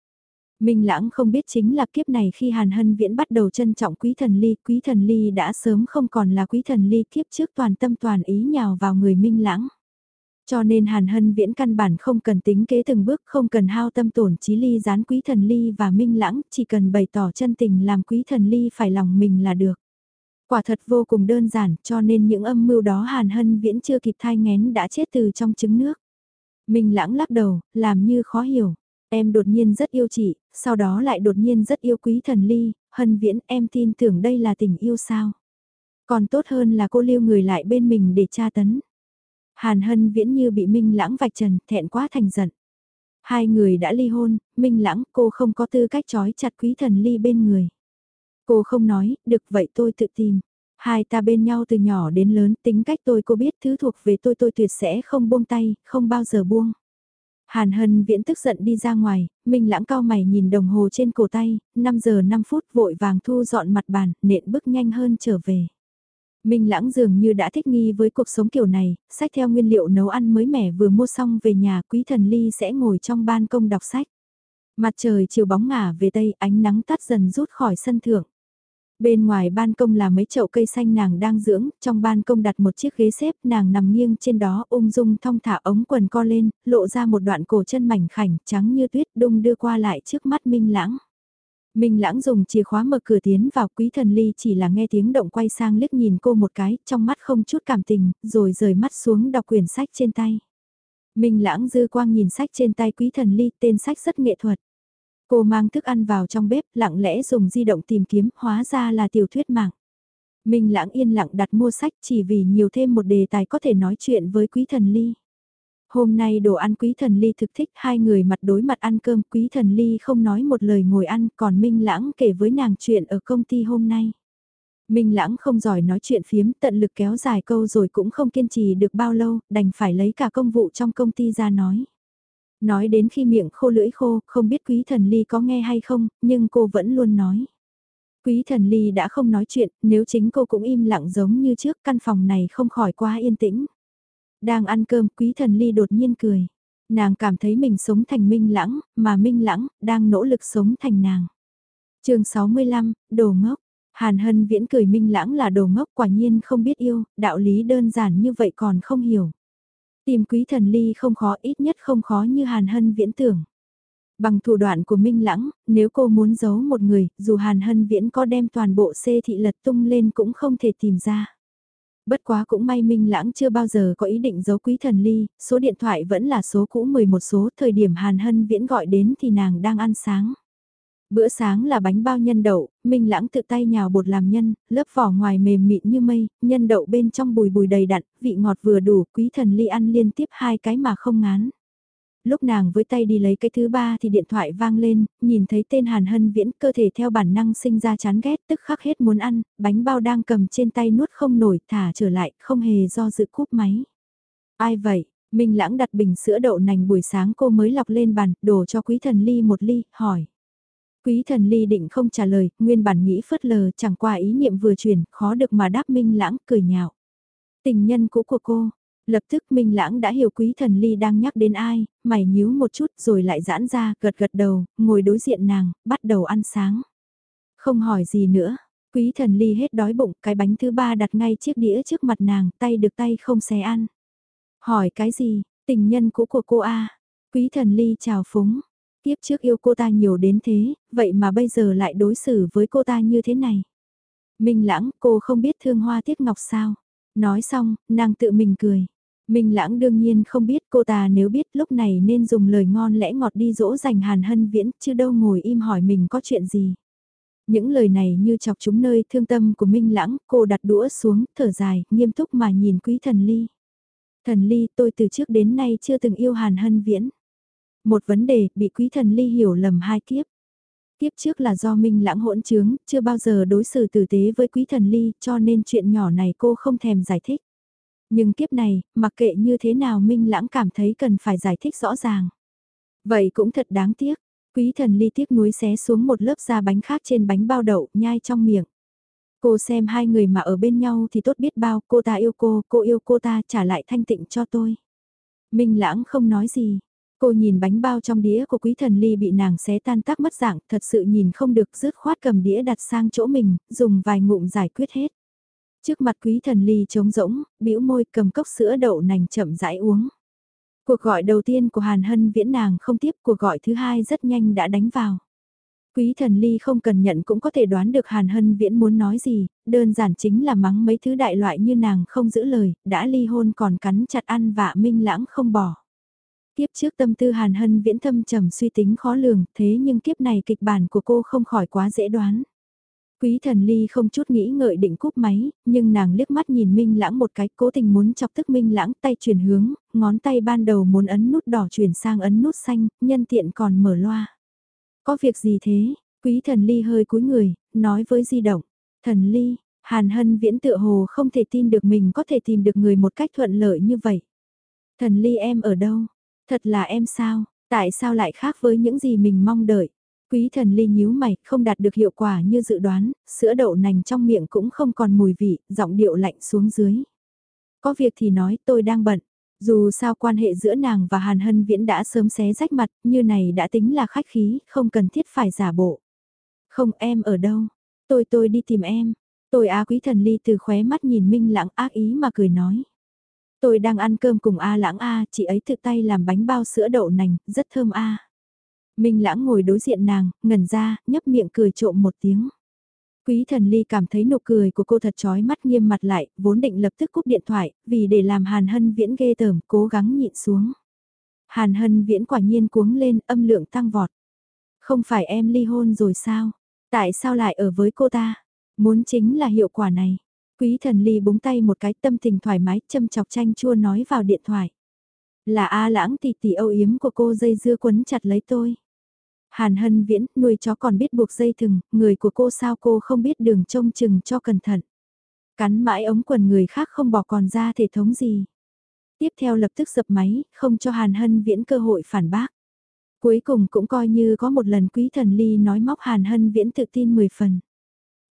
Minh lãng không biết chính là kiếp này khi Hàn Hân Viễn bắt đầu trân trọng quý thần ly, quý thần ly đã sớm không còn là quý thần ly kiếp trước toàn tâm toàn ý nhào vào người Minh lãng. Cho nên Hàn Hân Viễn căn bản không cần tính kế từng bước, không cần hao tâm tổn trí ly gián quý thần ly và Minh lãng, chỉ cần bày tỏ chân tình làm quý thần ly phải lòng mình là được. Quả thật vô cùng đơn giản cho nên những âm mưu đó Hàn Hân Viễn chưa kịp thai ngén đã chết từ trong trứng nước. Minh lãng lắc đầu, làm như khó hiểu. Em đột nhiên rất yêu chị, sau đó lại đột nhiên rất yêu quý thần ly, Hân Viễn em tin tưởng đây là tình yêu sao. Còn tốt hơn là cô lưu người lại bên mình để tra tấn. Hàn Hân Viễn như bị Minh lãng vạch trần, thẹn quá thành giận. Hai người đã ly hôn, Minh lãng cô không có tư cách trói chặt quý thần ly bên người. Cô không nói, được vậy tôi tự tìm. Hai ta bên nhau từ nhỏ đến lớn, tính cách tôi cô biết thứ thuộc về tôi tôi tuyệt sẽ không buông tay, không bao giờ buông. Hàn Hân Viễn tức giận đi ra ngoài, Minh Lãng cao mày nhìn đồng hồ trên cổ tay, 5 giờ 5 phút vội vàng thu dọn mặt bàn, nện bước nhanh hơn trở về. Minh Lãng dường như đã thích nghi với cuộc sống kiểu này, sách theo nguyên liệu nấu ăn mới mẻ vừa mua xong về nhà quý thần ly sẽ ngồi trong ban công đọc sách. Mặt trời chiều bóng ngả về tây ánh nắng tắt dần rút khỏi sân thượng. Bên ngoài ban công là mấy chậu cây xanh nàng đang dưỡng, trong ban công đặt một chiếc ghế xếp nàng nằm nghiêng trên đó ung dung thong thả ống quần co lên, lộ ra một đoạn cổ chân mảnh khảnh trắng như tuyết đung đưa qua lại trước mắt Minh Lãng. Minh Lãng dùng chìa khóa mở cửa tiến vào quý thần ly chỉ là nghe tiếng động quay sang liếc nhìn cô một cái, trong mắt không chút cảm tình, rồi rời mắt xuống đọc quyển sách trên tay. Minh Lãng dư quang nhìn sách trên tay quý thần ly, tên sách rất nghệ thuật. Cô mang thức ăn vào trong bếp, lặng lẽ dùng di động tìm kiếm, hóa ra là tiểu thuyết mạng. Minh lãng yên lặng đặt mua sách chỉ vì nhiều thêm một đề tài có thể nói chuyện với quý thần ly. Hôm nay đồ ăn quý thần ly thực thích hai người mặt đối mặt ăn cơm quý thần ly không nói một lời ngồi ăn còn Minh lãng kể với nàng chuyện ở công ty hôm nay. Minh lãng không giỏi nói chuyện phiếm tận lực kéo dài câu rồi cũng không kiên trì được bao lâu đành phải lấy cả công vụ trong công ty ra nói. Nói đến khi miệng khô lưỡi khô, không biết quý thần ly có nghe hay không, nhưng cô vẫn luôn nói. Quý thần ly đã không nói chuyện, nếu chính cô cũng im lặng giống như trước căn phòng này không khỏi quá yên tĩnh. Đang ăn cơm quý thần ly đột nhiên cười. Nàng cảm thấy mình sống thành minh lãng, mà minh lãng đang nỗ lực sống thành nàng. chương 65, đồ ngốc. Hàn hân viễn cười minh lãng là đồ ngốc quả nhiên không biết yêu, đạo lý đơn giản như vậy còn không hiểu. Tìm quý thần ly không khó ít nhất không khó như Hàn Hân viễn tưởng. Bằng thủ đoạn của Minh Lãng, nếu cô muốn giấu một người, dù Hàn Hân viễn có đem toàn bộ xê thị lật tung lên cũng không thể tìm ra. Bất quá cũng may Minh Lãng chưa bao giờ có ý định giấu quý thần ly, số điện thoại vẫn là số cũ 11 số thời điểm Hàn Hân viễn gọi đến thì nàng đang ăn sáng. Bữa sáng là bánh bao nhân đậu, Minh Lãng tự tay nhào bột làm nhân, lớp vỏ ngoài mềm mịn như mây, nhân đậu bên trong bùi bùi đầy đặn, vị ngọt vừa đủ, quý thần ly ăn liên tiếp hai cái mà không ngán. Lúc nàng với tay đi lấy cái thứ ba thì điện thoại vang lên, nhìn thấy tên Hàn Hân Viễn cơ thể theo bản năng sinh ra chán ghét tức khắc hết muốn ăn, bánh bao đang cầm trên tay nuốt không nổi thả trở lại, không hề do dự cúp máy. Ai vậy? Minh Lãng đặt bình sữa đậu nành buổi sáng cô mới lọc lên bàn, đổ cho quý thần ly một ly, hỏi. Quý thần ly định không trả lời, nguyên bản nghĩ phớt lờ chẳng qua ý niệm vừa chuyển, khó được mà đáp minh lãng cười nhạo. Tình nhân cũ của cô, Lập tức Minh Lãng đã hiểu quý thần ly đang nhắc đến ai, mày nhíu một chút rồi lại giãn ra, gật gật đầu, ngồi đối diện nàng, bắt đầu ăn sáng. Không hỏi gì nữa, quý thần ly hết đói bụng, cái bánh thứ ba đặt ngay chiếc đĩa trước mặt nàng, tay được tay không xé ăn. Hỏi cái gì, tình nhân cũ của cô A, quý thần ly chào phúng, tiếp trước yêu cô ta nhiều đến thế, vậy mà bây giờ lại đối xử với cô ta như thế này. Minh lãng, cô không biết thương hoa tiếc ngọc sao. Nói xong, nàng tự mình cười. Minh lãng đương nhiên không biết cô ta nếu biết lúc này nên dùng lời ngon lẽ ngọt đi dỗ dành hàn hân viễn chứ đâu ngồi im hỏi mình có chuyện gì. Những lời này như chọc chúng nơi thương tâm của Minh lãng, cô đặt đũa xuống, thở dài, nghiêm túc mà nhìn quý thần ly. Thần ly tôi từ trước đến nay chưa từng yêu hàn hân viễn. Một vấn đề bị quý thần ly hiểu lầm hai kiếp. kiếp trước là do Minh lãng hỗn trướng, chưa bao giờ đối xử tử tế với quý thần ly cho nên chuyện nhỏ này cô không thèm giải thích. Nhưng kiếp này, mặc kệ như thế nào Minh lãng cảm thấy cần phải giải thích rõ ràng. Vậy cũng thật đáng tiếc, quý thần ly tiếc núi xé xuống một lớp da bánh khác trên bánh bao đậu nhai trong miệng. Cô xem hai người mà ở bên nhau thì tốt biết bao, cô ta yêu cô, cô yêu cô ta trả lại thanh tịnh cho tôi. Minh lãng không nói gì, Cô nhìn bánh bao trong đĩa của quý thần ly bị nàng xé tan tác mất dạng, thật sự nhìn không được rứt khoát cầm đĩa đặt sang chỗ mình, dùng vài ngụm giải quyết hết. Trước mặt quý thần ly trống rỗng, bĩu môi cầm cốc sữa đậu nành chậm rãi uống. Cuộc gọi đầu tiên của Hàn Hân viễn nàng không tiếp, cuộc gọi thứ hai rất nhanh đã đánh vào. Quý thần ly không cần nhận cũng có thể đoán được Hàn Hân viễn muốn nói gì, đơn giản chính là mắng mấy thứ đại loại như nàng không giữ lời, đã ly hôn còn cắn chặt ăn vạ minh lãng không bỏ. Kiếp trước tâm tư Hàn Hân viễn thâm trầm suy tính khó lường, thế nhưng kiếp này kịch bản của cô không khỏi quá dễ đoán. Quý thần ly không chút nghĩ ngợi định cúp máy, nhưng nàng liếc mắt nhìn Minh Lãng một cái cố tình muốn chọc tức Minh Lãng tay chuyển hướng, ngón tay ban đầu muốn ấn nút đỏ chuyển sang ấn nút xanh, nhân tiện còn mở loa. Có việc gì thế? Quý thần ly hơi cúi người, nói với di động. Thần ly, Hàn Hân viễn tựa hồ không thể tin được mình có thể tìm được người một cách thuận lợi như vậy. Thần ly em ở đâu? Thật là em sao, tại sao lại khác với những gì mình mong đợi? Quý thần ly nhíu mày, không đạt được hiệu quả như dự đoán, sữa đậu nành trong miệng cũng không còn mùi vị, giọng điệu lạnh xuống dưới. Có việc thì nói tôi đang bận. Dù sao quan hệ giữa nàng và Hàn Hân Viễn đã sớm xé rách mặt, như này đã tính là khách khí, không cần thiết phải giả bộ. Không em ở đâu? Tôi tôi đi tìm em. Tôi á quý thần ly từ khóe mắt nhìn Minh lãng ác ý mà cười nói. Tôi đang ăn cơm cùng A lãng A, chị ấy tự tay làm bánh bao sữa đậu nành, rất thơm A. Minh lãng ngồi đối diện nàng, ngẩn ra, nhấp miệng cười trộm một tiếng. Quý thần ly cảm thấy nụ cười của cô thật chói mắt nghiêm mặt lại, vốn định lập tức cúp điện thoại, vì để làm Hàn Hân Viễn ghê tởm, cố gắng nhịn xuống. Hàn Hân Viễn quả nhiên cuống lên, âm lượng tăng vọt. Không phải em ly hôn rồi sao? Tại sao lại ở với cô ta? Muốn chính là hiệu quả này. Quý thần ly búng tay một cái tâm tình thoải mái châm chọc chanh chua nói vào điện thoại. Là A lãng tỷ tỷ âu yếm của cô dây dưa quấn chặt lấy tôi. Hàn hân viễn, nuôi chó còn biết buộc dây thừng, người của cô sao cô không biết đường trông chừng cho cẩn thận. Cắn mãi ống quần người khác không bỏ còn ra thể thống gì. Tiếp theo lập tức dập máy, không cho Hàn hân viễn cơ hội phản bác. Cuối cùng cũng coi như có một lần quý thần ly nói móc Hàn hân viễn tự tin 10 phần.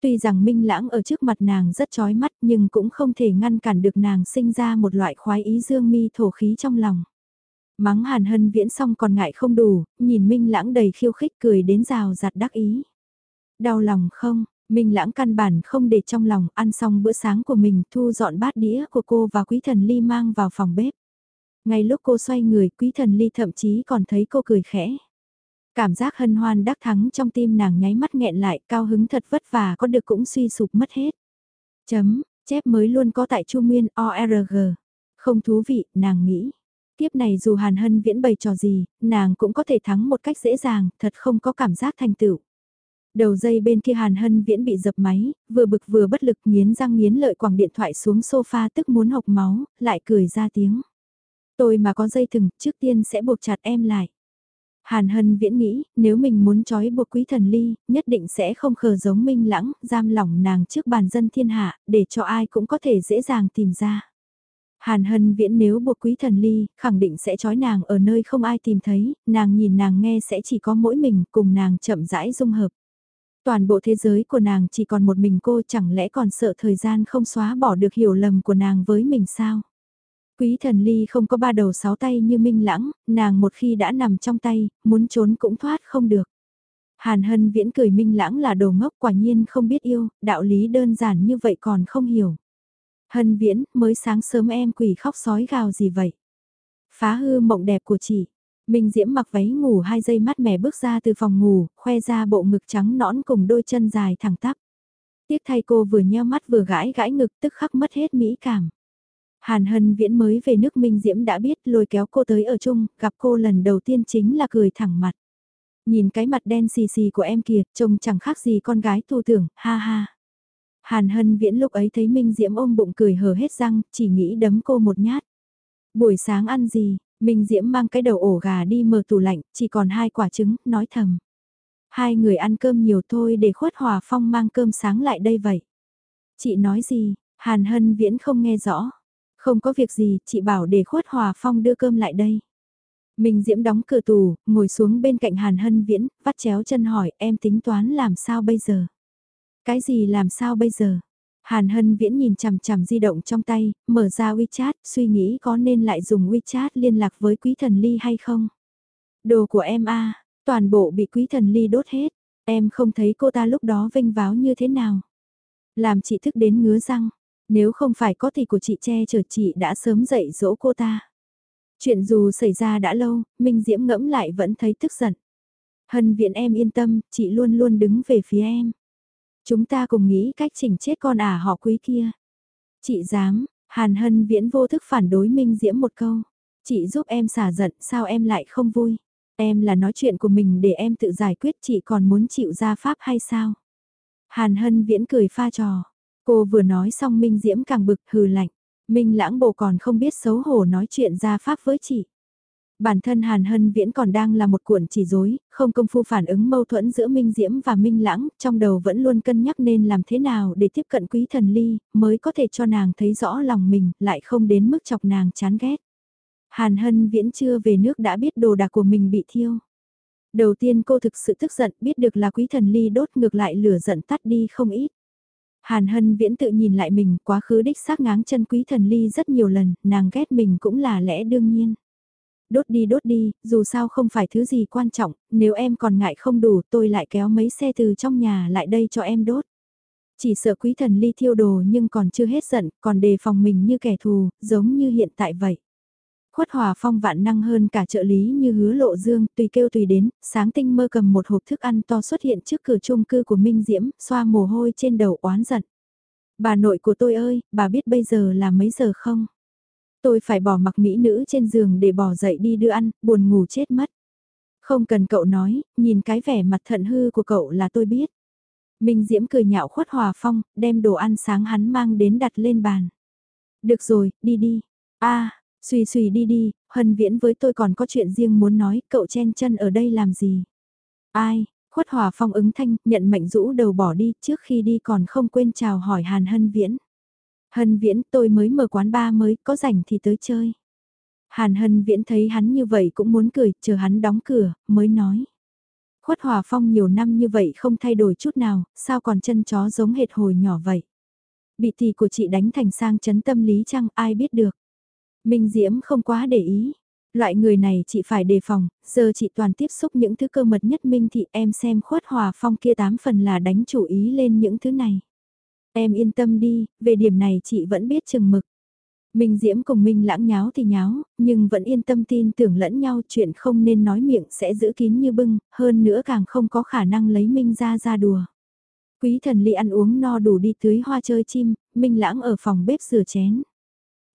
Tuy rằng Minh Lãng ở trước mặt nàng rất chói mắt nhưng cũng không thể ngăn cản được nàng sinh ra một loại khoái ý dương mi thổ khí trong lòng. Mắng hàn hân viễn xong còn ngại không đủ, nhìn Minh Lãng đầy khiêu khích cười đến rào giặt đắc ý. Đau lòng không, Minh Lãng căn bản không để trong lòng ăn xong bữa sáng của mình thu dọn bát đĩa của cô và quý thần ly mang vào phòng bếp. Ngay lúc cô xoay người quý thần ly thậm chí còn thấy cô cười khẽ. Cảm giác hân hoan đắc thắng trong tim nàng nháy mắt nghẹn lại, cao hứng thật vất vả có được cũng suy sụp mất hết. Chấm, chép mới luôn có tại Chu Nguyên ORG. Không thú vị, nàng nghĩ. Tiếp này dù Hàn Hân viễn bày trò gì, nàng cũng có thể thắng một cách dễ dàng, thật không có cảm giác thành tựu. Đầu dây bên kia Hàn Hân viễn bị dập máy, vừa bực vừa bất lực nghiến răng nghiến lợi quẳng điện thoại xuống sofa tức muốn hộc máu, lại cười ra tiếng. Tôi mà có dây thừng, trước tiên sẽ buộc chặt em lại. Hàn Hân viễn nghĩ, nếu mình muốn trói buộc quý thần ly, nhất định sẽ không khờ giống minh lãng, giam lỏng nàng trước bàn dân thiên hạ, để cho ai cũng có thể dễ dàng tìm ra. Hàn Hân viễn nếu buộc quý thần ly, khẳng định sẽ trói nàng ở nơi không ai tìm thấy, nàng nhìn nàng nghe sẽ chỉ có mỗi mình cùng nàng chậm rãi dung hợp. Toàn bộ thế giới của nàng chỉ còn một mình cô chẳng lẽ còn sợ thời gian không xóa bỏ được hiểu lầm của nàng với mình sao? Quý thần ly không có ba đầu sáu tay như minh lãng, nàng một khi đã nằm trong tay, muốn trốn cũng thoát không được. Hàn hân viễn cười minh lãng là đồ ngốc quả nhiên không biết yêu, đạo lý đơn giản như vậy còn không hiểu. Hân viễn, mới sáng sớm em quỷ khóc sói gào gì vậy? Phá hư mộng đẹp của chị. Minh Diễm mặc váy ngủ hai giây mắt mẻ bước ra từ phòng ngủ, khoe ra bộ ngực trắng nõn cùng đôi chân dài thẳng tắp. Tiếc thay cô vừa nheo mắt vừa gãi gãi ngực tức khắc mất hết mỹ cảm. Hàn Hân Viễn mới về nước Minh Diễm đã biết lôi kéo cô tới ở chung, gặp cô lần đầu tiên chính là cười thẳng mặt. Nhìn cái mặt đen xì xì của em kìa, trông chẳng khác gì con gái tu tưởng, ha ha. Hàn Hân Viễn lúc ấy thấy Minh Diễm ôm bụng cười hờ hết răng, chỉ nghĩ đấm cô một nhát. Buổi sáng ăn gì, Minh Diễm mang cái đầu ổ gà đi mở tủ lạnh, chỉ còn hai quả trứng, nói thầm. Hai người ăn cơm nhiều thôi để khuất hòa phong mang cơm sáng lại đây vậy. Chị nói gì, Hàn Hân Viễn không nghe rõ. Không có việc gì, chị bảo để khuất hòa phong đưa cơm lại đây. mình Diễm đóng cửa tủ, ngồi xuống bên cạnh Hàn Hân Viễn, vắt chéo chân hỏi em tính toán làm sao bây giờ? Cái gì làm sao bây giờ? Hàn Hân Viễn nhìn chằm chằm di động trong tay, mở ra WeChat, suy nghĩ có nên lại dùng WeChat liên lạc với quý thần ly hay không? Đồ của em a toàn bộ bị quý thần ly đốt hết, em không thấy cô ta lúc đó vinh váo như thế nào? Làm chị thức đến ngứa răng, nếu không phải có thì của chị che chở chị đã sớm dạy dỗ cô ta. Chuyện dù xảy ra đã lâu, Minh Diễm ngẫm lại vẫn thấy tức giận. Hân viện em yên tâm, chị luôn luôn đứng về phía em. Chúng ta cùng nghĩ cách chỉnh chết con ả họ quý kia. Chị dám, Hàn Hân viễn vô thức phản đối Minh Diễm một câu. Chị giúp em xả giận, sao em lại không vui? Em là nói chuyện của mình để em tự giải quyết chị còn muốn chịu ra pháp hay sao? Hàn Hân viễn cười pha trò. Cô vừa nói xong Minh Diễm càng bực hừ lạnh. Minh lãng bộ còn không biết xấu hổ nói chuyện ra pháp với chị. Bản thân Hàn Hân Viễn còn đang là một cuộn chỉ dối, không công phu phản ứng mâu thuẫn giữa Minh Diễm và Minh Lãng, trong đầu vẫn luôn cân nhắc nên làm thế nào để tiếp cận quý thần ly, mới có thể cho nàng thấy rõ lòng mình, lại không đến mức chọc nàng chán ghét. Hàn Hân Viễn chưa về nước đã biết đồ đạc của mình bị thiêu. Đầu tiên cô thực sự tức giận biết được là quý thần ly đốt ngược lại lửa giận tắt đi không ít. Hàn Hân Viễn tự nhìn lại mình quá khứ đích xác ngáng chân quý thần ly rất nhiều lần, nàng ghét mình cũng là lẽ đương nhiên. Đốt đi đốt đi, dù sao không phải thứ gì quan trọng, nếu em còn ngại không đủ tôi lại kéo mấy xe từ trong nhà lại đây cho em đốt. Chỉ sợ quý thần ly thiêu đồ nhưng còn chưa hết giận, còn đề phòng mình như kẻ thù, giống như hiện tại vậy. Khuất Hòa Phong vạn năng hơn cả trợ lý như hứa lộ dương, tùy kêu tùy đến, sáng tinh mơ cầm một hộp thức ăn to xuất hiện trước cửa chung cư của Minh Diễm, xoa mồ hôi trên đầu oán giận. Bà nội của tôi ơi, bà biết bây giờ là mấy giờ không? Tôi phải bỏ mặc mỹ nữ trên giường để bỏ dậy đi đưa ăn, buồn ngủ chết mất. Không cần cậu nói, nhìn cái vẻ mặt thận hư của cậu là tôi biết. Minh Diễm cười nhạo khuất hòa phong, đem đồ ăn sáng hắn mang đến đặt lên bàn. Được rồi, đi đi. a suy suy đi đi, hân viễn với tôi còn có chuyện riêng muốn nói, cậu chen chân ở đây làm gì? Ai? Khuất hòa phong ứng thanh, nhận mệnh rũ đầu bỏ đi, trước khi đi còn không quên chào hỏi hàn hân viễn. Hân viễn tôi mới mở quán ba mới, có rảnh thì tới chơi. Hàn hân viễn thấy hắn như vậy cũng muốn cười, chờ hắn đóng cửa, mới nói. Khuất Hòa Phong nhiều năm như vậy không thay đổi chút nào, sao còn chân chó giống hệt hồi nhỏ vậy? Bị tỷ của chị đánh thành sang chấn tâm lý chăng ai biết được? Minh Diễm không quá để ý. Loại người này chị phải đề phòng, giờ chị toàn tiếp xúc những thứ cơ mật nhất Minh thì em xem Khuất Hòa Phong kia tám phần là đánh chủ ý lên những thứ này. Em yên tâm đi, về điểm này chị vẫn biết chừng mực. Minh Diễm cùng Minh lãng nháo thì nháo, nhưng vẫn yên tâm tin tưởng lẫn nhau chuyện không nên nói miệng sẽ giữ kín như bưng, hơn nữa càng không có khả năng lấy Minh ra ra đùa. Quý thần ly ăn uống no đủ đi tưới hoa chơi chim, Minh lãng ở phòng bếp rửa chén.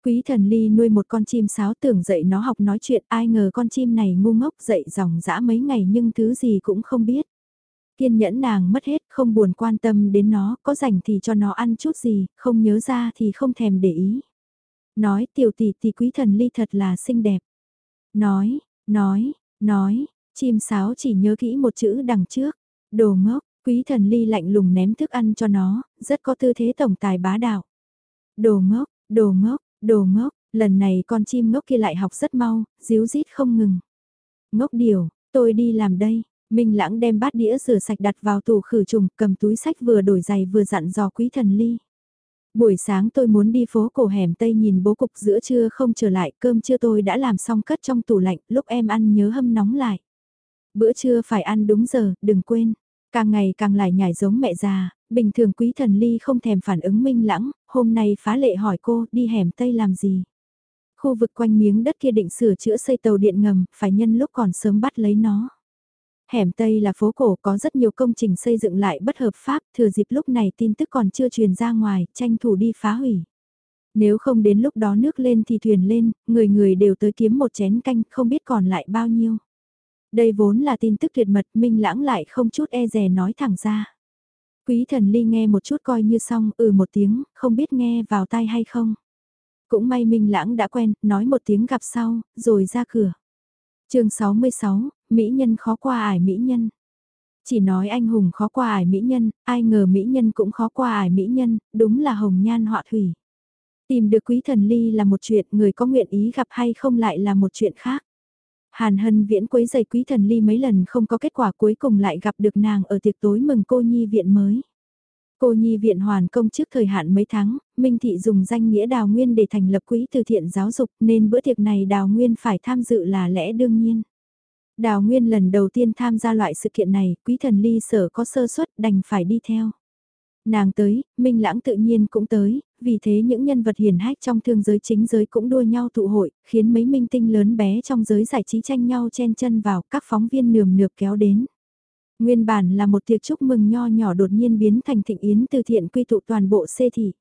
Quý thần ly nuôi một con chim sáo tưởng dạy nó học nói chuyện ai ngờ con chim này ngu ngốc dậy dòng dã mấy ngày nhưng thứ gì cũng không biết. Kiên nhẫn nàng mất hết, không buồn quan tâm đến nó, có rảnh thì cho nó ăn chút gì, không nhớ ra thì không thèm để ý. Nói tiểu tỷ tỷ quý thần ly thật là xinh đẹp. Nói, nói, nói, chim sáo chỉ nhớ kỹ một chữ đằng trước, đồ ngốc, quý thần ly lạnh lùng ném thức ăn cho nó, rất có tư thế tổng tài bá đạo. Đồ ngốc, đồ ngốc, đồ ngốc, lần này con chim ngốc kia lại học rất mau, díu dít không ngừng. Ngốc điều, tôi đi làm đây, Minh Lãng đem bát đĩa rửa sạch đặt vào tủ khử trùng, cầm túi sách vừa đổi giày vừa dặn dò quý thần ly. Buổi sáng tôi muốn đi phố cổ hẻm Tây nhìn bố cục giữa trưa không trở lại, cơm trưa tôi đã làm xong cất trong tủ lạnh, lúc em ăn nhớ hâm nóng lại. Bữa trưa phải ăn đúng giờ, đừng quên. Càng ngày càng lại nhảy giống mẹ già, bình thường quý thần ly không thèm phản ứng minh lãng, hôm nay phá lệ hỏi cô đi hẻm Tây làm gì. Khu vực quanh miếng đất kia định sửa chữa xây tàu điện ngầm, phải nhân lúc còn sớm bắt lấy nó. Hẻm Tây là phố cổ có rất nhiều công trình xây dựng lại bất hợp pháp, thừa dịp lúc này tin tức còn chưa truyền ra ngoài, tranh thủ đi phá hủy. Nếu không đến lúc đó nước lên thì thuyền lên, người người đều tới kiếm một chén canh, không biết còn lại bao nhiêu. Đây vốn là tin tức tuyệt mật, Minh Lãng lại không chút e dè nói thẳng ra. Quý thần ly nghe một chút coi như xong, ừ một tiếng, không biết nghe vào tai hay không. Cũng may Minh Lãng đã quen, nói một tiếng gặp sau, rồi ra cửa. chương 66, Mỹ nhân khó qua ải Mỹ nhân. Chỉ nói anh hùng khó qua ải Mỹ nhân, ai ngờ Mỹ nhân cũng khó qua ải Mỹ nhân, đúng là hồng nhan họa thủy. Tìm được quý thần ly là một chuyện, người có nguyện ý gặp hay không lại là một chuyện khác. Hàn hân viễn quấy giày quý thần ly mấy lần không có kết quả cuối cùng lại gặp được nàng ở tiệc tối mừng cô nhi viện mới. Cô nhi viện hoàn công trước thời hạn mấy tháng, Minh Thị dùng danh nghĩa đào nguyên để thành lập quỹ từ thiện giáo dục nên bữa tiệc này đào nguyên phải tham dự là lẽ đương nhiên. Đào Nguyên lần đầu tiên tham gia loại sự kiện này, quý thần ly sở có sơ suất đành phải đi theo. Nàng tới, Minh Lãng tự nhiên cũng tới, vì thế những nhân vật hiền hách trong thương giới chính giới cũng đua nhau tụ hội, khiến mấy minh tinh lớn bé trong giới giải trí tranh nhau chen chân vào, các phóng viên nườm nượp kéo đến. Nguyên bản là một tiệc chúc mừng nho nhỏ đột nhiên biến thành thịnh yến từ thiện quy tụ toàn bộ xê thị.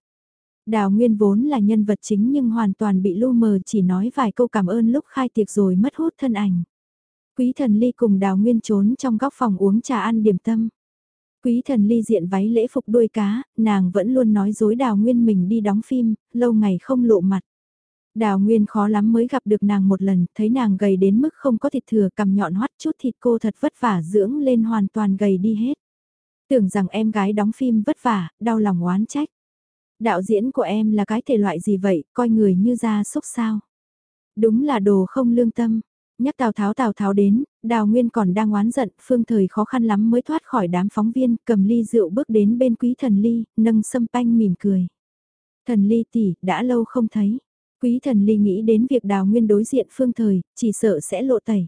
Đào Nguyên vốn là nhân vật chính nhưng hoàn toàn bị lu mờ chỉ nói vài câu cảm ơn lúc khai tiệc rồi mất hút thân ảnh. Quý thần ly cùng đào nguyên trốn trong góc phòng uống trà ăn điểm tâm. Quý thần ly diện váy lễ phục đuôi cá, nàng vẫn luôn nói dối đào nguyên mình đi đóng phim, lâu ngày không lộ mặt. Đào Nguyên khó lắm mới gặp được nàng một lần, thấy nàng gầy đến mức không có thịt thừa cầm nhọn hoắt chút thịt cô thật vất vả dưỡng lên hoàn toàn gầy đi hết. Tưởng rằng em gái đóng phim vất vả, đau lòng oán trách. Đạo diễn của em là cái thể loại gì vậy, coi người như da xúc sao. Đúng là đồ không lương tâm, Nhắc Tào Tháo Tào Tháo đến, Đào Nguyên còn đang oán giận, phương thời khó khăn lắm mới thoát khỏi đám phóng viên, cầm ly rượu bước đến bên quý thần ly, nâng sâm panh mỉm cười. Thần ly tỷ, đã lâu không thấy. Quý thần ly nghĩ đến việc Đào Nguyên đối diện phương thời, chỉ sợ sẽ lộ tẩy.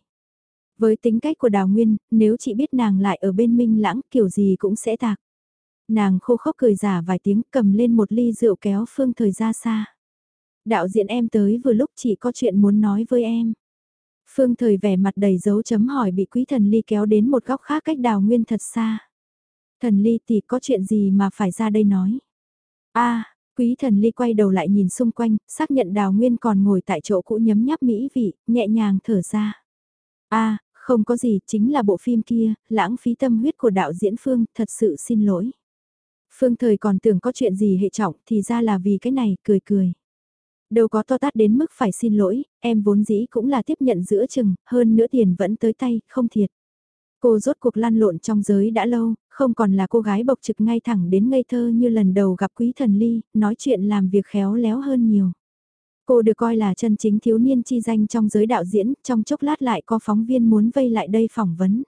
Với tính cách của Đào Nguyên, nếu chị biết nàng lại ở bên Minh Lãng kiểu gì cũng sẽ tạc. Nàng khô khốc cười giả vài tiếng cầm lên một ly rượu kéo phương thời ra xa. Đạo diễn em tới vừa lúc chỉ có chuyện muốn nói với em. Phương thời vẻ mặt đầy dấu chấm hỏi bị quý thần ly kéo đến một góc khác cách đào nguyên thật xa. Thần ly thì có chuyện gì mà phải ra đây nói. a quý thần ly quay đầu lại nhìn xung quanh, xác nhận đào nguyên còn ngồi tại chỗ cũ nhấm nháp mỹ vị, nhẹ nhàng thở ra. a không có gì, chính là bộ phim kia, lãng phí tâm huyết của đạo diễn Phương, thật sự xin lỗi. Phương thời còn tưởng có chuyện gì hệ trọng thì ra là vì cái này, cười cười. Đâu có to tát đến mức phải xin lỗi, em vốn dĩ cũng là tiếp nhận giữa chừng, hơn nữa tiền vẫn tới tay, không thiệt. Cô rốt cuộc lăn lộn trong giới đã lâu, không còn là cô gái bộc trực ngay thẳng đến ngây thơ như lần đầu gặp quý thần ly, nói chuyện làm việc khéo léo hơn nhiều. Cô được coi là chân chính thiếu niên chi danh trong giới đạo diễn, trong chốc lát lại có phóng viên muốn vây lại đây phỏng vấn.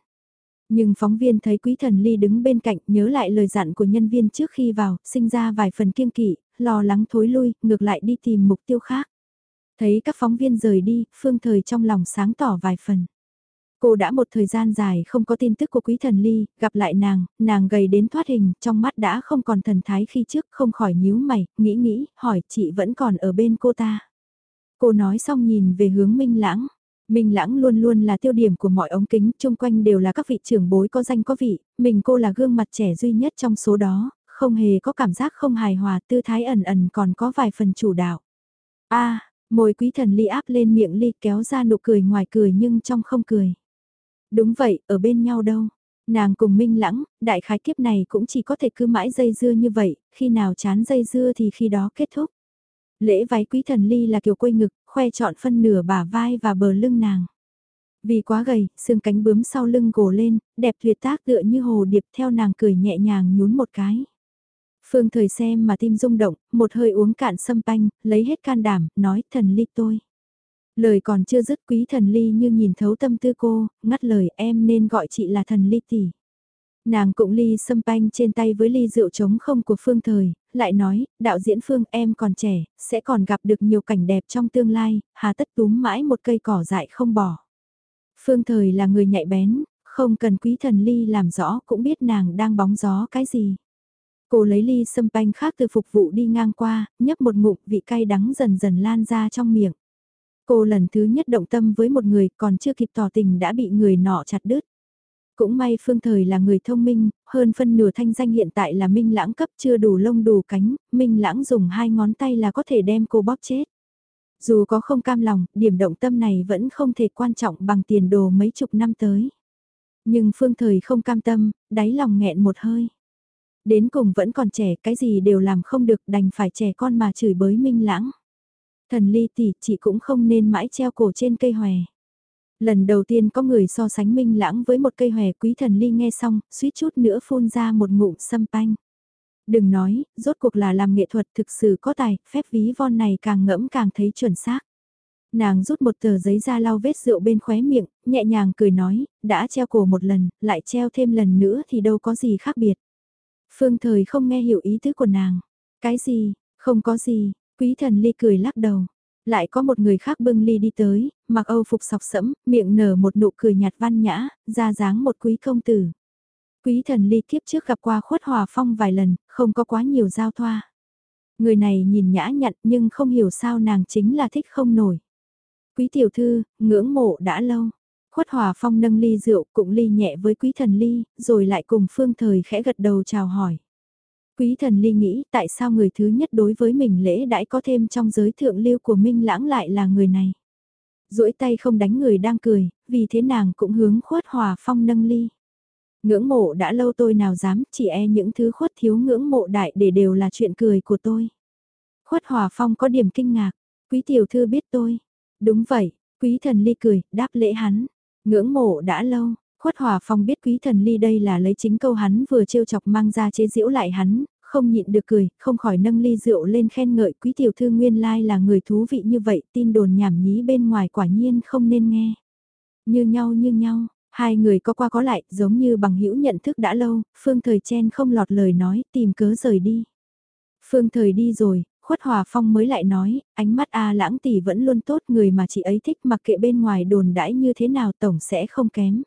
Nhưng phóng viên thấy quý thần ly đứng bên cạnh nhớ lại lời dặn của nhân viên trước khi vào, sinh ra vài phần kiêng kỵ, lo lắng thối lui, ngược lại đi tìm mục tiêu khác. Thấy các phóng viên rời đi, phương thời trong lòng sáng tỏ vài phần. Cô đã một thời gian dài không có tin tức của quý thần ly, gặp lại nàng, nàng gầy đến thoát hình, trong mắt đã không còn thần thái khi trước, không khỏi nhíu mày, nghĩ nghĩ, hỏi chị vẫn còn ở bên cô ta. Cô nói xong nhìn về hướng Minh Lãng. Minh Lãng luôn luôn là tiêu điểm của mọi ống kính, chung quanh đều là các vị trưởng bối có danh có vị, mình cô là gương mặt trẻ duy nhất trong số đó, không hề có cảm giác không hài hòa, tư thái ẩn ẩn còn có vài phần chủ đạo. a môi quý thần ly áp lên miệng ly kéo ra nụ cười ngoài cười nhưng trong không cười. Đúng vậy, ở bên nhau đâu. Nàng cùng minh lãng, đại khái kiếp này cũng chỉ có thể cứ mãi dây dưa như vậy, khi nào chán dây dưa thì khi đó kết thúc. Lễ váy quý thần ly là kiểu quây ngực, khoe trọn phân nửa bả vai và bờ lưng nàng. Vì quá gầy, xương cánh bướm sau lưng gồ lên, đẹp tuyệt tác tựa như hồ điệp theo nàng cười nhẹ nhàng nhún một cái. Phương thời xem mà tim rung động, một hơi uống cạn sâm panh, lấy hết can đảm, nói thần ly tôi. Lời còn chưa dứt quý thần ly như nhìn thấu tâm tư cô, ngắt lời em nên gọi chị là thần ly tỷ. Nàng cũng ly sâm panh trên tay với ly rượu trống không của Phương Thời, lại nói, đạo diễn Phương em còn trẻ, sẽ còn gặp được nhiều cảnh đẹp trong tương lai, hà tất túm mãi một cây cỏ dại không bỏ. Phương Thời là người nhạy bén, không cần quý thần ly làm rõ cũng biết nàng đang bóng gió cái gì. Cô lấy ly sâm panh khác từ phục vụ đi ngang qua, nhấp một ngụm vị cay đắng dần dần lan ra trong miệng. Cô lần thứ nhất động tâm với một người còn chưa kịp tỏ tình đã bị người nọ chặt đứt. Cũng may Phương Thời là người thông minh, hơn phân nửa thanh danh hiện tại là Minh Lãng cấp chưa đủ lông đủ cánh, Minh Lãng dùng hai ngón tay là có thể đem cô bóp chết. Dù có không cam lòng, điểm động tâm này vẫn không thể quan trọng bằng tiền đồ mấy chục năm tới. Nhưng Phương Thời không cam tâm, đáy lòng nghẹn một hơi. Đến cùng vẫn còn trẻ, cái gì đều làm không được đành phải trẻ con mà chửi bới Minh Lãng. Thần ly tỷ, chị cũng không nên mãi treo cổ trên cây hòe. Lần đầu tiên có người so sánh minh lãng với một cây hòe quý thần ly nghe xong, suýt chút nữa phun ra một ngụm sâm panh. Đừng nói, rốt cuộc là làm nghệ thuật thực sự có tài, phép ví von này càng ngẫm càng thấy chuẩn xác. Nàng rút một tờ giấy ra lau vết rượu bên khóe miệng, nhẹ nhàng cười nói, đã treo cổ một lần, lại treo thêm lần nữa thì đâu có gì khác biệt. Phương thời không nghe hiểu ý tứ của nàng. Cái gì, không có gì, quý thần ly cười lắc đầu. Lại có một người khác bưng ly đi tới, mặc âu phục sọc sẫm, miệng nở một nụ cười nhạt văn nhã, ra dáng một quý công tử. Quý thần ly tiếp trước gặp qua khuất hòa phong vài lần, không có quá nhiều giao thoa. Người này nhìn nhã nhặn nhưng không hiểu sao nàng chính là thích không nổi. Quý tiểu thư, ngưỡng mộ đã lâu. Khuất hòa phong nâng ly rượu cũng ly nhẹ với quý thần ly, rồi lại cùng phương thời khẽ gật đầu chào hỏi. Quý thần ly nghĩ tại sao người thứ nhất đối với mình lễ đãi có thêm trong giới thượng lưu của Minh Lãng lại là người này. duỗi tay không đánh người đang cười, vì thế nàng cũng hướng khuất hòa phong nâng ly. Ngưỡng mộ đã lâu tôi nào dám, chỉ e những thứ khuất thiếu ngưỡng mộ đại để đều là chuyện cười của tôi. Khuất hòa phong có điểm kinh ngạc, quý tiểu thư biết tôi. Đúng vậy, quý thần ly cười, đáp lễ hắn. Ngưỡng mộ đã lâu, Khuất Hòa Phong biết quý thần ly đây là lấy chính câu hắn vừa trêu chọc mang ra chế giễu lại hắn, không nhịn được cười, không khỏi nâng ly rượu lên khen ngợi quý tiểu thư nguyên lai là người thú vị như vậy, tin đồn nhảm nhí bên ngoài quả nhiên không nên nghe. Như nhau như nhau, hai người có qua có lại, giống như bằng hữu nhận thức đã lâu, phương thời chen không lọt lời nói, tìm cớ rời đi. Phương thời đi rồi, khuất hòa phong mới lại nói, ánh mắt A lãng tỷ vẫn luôn tốt người mà chị ấy thích mặc kệ bên ngoài đồn đãi như thế nào tổng sẽ không kém.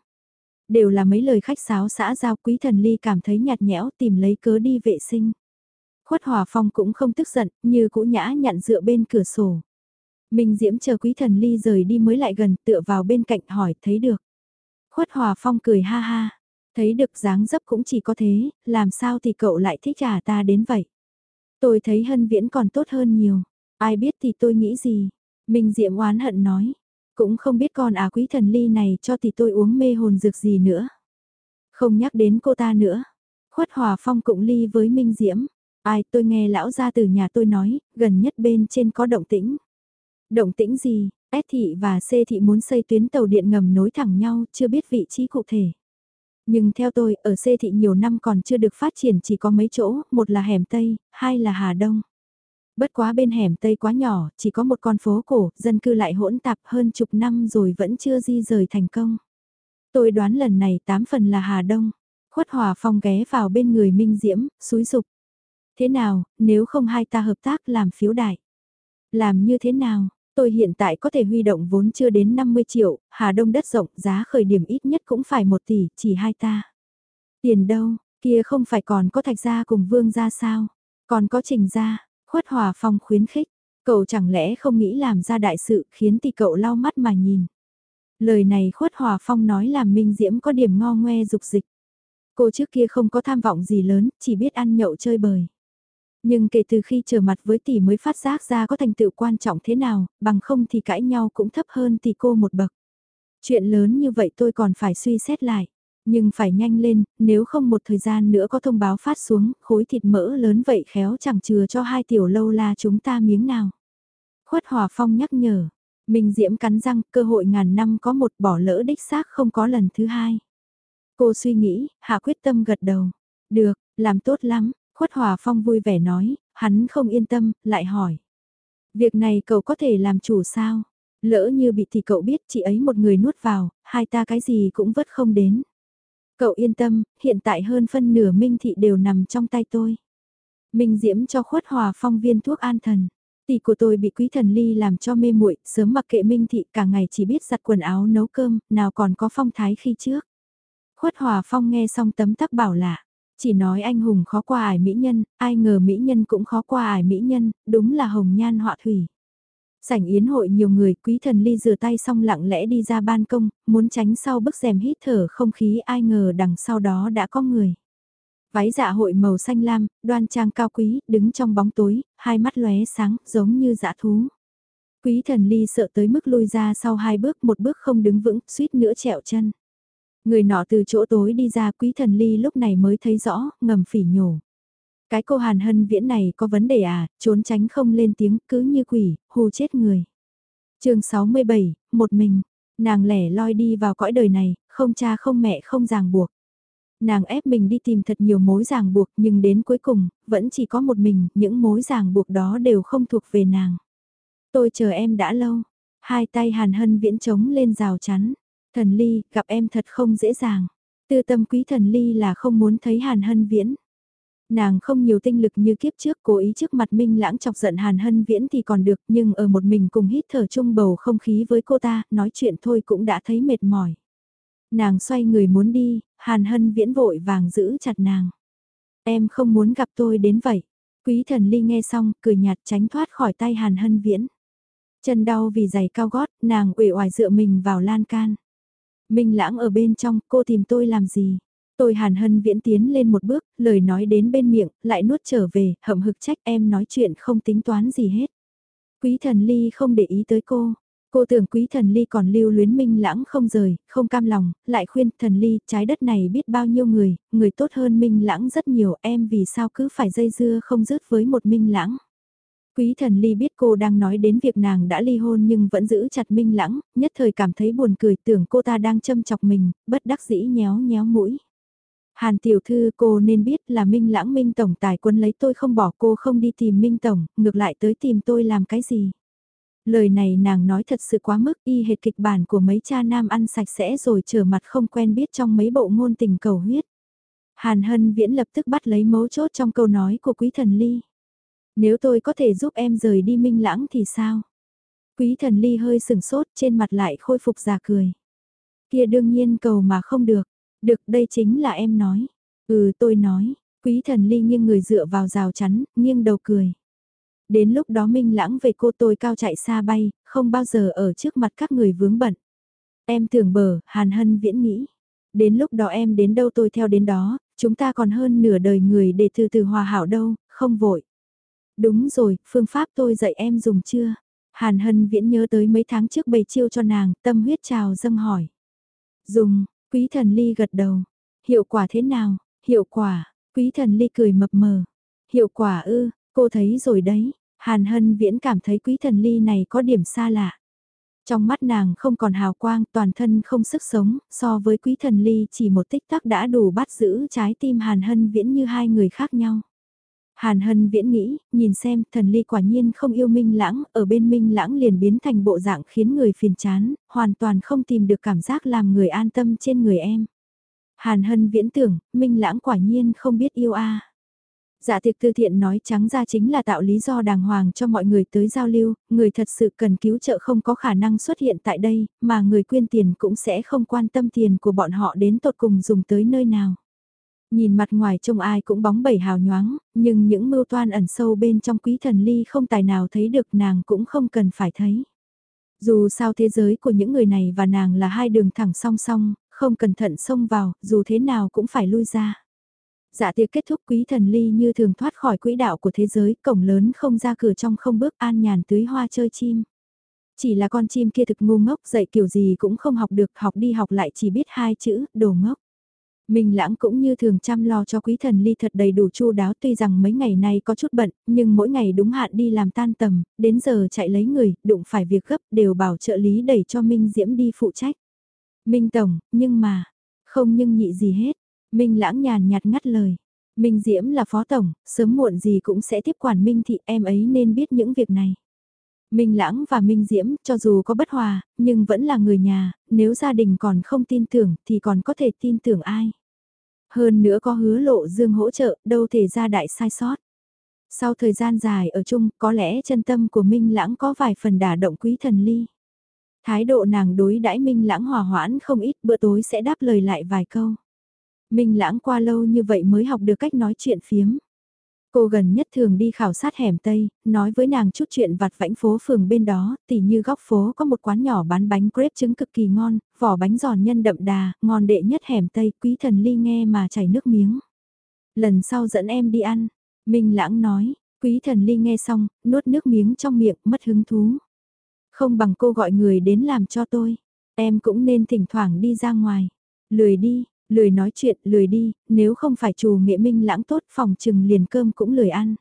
Đều là mấy lời khách sáo xã giao quý thần ly cảm thấy nhạt nhẽo tìm lấy cớ đi vệ sinh. Khuất Hòa Phong cũng không tức giận, như cũ nhã nhặn dựa bên cửa sổ. Minh Diễm chờ quý thần ly rời đi mới lại gần tựa vào bên cạnh hỏi thấy được. Khuất Hòa Phong cười ha ha, thấy được dáng dấp cũng chỉ có thế, làm sao thì cậu lại thích trả ta đến vậy. Tôi thấy hân viễn còn tốt hơn nhiều, ai biết thì tôi nghĩ gì. Minh Diễm oán hận nói, cũng không biết con à quý thần ly này cho thì tôi uống mê hồn dược gì nữa. Không nhắc đến cô ta nữa. Khuất Hòa Phong cũng ly với Minh Diễm. Ai tôi nghe lão ra từ nhà tôi nói, gần nhất bên trên có động tĩnh. Động tĩnh gì, S thị và C thị muốn xây tuyến tàu điện ngầm nối thẳng nhau, chưa biết vị trí cụ thể. Nhưng theo tôi, ở C thị nhiều năm còn chưa được phát triển chỉ có mấy chỗ, một là hẻm Tây, hai là Hà Đông. Bất quá bên hẻm Tây quá nhỏ, chỉ có một con phố cổ, dân cư lại hỗn tạp hơn chục năm rồi vẫn chưa di rời thành công. Tôi đoán lần này tám phần là Hà Đông. Khuất Hòa Phong ghé vào bên người Minh Diễm, suối dục. Thế nào, nếu không hai ta hợp tác làm phiếu đại? Làm như thế nào? Tôi hiện tại có thể huy động vốn chưa đến 50 triệu, Hà Đông đất rộng, giá khởi điểm ít nhất cũng phải 1 tỷ, chỉ hai ta. Tiền đâu, kia không phải còn có thạch gia cùng vương gia sao? Còn có trình gia, Khuất Hòa Phong khuyến khích, cậu chẳng lẽ không nghĩ làm ra đại sự khiến tỷ cậu lau mắt mà nhìn. Lời này Khuất Hòa Phong nói làm Minh Diễm có điểm ngo ngoe dục dịch. Cô trước kia không có tham vọng gì lớn, chỉ biết ăn nhậu chơi bời. Nhưng kể từ khi trở mặt với tỷ mới phát giác ra có thành tựu quan trọng thế nào, bằng không thì cãi nhau cũng thấp hơn tỷ cô một bậc. Chuyện lớn như vậy tôi còn phải suy xét lại. Nhưng phải nhanh lên, nếu không một thời gian nữa có thông báo phát xuống, khối thịt mỡ lớn vậy khéo chẳng chừa cho hai tiểu lâu la chúng ta miếng nào. Khuất Hòa Phong nhắc nhở, Minh Diễm cắn răng, cơ hội ngàn năm có một bỏ lỡ đích xác không có lần thứ hai. Cô suy nghĩ, hạ quyết tâm gật đầu. Được, làm tốt lắm, Khuất Hòa Phong vui vẻ nói, hắn không yên tâm, lại hỏi. Việc này cậu có thể làm chủ sao? Lỡ như bị thì cậu biết chị ấy một người nuốt vào, hai ta cái gì cũng vất không đến. Cậu yên tâm, hiện tại hơn phân nửa Minh Thị đều nằm trong tay tôi. Minh Diễm cho khuất hòa phong viên thuốc an thần. Tỷ của tôi bị quý thần ly làm cho mê muội, sớm mặc kệ Minh Thị cả ngày chỉ biết giặt quần áo nấu cơm, nào còn có phong thái khi trước. Khuất hòa phong nghe xong tấm tắc bảo lạ. Chỉ nói anh hùng khó qua ải mỹ nhân, ai ngờ mỹ nhân cũng khó qua ải mỹ nhân, đúng là hồng nhan họa thủy. Sảnh yến hội nhiều người, quý thần ly rửa tay xong lặng lẽ đi ra ban công, muốn tránh sau bức rèm hít thở không khí ai ngờ đằng sau đó đã có người. Váy dạ hội màu xanh lam, đoan trang cao quý, đứng trong bóng tối, hai mắt lóe sáng, giống như dã thú. Quý thần ly sợ tới mức lùi ra sau hai bước, một bước không đứng vững, suýt nữa trẹo chân. Người nọ từ chỗ tối đi ra quý thần ly lúc này mới thấy rõ, ngầm phỉ nhổ. Cái cô Hàn Hân Viễn này có vấn đề à, trốn tránh không lên tiếng cứ như quỷ, hù chết người. chương 67, một mình, nàng lẻ loi đi vào cõi đời này, không cha không mẹ không ràng buộc. Nàng ép mình đi tìm thật nhiều mối ràng buộc nhưng đến cuối cùng, vẫn chỉ có một mình, những mối ràng buộc đó đều không thuộc về nàng. Tôi chờ em đã lâu, hai tay Hàn Hân Viễn trống lên rào chắn. Thần Ly, gặp em thật không dễ dàng. Tư tâm quý thần Ly là không muốn thấy Hàn Hân Viễn. Nàng không nhiều tinh lực như kiếp trước cố ý trước mặt Minh Lãng chọc giận Hàn Hân Viễn thì còn được nhưng ở một mình cùng hít thở chung bầu không khí với cô ta, nói chuyện thôi cũng đã thấy mệt mỏi. Nàng xoay người muốn đi, Hàn Hân Viễn vội vàng giữ chặt nàng. Em không muốn gặp tôi đến vậy. Quý thần ly nghe xong, cười nhạt tránh thoát khỏi tay Hàn Hân Viễn. Chân đau vì giày cao gót, nàng uể oải dựa mình vào lan can. Minh lãng ở bên trong, cô tìm tôi làm gì? Tôi hàn hân viễn tiến lên một bước, lời nói đến bên miệng, lại nuốt trở về, hậm hực trách em nói chuyện không tính toán gì hết. Quý thần ly không để ý tới cô. Cô tưởng quý thần ly còn lưu luyến minh lãng không rời, không cam lòng, lại khuyên thần ly, trái đất này biết bao nhiêu người, người tốt hơn minh lãng rất nhiều, em vì sao cứ phải dây dưa không dứt với một minh lãng. Quý thần ly biết cô đang nói đến việc nàng đã ly hôn nhưng vẫn giữ chặt minh lãng, nhất thời cảm thấy buồn cười tưởng cô ta đang châm chọc mình, bất đắc dĩ nhéo nhéo mũi. Hàn tiểu thư cô nên biết là Minh Lãng Minh Tổng tài quân lấy tôi không bỏ cô không đi tìm Minh Tổng, ngược lại tới tìm tôi làm cái gì. Lời này nàng nói thật sự quá mức y hệt kịch bản của mấy cha nam ăn sạch sẽ rồi trở mặt không quen biết trong mấy bộ ngôn tình cầu huyết. Hàn Hân Viễn lập tức bắt lấy mấu chốt trong câu nói của Quý Thần Ly. Nếu tôi có thể giúp em rời đi Minh Lãng thì sao? Quý Thần Ly hơi sừng sốt trên mặt lại khôi phục già cười. Kia đương nhiên cầu mà không được. Được đây chính là em nói. Ừ tôi nói, quý thần ly nghiêng người dựa vào rào chắn, nghiêng đầu cười. Đến lúc đó minh lãng về cô tôi cao chạy xa bay, không bao giờ ở trước mặt các người vướng bận. Em tưởng bờ, hàn hân viễn nghĩ. Đến lúc đó em đến đâu tôi theo đến đó, chúng ta còn hơn nửa đời người để từ từ hòa hảo đâu, không vội. Đúng rồi, phương pháp tôi dạy em dùng chưa? Hàn hân viễn nhớ tới mấy tháng trước bày chiêu cho nàng, tâm huyết trào dâng hỏi. Dùng, Quý thần ly gật đầu. Hiệu quả thế nào? Hiệu quả, quý thần ly cười mập mờ. Hiệu quả ư, cô thấy rồi đấy. Hàn hân viễn cảm thấy quý thần ly này có điểm xa lạ. Trong mắt nàng không còn hào quang, toàn thân không sức sống, so với quý thần ly chỉ một tích tắc đã đủ bắt giữ trái tim hàn hân viễn như hai người khác nhau. Hàn Hân viễn nghĩ, nhìn xem, thần ly quả nhiên không yêu Minh Lãng, ở bên Minh Lãng liền biến thành bộ dạng khiến người phiền chán, hoàn toàn không tìm được cảm giác làm người an tâm trên người em. Hàn Hân viễn tưởng, Minh Lãng quả nhiên không biết yêu a. Dạ tiệc tư thiện nói trắng ra chính là tạo lý do đàng hoàng cho mọi người tới giao lưu, người thật sự cần cứu trợ không có khả năng xuất hiện tại đây, mà người quyên tiền cũng sẽ không quan tâm tiền của bọn họ đến tột cùng dùng tới nơi nào. Nhìn mặt ngoài trông ai cũng bóng bẩy hào nhoáng, nhưng những mưu toan ẩn sâu bên trong quý thần ly không tài nào thấy được nàng cũng không cần phải thấy. Dù sao thế giới của những người này và nàng là hai đường thẳng song song, không cẩn thận xông vào, dù thế nào cũng phải lui ra. Dạ tiệc kết thúc quý thần ly như thường thoát khỏi quỹ đạo của thế giới, cổng lớn không ra cửa trong không bước an nhàn tưới hoa chơi chim. Chỉ là con chim kia thực ngu ngốc dạy kiểu gì cũng không học được, học đi học lại chỉ biết hai chữ, đồ ngốc. Minh Lãng cũng như thường chăm lo cho quý thần ly thật đầy đủ chu đáo tuy rằng mấy ngày nay có chút bận, nhưng mỗi ngày đúng hạn đi làm tan tầm, đến giờ chạy lấy người, đụng phải việc gấp đều bảo trợ lý đẩy cho Minh Diễm đi phụ trách. Minh Tổng, nhưng mà, không nhưng nhị gì hết, Minh Lãng nhàn nhạt ngắt lời. Minh Diễm là phó tổng, sớm muộn gì cũng sẽ tiếp quản Minh Thị em ấy nên biết những việc này. Minh Lãng và Minh Diễm, cho dù có bất hòa, nhưng vẫn là người nhà, nếu gia đình còn không tin tưởng thì còn có thể tin tưởng ai. Hơn nữa có hứa lộ dương hỗ trợ, đâu thể ra đại sai sót. Sau thời gian dài ở chung, có lẽ chân tâm của Minh Lãng có vài phần đả động quý thần ly. Thái độ nàng đối đãi Minh Lãng hòa hoãn không ít bữa tối sẽ đáp lời lại vài câu. Minh Lãng qua lâu như vậy mới học được cách nói chuyện phiếm. Cô gần nhất thường đi khảo sát hẻm Tây, nói với nàng chút chuyện vặt vãnh phố phường bên đó, tỉ như góc phố có một quán nhỏ bán bánh crepe trứng cực kỳ ngon, vỏ bánh giòn nhân đậm đà, ngon đệ nhất hẻm Tây, quý thần ly nghe mà chảy nước miếng. Lần sau dẫn em đi ăn, Minh Lãng nói, quý thần ly nghe xong, nuốt nước miếng trong miệng, mất hứng thú. Không bằng cô gọi người đến làm cho tôi, em cũng nên thỉnh thoảng đi ra ngoài, lười đi, lười nói chuyện, lười đi, nếu không phải chủ nghệ minh lãng tốt phòng trừng liền cơm cũng lười ăn.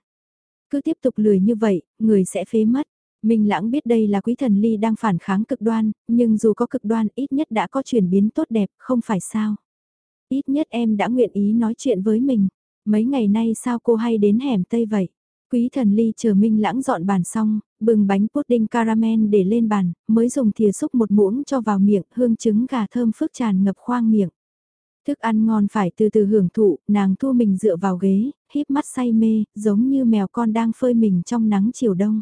Cứ tiếp tục lười như vậy, người sẽ phế mất. Minh lãng biết đây là quý thần ly đang phản kháng cực đoan, nhưng dù có cực đoan ít nhất đã có chuyển biến tốt đẹp, không phải sao. Ít nhất em đã nguyện ý nói chuyện với mình. Mấy ngày nay sao cô hay đến hẻm Tây vậy? Quý thần ly chờ Minh lãng dọn bàn xong, bừng bánh pudding caramel để lên bàn, mới dùng thìa xúc một muỗng cho vào miệng, hương trứng gà thơm phức tràn ngập khoang miệng. Thức ăn ngon phải từ từ hưởng thụ, nàng thu mình dựa vào ghế, híp mắt say mê, giống như mèo con đang phơi mình trong nắng chiều đông.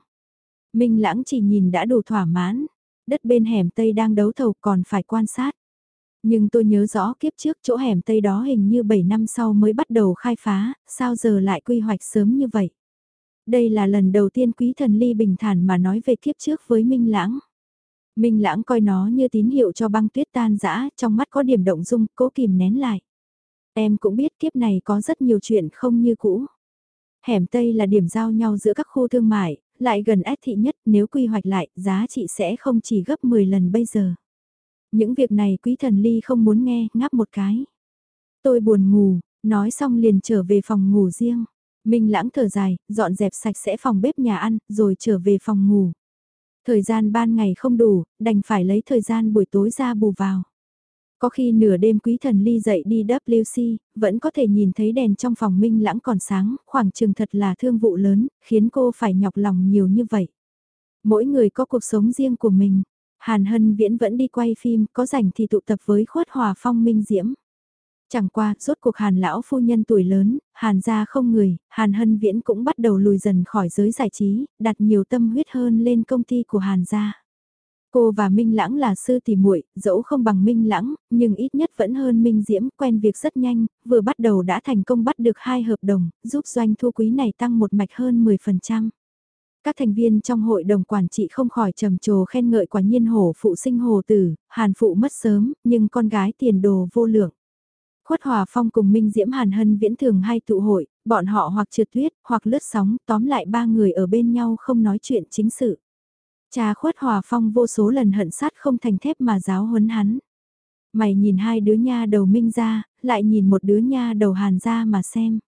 Minh lãng chỉ nhìn đã đủ thỏa mãn, đất bên hẻm Tây đang đấu thầu còn phải quan sát. Nhưng tôi nhớ rõ kiếp trước chỗ hẻm Tây đó hình như 7 năm sau mới bắt đầu khai phá, sao giờ lại quy hoạch sớm như vậy? Đây là lần đầu tiên quý thần ly bình thản mà nói về kiếp trước với Minh Lãng. Minh Lãng coi nó như tín hiệu cho băng tuyết tan dã trong mắt có điểm động dung, cố kìm nén lại. Em cũng biết kiếp này có rất nhiều chuyện không như cũ. Hẻm Tây là điểm giao nhau giữa các khu thương mại, lại gần ách thị nhất nếu quy hoạch lại, giá trị sẽ không chỉ gấp 10 lần bây giờ. Những việc này quý thần ly không muốn nghe, ngáp một cái. Tôi buồn ngủ, nói xong liền trở về phòng ngủ riêng. Minh lãng thở dài, dọn dẹp sạch sẽ phòng bếp nhà ăn, rồi trở về phòng ngủ. Thời gian ban ngày không đủ, đành phải lấy thời gian buổi tối ra bù vào. Có khi nửa đêm quý thần ly dậy đi WC, vẫn có thể nhìn thấy đèn trong phòng minh lãng còn sáng, khoảng chừng thật là thương vụ lớn, khiến cô phải nhọc lòng nhiều như vậy. Mỗi người có cuộc sống riêng của mình. Hàn Hân Viễn vẫn đi quay phim, có rảnh thì tụ tập với khuất hòa phong minh diễm. Chẳng qua, rốt cuộc Hàn lão phu nhân tuổi lớn, Hàn gia không người, Hàn Hân Viễn cũng bắt đầu lùi dần khỏi giới giải trí, đặt nhiều tâm huyết hơn lên công ty của Hàn gia. Cô và Minh Lãng là sư tỷ muội, dẫu không bằng Minh Lãng, nhưng ít nhất vẫn hơn Minh Diễm, quen việc rất nhanh, vừa bắt đầu đã thành công bắt được hai hợp đồng, giúp doanh thu quý này tăng một mạch hơn 10%. Các thành viên trong hội đồng quản trị không khỏi trầm trồ khen ngợi quả nhiên hổ phụ sinh hồ tử, hàn phụ mất sớm, nhưng con gái tiền đồ vô lượng. Khuất Hòa Phong cùng Minh Diễm Hàn Hân viễn thường hay tụ hội, bọn họ hoặc trượt tuyết, hoặc lướt sóng, tóm lại ba người ở bên nhau không nói chuyện chính sự. Cha Khuất Hòa Phong vô số lần hận sát không thành thép mà giáo huấn hắn. Mày nhìn hai đứa nha đầu Minh ra, lại nhìn một đứa nha đầu Hàn ra mà xem.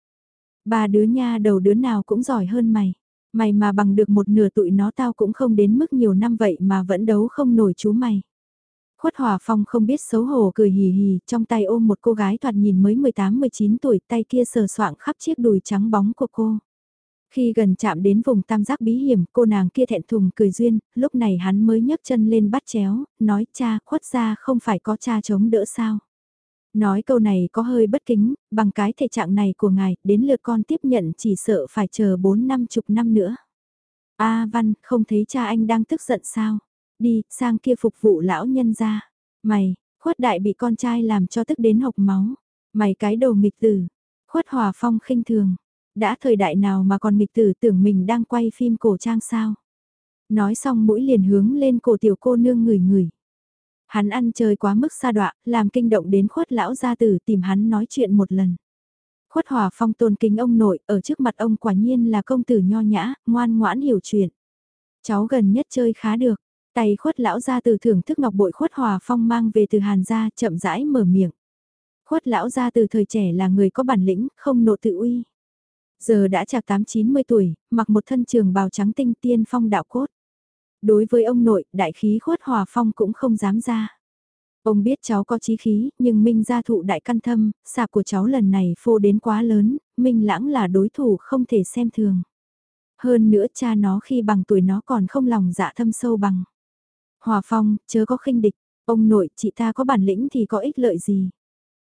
Ba đứa nha đầu đứa nào cũng giỏi hơn mày. Mày mà bằng được một nửa tụi nó tao cũng không đến mức nhiều năm vậy mà vẫn đấu không nổi chú mày. Khuất Hòa Phong không biết xấu hổ cười hì hì, trong tay ôm một cô gái thoạt nhìn mới 18-19 tuổi, tay kia sờ soạng khắp chiếc đùi trắng bóng của cô. Khi gần chạm đến vùng tam giác bí hiểm, cô nàng kia thẹn thùng cười duyên, lúc này hắn mới nhấc chân lên bắt chéo, nói cha, khuất ra không phải có cha chống đỡ sao. Nói câu này có hơi bất kính, bằng cái thể trạng này của ngài, đến lượt con tiếp nhận chỉ sợ phải chờ 4 năm chục năm nữa. A Văn, không thấy cha anh đang tức giận sao? Đi, sang kia phục vụ lão nhân ra. Mày, khuất đại bị con trai làm cho tức đến hộc máu. Mày cái đầu nghịch tử. Khuất hòa phong khinh thường. Đã thời đại nào mà còn nghịch tử tưởng mình đang quay phim cổ trang sao? Nói xong mũi liền hướng lên cổ tiểu cô nương người người. Hắn ăn chơi quá mức xa đọa, làm kinh động đến khuất lão gia tử tìm hắn nói chuyện một lần. Khuất hòa phong tôn kính ông nội, ở trước mặt ông quả nhiên là công tử nho nhã, ngoan ngoãn hiểu chuyện. Cháu gần nhất chơi khá được, Tay khuất lão ra từ thưởng thức ngọc bội khuất hòa phong mang về từ hàn gia chậm rãi mở miệng. Khuất lão ra từ thời trẻ là người có bản lĩnh, không nộ tự uy. Giờ đã chạc 8-90 tuổi, mặc một thân trường bào trắng tinh tiên phong đạo cốt. Đối với ông nội, đại khí khuất hòa phong cũng không dám ra. Ông biết cháu có chí khí, nhưng Minh gia thụ đại căn thâm, sạp của cháu lần này phô đến quá lớn, Minh lãng là đối thủ không thể xem thường. Hơn nữa cha nó khi bằng tuổi nó còn không lòng dạ thâm sâu bằng. Hòa Phong, chớ có khinh địch, ông nội, chị ta có bản lĩnh thì có ích lợi gì.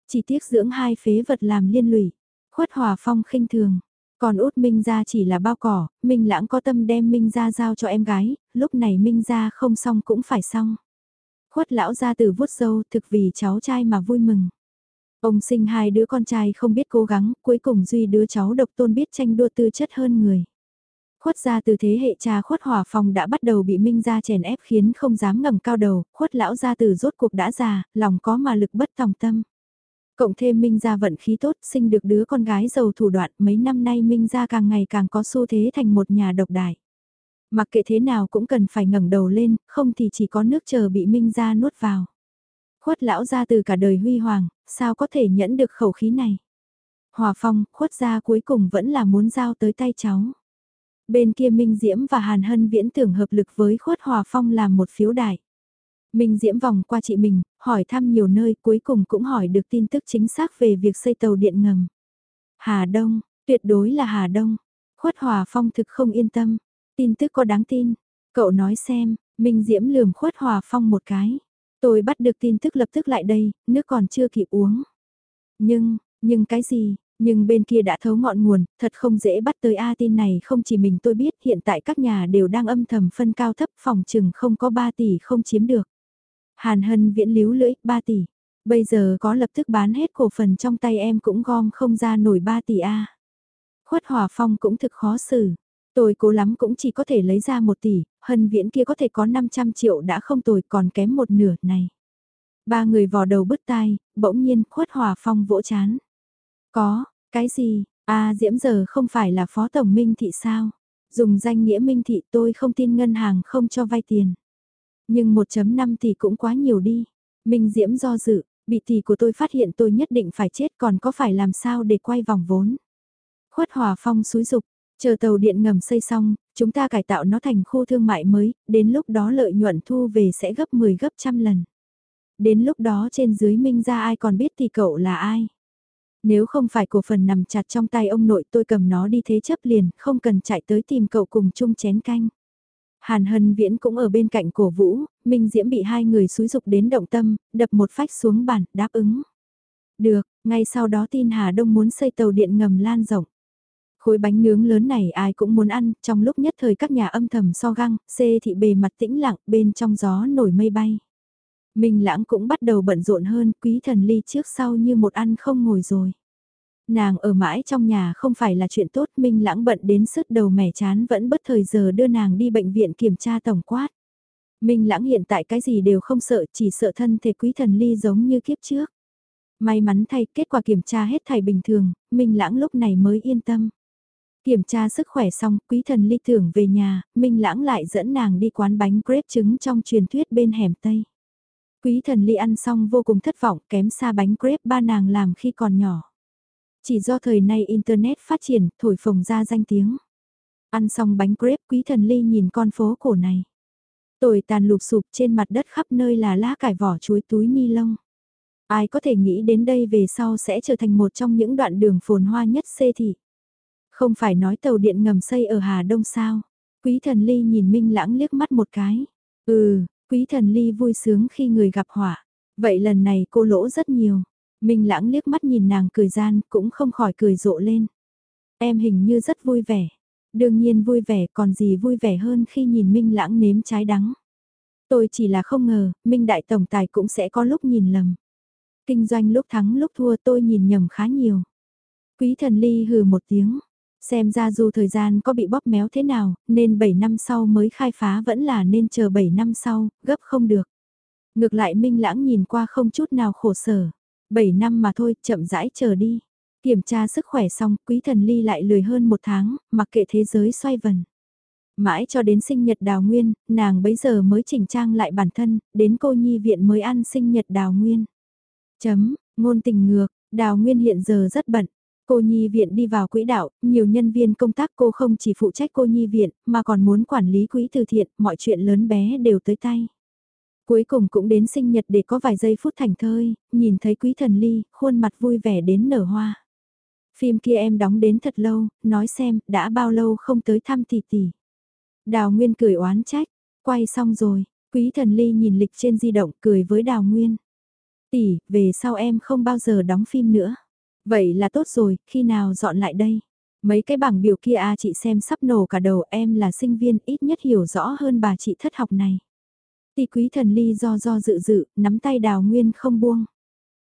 Chỉ tiếc dưỡng hai phế vật làm liên lụy. Khuất Hòa Phong khinh thường. Còn út Minh ra chỉ là bao cỏ, Minh lãng có tâm đem Minh ra giao cho em gái, lúc này Minh ra không xong cũng phải xong. Khuất lão ra từ vuốt dâu thực vì cháu trai mà vui mừng. Ông sinh hai đứa con trai không biết cố gắng, cuối cùng duy đứa cháu độc tôn biết tranh đua tư chất hơn người. Khuất gia từ thế hệ cha khuất hỏa phòng đã bắt đầu bị Minh gia chèn ép khiến không dám ngẩng cao đầu, khuất lão gia từ rốt cuộc đã già, lòng có mà lực bất tòng tâm. Cộng thêm Minh gia vận khí tốt, sinh được đứa con gái giàu thủ đoạn, mấy năm nay Minh gia càng ngày càng có xu thế thành một nhà độc đại. Mặc kệ thế nào cũng cần phải ngẩng đầu lên, không thì chỉ có nước chờ bị Minh gia nuốt vào. Khuất lão gia từ cả đời huy hoàng, sao có thể nhẫn được khẩu khí này. Hòa phong, khuất gia cuối cùng vẫn là muốn giao tới tay cháu. Bên kia Minh Diễm và Hàn Hân viễn tưởng hợp lực với khuất hòa phong làm một phiếu đại. Minh Diễm vòng qua chị mình, hỏi thăm nhiều nơi cuối cùng cũng hỏi được tin tức chính xác về việc xây tàu điện ngầm. Hà Đông, tuyệt đối là Hà Đông. Khuất Hòa Phong thực không yên tâm. Tin tức có đáng tin. Cậu nói xem, Minh Diễm lườm Khuất Hòa Phong một cái. Tôi bắt được tin tức lập tức lại đây, nước còn chưa kịp uống. Nhưng, nhưng cái gì, nhưng bên kia đã thấu ngọn nguồn, thật không dễ bắt tới A tin này không chỉ mình tôi biết hiện tại các nhà đều đang âm thầm phân cao thấp phòng chừng không có 3 tỷ không chiếm được. Hàn hân viễn líu lưỡi, 3 tỷ. Bây giờ có lập tức bán hết cổ phần trong tay em cũng gom không ra nổi 3 tỷ A. Khuất Hòa Phong cũng thực khó xử. Tôi cố lắm cũng chỉ có thể lấy ra 1 tỷ, hân viễn kia có thể có 500 triệu đã không tồi còn kém một nửa này. Ba người vò đầu bứt tai, bỗng nhiên khuất hòa phong vỗ chán. Có, cái gì, a Diễm giờ không phải là phó tổng minh thị sao? Dùng danh nghĩa minh thị tôi không tin ngân hàng không cho vay tiền. Nhưng 1.5 tỷ cũng quá nhiều đi. Minh Diễm do dự, bị tỷ của tôi phát hiện tôi nhất định phải chết còn có phải làm sao để quay vòng vốn. Khuất Hòa Phong xúi dục, chờ tàu điện ngầm xây xong, chúng ta cải tạo nó thành khu thương mại mới, đến lúc đó lợi nhuận thu về sẽ gấp 10 gấp trăm lần. Đến lúc đó trên dưới Minh ra ai còn biết thì cậu là ai. Nếu không phải cổ phần nằm chặt trong tay ông nội tôi cầm nó đi thế chấp liền, không cần chạy tới tìm cậu cùng chung chén canh. Hàn Hân Viễn cũng ở bên cạnh cổ vũ, Minh Diễm bị hai người xúi dục đến động tâm, đập một phách xuống bàn, đáp ứng. Được, ngay sau đó tin Hà Đông muốn xây tàu điện ngầm lan rộng. Khối bánh nướng lớn này ai cũng muốn ăn, trong lúc nhất thời các nhà âm thầm so găng, xê thị bề mặt tĩnh lặng, bên trong gió nổi mây bay. Minh lãng cũng bắt đầu bận rộn hơn, quý thần ly trước sau như một ăn không ngồi rồi. Nàng ở mãi trong nhà không phải là chuyện tốt, Minh lãng bận đến sứt đầu mẻ chán vẫn bất thời giờ đưa nàng đi bệnh viện kiểm tra tổng quát. Minh lãng hiện tại cái gì đều không sợ, chỉ sợ thân thể quý thần ly giống như kiếp trước. May mắn thay, kết quả kiểm tra hết thảy bình thường, Minh lãng lúc này mới yên tâm. Kiểm tra sức khỏe xong, quý thần ly tưởng về nhà, Minh lãng lại dẫn nàng đi quán bánh crepe trứng trong truyền thuyết bên hẻm Tây. Quý thần ly ăn xong vô cùng thất vọng kém xa bánh crepe ba nàng làm khi còn nhỏ. Chỉ do thời nay Internet phát triển, thổi phồng ra danh tiếng. Ăn xong bánh crepe quý thần ly nhìn con phố cổ này. Tồi tàn lụp sụp trên mặt đất khắp nơi là lá cải vỏ chuối túi ni lông. Ai có thể nghĩ đến đây về sau sẽ trở thành một trong những đoạn đường phồn hoa nhất xê thị. Không phải nói tàu điện ngầm xây ở Hà Đông sao. Quý thần ly nhìn Minh Lãng liếc mắt một cái. Ừ, quý thần ly vui sướng khi người gặp họa. Vậy lần này cô lỗ rất nhiều. Minh Lãng liếc mắt nhìn nàng cười gian cũng không khỏi cười rộ lên. Em hình như rất vui vẻ. Đương nhiên vui vẻ còn gì vui vẻ hơn khi nhìn Minh Lãng nếm trái đắng. Tôi chỉ là không ngờ, Minh Đại Tổng Tài cũng sẽ có lúc nhìn lầm. Kinh doanh lúc thắng lúc thua tôi nhìn nhầm khá nhiều. Quý thần ly hừ một tiếng, Xem ra dù thời gian có bị bóp méo thế nào, nên 7 năm sau mới khai phá vẫn là nên chờ 7 năm sau, gấp không được. Ngược lại Minh Lãng nhìn qua không chút nào khổ sở. 7 năm mà thôi, chậm rãi chờ đi. Kiểm tra sức khỏe xong, quý thần ly lại lười hơn một tháng, mặc kệ thế giới xoay vần. Mãi cho đến sinh nhật đào nguyên, nàng bấy giờ mới chỉnh trang lại bản thân, đến cô nhi viện mới ăn sinh nhật đào nguyên. Chấm, ngôn tình ngược, đào nguyên hiện giờ rất bận, Cô nhi viện đi vào quỹ đạo, nhiều nhân viên công tác cô không chỉ phụ trách cô nhi viện, mà còn muốn quản lý quỹ từ thiện, mọi chuyện lớn bé đều tới tay. Cuối cùng cũng đến sinh nhật để có vài giây phút thành thơi, nhìn thấy quý thần ly, khuôn mặt vui vẻ đến nở hoa. Phim kia em đóng đến thật lâu, nói xem, đã bao lâu không tới thăm tỷ tỷ. Đào Nguyên cười oán trách, quay xong rồi, quý thần ly nhìn lịch trên di động cười với Đào Nguyên. Tỷ, về sau em không bao giờ đóng phim nữa. Vậy là tốt rồi, khi nào dọn lại đây? Mấy cái bảng biểu kia à chị xem sắp nổ cả đầu em là sinh viên ít nhất hiểu rõ hơn bà chị thất học này. Tỷ quý thần ly do do dự dự, nắm tay đào nguyên không buông.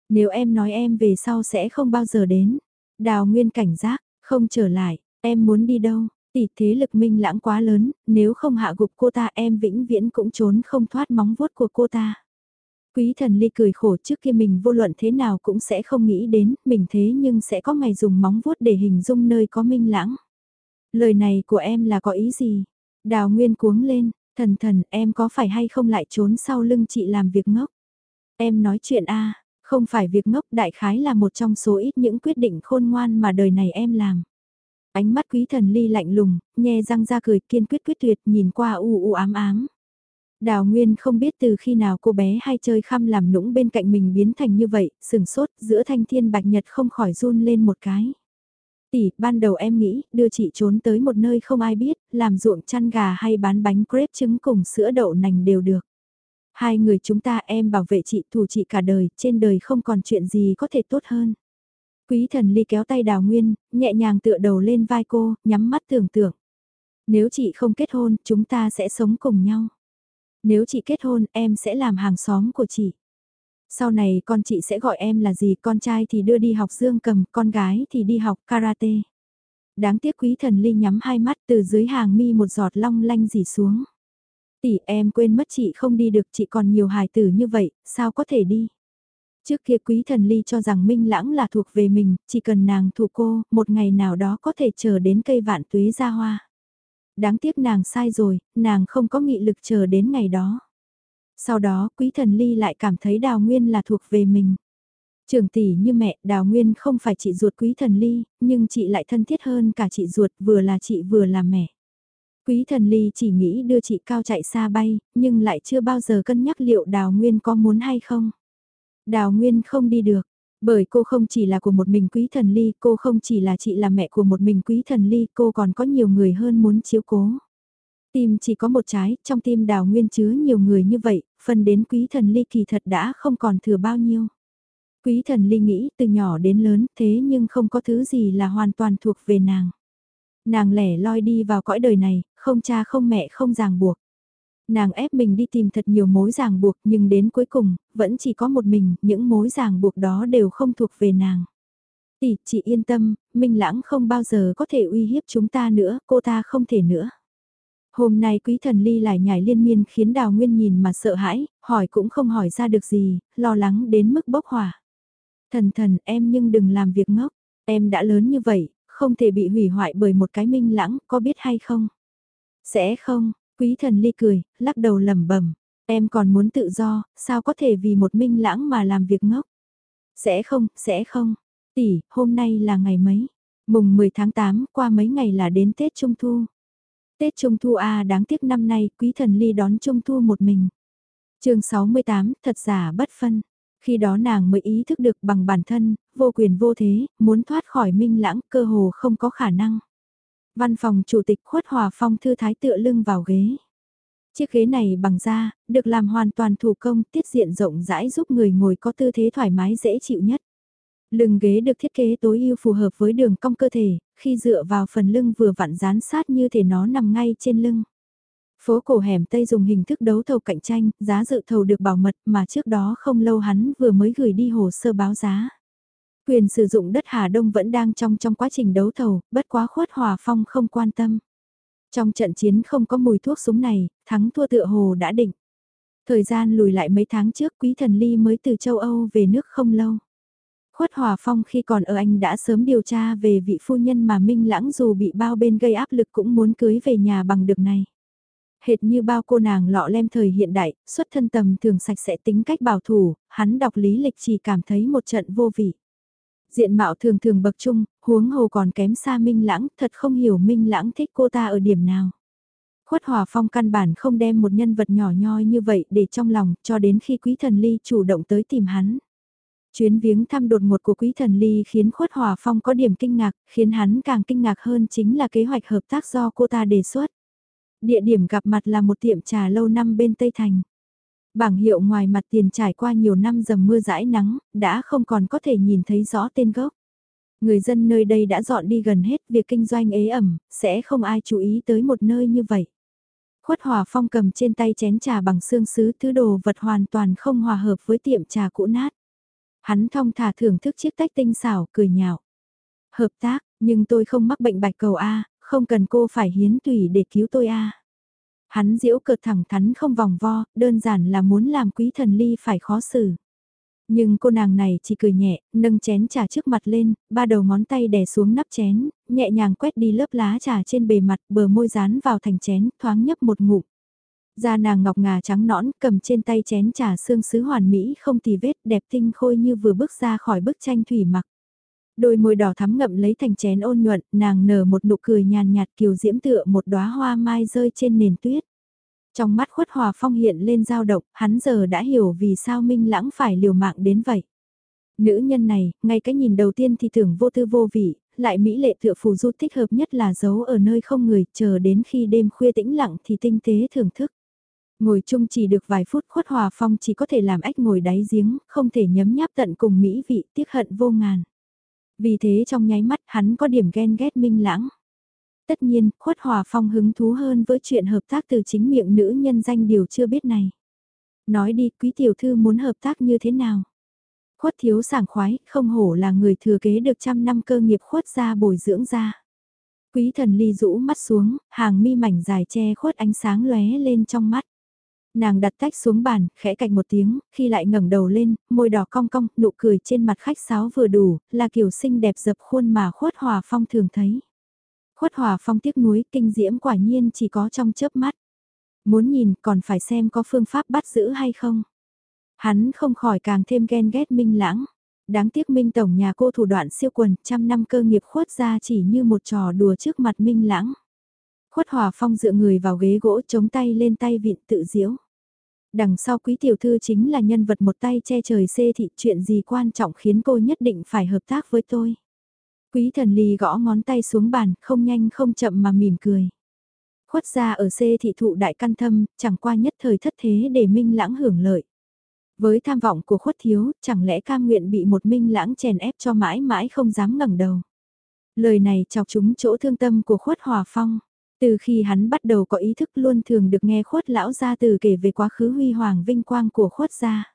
Nếu em nói em về sau sẽ không bao giờ đến. Đào nguyên cảnh giác, không trở lại, em muốn đi đâu, tỷ thế lực minh lãng quá lớn, nếu không hạ gục cô ta em vĩnh viễn cũng trốn không thoát móng vuốt của cô ta. Quý thần ly cười khổ trước kia mình vô luận thế nào cũng sẽ không nghĩ đến, mình thế nhưng sẽ có ngày dùng móng vuốt để hình dung nơi có minh lãng. Lời này của em là có ý gì? Đào Nguyên cuống lên, thần thần em có phải hay không lại trốn sau lưng chị làm việc ngốc? Em nói chuyện a không phải việc ngốc đại khái là một trong số ít những quyết định khôn ngoan mà đời này em làm. Ánh mắt quý thần ly lạnh lùng, nhe răng ra cười kiên quyết quyết tuyệt nhìn qua u u ám ám. Đào Nguyên không biết từ khi nào cô bé hay chơi khăm làm nũng bên cạnh mình biến thành như vậy, sừng sốt giữa thanh thiên bạch nhật không khỏi run lên một cái. Tỷ, ban đầu em nghĩ, đưa chị trốn tới một nơi không ai biết, làm ruộng chăn gà hay bán bánh crepe trứng cùng sữa đậu nành đều được. Hai người chúng ta em bảo vệ chị thủ chị cả đời, trên đời không còn chuyện gì có thể tốt hơn. Quý thần ly kéo tay đào nguyên, nhẹ nhàng tựa đầu lên vai cô, nhắm mắt tưởng tượng. Nếu chị không kết hôn, chúng ta sẽ sống cùng nhau. Nếu chị kết hôn, em sẽ làm hàng xóm của chị. Sau này con chị sẽ gọi em là gì, con trai thì đưa đi học dương cầm, con gái thì đi học karate. Đáng tiếc quý thần ly nhắm hai mắt từ dưới hàng mi một giọt long lanh dì xuống. Tỷ em quên mất chị không đi được chị còn nhiều hài tử như vậy, sao có thể đi? Trước kia quý thần ly cho rằng Minh Lãng là thuộc về mình, chỉ cần nàng thuộc cô, một ngày nào đó có thể chờ đến cây vạn tuế ra hoa. Đáng tiếc nàng sai rồi, nàng không có nghị lực chờ đến ngày đó. Sau đó quý thần ly lại cảm thấy đào nguyên là thuộc về mình. Trường tỷ như mẹ, đào nguyên không phải chị ruột quý thần ly, nhưng chị lại thân thiết hơn cả chị ruột vừa là chị vừa là mẹ. Quý thần ly chỉ nghĩ đưa chị cao chạy xa bay, nhưng lại chưa bao giờ cân nhắc liệu đào nguyên có muốn hay không. Đào nguyên không đi được, bởi cô không chỉ là của một mình quý thần ly, cô không chỉ là chị là mẹ của một mình quý thần ly, cô còn có nhiều người hơn muốn chiếu cố. Tim chỉ có một trái, trong tim đào nguyên chứa nhiều người như vậy, phần đến quý thần ly kỳ thật đã không còn thừa bao nhiêu. Quý thần ly nghĩ từ nhỏ đến lớn thế nhưng không có thứ gì là hoàn toàn thuộc về nàng. Nàng lẻ loi đi vào cõi đời này, không cha không mẹ không ràng buộc. Nàng ép mình đi tìm thật nhiều mối ràng buộc nhưng đến cuối cùng, vẫn chỉ có một mình, những mối ràng buộc đó đều không thuộc về nàng. Tỷ, chị yên tâm, Minh Lãng không bao giờ có thể uy hiếp chúng ta nữa, cô ta không thể nữa. Hôm nay quý thần ly lại nhảy liên miên khiến đào nguyên nhìn mà sợ hãi, hỏi cũng không hỏi ra được gì, lo lắng đến mức bốc hỏa. Thần thần em nhưng đừng làm việc ngốc, em đã lớn như vậy, không thể bị hủy hoại bởi một cái minh lãng, có biết hay không? Sẽ không, quý thần ly cười, lắc đầu lẩm bẩm em còn muốn tự do, sao có thể vì một minh lãng mà làm việc ngốc? Sẽ không, sẽ không. Tỷ, hôm nay là ngày mấy? Mùng 10 tháng 8, qua mấy ngày là đến Tết Trung Thu. Tết Trung Thu A đáng tiếc năm nay, quý thần ly đón Trung Thu một mình. chương 68, thật giả bất phân. Khi đó nàng mới ý thức được bằng bản thân, vô quyền vô thế, muốn thoát khỏi minh lãng cơ hồ không có khả năng. Văn phòng chủ tịch khuất hòa phong thư thái tựa lưng vào ghế. Chiếc ghế này bằng da, được làm hoàn toàn thủ công, tiết diện rộng rãi giúp người ngồi có tư thế thoải mái dễ chịu nhất. Lưng ghế được thiết kế tối ưu phù hợp với đường cong cơ thể, khi dựa vào phần lưng vừa vặn dán sát như thể nó nằm ngay trên lưng. Phố cổ hẻm Tây dùng hình thức đấu thầu cạnh tranh, giá dự thầu được bảo mật mà trước đó không lâu hắn vừa mới gửi đi hồ sơ báo giá. Quyền sử dụng đất Hà Đông vẫn đang trong trong quá trình đấu thầu, bất quá khuất hòa phong không quan tâm. Trong trận chiến không có mùi thuốc súng này, thắng thua tựa hồ đã định. Thời gian lùi lại mấy tháng trước quý thần ly mới từ châu Âu về nước không lâu. Khuất Hòa Phong khi còn ở Anh đã sớm điều tra về vị phu nhân mà Minh Lãng dù bị bao bên gây áp lực cũng muốn cưới về nhà bằng được này. Hệt như bao cô nàng lọ lem thời hiện đại, xuất thân tầm thường sạch sẽ tính cách bảo thủ, hắn đọc lý lịch chỉ cảm thấy một trận vô vị. Diện mạo thường thường bậc trung, huống hồ còn kém xa Minh Lãng, thật không hiểu Minh Lãng thích cô ta ở điểm nào. Khuất Hòa Phong căn bản không đem một nhân vật nhỏ nhoi như vậy để trong lòng, cho đến khi Quý Thần Ly chủ động tới tìm hắn. Chuyến viếng thăm đột ngột của Quý Thần Ly khiến Khuất Hòa Phong có điểm kinh ngạc, khiến hắn càng kinh ngạc hơn chính là kế hoạch hợp tác do cô ta đề xuất. Địa điểm gặp mặt là một tiệm trà lâu năm bên Tây Thành. Bảng hiệu ngoài mặt tiền trải qua nhiều năm dầm mưa rãi nắng, đã không còn có thể nhìn thấy rõ tên gốc. Người dân nơi đây đã dọn đi gần hết việc kinh doanh ế ẩm, sẽ không ai chú ý tới một nơi như vậy. Khuất Hòa Phong cầm trên tay chén trà bằng xương sứ thứ đồ vật hoàn toàn không hòa hợp với tiệm trà cũ nát. Hắn thong thả thưởng thức chiếc tách tinh xảo, cười nhạo. Hợp tác, nhưng tôi không mắc bệnh bạch cầu A, không cần cô phải hiến tùy để cứu tôi A. Hắn diễu cợt thẳng thắn không vòng vo, đơn giản là muốn làm quý thần ly phải khó xử. Nhưng cô nàng này chỉ cười nhẹ, nâng chén trà trước mặt lên, ba đầu ngón tay đè xuống nắp chén, nhẹ nhàng quét đi lớp lá trà trên bề mặt, bờ môi dán vào thành chén, thoáng nhấp một ngụm. Da nàng ngọc ngà trắng nõn, cầm trên tay chén trà xương sứ hoàn mỹ không tì vết, đẹp tinh khôi như vừa bước ra khỏi bức tranh thủy mặc. Đôi môi đỏ thắm ngậm lấy thành chén ôn nhuận, nàng nở một nụ cười nhàn nhạt kiều diễm tựa một đóa hoa mai rơi trên nền tuyết. Trong mắt khuất hòa phong hiện lên dao động, hắn giờ đã hiểu vì sao Minh Lãng phải liều mạng đến vậy. Nữ nhân này, ngay cái nhìn đầu tiên thì tưởng vô tư vô vị, lại mỹ lệ tựa phù du thích hợp nhất là giấu ở nơi không người, chờ đến khi đêm khuya tĩnh lặng thì tinh tế thưởng thức. Ngồi chung chỉ được vài phút khuất hòa phong chỉ có thể làm ếch ngồi đáy giếng, không thể nhấm nháp tận cùng mỹ vị tiếc hận vô ngàn. Vì thế trong nháy mắt hắn có điểm ghen ghét minh lãng. Tất nhiên, khuất hòa phong hứng thú hơn với chuyện hợp tác từ chính miệng nữ nhân danh điều chưa biết này. Nói đi, quý tiểu thư muốn hợp tác như thế nào? Khuất thiếu sảng khoái, không hổ là người thừa kế được trăm năm cơ nghiệp khuất ra bồi dưỡng ra. Quý thần ly rũ mắt xuống, hàng mi mảnh dài che khuất ánh sáng lóe lên trong mắt. Nàng đặt tách xuống bàn, khẽ cạch một tiếng, khi lại ngẩng đầu lên, môi đỏ cong cong, nụ cười trên mặt khách sáo vừa đủ, là kiểu xinh đẹp dập khuôn mà khuất hòa phong thường thấy. Khuất hòa phong tiếc nuối, kinh diễm quả nhiên chỉ có trong chớp mắt. Muốn nhìn còn phải xem có phương pháp bắt giữ hay không. Hắn không khỏi càng thêm ghen ghét minh lãng. Đáng tiếc minh tổng nhà cô thủ đoạn siêu quần, trăm năm cơ nghiệp khuất ra chỉ như một trò đùa trước mặt minh lãng. Khuất Hòa Phong dựa người vào ghế gỗ chống tay lên tay vịn tự diễu. Đằng sau quý tiểu thư chính là nhân vật một tay che trời xê thị chuyện gì quan trọng khiến cô nhất định phải hợp tác với tôi. Quý thần ly gõ ngón tay xuống bàn, không nhanh không chậm mà mỉm cười. Khuất ra ở xê thị thụ đại căn thâm, chẳng qua nhất thời thất thế để minh lãng hưởng lợi. Với tham vọng của khuất thiếu, chẳng lẽ cam nguyện bị một minh lãng chèn ép cho mãi mãi không dám ngẩng đầu. Lời này chọc chúng chỗ thương tâm của khuất hòa phong. Từ khi hắn bắt đầu có ý thức luôn thường được nghe khuất lão gia từ kể về quá khứ huy hoàng vinh quang của khuất gia.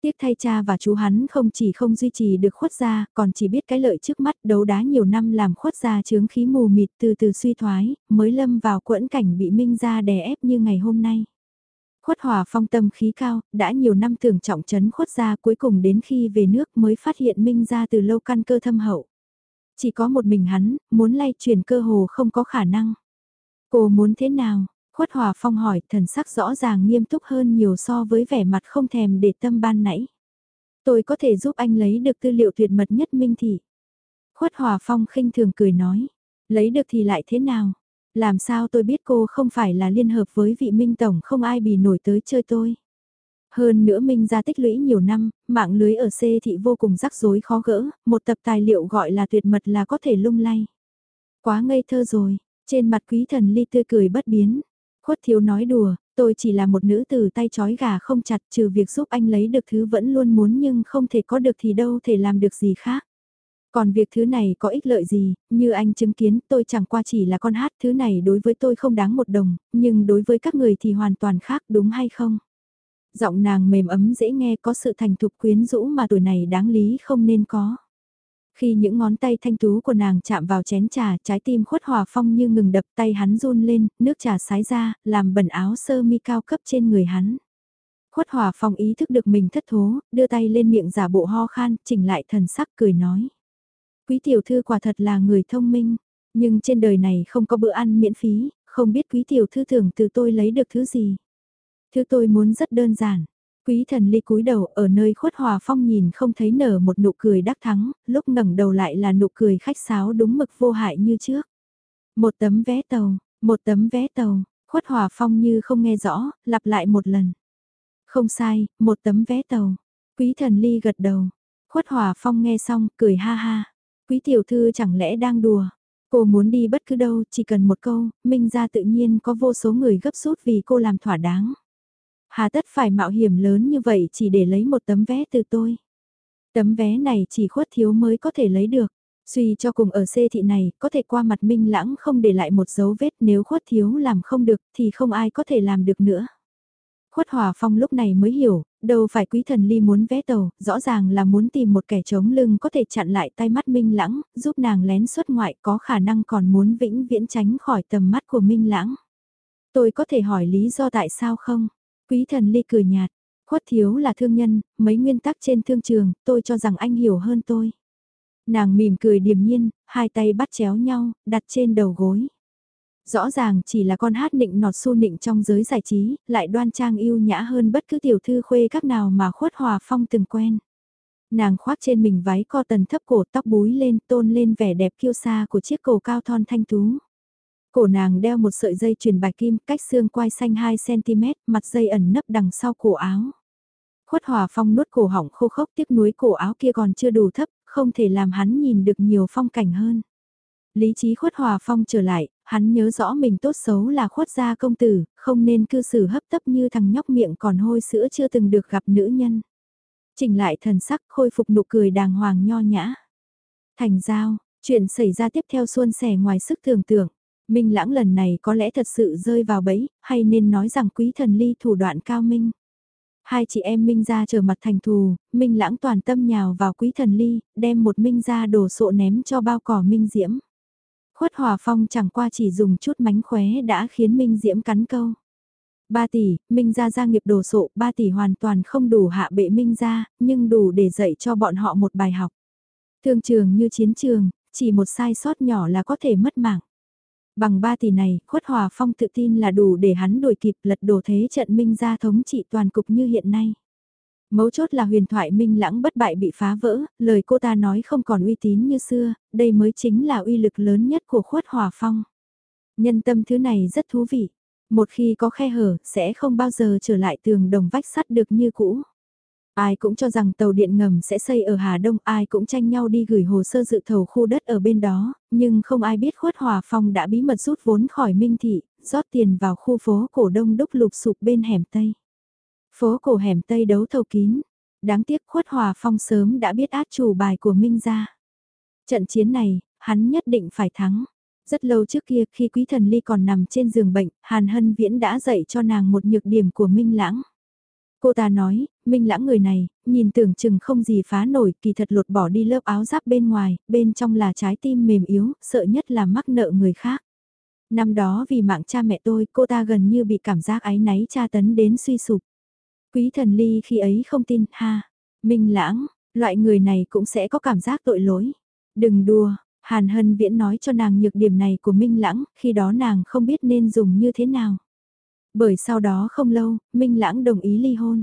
Tiếc thay cha và chú hắn không chỉ không duy trì được khuất gia, còn chỉ biết cái lợi trước mắt đấu đá nhiều năm làm khuất gia chướng khí mù mịt từ từ suy thoái, mới lâm vào quẫn cảnh bị minh gia đè ép như ngày hôm nay. Khuất hòa phong tâm khí cao, đã nhiều năm tưởng trọng trấn khuất gia cuối cùng đến khi về nước mới phát hiện minh gia từ lâu căn cơ thâm hậu. Chỉ có một mình hắn, muốn lay chuyển cơ hồ không có khả năng. Cô muốn thế nào? Khuất Hòa Phong hỏi thần sắc rõ ràng nghiêm túc hơn nhiều so với vẻ mặt không thèm để tâm ban nãy. Tôi có thể giúp anh lấy được tư liệu tuyệt mật nhất minh thị. Khuất Hòa Phong khinh thường cười nói. Lấy được thì lại thế nào? Làm sao tôi biết cô không phải là liên hợp với vị Minh Tổng không ai bì nổi tới chơi tôi. Hơn nữa Minh ra tích lũy nhiều năm, mạng lưới ở C thị vô cùng rắc rối khó gỡ, một tập tài liệu gọi là tuyệt mật là có thể lung lay. Quá ngây thơ rồi, trên mặt quý thần ly tươi cười bất biến. Khuất thiếu nói đùa, tôi chỉ là một nữ tử tay chói gà không chặt trừ việc giúp anh lấy được thứ vẫn luôn muốn nhưng không thể có được thì đâu thể làm được gì khác. Còn việc thứ này có ích lợi gì, như anh chứng kiến tôi chẳng qua chỉ là con hát thứ này đối với tôi không đáng một đồng, nhưng đối với các người thì hoàn toàn khác đúng hay không? Giọng nàng mềm ấm dễ nghe có sự thành thục quyến rũ mà tuổi này đáng lý không nên có. Khi những ngón tay thanh tú của nàng chạm vào chén trà, trái tim khuất hòa phong như ngừng đập tay hắn run lên, nước trà sái ra, làm bẩn áo sơ mi cao cấp trên người hắn. Khuất hòa phong ý thức được mình thất thố, đưa tay lên miệng giả bộ ho khan, chỉnh lại thần sắc cười nói. Quý tiểu thư quả thật là người thông minh, nhưng trên đời này không có bữa ăn miễn phí, không biết quý tiểu thư tưởng từ tôi lấy được thứ gì. Thứ tôi muốn rất đơn giản, Quý thần ly cúi đầu ở nơi khuất hòa phong nhìn không thấy nở một nụ cười đắc thắng, lúc ngẩng đầu lại là nụ cười khách sáo đúng mực vô hại như trước. Một tấm vé tàu, một tấm vé tàu, khuất hòa phong như không nghe rõ, lặp lại một lần. Không sai, một tấm vé tàu. Quý thần ly gật đầu. Khuất hòa phong nghe xong, cười ha ha. Quý tiểu thư chẳng lẽ đang đùa. Cô muốn đi bất cứ đâu, chỉ cần một câu, Minh ra tự nhiên có vô số người gấp rút vì cô làm thỏa đáng. Hà tất phải mạo hiểm lớn như vậy chỉ để lấy một tấm vé từ tôi. Tấm vé này chỉ khuất thiếu mới có thể lấy được. Suy cho cùng ở xê thị này, có thể qua mặt minh lãng không để lại một dấu vết nếu khuất thiếu làm không được thì không ai có thể làm được nữa. Khuất Hòa Phong lúc này mới hiểu, đâu phải quý thần ly muốn vé tàu, rõ ràng là muốn tìm một kẻ chống lưng có thể chặn lại tay mắt Minh Lãng, giúp nàng lén xuất ngoại có khả năng còn muốn vĩnh viễn tránh khỏi tầm mắt của Minh Lãng. Tôi có thể hỏi lý do tại sao không? Quý thần ly cười nhạt, khuất thiếu là thương nhân, mấy nguyên tắc trên thương trường, tôi cho rằng anh hiểu hơn tôi. Nàng mỉm cười điềm nhiên, hai tay bắt chéo nhau, đặt trên đầu gối. Rõ ràng chỉ là con hát nịnh nọt su nịnh trong giới giải trí, lại đoan trang yêu nhã hơn bất cứ tiểu thư khuê các nào mà khuất hòa phong từng quen. Nàng khoác trên mình váy co tần thấp cổ tóc búi lên tôn lên vẻ đẹp kiêu sa của chiếc cổ cao thon thanh tú. Cổ nàng đeo một sợi dây chuyền bạch kim cách xương quai xanh 2cm, mặt dây ẩn nấp đằng sau cổ áo. Khuất Hòa Phong nuốt cổ họng khô khốc tiếc nuối cổ áo kia còn chưa đủ thấp, không thể làm hắn nhìn được nhiều phong cảnh hơn. Lý trí Khuất Hòa Phong trở lại, hắn nhớ rõ mình tốt xấu là khuất gia công tử, không nên cư xử hấp tấp như thằng nhóc miệng còn hôi sữa chưa từng được gặp nữ nhân. Chỉnh lại thần sắc khôi phục nụ cười đàng hoàng nho nhã. Thành giao, chuyện xảy ra tiếp theo xuân sẻ ngoài sức tưởng tượng. Minh lãng lần này có lẽ thật sự rơi vào bẫy, hay nên nói rằng quý thần ly thủ đoạn cao minh. Hai chị em Minh ra trở mặt thành thù, Minh lãng toàn tâm nhào vào quý thần ly, đem một Minh ra đổ sộ ném cho bao cỏ Minh diễm. Khuất Hòa Phong chẳng qua chỉ dùng chút mánh khóe đã khiến Minh diễm cắn câu. Ba tỷ, Minh ra gia nghiệp đồ sộ, ba tỷ hoàn toàn không đủ hạ bệ Minh ra, nhưng đủ để dạy cho bọn họ một bài học. Thương trường như chiến trường, chỉ một sai sót nhỏ là có thể mất mạng. Bằng 3 tỷ này, Khuất Hòa Phong tự tin là đủ để hắn đổi kịp lật đổ thế trận Minh gia thống trị toàn cục như hiện nay. Mấu chốt là huyền thoại Minh lãng bất bại bị phá vỡ, lời cô ta nói không còn uy tín như xưa, đây mới chính là uy lực lớn nhất của Khuất Hòa Phong. Nhân tâm thứ này rất thú vị. Một khi có khe hở, sẽ không bao giờ trở lại tường đồng vách sắt được như cũ. Ai cũng cho rằng tàu điện ngầm sẽ xây ở Hà Đông, ai cũng tranh nhau đi gửi hồ sơ dự thầu khu đất ở bên đó, nhưng không ai biết khuất Hòa Phong đã bí mật rút vốn khỏi Minh Thị, rót tiền vào khu phố cổ Đông đúc lục sụp bên hẻm Tây. Phố cổ hẻm Tây đấu thầu kín, đáng tiếc khuất Hòa Phong sớm đã biết át chủ bài của Minh ra. Trận chiến này, hắn nhất định phải thắng. Rất lâu trước kia khi quý thần ly còn nằm trên giường bệnh, Hàn Hân Viễn đã dạy cho nàng một nhược điểm của Minh Lãng. Cô ta nói, Minh lãng người này, nhìn tưởng chừng không gì phá nổi, kỳ thật lột bỏ đi lớp áo giáp bên ngoài, bên trong là trái tim mềm yếu, sợ nhất là mắc nợ người khác. Năm đó vì mạng cha mẹ tôi, cô ta gần như bị cảm giác áy náy tra tấn đến suy sụp. Quý thần ly khi ấy không tin, ha, Minh lãng, loại người này cũng sẽ có cảm giác tội lỗi. Đừng đùa, Hàn Hân Viễn nói cho nàng nhược điểm này của Minh lãng, khi đó nàng không biết nên dùng như thế nào. Bởi sau đó không lâu, Minh Lãng đồng ý ly hôn.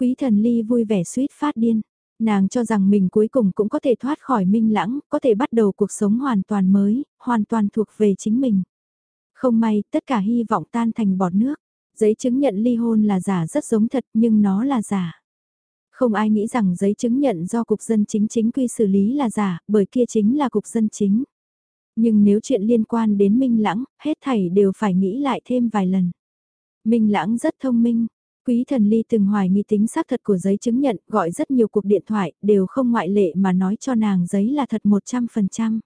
Quý thần ly vui vẻ suýt phát điên. Nàng cho rằng mình cuối cùng cũng có thể thoát khỏi Minh Lãng, có thể bắt đầu cuộc sống hoàn toàn mới, hoàn toàn thuộc về chính mình. Không may, tất cả hy vọng tan thành bọt nước. Giấy chứng nhận ly hôn là giả rất giống thật nhưng nó là giả. Không ai nghĩ rằng giấy chứng nhận do Cục Dân Chính chính quy xử lý là giả, bởi kia chính là Cục Dân Chính. Nhưng nếu chuyện liên quan đến Minh Lãng, hết thảy đều phải nghĩ lại thêm vài lần. Minh Lãng rất thông minh. Quý thần ly từng hoài nghi tính xác thật của giấy chứng nhận, gọi rất nhiều cuộc điện thoại, đều không ngoại lệ mà nói cho nàng giấy là thật 100%.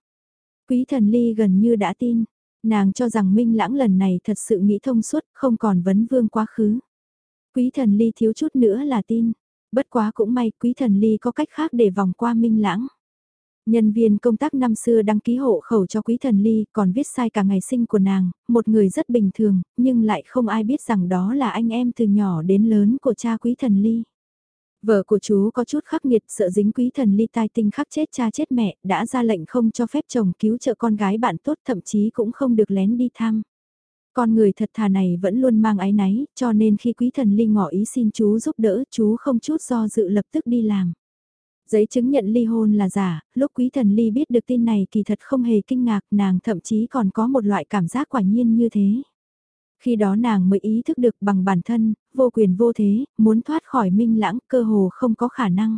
Quý thần ly gần như đã tin, nàng cho rằng Minh Lãng lần này thật sự nghĩ thông suốt, không còn vấn vương quá khứ. Quý thần ly thiếu chút nữa là tin, bất quá cũng may quý thần ly có cách khác để vòng qua Minh Lãng. Nhân viên công tác năm xưa đăng ký hộ khẩu cho quý thần ly còn viết sai cả ngày sinh của nàng, một người rất bình thường, nhưng lại không ai biết rằng đó là anh em từ nhỏ đến lớn của cha quý thần ly. Vợ của chú có chút khắc nghiệt sợ dính quý thần ly tai tinh khắc chết cha chết mẹ, đã ra lệnh không cho phép chồng cứu trợ con gái bạn tốt thậm chí cũng không được lén đi thăm. Con người thật thà này vẫn luôn mang ái náy, cho nên khi quý thần ly ngỏ ý xin chú giúp đỡ chú không chút do dự lập tức đi làm. Giấy chứng nhận ly hôn là giả, lúc quý thần ly biết được tin này kỳ thật không hề kinh ngạc, nàng thậm chí còn có một loại cảm giác quả nhiên như thế. Khi đó nàng mới ý thức được bằng bản thân, vô quyền vô thế, muốn thoát khỏi minh lãng cơ hồ không có khả năng.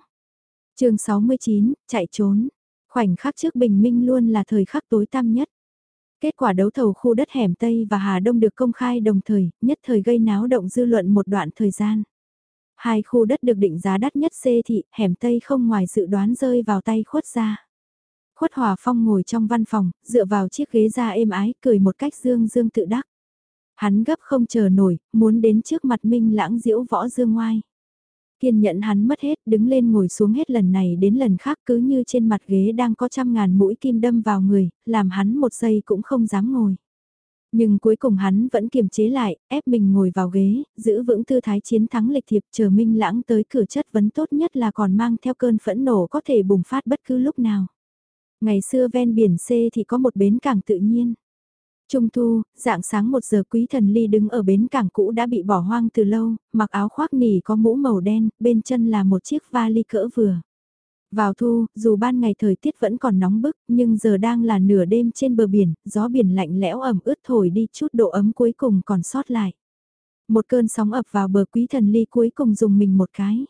chương 69, chạy trốn. Khoảnh khắc trước bình minh luôn là thời khắc tối tăm nhất. Kết quả đấu thầu khu đất hẻm Tây và Hà Đông được công khai đồng thời, nhất thời gây náo động dư luận một đoạn thời gian. Hai khu đất được định giá đắt nhất xê thị, hẻm Tây không ngoài dự đoán rơi vào tay khuất gia Khuất Hòa Phong ngồi trong văn phòng, dựa vào chiếc ghế da êm ái, cười một cách dương dương tự đắc. Hắn gấp không chờ nổi, muốn đến trước mặt Minh lãng diễu võ dương ngoai. Kiên nhẫn hắn mất hết, đứng lên ngồi xuống hết lần này đến lần khác cứ như trên mặt ghế đang có trăm ngàn mũi kim đâm vào người, làm hắn một giây cũng không dám ngồi. Nhưng cuối cùng hắn vẫn kiềm chế lại, ép mình ngồi vào ghế, giữ vững tư thái chiến thắng lịch thiệp chờ Minh Lãng tới cửa chất vấn tốt nhất là còn mang theo cơn phẫn nổ có thể bùng phát bất cứ lúc nào. Ngày xưa ven biển C thì có một bến cảng tự nhiên. Trung thu, dạng sáng một giờ quý thần ly đứng ở bến cảng cũ đã bị bỏ hoang từ lâu, mặc áo khoác nỉ có mũ màu đen, bên chân là một chiếc vali cỡ vừa. Vào thu, dù ban ngày thời tiết vẫn còn nóng bức, nhưng giờ đang là nửa đêm trên bờ biển, gió biển lạnh lẽo ẩm ướt thổi đi chút độ ấm cuối cùng còn sót lại. Một cơn sóng ập vào bờ quý thần ly cuối cùng dùng mình một cái.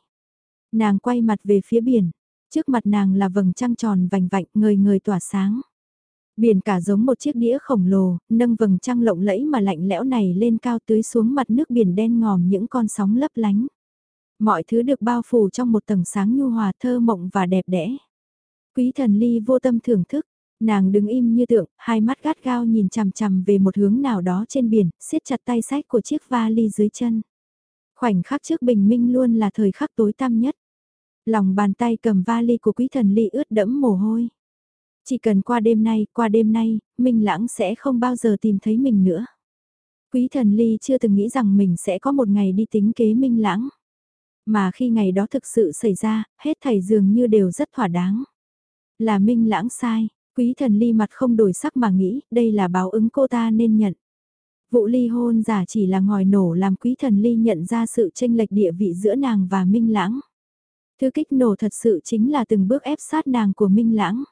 Nàng quay mặt về phía biển, trước mặt nàng là vầng trăng tròn vành vạnh ngời ngời tỏa sáng. Biển cả giống một chiếc đĩa khổng lồ, nâng vầng trăng lộng lẫy mà lạnh lẽo này lên cao tưới xuống mặt nước biển đen ngòm những con sóng lấp lánh. Mọi thứ được bao phủ trong một tầng sáng nhu hòa thơ mộng và đẹp đẽ. Quý thần ly vô tâm thưởng thức, nàng đứng im như tượng, hai mắt gắt gao nhìn chằm chằm về một hướng nào đó trên biển, siết chặt tay sách của chiếc vali dưới chân. Khoảnh khắc trước bình minh luôn là thời khắc tối tăm nhất. Lòng bàn tay cầm vali của quý thần ly ướt đẫm mồ hôi. Chỉ cần qua đêm nay, qua đêm nay, Minh Lãng sẽ không bao giờ tìm thấy mình nữa. Quý thần ly chưa từng nghĩ rằng mình sẽ có một ngày đi tính kế Minh Lãng. Mà khi ngày đó thực sự xảy ra, hết thảy dường như đều rất thỏa đáng. Là Minh Lãng sai, quý thần ly mặt không đổi sắc mà nghĩ, đây là báo ứng cô ta nên nhận. Vụ ly hôn giả chỉ là ngòi nổ làm quý thần ly nhận ra sự tranh lệch địa vị giữa nàng và Minh Lãng. Thứ kích nổ thật sự chính là từng bước ép sát nàng của Minh Lãng.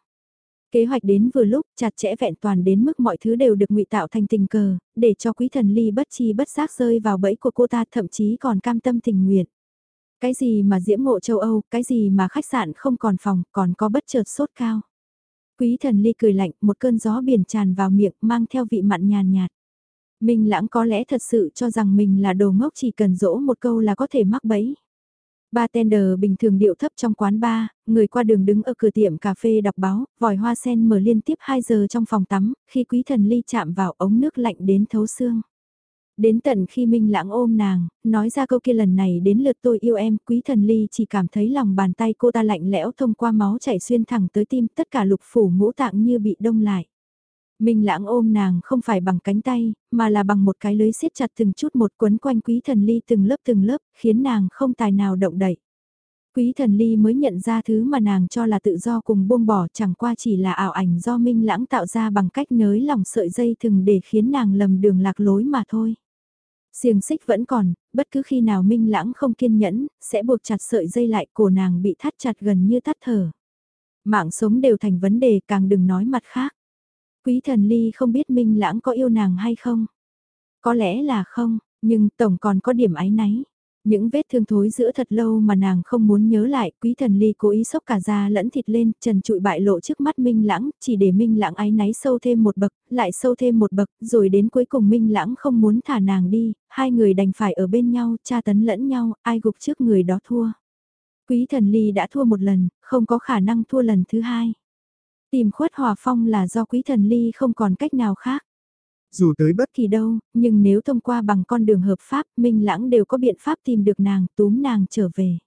Kế hoạch đến vừa lúc, chặt chẽ vẹn toàn đến mức mọi thứ đều được ngụy tạo thành tình cờ, để cho quý thần ly bất chi bất giác rơi vào bẫy của cô ta thậm chí còn cam tâm tình nguyện. Cái gì mà diễm ngộ châu Âu, cái gì mà khách sạn không còn phòng, còn có bất chợt sốt cao. Quý thần ly cười lạnh, một cơn gió biển tràn vào miệng, mang theo vị mặn nhàn nhạt. Minh lãng có lẽ thật sự cho rằng mình là đồ ngốc chỉ cần dỗ một câu là có thể mắc bẫy. Bartender bình thường điệu thấp trong quán bar, người qua đường đứng ở cửa tiệm cà phê đọc báo, vòi hoa sen mở liên tiếp 2 giờ trong phòng tắm, khi quý thần ly chạm vào ống nước lạnh đến thấu xương. Đến tận khi Minh Lãng ôm nàng, nói ra câu kia lần này đến lượt tôi yêu em, quý thần ly chỉ cảm thấy lòng bàn tay cô ta lạnh lẽo thông qua máu chảy xuyên thẳng tới tim, tất cả lục phủ ngũ tạng như bị đông lại. Minh lãng ôm nàng không phải bằng cánh tay, mà là bằng một cái lưới siết chặt từng chút một quấn quanh quý thần ly từng lớp từng lớp, khiến nàng không tài nào động đậy. Quý thần ly mới nhận ra thứ mà nàng cho là tự do cùng buông bỏ chẳng qua chỉ là ảo ảnh do Minh lãng tạo ra bằng cách nới lỏng sợi dây thừng để khiến nàng lầm đường lạc lối mà thôi. Xiềng xích vẫn còn, bất cứ khi nào Minh lãng không kiên nhẫn, sẽ buộc chặt sợi dây lại cổ nàng bị thắt chặt gần như tắt thở. Mạng sống đều thành vấn đề càng đừng nói mặt khác. Quý thần ly không biết Minh Lãng có yêu nàng hay không. Có lẽ là không, nhưng tổng còn có điểm ái náy. Những vết thương thối giữa thật lâu mà nàng không muốn nhớ lại, quý thần ly cố ý sốc cả da lẫn thịt lên, trần trụi bại lộ trước mắt Minh Lãng, chỉ để Minh Lãng ái náy sâu thêm một bậc, lại sâu thêm một bậc, rồi đến cuối cùng Minh Lãng không muốn thả nàng đi, hai người đành phải ở bên nhau, tra tấn lẫn nhau, ai gục trước người đó thua. Quý thần ly đã thua một lần, không có khả năng thua lần thứ hai. Tìm khuất hòa phong là do quý thần ly không còn cách nào khác. Dù tới bất kỳ đâu, nhưng nếu thông qua bằng con đường hợp pháp, Minh Lãng đều có biện pháp tìm được nàng, túm nàng trở về.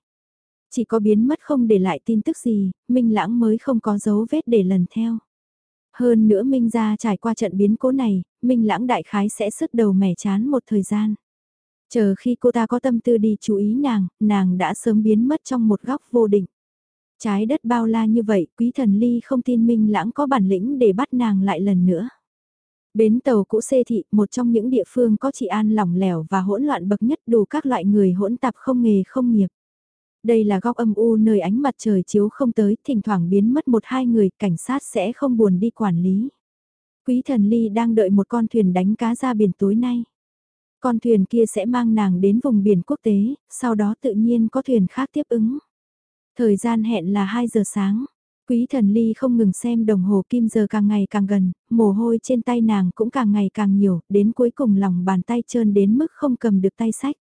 Chỉ có biến mất không để lại tin tức gì, Minh Lãng mới không có dấu vết để lần theo. Hơn nữa Minh ra trải qua trận biến cố này, Minh Lãng đại khái sẽ sứt đầu mẻ chán một thời gian. Chờ khi cô ta có tâm tư đi chú ý nàng, nàng đã sớm biến mất trong một góc vô định. Trái đất bao la như vậy, quý thần ly không tin Minh Lãng có bản lĩnh để bắt nàng lại lần nữa. Bến tàu cũ xê thị, một trong những địa phương có trị an lỏng lẻo và hỗn loạn bậc nhất đủ các loại người hỗn tạp không nghề không nghiệp. Đây là góc âm u nơi ánh mặt trời chiếu không tới, thỉnh thoảng biến mất một hai người, cảnh sát sẽ không buồn đi quản lý. Quý thần ly đang đợi một con thuyền đánh cá ra biển tối nay. Con thuyền kia sẽ mang nàng đến vùng biển quốc tế, sau đó tự nhiên có thuyền khác tiếp ứng. Thời gian hẹn là 2 giờ sáng. Quý thần ly không ngừng xem đồng hồ kim giờ càng ngày càng gần, mồ hôi trên tay nàng cũng càng ngày càng nhiều, đến cuối cùng lòng bàn tay trơn đến mức không cầm được tay sách.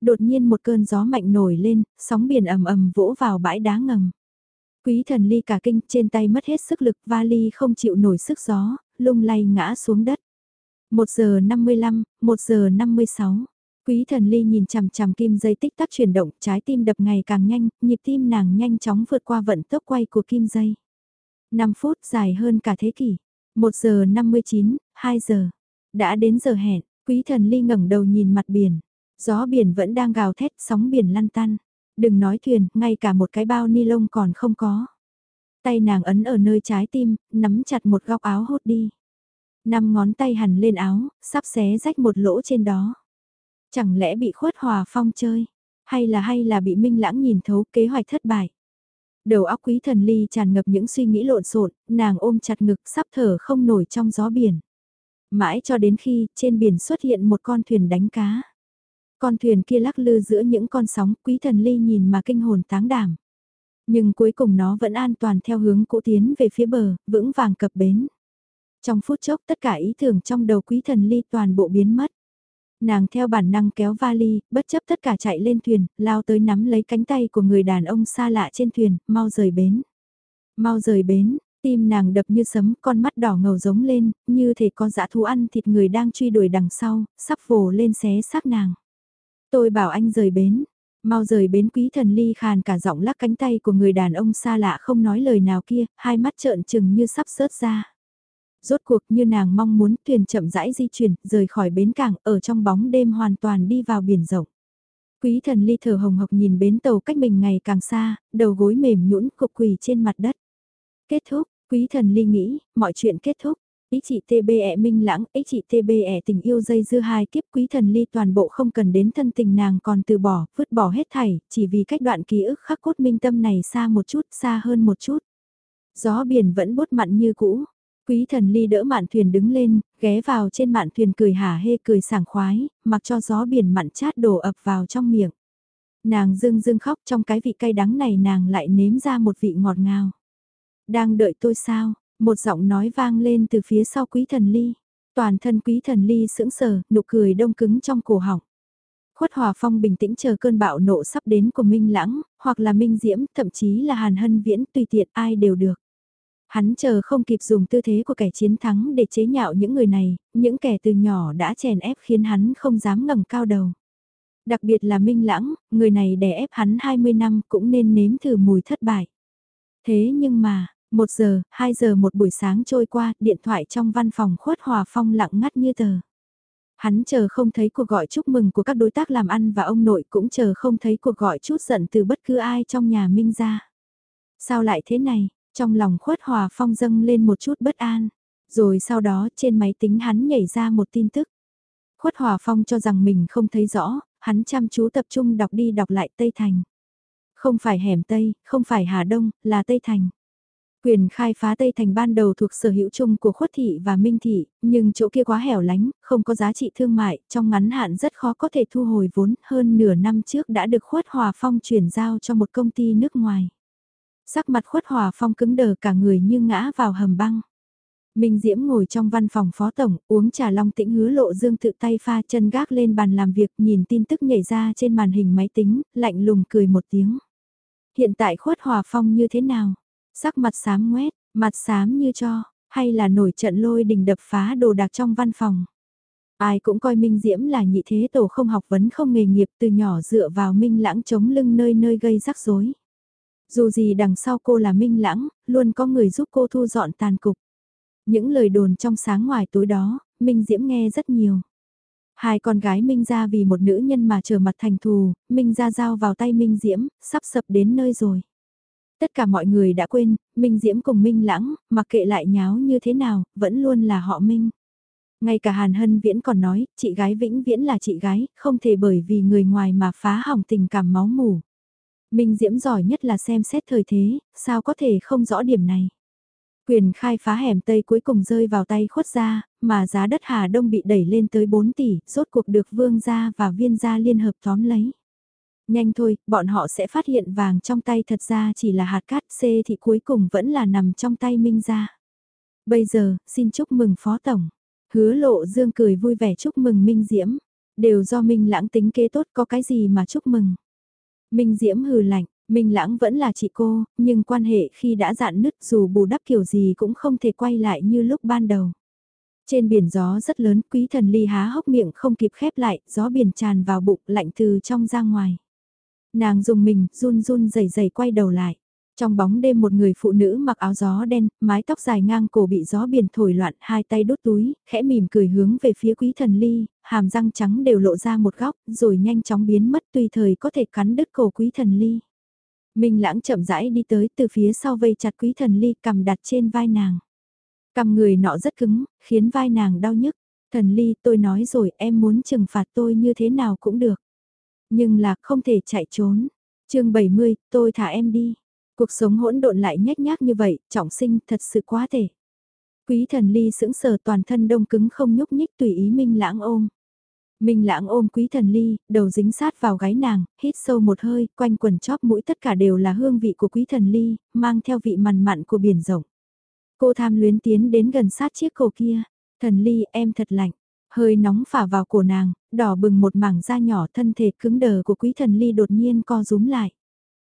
Đột nhiên một cơn gió mạnh nổi lên, sóng biển ầm ầm vỗ vào bãi đá ngầm. Quý thần ly cả kinh trên tay mất hết sức lực vali không chịu nổi sức gió, lung lay ngã xuống đất. 1 giờ 55, 1 giờ 56. Quý thần ly nhìn chằm chằm kim dây tích tắc chuyển động, trái tim đập ngày càng nhanh, nhịp tim nàng nhanh chóng vượt qua vận tốc quay của kim dây. 5 phút dài hơn cả thế kỷ. 1 giờ 59, 2 giờ. Đã đến giờ hẹn, quý thần ly ngẩng đầu nhìn mặt biển. Gió biển vẫn đang gào thét, sóng biển lăn tăn. Đừng nói thuyền, ngay cả một cái bao ni lông còn không có. Tay nàng ấn ở nơi trái tim, nắm chặt một góc áo hốt đi. Năm ngón tay hằn lên áo, sắp xé rách một lỗ trên đó. Chẳng lẽ bị khuất hòa phong chơi? Hay là hay là bị minh lãng nhìn thấu kế hoạch thất bại? Đầu óc quý thần ly tràn ngập những suy nghĩ lộn xộn, nàng ôm chặt ngực sắp thở không nổi trong gió biển. Mãi cho đến khi trên biển xuất hiện một con thuyền đánh cá. Con thuyền kia lắc lư giữa những con sóng quý thần ly nhìn mà kinh hồn táng đảm. Nhưng cuối cùng nó vẫn an toàn theo hướng cũ tiến về phía bờ, vững vàng cập bến. Trong phút chốc tất cả ý tưởng trong đầu quý thần ly toàn bộ biến mất. Nàng theo bản năng kéo vali, bất chấp tất cả chạy lên thuyền, lao tới nắm lấy cánh tay của người đàn ông xa lạ trên thuyền, mau rời bến. Mau rời bến, tim nàng đập như sấm, con mắt đỏ ngầu giống lên, như thể con dã thú ăn thịt người đang truy đuổi đằng sau, sắp vồ lên xé xác nàng. Tôi bảo anh rời bến, mau rời bến quý thần ly khàn cả giọng lắc cánh tay của người đàn ông xa lạ không nói lời nào kia, hai mắt trợn trừng như sắp sớt ra. Rốt cuộc như nàng mong muốn thuyền chậm rãi di chuyển, rời khỏi bến cảng, ở trong bóng đêm hoàn toàn đi vào biển rộng. Quý thần ly thở hồng hộc nhìn bến tàu cách mình ngày càng xa, đầu gối mềm nhũn cục quỳ trên mặt đất. Kết thúc, quý thần ly nghĩ, mọi chuyện kết thúc. Ý chị TBE minh lãng, ý chị TBE tình yêu dây dưa hai kiếp quý thần ly toàn bộ không cần đến thân tình nàng còn từ bỏ, vứt bỏ hết thảy, chỉ vì cách đoạn ký ức khắc cốt minh tâm này xa một chút, xa hơn một chút. Gió biển vẫn bút mặn như cũ, Quý thần ly đỡ mạn thuyền đứng lên, ghé vào trên mạn thuyền cười hả hê cười sảng khoái, mặc cho gió biển mặn chát đổ ập vào trong miệng. Nàng dưng dưng khóc trong cái vị cay đắng này nàng lại nếm ra một vị ngọt ngào. Đang đợi tôi sao? Một giọng nói vang lên từ phía sau quý thần ly. Toàn thân quý thần ly sững sờ, nụ cười đông cứng trong cổ họng. Khuất Hòa Phong bình tĩnh chờ cơn bạo nộ sắp đến của Minh Lãng, hoặc là Minh Diễm, thậm chí là Hàn Hân Viễn, tùy tiện ai đều được. Hắn chờ không kịp dùng tư thế của kẻ chiến thắng để chế nhạo những người này, những kẻ từ nhỏ đã chèn ép khiến hắn không dám ngẩng cao đầu. Đặc biệt là Minh Lãng, người này đè ép hắn 20 năm cũng nên nếm thử mùi thất bại. Thế nhưng mà, một giờ, hai giờ một buổi sáng trôi qua, điện thoại trong văn phòng khuất hòa phong lặng ngắt như tờ. Hắn chờ không thấy cuộc gọi chúc mừng của các đối tác làm ăn và ông nội cũng chờ không thấy cuộc gọi chút giận từ bất cứ ai trong nhà Minh ra. Sao lại thế này, trong lòng khuất hòa phong dâng lên một chút bất an. Rồi sau đó trên máy tính hắn nhảy ra một tin tức. Khuất hòa phong cho rằng mình không thấy rõ, hắn chăm chú tập trung đọc đi đọc lại Tây Thành. Không phải hẻm Tây, không phải Hà Đông, là Tây Thành. Quyền khai phá Tây Thành ban đầu thuộc sở hữu chung của Khuất Thị và Minh Thị, nhưng chỗ kia quá hẻo lánh, không có giá trị thương mại, trong ngắn hạn rất khó có thể thu hồi vốn, hơn nửa năm trước đã được Khuất Hòa Phong chuyển giao cho một công ty nước ngoài. Sắc mặt khuất hòa phong cứng đờ cả người như ngã vào hầm băng. Minh Diễm ngồi trong văn phòng phó tổng, uống trà long tĩnh hứa lộ dương tự tay pha chân gác lên bàn làm việc nhìn tin tức nhảy ra trên màn hình máy tính, lạnh lùng cười một tiếng. Hiện tại khuất hòa phong như thế nào? Sắc mặt xám ngoét, mặt xám như cho, hay là nổi trận lôi đình đập phá đồ đạc trong văn phòng? Ai cũng coi Minh Diễm là nhị thế tổ không học vấn không nghề nghiệp từ nhỏ dựa vào Minh lãng chống lưng nơi nơi gây rắc rối. Dù gì đằng sau cô là minh lãng, luôn có người giúp cô thu dọn tàn cục. Những lời đồn trong sáng ngoài tối đó, Minh Diễm nghe rất nhiều. Hai con gái Minh ra vì một nữ nhân mà trở mặt thành thù, Minh ra giao vào tay Minh Diễm, sắp sập đến nơi rồi. Tất cả mọi người đã quên, Minh Diễm cùng Minh Lãng, mặc kệ lại nháo như thế nào, vẫn luôn là họ Minh. Ngay cả Hàn Hân Viễn còn nói, chị gái vĩnh viễn là chị gái, không thể bởi vì người ngoài mà phá hỏng tình cảm máu mủ. Minh Diễm giỏi nhất là xem xét thời thế, sao có thể không rõ điểm này. Quyền khai phá hẻm Tây cuối cùng rơi vào tay khuất gia, mà giá đất Hà Đông bị đẩy lên tới 4 tỷ, rốt cuộc được vương gia và viên gia liên hợp tóm lấy. Nhanh thôi, bọn họ sẽ phát hiện vàng trong tay thật ra chỉ là hạt cát C thì cuối cùng vẫn là nằm trong tay Minh gia. Bây giờ, xin chúc mừng Phó Tổng. Hứa lộ dương cười vui vẻ chúc mừng Minh Diễm. Đều do Minh lãng tính kế tốt có cái gì mà chúc mừng. Minh Diễm hừ lạnh, Minh lãng vẫn là chị cô, nhưng quan hệ khi đã dạn nứt dù bù đắp kiểu gì cũng không thể quay lại như lúc ban đầu. Trên biển gió rất lớn, quý thần ly há hốc miệng không kịp khép lại, gió biển tràn vào bụng lạnh từ trong ra ngoài. Nàng dùng mình, run run rẩy rẩy quay đầu lại. Trong bóng đêm một người phụ nữ mặc áo gió đen, mái tóc dài ngang cổ bị gió biển thổi loạn, hai tay đút túi, khẽ mỉm cười hướng về phía quý thần ly, hàm răng trắng đều lộ ra một góc, rồi nhanh chóng biến mất tùy thời có thể cắn đứt cổ quý thần ly. Minh lãng chậm rãi đi tới từ phía sau vây chặt quý thần ly cầm đặt trên vai nàng. Cầm người nọ rất cứng, khiến vai nàng đau nhức. Thần ly tôi nói rồi em muốn trừng phạt tôi như thế nào cũng được. Nhưng là không thể chạy trốn. chương 70, tôi thả em đi. Cuộc sống hỗn độn lại nhếch nhác như vậy, trọng sinh thật sự quá thể. Quý thần ly sững sờ toàn thân đông cứng không nhúc nhích tùy ý Minh lãng ôm. Minh lãng ôm quý thần ly, đầu dính sát vào gáy nàng, hít sâu một hơi, quanh quần chóp mũi tất cả đều là hương vị của quý thần ly, mang theo vị mặn mặn của biển rộng. Cô tham luyến tiến đến gần sát chiếc cổ kia, thần ly em thật lạnh, hơi nóng phả vào cổ nàng, đỏ bừng một mảng da nhỏ thân thể cứng đờ của quý thần ly đột nhiên co rúm lại.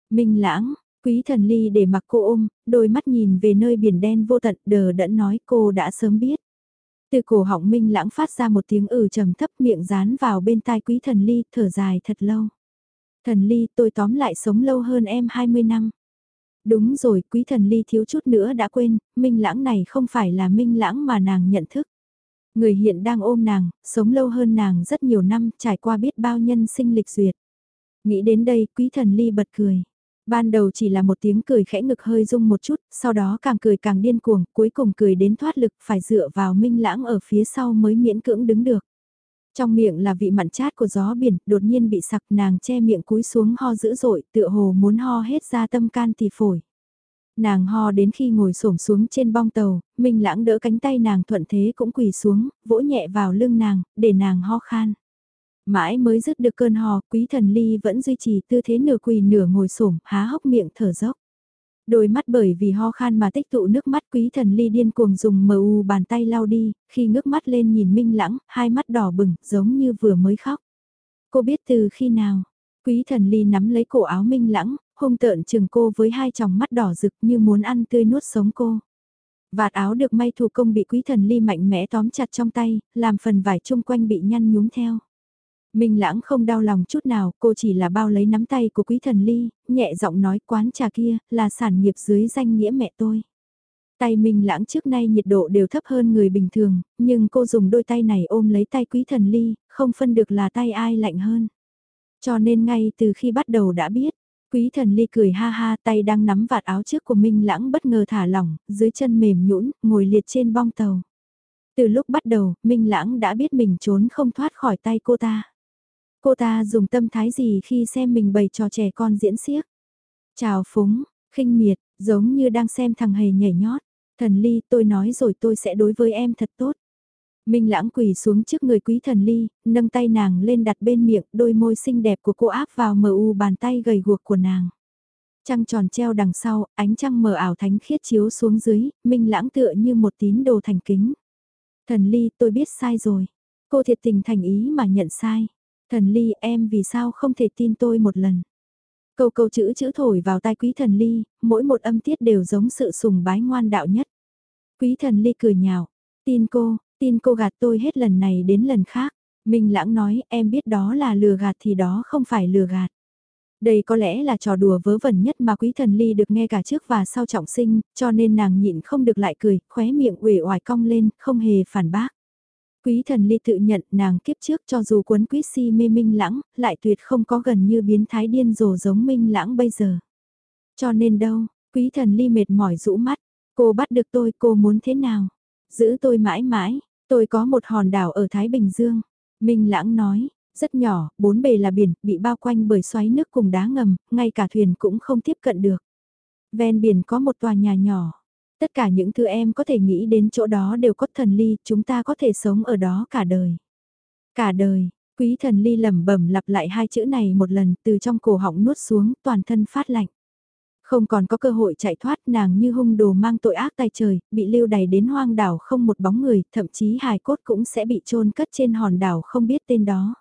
Minh lãng, quý thần ly để mặc cô ôm, đôi mắt nhìn về nơi biển đen vô tận đờ đẫn nói cô đã sớm biết. Từ cổ họng Minh lãng phát ra một tiếng ừ trầm thấp miệng dán vào bên tai quý thần ly thở dài thật lâu. Thần ly tôi tóm lại sống lâu hơn em 20 năm. Đúng rồi, quý thần ly thiếu chút nữa đã quên, minh lãng này không phải là minh lãng mà nàng nhận thức. Người hiện đang ôm nàng, sống lâu hơn nàng rất nhiều năm, trải qua biết bao nhân sinh lịch duyệt. Nghĩ đến đây, quý thần ly bật cười. Ban đầu chỉ là một tiếng cười khẽ ngực hơi rung một chút, sau đó càng cười càng điên cuồng, cuối cùng cười đến thoát lực, phải dựa vào minh lãng ở phía sau mới miễn cưỡng đứng được. Trong miệng là vị mặn chát của gió biển, đột nhiên bị sặc nàng che miệng cúi xuống ho dữ dội, tựa hồ muốn ho hết ra tâm can thì phổi. Nàng ho đến khi ngồi xổm xuống trên bong tàu, Minh Lãng đỡ cánh tay nàng thuận thế cũng quỳ xuống, vỗ nhẹ vào lưng nàng, để nàng ho khan. Mãi mới dứt được cơn ho, quý thần ly vẫn duy trì tư thế nửa quỳ nửa ngồi xổm há hốc miệng thở dốc. Đôi mắt bởi vì ho khan mà tích tụ nước mắt quý thần ly điên cuồng dùng mờ u bàn tay lau đi, khi ngước mắt lên nhìn minh lãng, hai mắt đỏ bừng, giống như vừa mới khóc. Cô biết từ khi nào, quý thần ly nắm lấy cổ áo minh lãng, hung tợn chừng cô với hai tròng mắt đỏ rực như muốn ăn tươi nuốt sống cô. Vạt áo được may thủ công bị quý thần ly mạnh mẽ tóm chặt trong tay, làm phần vải chung quanh bị nhăn nhúm theo. Minh lãng không đau lòng chút nào, cô chỉ là bao lấy nắm tay của quý thần ly, nhẹ giọng nói quán trà kia, là sản nghiệp dưới danh nghĩa mẹ tôi. Tay Minh lãng trước nay nhiệt độ đều thấp hơn người bình thường, nhưng cô dùng đôi tay này ôm lấy tay quý thần ly, không phân được là tay ai lạnh hơn. Cho nên ngay từ khi bắt đầu đã biết, quý thần ly cười ha ha tay đang nắm vạt áo trước của Minh lãng bất ngờ thả lỏng, dưới chân mềm nhũn ngồi liệt trên bong tàu. Từ lúc bắt đầu, Minh lãng đã biết mình trốn không thoát khỏi tay cô ta. Cô ta dùng tâm thái gì khi xem mình bày trò trẻ con diễn xiếc. Chào phúng, khinh miệt, giống như đang xem thằng hề nhảy nhót. Thần ly tôi nói rồi tôi sẽ đối với em thật tốt. Minh lãng quỳ xuống trước người quý thần ly, nâng tay nàng lên đặt bên miệng, đôi môi xinh đẹp của cô áp vào mờ u bàn tay gầy guộc của nàng. Trăng tròn treo đằng sau, ánh trăng mờ ảo thánh khiết chiếu xuống dưới, minh lãng tựa như một tín đồ thành kính. Thần ly tôi biết sai rồi. Cô thiệt tình thành ý mà nhận sai. Thần ly em vì sao không thể tin tôi một lần. Câu câu chữ chữ thổi vào tai quý thần ly, mỗi một âm tiết đều giống sự sùng bái ngoan đạo nhất. Quý thần ly cười nhạo, tin cô, tin cô gạt tôi hết lần này đến lần khác. Minh lãng nói em biết đó là lừa gạt thì đó không phải lừa gạt. Đây có lẽ là trò đùa vớ vẩn nhất mà quý thần ly được nghe cả trước và sau trọng sinh, cho nên nàng nhịn không được lại cười, khóe miệng uể oải cong lên, không hề phản bác. Quý thần ly tự nhận nàng kiếp trước cho dù cuốn quý si mê minh lãng, lại tuyệt không có gần như biến thái điên rồ giống minh lãng bây giờ. Cho nên đâu, quý thần ly mệt mỏi rũ mắt, cô bắt được tôi cô muốn thế nào? Giữ tôi mãi mãi, tôi có một hòn đảo ở Thái Bình Dương. Minh lãng nói, rất nhỏ, bốn bề là biển, bị bao quanh bởi xoáy nước cùng đá ngầm, ngay cả thuyền cũng không tiếp cận được. Ven biển có một tòa nhà nhỏ. Tất cả những thứ em có thể nghĩ đến chỗ đó đều có thần ly, chúng ta có thể sống ở đó cả đời. Cả đời, Quý thần ly lẩm bẩm lặp lại hai chữ này một lần từ trong cổ họng nuốt xuống toàn thân phát lạnh. Không còn có cơ hội chạy thoát nàng như hung đồ mang tội ác tay trời, bị lưu đày đến hoang đảo không một bóng người, thậm chí hài cốt cũng sẽ bị chôn cất trên hòn đảo không biết tên đó.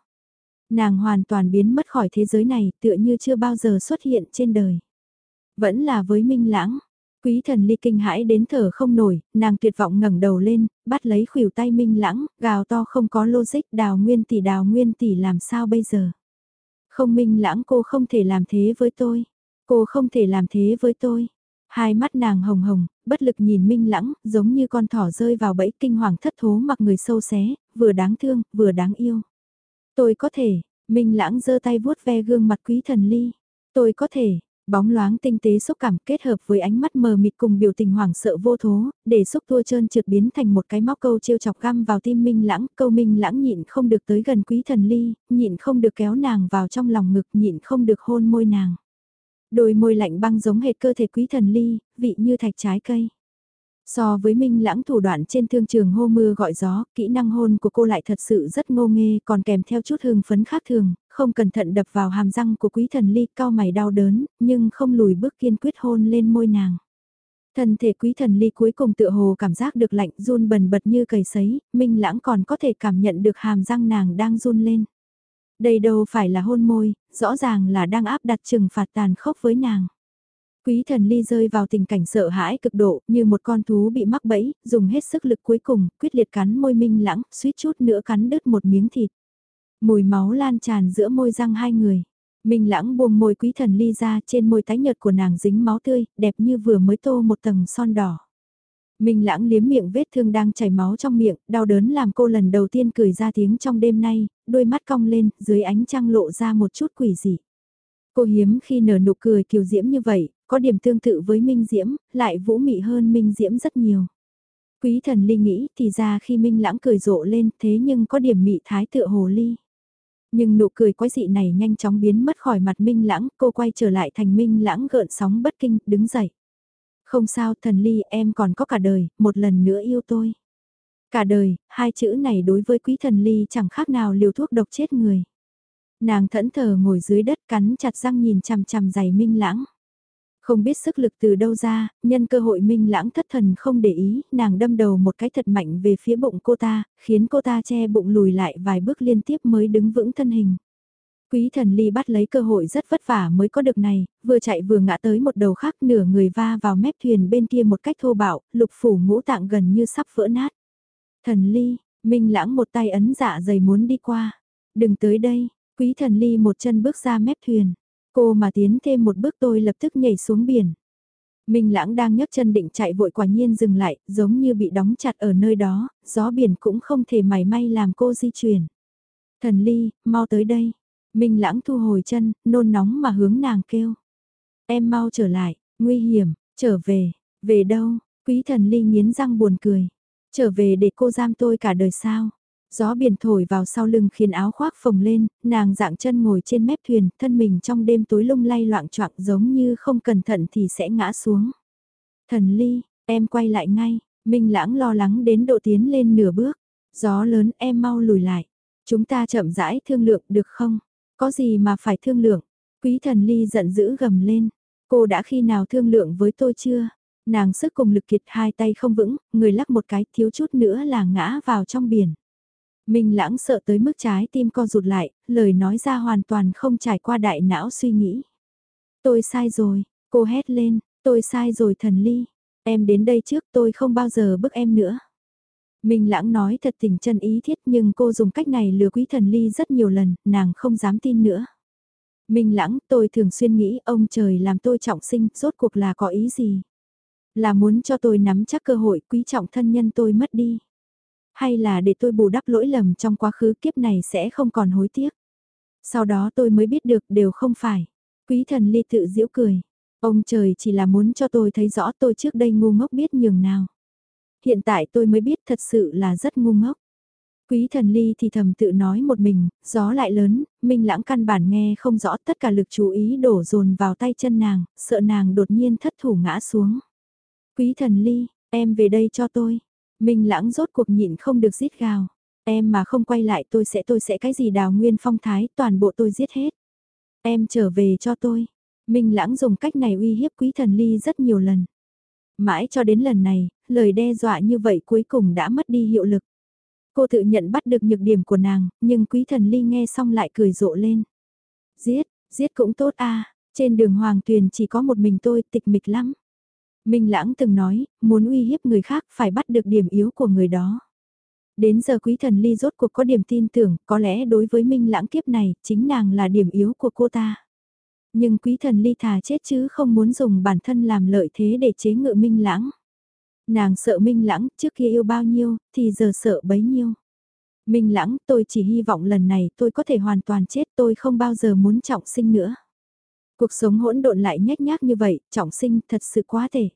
Nàng hoàn toàn biến mất khỏi thế giới này tựa như chưa bao giờ xuất hiện trên đời. Vẫn là với Minh Lãng, Quý thần ly kinh hãi đến thở không nổi, nàng tuyệt vọng ngẩng đầu lên, bắt lấy khuỷu tay minh lãng, gào to không có logic đào nguyên tỷ đào nguyên tỷ làm sao bây giờ. Không minh lãng cô không thể làm thế với tôi, cô không thể làm thế với tôi. Hai mắt nàng hồng hồng, bất lực nhìn minh lãng, giống như con thỏ rơi vào bẫy kinh hoàng thất thố mặc người sâu xé, vừa đáng thương, vừa đáng yêu. Tôi có thể, minh lãng giơ tay vuốt ve gương mặt quý thần ly. Tôi có thể, Bóng loáng tinh tế xúc cảm kết hợp với ánh mắt mờ mịt cùng biểu tình hoảng sợ vô thố, để xúc tua trơn trượt biến thành một cái móc câu trêu chọc găm vào tim Minh Lãng, câu Minh Lãng nhịn không được tới gần quý thần ly, nhịn không được kéo nàng vào trong lòng ngực, nhịn không được hôn môi nàng. Đôi môi lạnh băng giống hệt cơ thể quý thần ly, vị như thạch trái cây. So với minh lãng thủ đoạn trên thương trường hô mưa gọi gió, kỹ năng hôn của cô lại thật sự rất ngô nghê còn kèm theo chút hương phấn khác thường, không cẩn thận đập vào hàm răng của quý thần ly cao mày đau đớn, nhưng không lùi bước kiên quyết hôn lên môi nàng. Thân thể quý thần ly cuối cùng tựa hồ cảm giác được lạnh run bần bật như cầy sấy, minh lãng còn có thể cảm nhận được hàm răng nàng đang run lên. Đây đâu phải là hôn môi, rõ ràng là đang áp đặt trừng phạt tàn khốc với nàng. Quý thần ly rơi vào tình cảnh sợ hãi cực độ, như một con thú bị mắc bẫy, dùng hết sức lực cuối cùng, quyết liệt cắn môi minh lãng, suýt chút nữa cắn đứt một miếng thịt. Mùi máu lan tràn giữa môi răng hai người. Minh lãng buông môi quý thần ly ra trên môi tái nhợt của nàng dính máu tươi, đẹp như vừa mới tô một tầng son đỏ. Minh lãng liếm miệng vết thương đang chảy máu trong miệng, đau đớn làm cô lần đầu tiên cười ra tiếng trong đêm nay, đôi mắt cong lên, dưới ánh trăng lộ ra một chút quỷ dị. Cô hiếm khi nở nụ cười kiều diễm như vậy, có điểm tương tự với Minh Diễm, lại vũ mị hơn Minh Diễm rất nhiều. Quý thần ly nghĩ thì ra khi Minh lãng cười rộ lên thế nhưng có điểm mị thái tựa hồ ly. Nhưng nụ cười quái dị này nhanh chóng biến mất khỏi mặt Minh lãng, cô quay trở lại thành Minh lãng gợn sóng bất kinh, đứng dậy. Không sao thần ly em còn có cả đời, một lần nữa yêu tôi. Cả đời, hai chữ này đối với quý thần ly chẳng khác nào liều thuốc độc chết người. Nàng thẫn thờ ngồi dưới đất cắn chặt răng nhìn chằm chằm giày Minh lãng. Không biết sức lực từ đâu ra, nhân cơ hội minh lãng thất thần không để ý, nàng đâm đầu một cái thật mạnh về phía bụng cô ta, khiến cô ta che bụng lùi lại vài bước liên tiếp mới đứng vững thân hình. Quý thần ly bắt lấy cơ hội rất vất vả mới có được này, vừa chạy vừa ngã tới một đầu khác nửa người va vào mép thuyền bên kia một cách thô bạo, lục phủ ngũ tạng gần như sắp vỡ nát. Thần ly, minh lãng một tay ấn dạ dày muốn đi qua. Đừng tới đây, quý thần ly một chân bước ra mép thuyền. Cô mà tiến thêm một bước tôi lập tức nhảy xuống biển. Minh lãng đang nhấc chân định chạy vội quả nhiên dừng lại, giống như bị đóng chặt ở nơi đó, gió biển cũng không thể mảy may làm cô di chuyển. Thần ly, mau tới đây. Minh lãng thu hồi chân, nôn nóng mà hướng nàng kêu. Em mau trở lại, nguy hiểm, trở về, về đâu, quý thần ly nghiến răng buồn cười. Trở về để cô giam tôi cả đời sao. Gió biển thổi vào sau lưng khiến áo khoác phồng lên, nàng dạng chân ngồi trên mép thuyền, thân mình trong đêm tối lung lay loạn choạng giống như không cẩn thận thì sẽ ngã xuống. Thần ly, em quay lại ngay, Minh Lãng lo lắng đến độ tiến lên nửa bước. Gió lớn em mau lùi lại. Chúng ta chậm rãi thương lượng được không? Có gì mà phải thương lượng? Quý thần ly giận dữ gầm lên. Cô đã khi nào thương lượng với tôi chưa? Nàng sức cùng lực kiệt hai tay không vững, người lắc một cái thiếu chút nữa là ngã vào trong biển. Minh lãng sợ tới mức trái tim co rụt lại, lời nói ra hoàn toàn không trải qua đại não suy nghĩ. Tôi sai rồi, cô hét lên, tôi sai rồi thần ly, em đến đây trước tôi không bao giờ bức em nữa. Minh lãng nói thật tình chân ý thiết nhưng cô dùng cách này lừa quý thần ly rất nhiều lần, nàng không dám tin nữa. Minh lãng, tôi thường xuyên nghĩ ông trời làm tôi trọng sinh, rốt cuộc là có ý gì? Là muốn cho tôi nắm chắc cơ hội quý trọng thân nhân tôi mất đi. Hay là để tôi bù đắp lỗi lầm trong quá khứ kiếp này sẽ không còn hối tiếc. Sau đó tôi mới biết được đều không phải. Quý thần ly tự giễu cười. Ông trời chỉ là muốn cho tôi thấy rõ tôi trước đây ngu ngốc biết nhường nào. Hiện tại tôi mới biết thật sự là rất ngu ngốc. Quý thần ly thì thầm tự nói một mình, gió lại lớn, minh lãng căn bản nghe không rõ tất cả lực chú ý đổ dồn vào tay chân nàng, sợ nàng đột nhiên thất thủ ngã xuống. Quý thần ly, em về đây cho tôi, Minh lãng rốt cuộc nhịn không được giết gào. Em mà không quay lại tôi sẽ tôi sẽ cái gì đào nguyên phong thái, toàn bộ tôi giết hết. Em trở về cho tôi. Minh Lãng dùng cách này uy hiếp quý thần ly rất nhiều lần. Mãi cho đến lần này, lời đe dọa như vậy cuối cùng đã mất đi hiệu lực. Cô tự nhận bắt được nhược điểm của nàng, nhưng quý thần ly nghe xong lại cười rộ lên. Giết, giết cũng tốt a trên đường Hoàng Tuyền chỉ có một mình tôi tịch mịch lắm. Minh Lãng từng nói, muốn uy hiếp người khác phải bắt được điểm yếu của người đó. Đến giờ quý thần ly rốt cuộc có điểm tin tưởng, có lẽ đối với Minh Lãng kiếp này, chính nàng là điểm yếu của cô ta. Nhưng quý thần ly thà chết chứ không muốn dùng bản thân làm lợi thế để chế ngự Minh Lãng. Nàng sợ Minh Lãng, trước kia yêu bao nhiêu, thì giờ sợ bấy nhiêu. Minh Lãng, tôi chỉ hy vọng lần này tôi có thể hoàn toàn chết, tôi không bao giờ muốn trọng sinh nữa. Cuộc sống hỗn độn lại nhếch nhác như vậy, trọng sinh thật sự quá thể.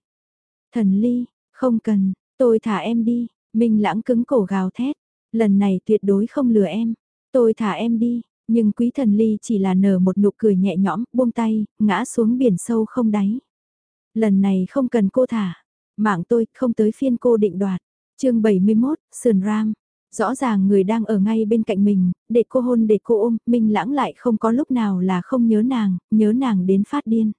Thần Ly, không cần, tôi thả em đi, Minh Lãng cứng cổ gào thét, lần này tuyệt đối không lừa em, tôi thả em đi, nhưng quý thần Ly chỉ là nở một nụ cười nhẹ nhõm, buông tay, ngã xuống biển sâu không đáy. Lần này không cần cô thả, mạng tôi không tới phiên cô định đoạt. chương 71, Sườn Ram. Rõ ràng người đang ở ngay bên cạnh mình, để cô hôn để cô ôm, Minh Lãng lại không có lúc nào là không nhớ nàng, nhớ nàng đến phát điên.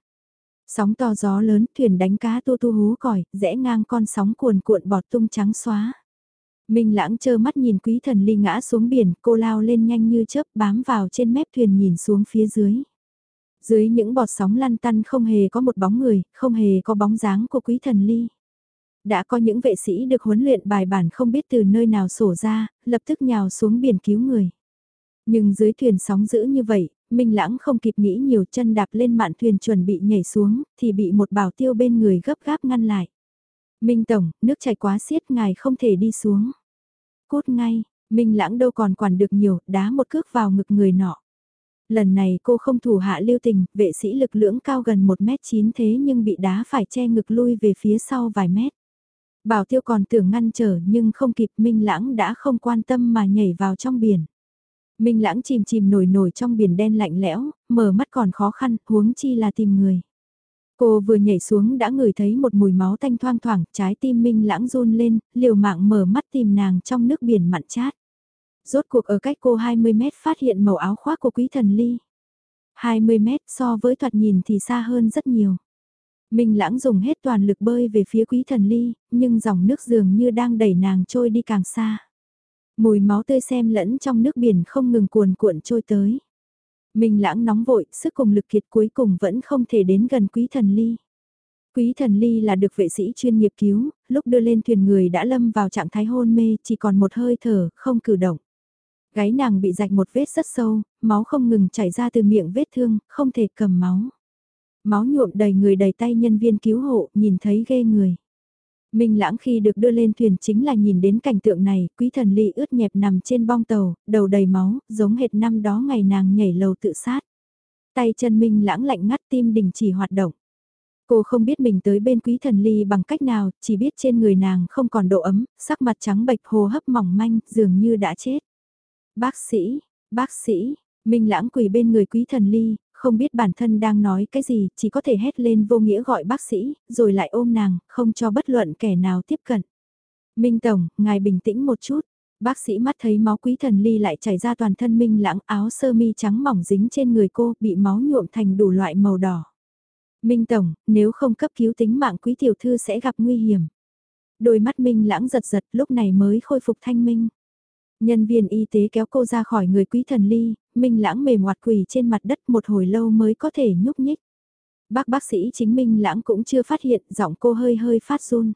Sóng to gió lớn, thuyền đánh cá tu tu hú còi, rẽ ngang con sóng cuồn cuộn bọt tung trắng xóa. Minh lãng chơ mắt nhìn quý thần ly ngã xuống biển, cô lao lên nhanh như chớp bám vào trên mép thuyền nhìn xuống phía dưới. Dưới những bọt sóng lăn tăn không hề có một bóng người, không hề có bóng dáng của quý thần ly. Đã có những vệ sĩ được huấn luyện bài bản không biết từ nơi nào sổ ra, lập tức nhào xuống biển cứu người. Nhưng dưới thuyền sóng dữ như vậy, Minh Lãng không kịp nghĩ nhiều chân đạp lên mạn thuyền chuẩn bị nhảy xuống, thì bị một bảo tiêu bên người gấp gáp ngăn lại. Minh Tổng, nước chảy quá xiết ngài không thể đi xuống. Cút ngay, Minh Lãng đâu còn quản được nhiều, đá một cước vào ngực người nọ. Lần này cô không thủ hạ lưu tình, vệ sĩ lực lưỡng cao gần 1m9 thế nhưng bị đá phải che ngực lui về phía sau vài mét. Bảo tiêu còn tưởng ngăn trở nhưng không kịp Minh Lãng đã không quan tâm mà nhảy vào trong biển. Minh Lãng chìm chìm nổi nổi trong biển đen lạnh lẽo, mở mắt còn khó khăn, huống chi là tìm người. Cô vừa nhảy xuống đã ngửi thấy một mùi máu tanh thoang thoảng, trái tim Minh Lãng run lên, liều mạng mở mắt tìm nàng trong nước biển mặn chát. Rốt cuộc ở cách cô 20 mét phát hiện màu áo khoác của quý thần ly. 20 mét so với thoạt nhìn thì xa hơn rất nhiều. Minh lãng dùng hết toàn lực bơi về phía quý thần ly, nhưng dòng nước dường như đang đẩy nàng trôi đi càng xa. Mùi máu tươi xem lẫn trong nước biển không ngừng cuồn cuộn trôi tới. Minh lãng nóng vội, sức cùng lực kiệt cuối cùng vẫn không thể đến gần quý thần ly. Quý thần ly là được vệ sĩ chuyên nghiệp cứu, lúc đưa lên thuyền người đã lâm vào trạng thái hôn mê, chỉ còn một hơi thở, không cử động. Gáy nàng bị rạch một vết rất sâu, máu không ngừng chảy ra từ miệng vết thương, không thể cầm máu. Máu nhuộm đầy người đầy tay nhân viên cứu hộ, nhìn thấy ghê người. Minh lãng khi được đưa lên thuyền chính là nhìn đến cảnh tượng này, quý thần ly ướt nhẹp nằm trên bong tàu, đầu đầy máu, giống hệt năm đó ngày nàng nhảy lầu tự sát. Tay chân Minh lãng lạnh ngắt tim đình chỉ hoạt động. Cô không biết mình tới bên quý thần ly bằng cách nào, chỉ biết trên người nàng không còn độ ấm, sắc mặt trắng bệch hồ hấp mỏng manh, dường như đã chết. Bác sĩ, bác sĩ, Minh lãng quỳ bên người quý thần ly, không biết bản thân đang nói cái gì, chỉ có thể hét lên vô nghĩa gọi bác sĩ, rồi lại ôm nàng, không cho bất luận kẻ nào tiếp cận. Minh Tổng, ngài bình tĩnh một chút. Bác sĩ mắt thấy máu quý thần ly lại chảy ra toàn thân Minh lãng áo sơ mi trắng mỏng dính trên người cô, bị máu nhuộm thành đủ loại màu đỏ. Minh Tổng, nếu không cấp cứu tính mạng quý tiểu thư sẽ gặp nguy hiểm. Đôi mắt Minh lãng giật giật lúc này mới khôi phục thanh minh. Nhân viên y tế kéo cô ra khỏi người quý thần ly, Minh lãng mềm ngoặt quỳ trên mặt đất một hồi lâu mới có thể nhúc nhích. Bác bác sĩ chính Minh lãng cũng chưa phát hiện giọng cô hơi hơi phát run.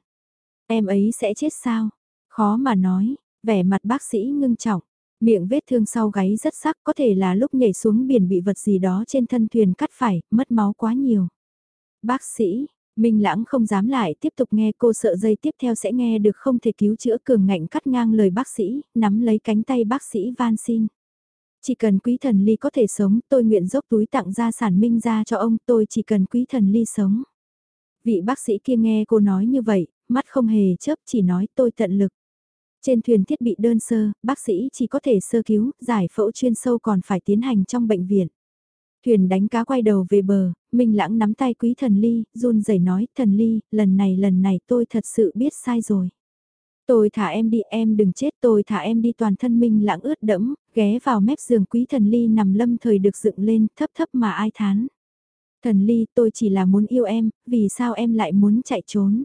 Em ấy sẽ chết sao? Khó mà nói, vẻ mặt bác sĩ ngưng trọng. Miệng vết thương sau gáy rất sắc có thể là lúc nhảy xuống biển bị vật gì đó trên thân thuyền cắt phải, mất máu quá nhiều. Bác sĩ, Minh Lãng không dám lại tiếp tục nghe cô sợ dây tiếp theo sẽ nghe được không thể cứu chữa cường ngạnh cắt ngang lời bác sĩ, nắm lấy cánh tay bác sĩ van xin. Chỉ cần quý thần ly có thể sống, tôi nguyện dốc túi tặng gia sản minh ra cho ông, tôi chỉ cần quý thần ly sống. Vị bác sĩ kia nghe cô nói như vậy, mắt không hề chớp chỉ nói tôi tận lực. Trên thuyền thiết bị đơn sơ, bác sĩ chỉ có thể sơ cứu, giải phẫu chuyên sâu còn phải tiến hành trong bệnh viện. Thuyền đánh cá quay đầu về bờ, Minh Lãng nắm tay quý thần ly, run rẩy nói, thần ly, lần này lần này tôi thật sự biết sai rồi. Tôi thả em đi, em đừng chết, tôi thả em đi toàn thân minh lãng ướt đẫm, ghé vào mép giường quý thần ly nằm lâm thời được dựng lên, thấp thấp mà ai thán. Thần ly, tôi chỉ là muốn yêu em, vì sao em lại muốn chạy trốn?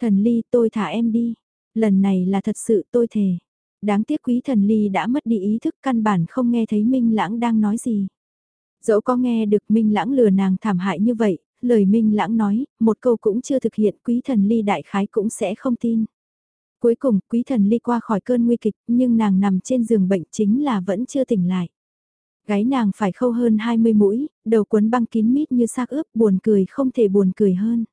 Thần ly, tôi thả em đi. Lần này là thật sự tôi thề. Đáng tiếc quý thần ly đã mất đi ý thức căn bản không nghe thấy Minh Lãng đang nói gì. Dẫu có nghe được Minh Lãng lừa nàng thảm hại như vậy, lời Minh Lãng nói, một câu cũng chưa thực hiện quý thần ly đại khái cũng sẽ không tin. Cuối cùng, quý thần ly qua khỏi cơn nguy kịch, nhưng nàng nằm trên giường bệnh chính là vẫn chưa tỉnh lại. Gái nàng phải khâu hơn 20 mũi, đầu cuốn băng kín mít như xác ướp, buồn cười không thể buồn cười hơn.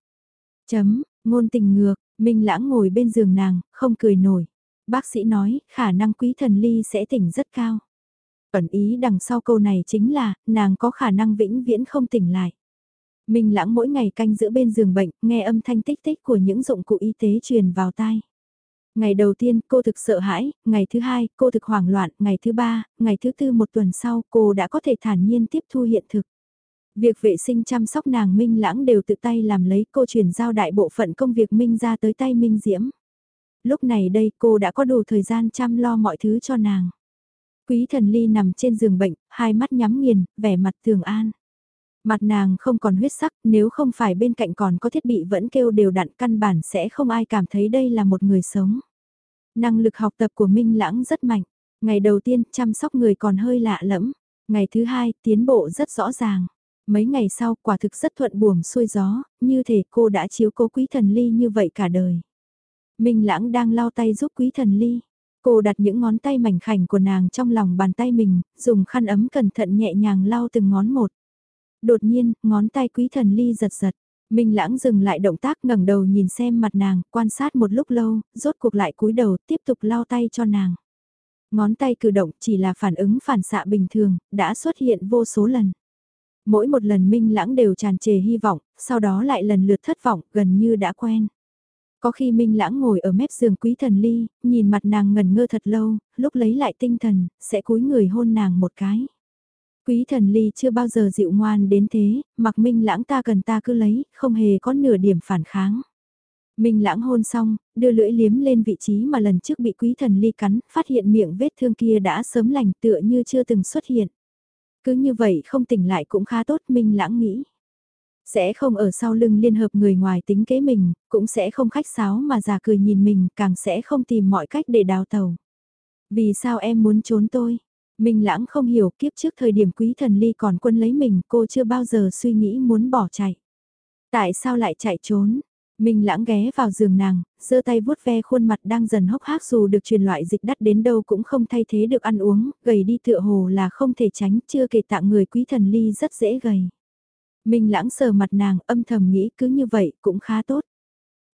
Chấm, ngôn tình ngược, Minh Lãng ngồi bên giường nàng, không cười nổi. Bác sĩ nói, khả năng quý thần ly sẽ tỉnh rất cao. Ẩn ý đằng sau câu này chính là, nàng có khả năng vĩnh viễn không tỉnh lại. Minh Lãng mỗi ngày canh giữa bên giường bệnh, nghe âm thanh tích tích của những dụng cụ y tế truyền vào tai. Ngày đầu tiên cô thực sợ hãi, ngày thứ hai cô thực hoảng loạn, ngày thứ ba, ngày thứ tư một tuần sau cô đã có thể thản nhiên tiếp thu hiện thực. Việc vệ sinh chăm sóc nàng Minh Lãng đều tự tay làm lấy cô chuyển giao đại bộ phận công việc Minh ra tới tay Minh Diễm. Lúc này đây cô đã có đủ thời gian chăm lo mọi thứ cho nàng. Quý thần ly nằm trên giường bệnh, hai mắt nhắm nghiền, vẻ mặt thường an. Mặt nàng không còn huyết sắc, nếu không phải bên cạnh còn có thiết bị vẫn kêu đều đặn căn bản sẽ không ai cảm thấy đây là một người sống. Năng lực học tập của Minh Lãng rất mạnh. Ngày đầu tiên chăm sóc người còn hơi lạ lẫm. Ngày thứ hai tiến bộ rất rõ ràng. Mấy ngày sau quả thực rất thuận buồm xuôi gió, như thể cô đã chiếu cố quý thần ly như vậy cả đời. Minh Lãng đang lau tay giúp quý thần ly. Cô đặt những ngón tay mảnh khảnh của nàng trong lòng bàn tay mình, dùng khăn ấm cẩn thận nhẹ nhàng lau từng ngón một. Đột nhiên, ngón tay quý thần ly giật giật. Minh lãng dừng lại động tác ngẩng đầu nhìn xem mặt nàng, quan sát một lúc lâu, rốt cuộc lại cúi đầu, tiếp tục lau tay cho nàng. Ngón tay cử động chỉ là phản ứng phản xạ bình thường, đã xuất hiện vô số lần. Mỗi một lần Minh lãng đều tràn trề hy vọng, sau đó lại lần lượt thất vọng, gần như đã quen. Có khi Minh lãng ngồi ở mép giường quý thần ly, nhìn mặt nàng ngần ngơ thật lâu, lúc lấy lại tinh thần, sẽ cúi người hôn nàng một cái. Quý thần ly chưa bao giờ dịu ngoan đến thế, mặc minh lãng ta cần ta cứ lấy, không hề có nửa điểm phản kháng. Minh lãng hôn xong, đưa lưỡi liếm lên vị trí mà lần trước bị quý thần ly cắn, phát hiện miệng vết thương kia đã sớm lành tựa như chưa từng xuất hiện. Cứ như vậy không tỉnh lại cũng khá tốt Minh lãng nghĩ. Sẽ không ở sau lưng liên hợp người ngoài tính kế mình, cũng sẽ không khách sáo mà già cười nhìn mình, càng sẽ không tìm mọi cách để đào tàu. Vì sao em muốn trốn tôi? Minh Lãng không hiểu kiếp trước thời điểm quý thần ly còn quân lấy mình cô chưa bao giờ suy nghĩ muốn bỏ chạy. Tại sao lại chạy trốn? Minh Lãng ghé vào giường nàng, giơ tay vuốt ve khuôn mặt đang dần hốc hác dù được truyền loại dịch đắt đến đâu cũng không thay thế được ăn uống, gầy đi tựa hồ là không thể tránh, chưa kể tạng người quý thần ly rất dễ gầy. Minh Lãng sờ mặt nàng âm thầm nghĩ cứ như vậy cũng khá tốt.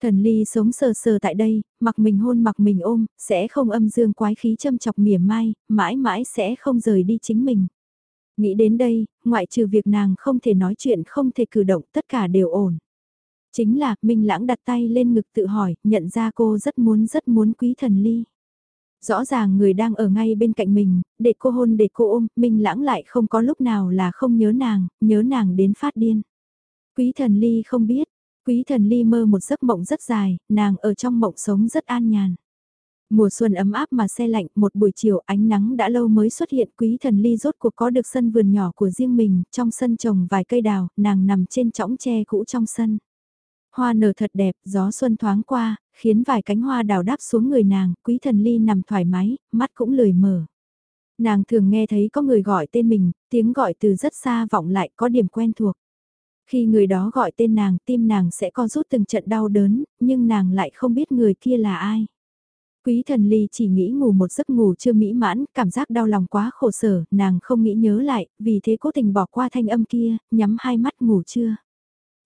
Thần ly sống sờ sờ tại đây, mặc mình hôn mặc mình ôm, sẽ không âm dương quái khí châm chọc mỉa mai, mãi mãi sẽ không rời đi chính mình. Nghĩ đến đây, ngoại trừ việc nàng không thể nói chuyện không thể cử động tất cả đều ổn. Chính là, Minh Lãng đặt tay lên ngực tự hỏi, nhận ra cô rất muốn rất muốn quý thần ly. Rõ ràng người đang ở ngay bên cạnh mình, để cô hôn để cô ôm, Minh Lãng lại không có lúc nào là không nhớ nàng, nhớ nàng đến phát điên. Quý thần ly không biết, Quý thần ly mơ một giấc mộng rất dài, nàng ở trong mộng sống rất an nhàn. Mùa xuân ấm áp mà xe lạnh, một buổi chiều ánh nắng đã lâu mới xuất hiện quý thần ly rốt cuộc có được sân vườn nhỏ của riêng mình, trong sân trồng vài cây đào, nàng nằm trên chõng tre cũ trong sân. Hoa nở thật đẹp, gió xuân thoáng qua, khiến vài cánh hoa đào đáp xuống người nàng, quý thần ly nằm thoải mái, mắt cũng lười mở. Nàng thường nghe thấy có người gọi tên mình, tiếng gọi từ rất xa vọng lại có điểm quen thuộc. Khi người đó gọi tên nàng, tim nàng sẽ co rút từng trận đau đớn, nhưng nàng lại không biết người kia là ai. Quý thần ly chỉ nghĩ ngủ một giấc ngủ chưa mỹ mãn, cảm giác đau lòng quá khổ sở, nàng không nghĩ nhớ lại, vì thế cố tình bỏ qua thanh âm kia, nhắm hai mắt ngủ chưa.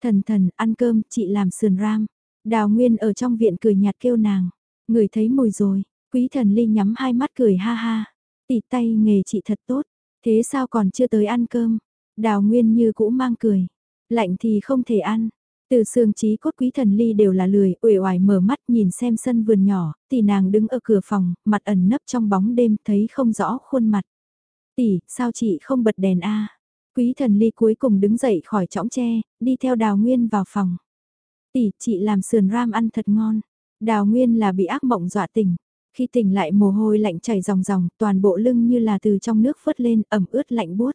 Thần thần, ăn cơm, chị làm sườn ram. Đào Nguyên ở trong viện cười nhạt kêu nàng. Người thấy mùi rồi, quý thần ly nhắm hai mắt cười ha ha. Tỉ tay nghề chị thật tốt, thế sao còn chưa tới ăn cơm? Đào Nguyên như cũ mang cười. Lạnh thì không thể ăn. Từ xương trí cốt quý thần ly đều là lười, uể oải mở mắt nhìn xem sân vườn nhỏ, tỷ nàng đứng ở cửa phòng, mặt ẩn nấp trong bóng đêm thấy không rõ khuôn mặt. Tỷ, sao chị không bật đèn a? Quý thần ly cuối cùng đứng dậy khỏi chõng tre, đi theo đào nguyên vào phòng. Tỷ, chị làm sườn ram ăn thật ngon. Đào Nguyên là bị ác mộng dọa tỉnh. Khi tỉnh lại mồ hôi lạnh chảy ròng ròng, toàn bộ lưng như là từ trong nước phớt lên, ẩm ướt lạnh buốt.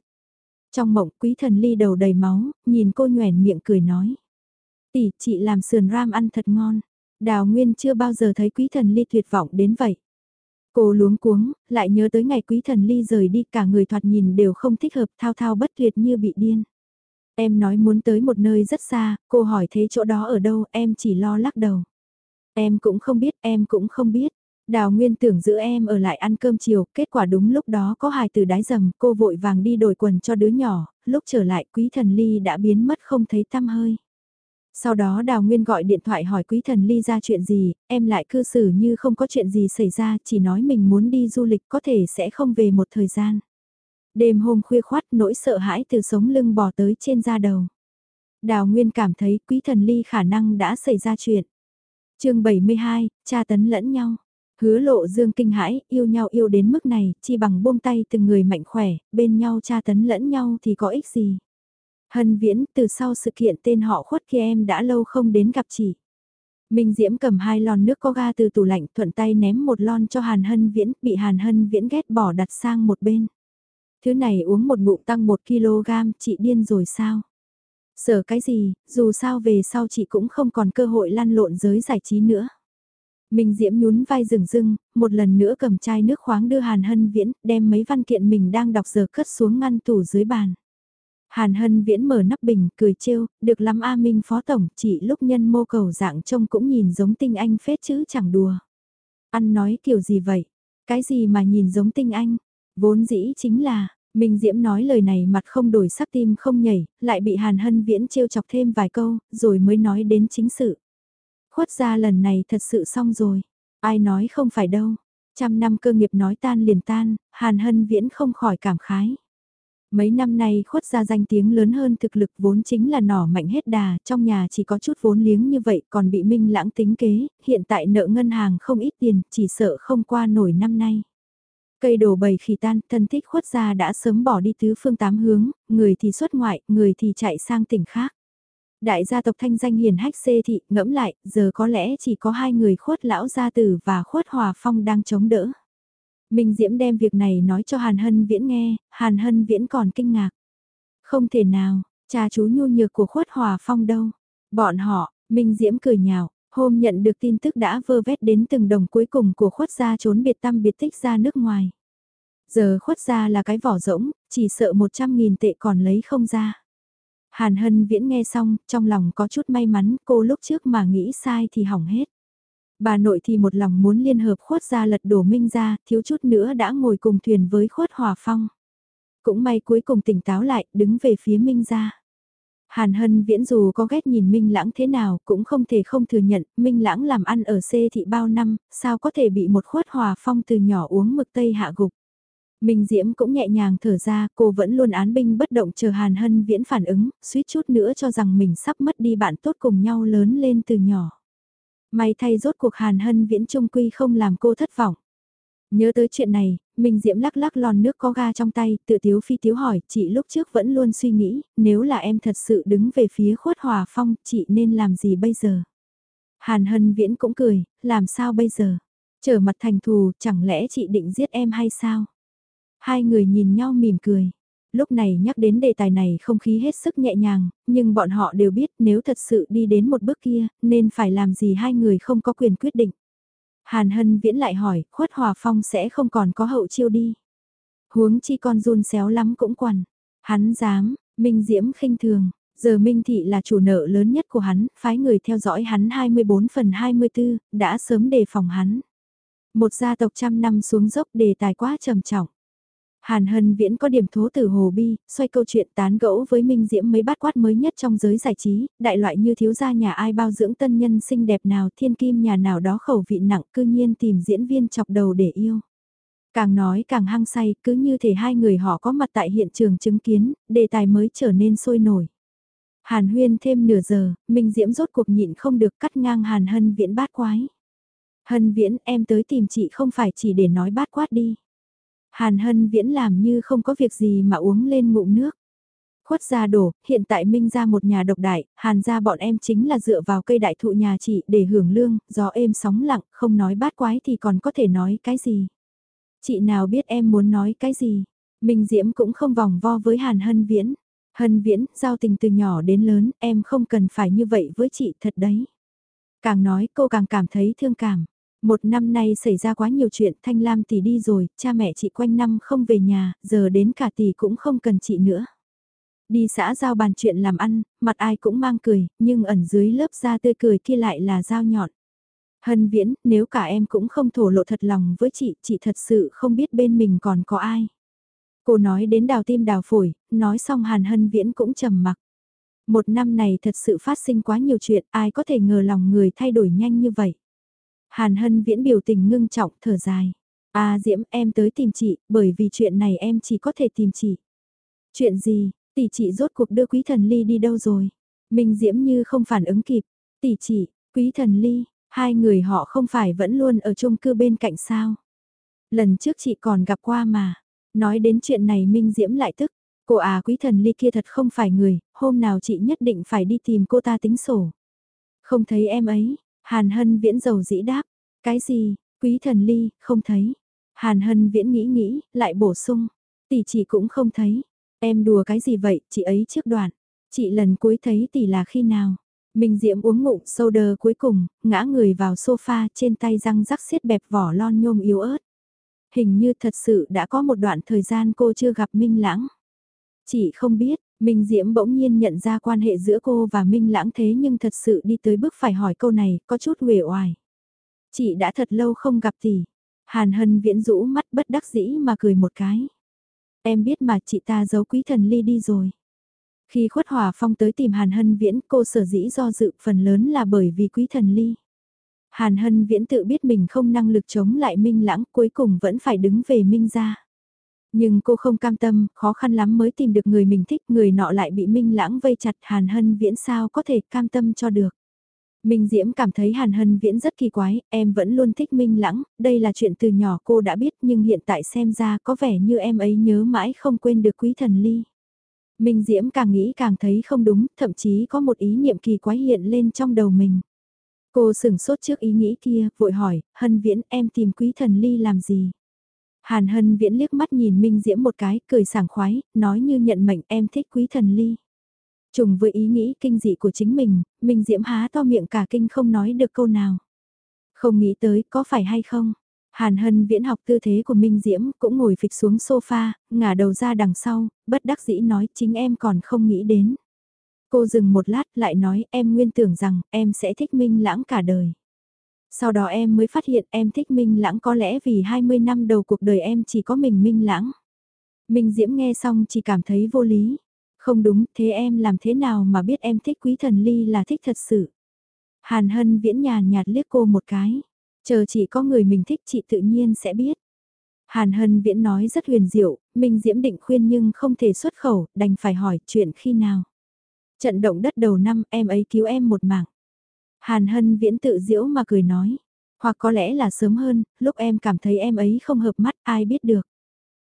Trong mộng quý thần ly đầu đầy máu, nhìn cô nhoèn miệng cười nói. Tỷ, chị làm sườn ram ăn thật ngon. Đào Nguyên chưa bao giờ thấy quý thần ly tuyệt vọng đến vậy. Cô luống cuống, lại nhớ tới ngày quý thần ly rời đi cả người thoạt nhìn đều không thích hợp thao thao bất tuyệt như bị điên. Em nói muốn tới một nơi rất xa, cô hỏi thế chỗ đó ở đâu, em chỉ lo lắc đầu. Em cũng không biết, em cũng không biết. Đào Nguyên tưởng giữ em ở lại ăn cơm chiều, kết quả đúng lúc đó có hài từ đái dầm, cô vội vàng đi đổi quần cho đứa nhỏ, lúc trở lại quý thần ly đã biến mất không thấy tăm hơi. Sau đó Đào Nguyên gọi điện thoại hỏi quý thần ly ra chuyện gì, em lại cư xử như không có chuyện gì xảy ra, chỉ nói mình muốn đi du lịch có thể sẽ không về một thời gian. Đêm hôm khuya khoát nỗi sợ hãi từ sống lưng bò tới trên da đầu. Đào Nguyên cảm thấy quý thần ly khả năng đã xảy ra chuyện. chương 72, cha tấn lẫn nhau. Hứa lộ dương kinh hãi, yêu nhau yêu đến mức này, chi bằng buông tay từng người mạnh khỏe, bên nhau cha tấn lẫn nhau thì có ích gì. Hân viễn, từ sau sự kiện tên họ khuất kia em đã lâu không đến gặp chị. Minh Diễm cầm hai lon nước có ga từ tủ lạnh thuận tay ném một lon cho Hàn Hân Viễn, bị Hàn Hân Viễn ghét bỏ đặt sang một bên. Thứ này uống một ngụm tăng một kg, chị điên rồi sao? Sợ cái gì, dù sao về sau chị cũng không còn cơ hội lăn lộn giới giải trí nữa. mình Diễm nhún vai rừng rưng, một lần nữa cầm chai nước khoáng đưa Hàn Hân Viễn, đem mấy văn kiện mình đang đọc giờ cất xuống ngăn tủ dưới bàn. Hàn Hân Viễn mở nắp bình, cười trêu, được lắm A Minh Phó Tổng, chỉ lúc nhân mô cầu dạng trông cũng nhìn giống tinh anh phết chứ chẳng đùa. Ăn nói kiểu gì vậy? Cái gì mà nhìn giống tinh anh? Vốn dĩ chính là, Minh Diễm nói lời này mặt không đổi sắc tim không nhảy, lại bị Hàn Hân Viễn trêu chọc thêm vài câu, rồi mới nói đến chính sự. Khuất ra lần này thật sự xong rồi. Ai nói không phải đâu. Trăm năm cơ nghiệp nói tan liền tan, Hàn Hân Viễn không khỏi cảm khái. Mấy năm nay khuất ra danh tiếng lớn hơn thực lực vốn chính là nỏ mạnh hết đà, trong nhà chỉ có chút vốn liếng như vậy còn bị minh lãng tính kế, hiện tại nợ ngân hàng không ít tiền, chỉ sợ không qua nổi năm nay. Cây đổ bầy khỉ tan, thân thích khuất ra đã sớm bỏ đi tứ phương tám hướng, người thì xuất ngoại, người thì chạy sang tỉnh khác. Đại gia tộc thanh danh hiền hách xê thị, ngẫm lại, giờ có lẽ chỉ có hai người khuất lão gia tử và khuất hòa phong đang chống đỡ. Minh Diễm đem việc này nói cho Hàn Hân Viễn nghe, Hàn Hân Viễn còn kinh ngạc. Không thể nào, cha chú nhu nhược của khuất hòa phong đâu. Bọn họ, Minh Diễm cười nhạo, hôm nhận được tin tức đã vơ vét đến từng đồng cuối cùng của khuất gia trốn biệt tâm biệt tích ra nước ngoài. Giờ khuất gia là cái vỏ rỗng, chỉ sợ 100.000 tệ còn lấy không ra. Hàn Hân Viễn nghe xong, trong lòng có chút may mắn, cô lúc trước mà nghĩ sai thì hỏng hết. Bà nội thì một lòng muốn liên hợp khuất gia lật đổ minh ra, thiếu chút nữa đã ngồi cùng thuyền với khuất hòa phong. Cũng may cuối cùng tỉnh táo lại, đứng về phía minh ra. Hàn Hân Viễn dù có ghét nhìn Minh Lãng thế nào cũng không thể không thừa nhận, Minh Lãng làm ăn ở xê thị bao năm, sao có thể bị một khuất hòa phong từ nhỏ uống mực tây hạ gục. Minh Diễm cũng nhẹ nhàng thở ra, cô vẫn luôn án binh bất động chờ Hàn Hân Viễn phản ứng, suýt chút nữa cho rằng mình sắp mất đi bạn tốt cùng nhau lớn lên từ nhỏ. May thay rốt cuộc Hàn Hân Viễn trung quy không làm cô thất vọng. Nhớ tới chuyện này, Minh Diễm lắc lắc lon nước có ga trong tay, tự tiếu phi tiếu hỏi, chị lúc trước vẫn luôn suy nghĩ, nếu là em thật sự đứng về phía khuất hòa phong, chị nên làm gì bây giờ? Hàn Hân Viễn cũng cười, làm sao bây giờ? Trở mặt thành thù, chẳng lẽ chị định giết em hay sao? Hai người nhìn nhau mỉm cười. Lúc này nhắc đến đề tài này không khí hết sức nhẹ nhàng, nhưng bọn họ đều biết nếu thật sự đi đến một bước kia, nên phải làm gì hai người không có quyền quyết định. Hàn Hân Viễn lại hỏi, khuất hòa phong sẽ không còn có hậu chiêu đi. Huống chi con run xéo lắm cũng quằn. Hắn dám, Minh Diễm khinh thường, giờ Minh Thị là chủ nợ lớn nhất của hắn, phái người theo dõi hắn 24 phần 24, đã sớm đề phòng hắn. Một gia tộc trăm năm xuống dốc đề tài quá trầm trọng. Hàn Hân Viễn có điểm thố từ hồ bi, xoay câu chuyện tán gẫu với Minh Diễm mấy bát quát mới nhất trong giới giải trí, đại loại như thiếu gia nhà ai bao dưỡng tân nhân xinh đẹp nào thiên kim nhà nào đó khẩu vị nặng cư nhiên tìm diễn viên chọc đầu để yêu. Càng nói càng hăng say, cứ như thể hai người họ có mặt tại hiện trường chứng kiến, đề tài mới trở nên sôi nổi. Hàn huyên thêm nửa giờ, Minh Diễm rốt cuộc nhịn không được cắt ngang Hàn Hân Viễn bát quái. Hân Viễn em tới tìm chị không phải chỉ để nói bát quát đi. Hàn Hân Viễn làm như không có việc gì mà uống lên ngụm nước. khuất gia đổ, hiện tại Minh ra một nhà độc đại, Hàn gia bọn em chính là dựa vào cây đại thụ nhà chị để hưởng lương, gió êm sóng lặng, không nói bát quái thì còn có thể nói cái gì. Chị nào biết em muốn nói cái gì, Minh Diễm cũng không vòng vo với Hàn Hân Viễn. Hân Viễn, giao tình từ nhỏ đến lớn, em không cần phải như vậy với chị thật đấy. Càng nói cô càng cảm thấy thương cảm. Một năm nay xảy ra quá nhiều chuyện, Thanh Lam tỷ đi rồi, cha mẹ chị quanh năm không về nhà, giờ đến cả tỷ cũng không cần chị nữa. Đi xã giao bàn chuyện làm ăn, mặt ai cũng mang cười, nhưng ẩn dưới lớp da tươi cười kia lại là dao nhọn. Hân viễn, nếu cả em cũng không thổ lộ thật lòng với chị, chị thật sự không biết bên mình còn có ai. Cô nói đến đào tim đào phổi, nói xong Hàn Hân Viễn cũng trầm mặc. Một năm này thật sự phát sinh quá nhiều chuyện, ai có thể ngờ lòng người thay đổi nhanh như vậy. Hàn Hân Viễn biểu tình ngưng trọng, thở dài. À Diễm, em tới tìm chị, bởi vì chuyện này em chỉ có thể tìm chị. Chuyện gì, tỷ chị rốt cuộc đưa quý thần ly đi đâu rồi? Minh Diễm như không phản ứng kịp. Tỷ chị, quý thần ly, hai người họ không phải vẫn luôn ở chung cư bên cạnh sao? Lần trước chị còn gặp qua mà. Nói đến chuyện này Minh Diễm lại tức. Cô à quý thần ly kia thật không phải người, hôm nào chị nhất định phải đi tìm cô ta tính sổ. Không thấy em ấy, Hàn Hân Viễn dầu dĩ đáp. Cái gì, quý thần ly, không thấy. Hàn Hân Viễn nghĩ nghĩ, lại bổ sung. Tỷ chị cũng không thấy. Em đùa cái gì vậy, chị ấy trước đoạn. Chị lần cuối thấy tỷ là khi nào? Minh Diễm uống ngụm soda cuối cùng, ngã người vào sofa trên tay răng rắc xiết bẹp vỏ lon nhôm yếu ớt. Hình như thật sự đã có một đoạn thời gian cô chưa gặp Minh Lãng. Chị không biết, Minh Diễm bỗng nhiên nhận ra quan hệ giữa cô và Minh Lãng thế nhưng thật sự đi tới bước phải hỏi câu này, có chút uể oải. Chị đã thật lâu không gặp tỷ. Hàn Hân viễn rũ mắt bất đắc dĩ mà cười một cái. Em biết mà chị ta giấu quý thần ly đi rồi. Khi khuất hòa phong tới tìm Hàn Hân viễn cô sở dĩ do dự phần lớn là bởi vì quý thần ly. Hàn Hân viễn tự biết mình không năng lực chống lại Minh Lãng cuối cùng vẫn phải đứng về Minh ra. Nhưng cô không cam tâm, khó khăn lắm mới tìm được người mình thích, người nọ lại bị Minh Lãng vây chặt Hàn Hân Viễn sao có thể cam tâm cho được. Minh Diễm cảm thấy Hàn Hân Viễn rất kỳ quái, em vẫn luôn thích Minh Lãng, đây là chuyện từ nhỏ cô đã biết nhưng hiện tại xem ra có vẻ như em ấy nhớ mãi không quên được quý thần ly. Minh Diễm càng nghĩ càng thấy không đúng, thậm chí có một ý niệm kỳ quái hiện lên trong đầu mình. Cô sửng sốt trước ý nghĩ kia, vội hỏi, Hân Viễn em tìm quý thần ly làm gì? Hàn Hân Viễn liếc mắt nhìn Minh Diễm một cái, cười sảng khoái, nói như nhận mệnh em thích quý thần ly. Trùng với ý nghĩ kinh dị của chính mình, Minh Diễm há to miệng cả kinh không nói được câu nào. Không nghĩ tới có phải hay không? Hàn Hân Viễn học tư thế của Minh Diễm cũng ngồi phịch xuống sofa, ngả đầu ra đằng sau, bất đắc dĩ nói chính em còn không nghĩ đến. Cô dừng một lát lại nói em nguyên tưởng rằng em sẽ thích Minh Lãng cả đời. Sau đó em mới phát hiện em thích Minh Lãng có lẽ vì 20 năm đầu cuộc đời em chỉ có mình Minh Lãng. Minh Diễm nghe xong chỉ cảm thấy vô lý. Không đúng, thế em làm thế nào mà biết em thích quý thần ly là thích thật sự. Hàn Hân viễn nhàn nhạt liếc cô một cái. Chờ chỉ có người mình thích chị tự nhiên sẽ biết. Hàn Hân viễn nói rất huyền diệu, Minh Diễm định khuyên nhưng không thể xuất khẩu, đành phải hỏi chuyện khi nào. Trận động đất đầu năm em ấy cứu em một mạng. Hàn Hân viễn tự diễu mà cười nói. Hoặc có lẽ là sớm hơn, lúc em cảm thấy em ấy không hợp mắt ai biết được.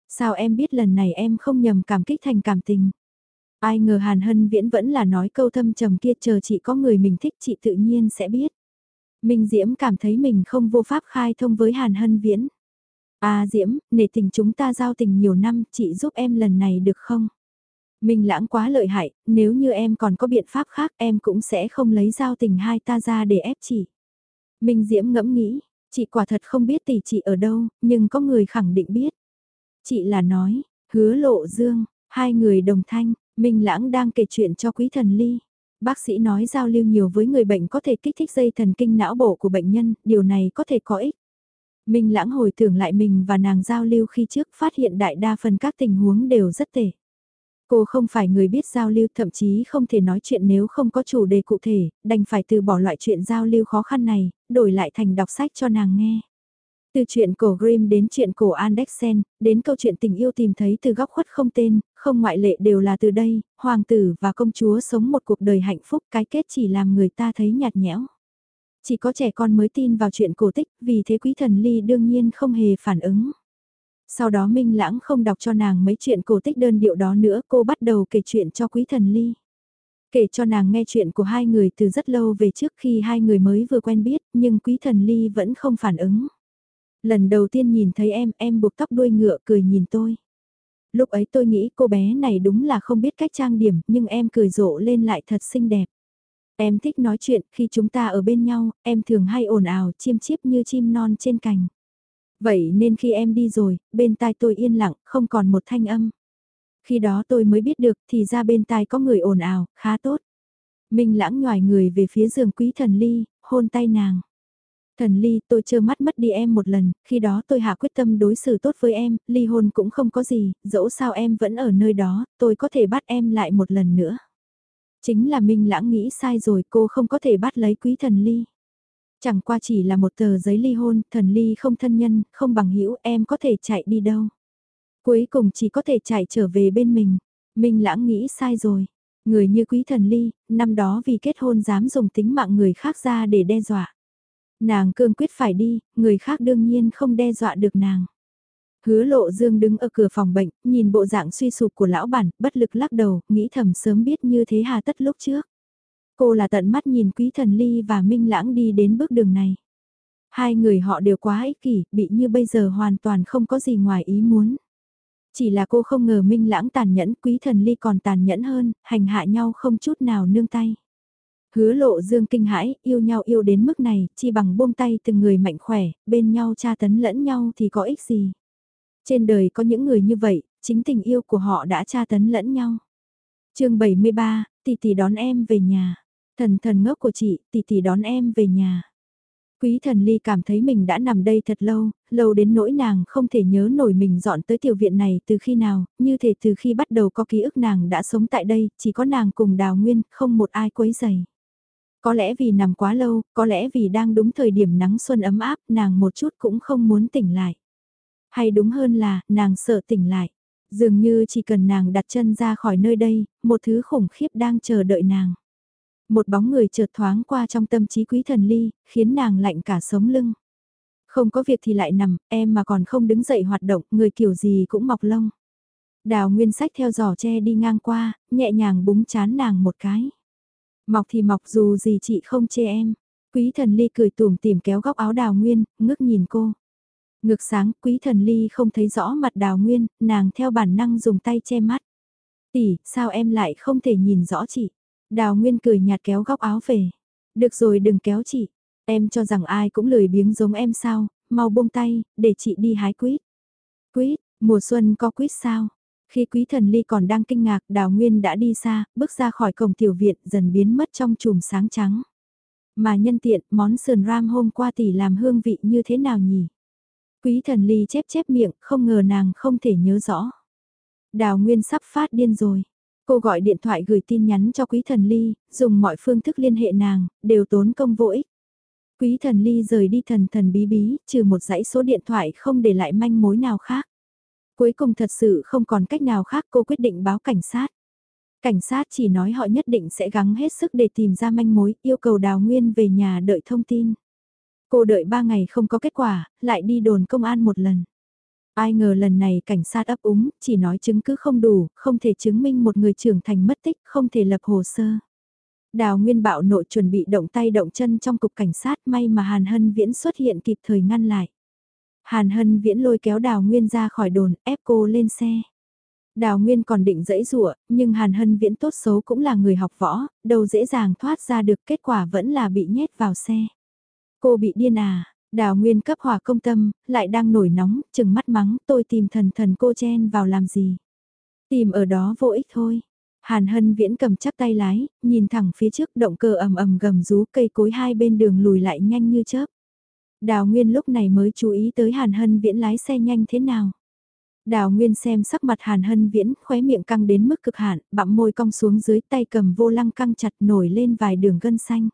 Sao em biết lần này em không nhầm cảm kích thành cảm tình. Ai ngờ Hàn Hân viễn vẫn là nói câu thâm trầm kia chờ chị có người mình thích chị tự nhiên sẽ biết. Minh Diễm cảm thấy mình không vô pháp khai thông với Hàn Hân viễn. À Diễm, nể tình chúng ta giao tình nhiều năm, chị giúp em lần này được không? Minh lãng quá lợi hại, nếu như em còn có biện pháp khác em cũng sẽ không lấy giao tình hai ta ra để ép chị. Minh Diễm ngẫm nghĩ, chị quả thật không biết tỷ chị ở đâu, nhưng có người khẳng định biết. Chị là nói, hứa lộ dương, hai người đồng thanh, Minh lãng đang kể chuyện cho quý thần ly. Bác sĩ nói giao lưu nhiều với người bệnh có thể kích thích dây thần kinh não bộ của bệnh nhân, điều này có thể có ích. Minh lãng hồi tưởng lại mình và nàng giao lưu khi trước phát hiện đại đa phần các tình huống đều rất tệ. Cô không phải người biết giao lưu thậm chí không thể nói chuyện nếu không có chủ đề cụ thể, đành phải từ bỏ loại chuyện giao lưu khó khăn này, đổi lại thành đọc sách cho nàng nghe. Từ chuyện cổ Grimm đến chuyện cổ Andersen, đến câu chuyện tình yêu tìm thấy từ góc khuất không tên, không ngoại lệ đều là từ đây, hoàng tử và công chúa sống một cuộc đời hạnh phúc cái kết chỉ làm người ta thấy nhạt nhẽo. Chỉ có trẻ con mới tin vào chuyện cổ tích, vì thế quý thần ly đương nhiên không hề phản ứng. Sau đó Minh Lãng không đọc cho nàng mấy chuyện cổ tích đơn điệu đó nữa, cô bắt đầu kể chuyện cho Quý Thần Ly. Kể cho nàng nghe chuyện của hai người từ rất lâu về trước khi hai người mới vừa quen biết, nhưng Quý Thần Ly vẫn không phản ứng. Lần đầu tiên nhìn thấy em, em buộc tóc đuôi ngựa cười nhìn tôi. Lúc ấy tôi nghĩ cô bé này đúng là không biết cách trang điểm, nhưng em cười rộ lên lại thật xinh đẹp. Em thích nói chuyện, khi chúng ta ở bên nhau, em thường hay ồn ào, chiêm chiếp như chim non trên cành. Vậy nên khi em đi rồi, bên tai tôi yên lặng, không còn một thanh âm. Khi đó tôi mới biết được thì ra bên tai có người ồn ào, khá tốt. Minh lãng nhòi người về phía giường quý thần ly, hôn tay nàng. Thần ly tôi trơ mắt mất đi em một lần, khi đó tôi hạ quyết tâm đối xử tốt với em, ly hôn cũng không có gì, dẫu sao em vẫn ở nơi đó, tôi có thể bắt em lại một lần nữa. Chính là Minh lãng nghĩ sai rồi cô không có thể bắt lấy quý thần ly. Chẳng qua chỉ là một tờ giấy ly hôn, thần ly không thân nhân, không bằng hữu em có thể chạy đi đâu. Cuối cùng chỉ có thể chạy trở về bên mình. Minh lãng nghĩ sai rồi. Người như quý thần ly, năm đó vì kết hôn dám dùng tính mạng người khác ra để đe dọa. Nàng cương quyết phải đi, người khác đương nhiên không đe dọa được nàng. Hứa lộ dương đứng ở cửa phòng bệnh, nhìn bộ dạng suy sụp của lão bản, bất lực lắc đầu, nghĩ thầm sớm biết như thế hà tất lúc trước. Cô là tận mắt nhìn quý thần ly và minh lãng đi đến bước đường này. Hai người họ đều quá ích kỷ, bị như bây giờ hoàn toàn không có gì ngoài ý muốn. Chỉ là cô không ngờ minh lãng tàn nhẫn quý thần ly còn tàn nhẫn hơn, hành hạ nhau không chút nào nương tay. Hứa lộ dương kinh hãi, yêu nhau yêu đến mức này, chỉ bằng buông tay từng người mạnh khỏe, bên nhau tra tấn lẫn nhau thì có ích gì. Trên đời có những người như vậy, chính tình yêu của họ đã tra tấn lẫn nhau. chương 73, tỷ tỷ đón em về nhà. Thần thần ngốc của chị, tỷ tỷ đón em về nhà. Quý thần ly cảm thấy mình đã nằm đây thật lâu, lâu đến nỗi nàng không thể nhớ nổi mình dọn tới tiểu viện này từ khi nào, như thể từ khi bắt đầu có ký ức nàng đã sống tại đây, chỉ có nàng cùng đào nguyên, không một ai quấy dày. Có lẽ vì nằm quá lâu, có lẽ vì đang đúng thời điểm nắng xuân ấm áp, nàng một chút cũng không muốn tỉnh lại. Hay đúng hơn là, nàng sợ tỉnh lại. Dường như chỉ cần nàng đặt chân ra khỏi nơi đây, một thứ khủng khiếp đang chờ đợi nàng. Một bóng người chợt thoáng qua trong tâm trí quý thần ly, khiến nàng lạnh cả sống lưng. Không có việc thì lại nằm, em mà còn không đứng dậy hoạt động, người kiểu gì cũng mọc lông. Đào nguyên sách theo giỏ tre đi ngang qua, nhẹ nhàng búng chán nàng một cái. Mọc thì mọc dù gì chị không chê em. Quý thần ly cười tùm tìm kéo góc áo đào nguyên, ngước nhìn cô. Ngược sáng, quý thần ly không thấy rõ mặt đào nguyên, nàng theo bản năng dùng tay che mắt. Tỷ, sao em lại không thể nhìn rõ chị? Đào Nguyên cười nhạt kéo góc áo về. Được rồi đừng kéo chị. Em cho rằng ai cũng lười biếng giống em sao, mau buông tay, để chị đi hái quýt. Quýt, mùa xuân có quýt sao? Khi quý thần ly còn đang kinh ngạc, Đào Nguyên đã đi xa, bước ra khỏi cổng tiểu viện, dần biến mất trong chùm sáng trắng. Mà nhân tiện, món sườn ram hôm qua tỷ làm hương vị như thế nào nhỉ? Quý thần ly chép chép miệng, không ngờ nàng không thể nhớ rõ. Đào Nguyên sắp phát điên rồi. Cô gọi điện thoại gửi tin nhắn cho Quý Thần Ly, dùng mọi phương thức liên hệ nàng, đều tốn công vô ích. Quý Thần Ly rời đi thần thần bí bí, trừ một dãy số điện thoại không để lại manh mối nào khác. Cuối cùng thật sự không còn cách nào khác cô quyết định báo cảnh sát. Cảnh sát chỉ nói họ nhất định sẽ gắng hết sức để tìm ra manh mối, yêu cầu Đào Nguyên về nhà đợi thông tin. Cô đợi ba ngày không có kết quả, lại đi đồn công an một lần. Ai ngờ lần này cảnh sát ấp úng, chỉ nói chứng cứ không đủ, không thể chứng minh một người trưởng thành mất tích, không thể lập hồ sơ. Đào Nguyên bạo nội chuẩn bị động tay động chân trong cục cảnh sát may mà Hàn Hân Viễn xuất hiện kịp thời ngăn lại. Hàn Hân Viễn lôi kéo Đào Nguyên ra khỏi đồn, ép cô lên xe. Đào Nguyên còn định dẫy rụa, nhưng Hàn Hân Viễn tốt xấu cũng là người học võ, đâu dễ dàng thoát ra được kết quả vẫn là bị nhét vào xe. Cô bị điên à, Đào Nguyên cấp hỏa công tâm, lại đang nổi nóng, chừng mắt mắng, tôi tìm thần thần cô chen vào làm gì. Tìm ở đó vô ích thôi. Hàn Hân Viễn cầm chắc tay lái, nhìn thẳng phía trước động cơ ầm ầm gầm rú cây cối hai bên đường lùi lại nhanh như chớp. Đào Nguyên lúc này mới chú ý tới Hàn Hân Viễn lái xe nhanh thế nào. Đào Nguyên xem sắc mặt Hàn Hân Viễn khóe miệng căng đến mức cực hạn, bặm môi cong xuống dưới tay cầm vô lăng căng chặt nổi lên vài đường gân xanh.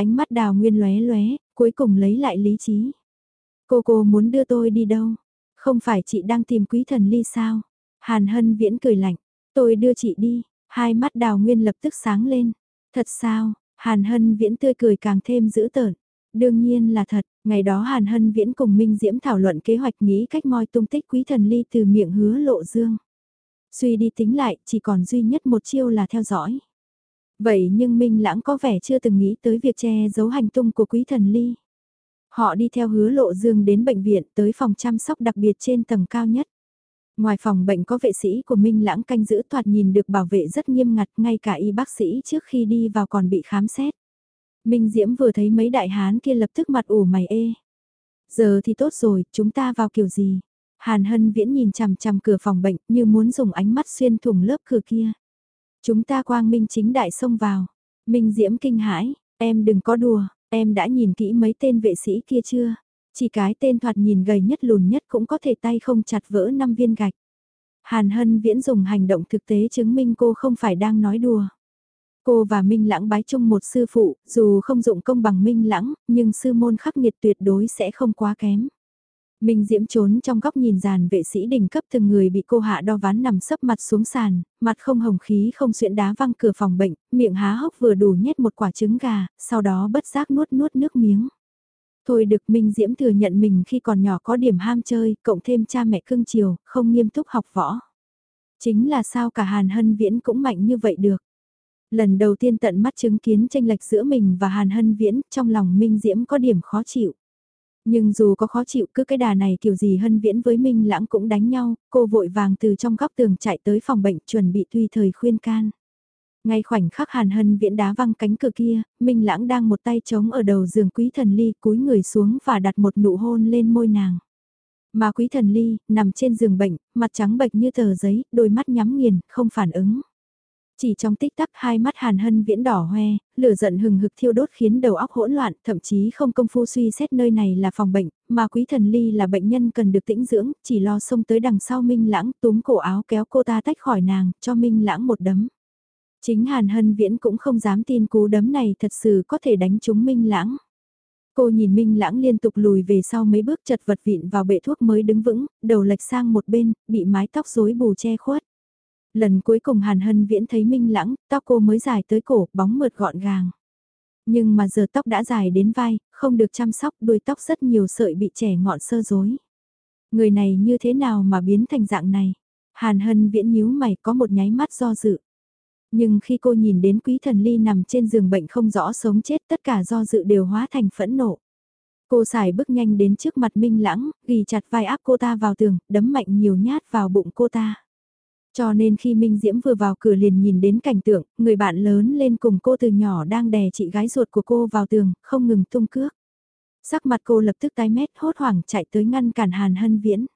Ánh mắt Đào Nguyên lóe lóe, cuối cùng lấy lại lý trí. Cô cô muốn đưa tôi đi đâu? Không phải chị đang tìm quý thần ly sao? Hàn Hân Viễn cười lạnh, tôi đưa chị đi, hai mắt đào nguyên lập tức sáng lên. Thật sao? Hàn Hân Viễn tươi cười càng thêm dữ tợn. Đương nhiên là thật, ngày đó Hàn Hân Viễn cùng Minh Diễm thảo luận kế hoạch nghĩ cách moi tung tích quý thần ly từ miệng hứa lộ dương. Suy đi tính lại, chỉ còn duy nhất một chiêu là theo dõi. Vậy nhưng Minh Lãng có vẻ chưa từng nghĩ tới việc che giấu hành tung của quý thần ly. Họ đi theo hứa lộ dương đến bệnh viện tới phòng chăm sóc đặc biệt trên tầng cao nhất. Ngoài phòng bệnh có vệ sĩ của Minh Lãng canh giữ thoạt nhìn được bảo vệ rất nghiêm ngặt ngay cả y bác sĩ trước khi đi vào còn bị khám xét. Minh Diễm vừa thấy mấy đại hán kia lập tức mặt ủ mày ê. Giờ thì tốt rồi, chúng ta vào kiểu gì? Hàn Hân Viễn nhìn chằm chằm cửa phòng bệnh như muốn dùng ánh mắt xuyên thủng lớp cửa kia. Chúng ta quang minh chính đại xông vào. Minh Diễm kinh hãi, em đừng có đùa, em đã nhìn kỹ mấy tên vệ sĩ kia chưa? Chỉ cái tên thoạt nhìn gầy nhất lùn nhất cũng có thể tay không chặt vỡ năm viên gạch. Hàn Hân Viễn dùng hành động thực tế chứng minh cô không phải đang nói đùa. Cô và Minh Lãng bái chung một sư phụ, dù không dụng công bằng Minh Lãng, nhưng sư môn khắc nghiệt tuyệt đối sẽ không quá kém. Minh Diễm trốn trong góc nhìn dàn vệ sĩ đỉnh cấp từng người bị cô hạ đo ván nằm sấp mặt xuống sàn, mặt không hồng khí không xuyễn đá văng cửa phòng bệnh, miệng há hốc vừa đủ nhét một quả trứng gà, sau đó bất giác nuốt nuốt nước miếng. Thôi được Minh Diễm thừa nhận mình khi còn nhỏ có điểm ham chơi, cộng thêm cha mẹ cưng chiều, không nghiêm túc học võ. Chính là sao cả Hàn Hân Viễn cũng mạnh như vậy được. Lần đầu tiên tận mắt chứng kiến tranh lệch giữa mình và Hàn Hân Viễn, trong lòng Minh Diễm có điểm khó chịu. Nhưng dù có khó chịu cứ cái đà này kiểu gì Hân Viễn với Minh Lãng cũng đánh nhau, cô vội vàng từ trong góc tường chạy tới phòng bệnh chuẩn bị tùy thời khuyên can. Ngay khoảnh khắc Hàn Hân Viễn đá văng cánh cửa kia, Minh Lãng đang một tay trống ở đầu giường Quý Thần Ly cúi người xuống và đặt một nụ hôn lên môi nàng. Mà Quý Thần Ly, nằm trên giường bệnh, mặt trắng bệch như tờ giấy, đôi mắt nhắm nghiền, không phản ứng. Chỉ trong tích tắc hai mắt Hàn Hân Viễn đỏ hoe, lửa giận hừng hực thiêu đốt khiến đầu óc hỗn loạn, thậm chí không công phu suy xét nơi này là phòng bệnh, mà Quý Thần Ly là bệnh nhân cần được tĩnh dưỡng, chỉ lo xông tới đằng sau Minh Lãng túm cổ áo kéo cô ta tách khỏi nàng, cho Minh Lãng một đấm. Chính Hàn Hân Viễn cũng không dám tin cú đấm này thật sự có thể đánh trúng Minh Lãng. Cô nhìn Minh Lãng liên tục lùi về sau mấy bước chật vật vịn vào bệ thuốc mới đứng vững, đầu lệch sang một bên, bị mái tóc rối bù che khuất. Lần cuối cùng Hàn Hân Viễn thấy Minh Lãng, tóc cô mới dài tới cổ, bóng mượt gọn gàng. Nhưng mà giờ tóc đã dài đến vai, không được chăm sóc, đuôi tóc rất nhiều sợi bị trẻ ngọn sơ rối. Người này như thế nào mà biến thành dạng này? Hàn Hân Viễn nhíu mày có một nháy mắt do dự. Nhưng khi cô nhìn đến quý thần ly nằm trên giường bệnh không rõ sống chết tất cả do dự đều hóa thành phẫn nộ. Cô xài bước nhanh đến trước mặt Minh Lãng, ghi chặt vai áp cô ta vào tường, đấm mạnh nhiều nhát vào bụng cô ta. Cho nên khi Minh Diễm vừa vào cửa liền nhìn đến cảnh tượng, người bạn lớn lên cùng cô từ nhỏ đang đè chị gái ruột của cô vào tường, không ngừng tung cước. Sắc mặt cô lập tức tái mét hốt hoảng chạy tới ngăn cản Hàn Hân Viễn.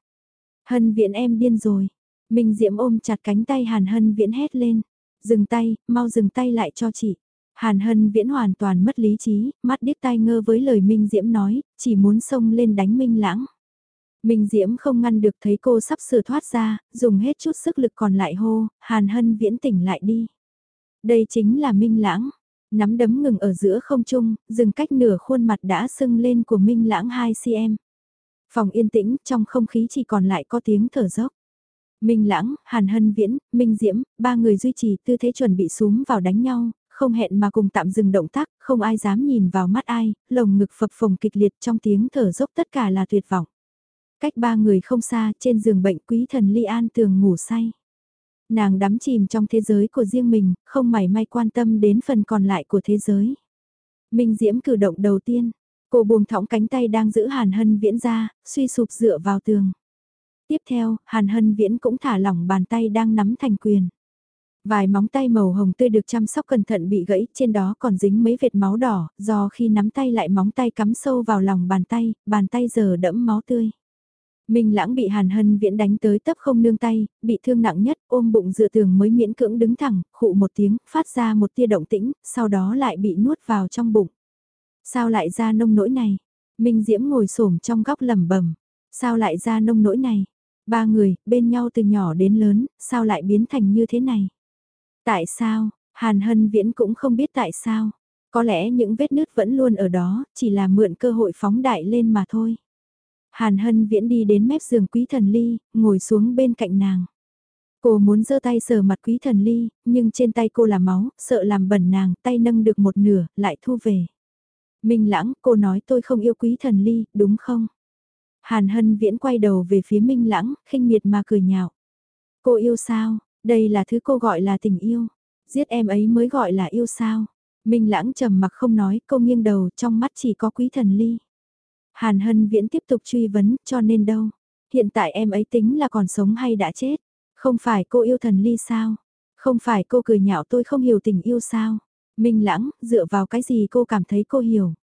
Hân Viễn em điên rồi. Minh Diễm ôm chặt cánh tay Hàn Hân Viễn hét lên. Dừng tay, mau dừng tay lại cho chị. Hàn Hân Viễn hoàn toàn mất lý trí, mắt điếc tai ngơ với lời Minh Diễm nói, chỉ muốn xông lên đánh Minh Lãng. Minh Diễm không ngăn được thấy cô sắp sửa thoát ra, dùng hết chút sức lực còn lại hô, Hàn Hân Viễn tỉnh lại đi. Đây chính là Minh Lãng. Nắm đấm ngừng ở giữa không trung, dừng cách nửa khuôn mặt đã sưng lên của Minh Lãng 2cm. Phòng yên tĩnh, trong không khí chỉ còn lại có tiếng thở dốc. Minh Lãng, Hàn Hân Viễn, Minh Diễm, ba người duy trì tư thế chuẩn bị súm vào đánh nhau, không hẹn mà cùng tạm dừng động tác, không ai dám nhìn vào mắt ai, lồng ngực phập phồng kịch liệt trong tiếng thở dốc tất cả là tuyệt vọng. Cách ba người không xa, trên giường bệnh quý thần Ly An tường ngủ say. Nàng đắm chìm trong thế giới của riêng mình, không mảy may quan tâm đến phần còn lại của thế giới. Minh Diễm cử động đầu tiên, cô buông thõng cánh tay đang giữ Hàn Hân Viễn ra, suy sụp dựa vào tường. Tiếp theo, Hàn Hân Viễn cũng thả lỏng bàn tay đang nắm thành quyền. Vài móng tay màu hồng tươi được chăm sóc cẩn thận bị gãy, trên đó còn dính mấy vệt máu đỏ, do khi nắm tay lại móng tay cắm sâu vào lòng bàn tay, bàn tay giờ đẫm máu tươi. Minh lãng bị Hàn Hân Viễn đánh tới tấp không nương tay, bị thương nặng nhất, ôm bụng dựa tường mới miễn cưỡng đứng thẳng, khụ một tiếng, phát ra một tia động tĩnh, sau đó lại bị nuốt vào trong bụng. Sao lại ra nông nỗi này? Minh Diễm ngồi xổm trong góc lẩm bẩm, sao lại ra nông nỗi này? Ba người, bên nhau từ nhỏ đến lớn, sao lại biến thành như thế này? Tại sao? Hàn Hân Viễn cũng không biết tại sao. Có lẽ những vết nứt vẫn luôn ở đó, chỉ là mượn cơ hội phóng đại lên mà thôi. Hàn Hân Viễn đi đến mép giường Quý Thần Ly, ngồi xuống bên cạnh nàng. Cô muốn giơ tay sờ mặt Quý Thần Ly, nhưng trên tay cô là máu, sợ làm bẩn nàng, tay nâng được một nửa, lại thu về. Minh Lãng, cô nói tôi không yêu quý thần ly, đúng không? Hàn Hân Viễn quay đầu về phía Minh Lãng, khinh miệt mà cười nhạo. Cô yêu sao? Đây là thứ cô gọi là tình yêu. Giết em ấy mới gọi là yêu sao? Minh Lãng trầm mặc không nói, cô nghiêng đầu, trong mắt chỉ có quý thần ly. Hàn Hân Viễn tiếp tục truy vấn, cho nên đâu? Hiện tại em ấy tính là còn sống hay đã chết? Không phải cô yêu thần ly sao? Không phải cô cười nhạo tôi không hiểu tình yêu sao? Minh Lãng, dựa vào cái gì cô cảm thấy cô hiểu?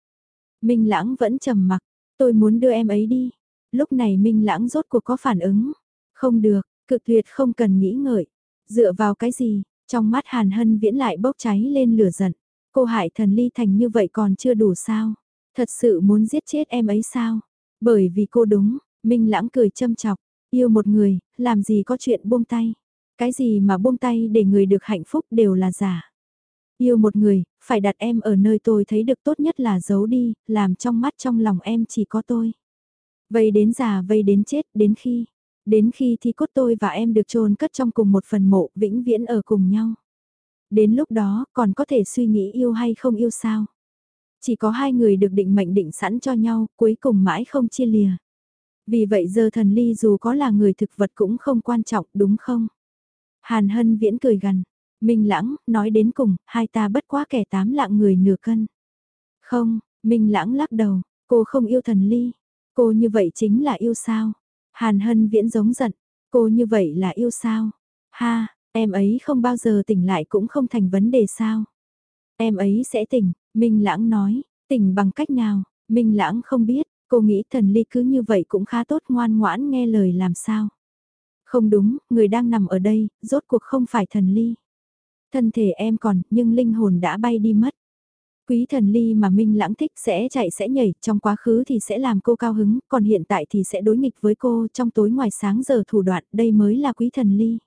Minh Lãng vẫn trầm mặc, tôi muốn đưa em ấy đi. Lúc này Minh Lãng rốt cuộc có phản ứng. Không được, cực tuyệt không cần nghĩ ngợi. Dựa vào cái gì? Trong mắt Hàn Hân Viễn lại bốc cháy lên lửa giận. Cô hại thần ly thành như vậy còn chưa đủ sao? Thật sự muốn giết chết em ấy sao? Bởi vì cô đúng, Minh Lãng cười châm chọc, yêu một người, làm gì có chuyện buông tay. Cái gì mà buông tay để người được hạnh phúc đều là giả. Yêu một người, phải đặt em ở nơi tôi thấy được tốt nhất là giấu đi, làm trong mắt trong lòng em chỉ có tôi. Vây đến già vây đến chết, đến khi, đến khi thì cốt tôi và em được chôn cất trong cùng một phần mộ, vĩnh viễn ở cùng nhau. Đến lúc đó, còn có thể suy nghĩ yêu hay không yêu sao? Chỉ có hai người được định mệnh định sẵn cho nhau, cuối cùng mãi không chia lìa. Vì vậy giờ thần ly dù có là người thực vật cũng không quan trọng, đúng không? Hàn hân viễn cười gần. Minh lãng, nói đến cùng, hai ta bất quá kẻ tám lạng người nửa cân. Không, Minh lãng lắc đầu, cô không yêu thần ly. Cô như vậy chính là yêu sao? Hàn hân viễn giống giận, cô như vậy là yêu sao? Ha, em ấy không bao giờ tỉnh lại cũng không thành vấn đề sao? Em ấy sẽ tỉnh, Minh lãng nói, tỉnh bằng cách nào? Minh lãng không biết, cô nghĩ thần ly cứ như vậy cũng khá tốt ngoan ngoãn nghe lời làm sao? Không đúng, người đang nằm ở đây, rốt cuộc không phải thần ly. Thân thể em còn, nhưng linh hồn đã bay đi mất. Quý thần ly mà Minh lãng thích sẽ chạy sẽ nhảy, trong quá khứ thì sẽ làm cô cao hứng, còn hiện tại thì sẽ đối nghịch với cô trong tối ngoài sáng giờ thủ đoạn, đây mới là quý thần ly.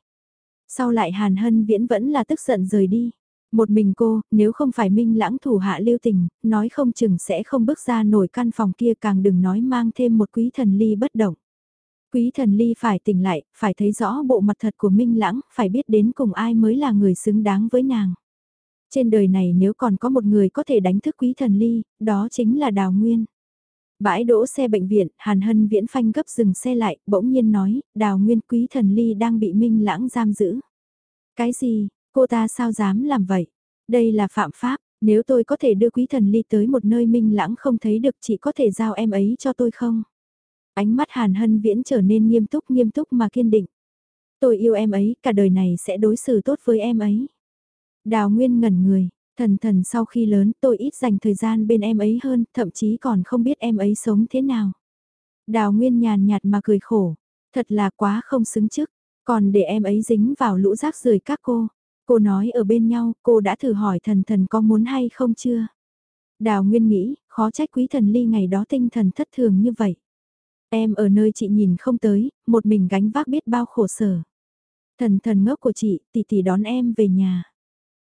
Sau lại Hàn Hân Viễn vẫn là tức giận rời đi. Một mình cô, nếu không phải Minh lãng thủ hạ lưu tình, nói không chừng sẽ không bước ra nổi căn phòng kia càng đừng nói mang thêm một quý thần ly bất động. Quý thần ly phải tỉnh lại, phải thấy rõ bộ mặt thật của Minh Lãng, phải biết đến cùng ai mới là người xứng đáng với nàng. Trên đời này nếu còn có một người có thể đánh thức quý thần ly, đó chính là Đào Nguyên. Bãi đỗ xe bệnh viện, Hàn Hân viễn phanh gấp dừng xe lại, bỗng nhiên nói, Đào Nguyên quý thần ly đang bị Minh Lãng giam giữ. Cái gì, cô ta sao dám làm vậy? Đây là phạm pháp, nếu tôi có thể đưa quý thần ly tới một nơi Minh Lãng không thấy được chỉ có thể giao em ấy cho tôi không? Ánh mắt Hàn Hân Viễn trở nên nghiêm túc nghiêm túc mà kiên định. Tôi yêu em ấy, cả đời này sẽ đối xử tốt với em ấy. Đào Nguyên ngẩn người, thần thần sau khi lớn tôi ít dành thời gian bên em ấy hơn, thậm chí còn không biết em ấy sống thế nào. Đào Nguyên nhàn nhạt mà cười khổ, thật là quá không xứng chức, còn để em ấy dính vào lũ rác rưởi các cô. Cô nói ở bên nhau, cô đã thử hỏi thần thần có muốn hay không chưa? Đào Nguyên nghĩ, khó trách quý thần ly ngày đó tinh thần thất thường như vậy. Em ở nơi chị nhìn không tới, một mình gánh vác biết bao khổ sở. Thần thần ngốc của chị, tỷ tỷ đón em về nhà.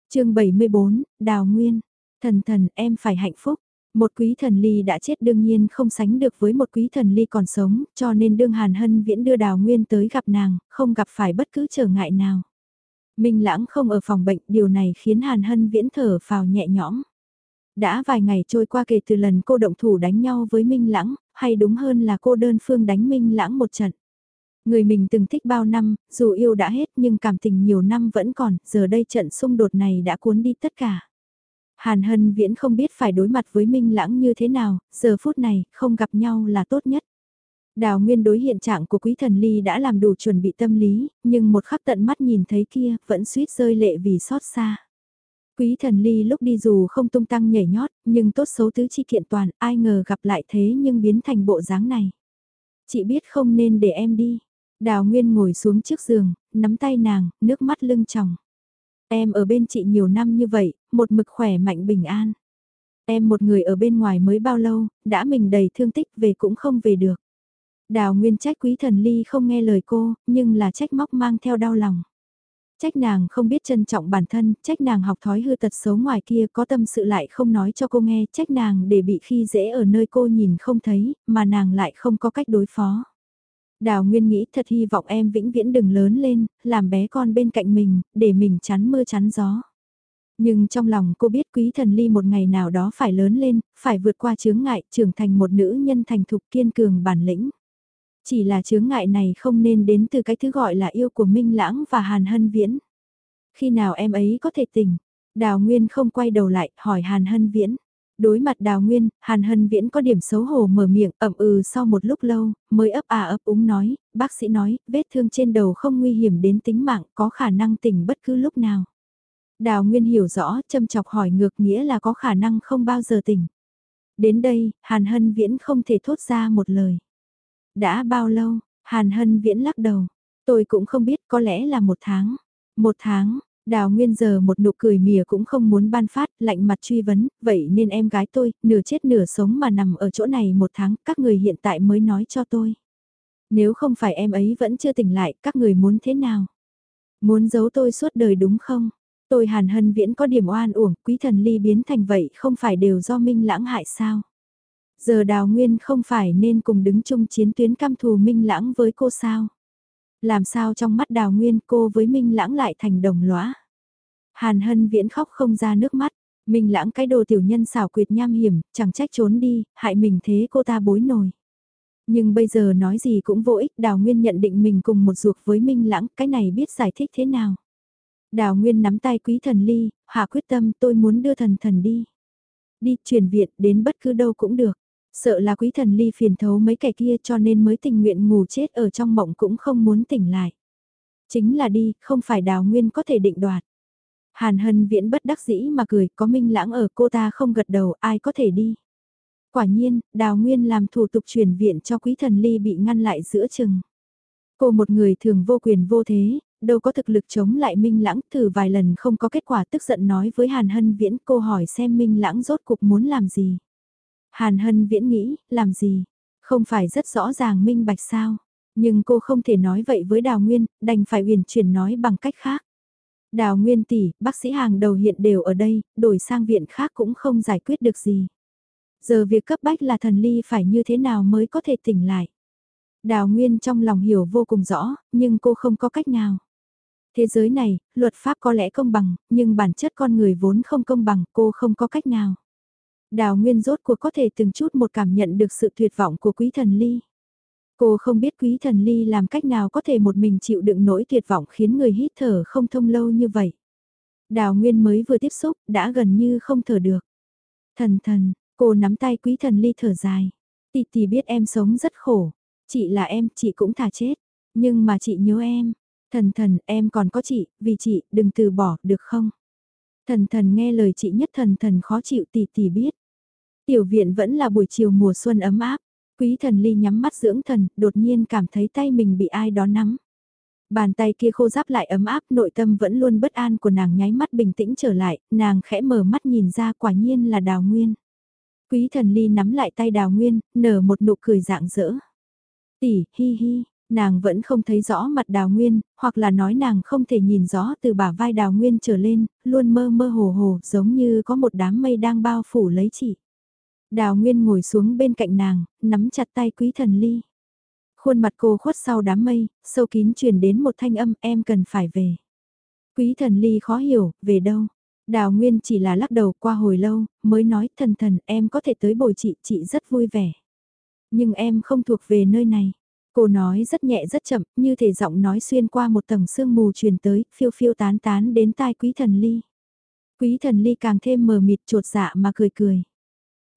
chương 74, Đào Nguyên. Thần thần, em phải hạnh phúc. Một quý thần ly đã chết đương nhiên không sánh được với một quý thần ly còn sống, cho nên đương Hàn Hân Viễn đưa Đào Nguyên tới gặp nàng, không gặp phải bất cứ trở ngại nào. Minh Lãng không ở phòng bệnh, điều này khiến Hàn Hân Viễn thở phào nhẹ nhõm. Đã vài ngày trôi qua kể từ lần cô động thủ đánh nhau với Minh Lãng, hay đúng hơn là cô đơn phương đánh Minh Lãng một trận. Người mình từng thích bao năm, dù yêu đã hết nhưng cảm tình nhiều năm vẫn còn, giờ đây trận xung đột này đã cuốn đi tất cả. Hàn Hân Viễn không biết phải đối mặt với Minh Lãng như thế nào, giờ phút này, không gặp nhau là tốt nhất. Đào Nguyên đối hiện trạng của Quý Thần Ly đã làm đủ chuẩn bị tâm lý, nhưng một khắc tận mắt nhìn thấy kia, vẫn suýt rơi lệ vì xót xa. Quý thần ly lúc đi dù không tung tăng nhảy nhót, nhưng tốt xấu tứ chi kiện toàn, ai ngờ gặp lại thế nhưng biến thành bộ dáng này. Chị biết không nên để em đi. Đào Nguyên ngồi xuống trước giường, nắm tay nàng, nước mắt lưng tròng. Em ở bên chị nhiều năm như vậy, một mực khỏe mạnh bình an. Em một người ở bên ngoài mới bao lâu, đã mình đầy thương tích về cũng không về được. Đào Nguyên trách quý thần ly không nghe lời cô, nhưng là trách móc mang theo đau lòng. Trách nàng không biết trân trọng bản thân, trách nàng học thói hư tật xấu ngoài kia có tâm sự lại không nói cho cô nghe, trách nàng để bị khi dễ ở nơi cô nhìn không thấy, mà nàng lại không có cách đối phó. Đào Nguyên nghĩ thật hy vọng em vĩnh viễn đừng lớn lên, làm bé con bên cạnh mình, để mình chắn mưa chắn gió. Nhưng trong lòng cô biết quý thần ly một ngày nào đó phải lớn lên, phải vượt qua chướng ngại, trưởng thành một nữ nhân thành thục kiên cường bản lĩnh. Chỉ là chướng ngại này không nên đến từ cái thứ gọi là yêu của Minh Lãng và Hàn Hân Viễn. Khi nào em ấy có thể tỉnh? Đào Nguyên không quay đầu lại, hỏi Hàn Hân Viễn. Đối mặt Đào Nguyên, Hàn Hân Viễn có điểm xấu hổ mở miệng ẩm ừ sau một lúc lâu, mới ấp à ấp úng nói, bác sĩ nói, vết thương trên đầu không nguy hiểm đến tính mạng, có khả năng tỉnh bất cứ lúc nào. Đào Nguyên hiểu rõ, châm chọc hỏi ngược nghĩa là có khả năng không bao giờ tỉnh. Đến đây, Hàn Hân Viễn không thể thốt ra một lời. Đã bao lâu, Hàn Hân Viễn lắc đầu. Tôi cũng không biết có lẽ là một tháng. Một tháng, Đào Nguyên giờ một nụ cười mỉa cũng không muốn ban phát, lạnh mặt truy vấn, vậy nên em gái tôi, nửa chết nửa sống mà nằm ở chỗ này một tháng, các người hiện tại mới nói cho tôi. Nếu không phải em ấy vẫn chưa tỉnh lại, các người muốn thế nào? Muốn giấu tôi suốt đời đúng không? Tôi hàn hân viễn có điểm oan uổng, quý thần ly biến thành vậy không phải đều do minh lãng hại sao? Giờ đào nguyên không phải nên cùng đứng chung chiến tuyến cam thù minh lãng với cô sao? Làm sao trong mắt đào nguyên cô với minh lãng lại thành đồng lõa? Hàn hân viễn khóc không ra nước mắt, minh lãng cái đồ tiểu nhân xảo quyệt nham hiểm, chẳng trách trốn đi, hại mình thế cô ta bối nổi. Nhưng bây giờ nói gì cũng vô ích, Đào Nguyên nhận định mình cùng một ruột với Minh Lãng, cái này biết giải thích thế nào. Đào Nguyên nắm tay quý thần ly, hạ quyết tâm tôi muốn đưa thần thần đi. Đi chuyển viện đến bất cứ đâu cũng được. Sợ là quý thần ly phiền thấu mấy kẻ kia cho nên mới tình nguyện ngủ chết ở trong mộng cũng không muốn tỉnh lại. Chính là đi, không phải đào nguyên có thể định đoạt. Hàn hân viễn bất đắc dĩ mà cười, có minh lãng ở cô ta không gật đầu, ai có thể đi. Quả nhiên, đào nguyên làm thủ tục chuyển viện cho quý thần ly bị ngăn lại giữa chừng. Cô một người thường vô quyền vô thế, đâu có thực lực chống lại Minh Lãng thử vài lần không có kết quả tức giận nói với Hàn Hân Viễn cô hỏi xem Minh Lãng rốt cuộc muốn làm gì. Hàn Hân Viễn nghĩ, làm gì? Không phải rất rõ ràng minh bạch sao? Nhưng cô không thể nói vậy với Đào Nguyên, đành phải huyền chuyển nói bằng cách khác. Đào Nguyên tỷ, bác sĩ hàng đầu hiện đều ở đây, đổi sang viện khác cũng không giải quyết được gì. Giờ việc cấp bách là thần ly phải như thế nào mới có thể tỉnh lại. Đào Nguyên trong lòng hiểu vô cùng rõ, nhưng cô không có cách nào. Thế giới này, luật pháp có lẽ công bằng, nhưng bản chất con người vốn không công bằng, cô không có cách nào. Đào Nguyên rốt cuộc có thể từng chút một cảm nhận được sự tuyệt vọng của quý thần ly. Cô không biết quý thần ly làm cách nào có thể một mình chịu đựng nỗi tuyệt vọng khiến người hít thở không thông lâu như vậy. Đào Nguyên mới vừa tiếp xúc, đã gần như không thở được. Thần thần, cô nắm tay quý thần ly thở dài. Tì tì biết em sống rất khổ. Chị là em, chị cũng thả chết. Nhưng mà chị nhớ em. Thần thần, em còn có chị, vì chị, đừng từ bỏ, được không? Thần thần nghe lời chị nhất thần thần khó chịu tì tì biết. Tiểu viện vẫn là buổi chiều mùa xuân ấm áp. Quý thần ly nhắm mắt dưỡng thần, đột nhiên cảm thấy tay mình bị ai đó nắm. Bàn tay kia khô giáp lại ấm áp, nội tâm vẫn luôn bất an của nàng nháy mắt bình tĩnh trở lại, nàng khẽ mở mắt nhìn ra quả nhiên là đào nguyên. Quý thần ly nắm lại tay đào nguyên, nở một nụ cười dạng dỡ. Tỷ, hi hi, nàng vẫn không thấy rõ mặt đào nguyên, hoặc là nói nàng không thể nhìn rõ từ bả vai đào nguyên trở lên, luôn mơ mơ hồ hồ giống như có một đám mây đang bao phủ lấy chị. Đào Nguyên ngồi xuống bên cạnh nàng, nắm chặt tay quý thần ly. Khuôn mặt cô khuất sau đám mây, sâu kín truyền đến một thanh âm em cần phải về. Quý thần ly khó hiểu, về đâu? Đào Nguyên chỉ là lắc đầu qua hồi lâu, mới nói thần thần em có thể tới bồi chị, chị rất vui vẻ. Nhưng em không thuộc về nơi này. Cô nói rất nhẹ rất chậm, như thể giọng nói xuyên qua một tầng sương mù truyền tới, phiêu phiêu tán tán đến tai quý thần ly. Quý thần ly càng thêm mờ mịt trột dạ mà cười cười.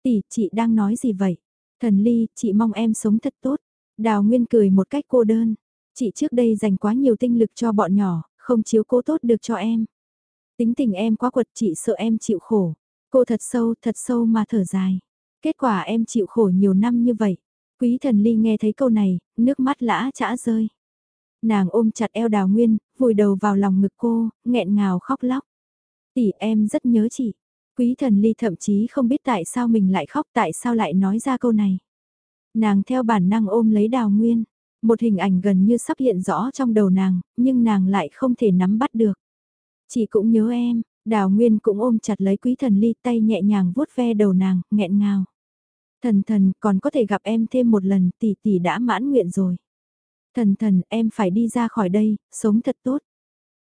Tỷ, chị đang nói gì vậy? Thần ly, chị mong em sống thật tốt. Đào Nguyên cười một cách cô đơn. Chị trước đây dành quá nhiều tinh lực cho bọn nhỏ, không chiếu cố tốt được cho em. Tính tình em quá quật chị sợ em chịu khổ. Cô thật sâu, thật sâu mà thở dài. Kết quả em chịu khổ nhiều năm như vậy. Quý thần ly nghe thấy câu này, nước mắt lã chã rơi. Nàng ôm chặt eo đào nguyên, vùi đầu vào lòng ngực cô, nghẹn ngào khóc lóc. Tỷ em rất nhớ chị. Quý thần ly thậm chí không biết tại sao mình lại khóc tại sao lại nói ra câu này. Nàng theo bản năng ôm lấy đào nguyên. Một hình ảnh gần như sắp hiện rõ trong đầu nàng, nhưng nàng lại không thể nắm bắt được. Chị cũng nhớ em, đào nguyên cũng ôm chặt lấy quý thần ly tay nhẹ nhàng vuốt ve đầu nàng, nghẹn ngào. Thần thần, còn có thể gặp em thêm một lần, tỷ tỷ đã mãn nguyện rồi. Thần thần, em phải đi ra khỏi đây, sống thật tốt.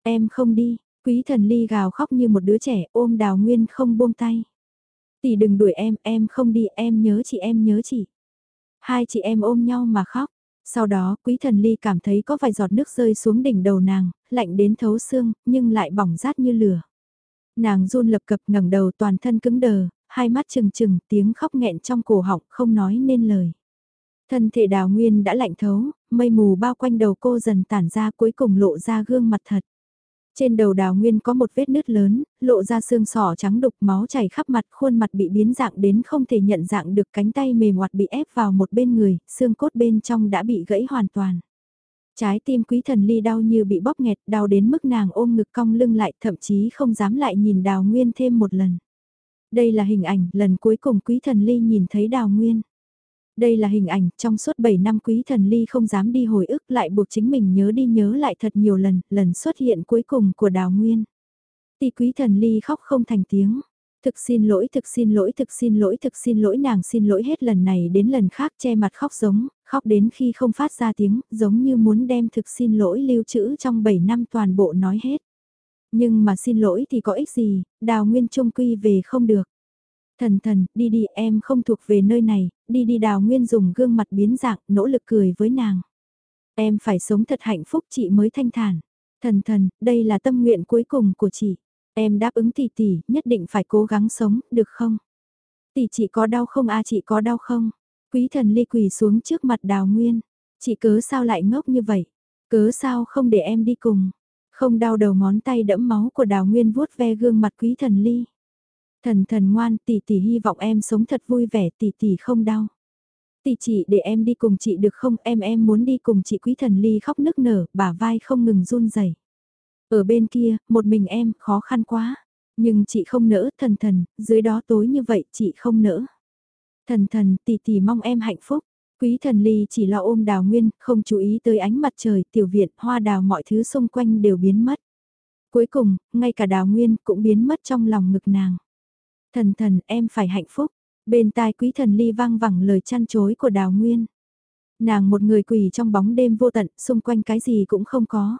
Em không đi, Quý thần ly gào khóc như một đứa trẻ ôm đào nguyên không buông tay. Tỷ đừng đuổi em, em không đi, em nhớ chị em nhớ chị. Hai chị em ôm nhau mà khóc. Sau đó, quý thần ly cảm thấy có vài giọt nước rơi xuống đỉnh đầu nàng, lạnh đến thấu xương, nhưng lại bỏng rát như lửa. Nàng run lập cập ngẩng đầu toàn thân cứng đờ, hai mắt trừng trừng, tiếng khóc nghẹn trong cổ họng, không nói nên lời. Thân thể đào nguyên đã lạnh thấu, mây mù bao quanh đầu cô dần tản ra cuối cùng lộ ra gương mặt thật. Trên đầu đào nguyên có một vết nứt lớn, lộ ra xương sỏ trắng đục máu chảy khắp mặt khuôn mặt bị biến dạng đến không thể nhận dạng được cánh tay mềm hoạt bị ép vào một bên người, xương cốt bên trong đã bị gãy hoàn toàn. Trái tim quý thần ly đau như bị bóp nghẹt, đau đến mức nàng ôm ngực cong lưng lại thậm chí không dám lại nhìn đào nguyên thêm một lần. Đây là hình ảnh lần cuối cùng quý thần ly nhìn thấy đào nguyên. Đây là hình ảnh trong suốt 7 năm quý thần ly không dám đi hồi ức lại buộc chính mình nhớ đi nhớ lại thật nhiều lần, lần xuất hiện cuối cùng của đào nguyên. Tỷ quý thần ly khóc không thành tiếng. Thực xin lỗi, thực xin lỗi, thực xin lỗi, thực xin lỗi nàng xin lỗi hết lần này đến lần khác che mặt khóc giống, khóc đến khi không phát ra tiếng, giống như muốn đem thực xin lỗi lưu trữ trong 7 năm toàn bộ nói hết. Nhưng mà xin lỗi thì có ích gì, đào nguyên trung quy về không được. Thần thần, đi đi em không thuộc về nơi này, đi đi đào nguyên dùng gương mặt biến dạng, nỗ lực cười với nàng. Em phải sống thật hạnh phúc chị mới thanh thản. Thần thần, đây là tâm nguyện cuối cùng của chị. Em đáp ứng tỷ tỷ, nhất định phải cố gắng sống, được không? Tỷ chị có đau không a chị có đau không? Quý thần ly quỳ xuống trước mặt đào nguyên. Chị cớ sao lại ngốc như vậy? Cớ sao không để em đi cùng? Không đau đầu ngón tay đẫm máu của đào nguyên vuốt ve gương mặt quý thần ly. Thần thần ngoan, tỷ tỷ hy vọng em sống thật vui vẻ, tỷ tỷ không đau. Tỷ chị để em đi cùng chị được không, em em muốn đi cùng chị quý thần ly khóc nức nở, bả vai không ngừng run rẩy. Ở bên kia, một mình em, khó khăn quá. Nhưng chị không nỡ, thần thần, dưới đó tối như vậy, chị không nỡ. Thần thần, tỷ tỷ mong em hạnh phúc. Quý thần ly chỉ lo ôm đào nguyên, không chú ý tới ánh mặt trời, tiểu viện, hoa đào mọi thứ xung quanh đều biến mất. Cuối cùng, ngay cả đào nguyên cũng biến mất trong lòng ngực nàng. Thần thần, em phải hạnh phúc. Bên tai quý thần ly vang vẳng lời chăn chối của đào nguyên. Nàng một người quỳ trong bóng đêm vô tận, xung quanh cái gì cũng không có.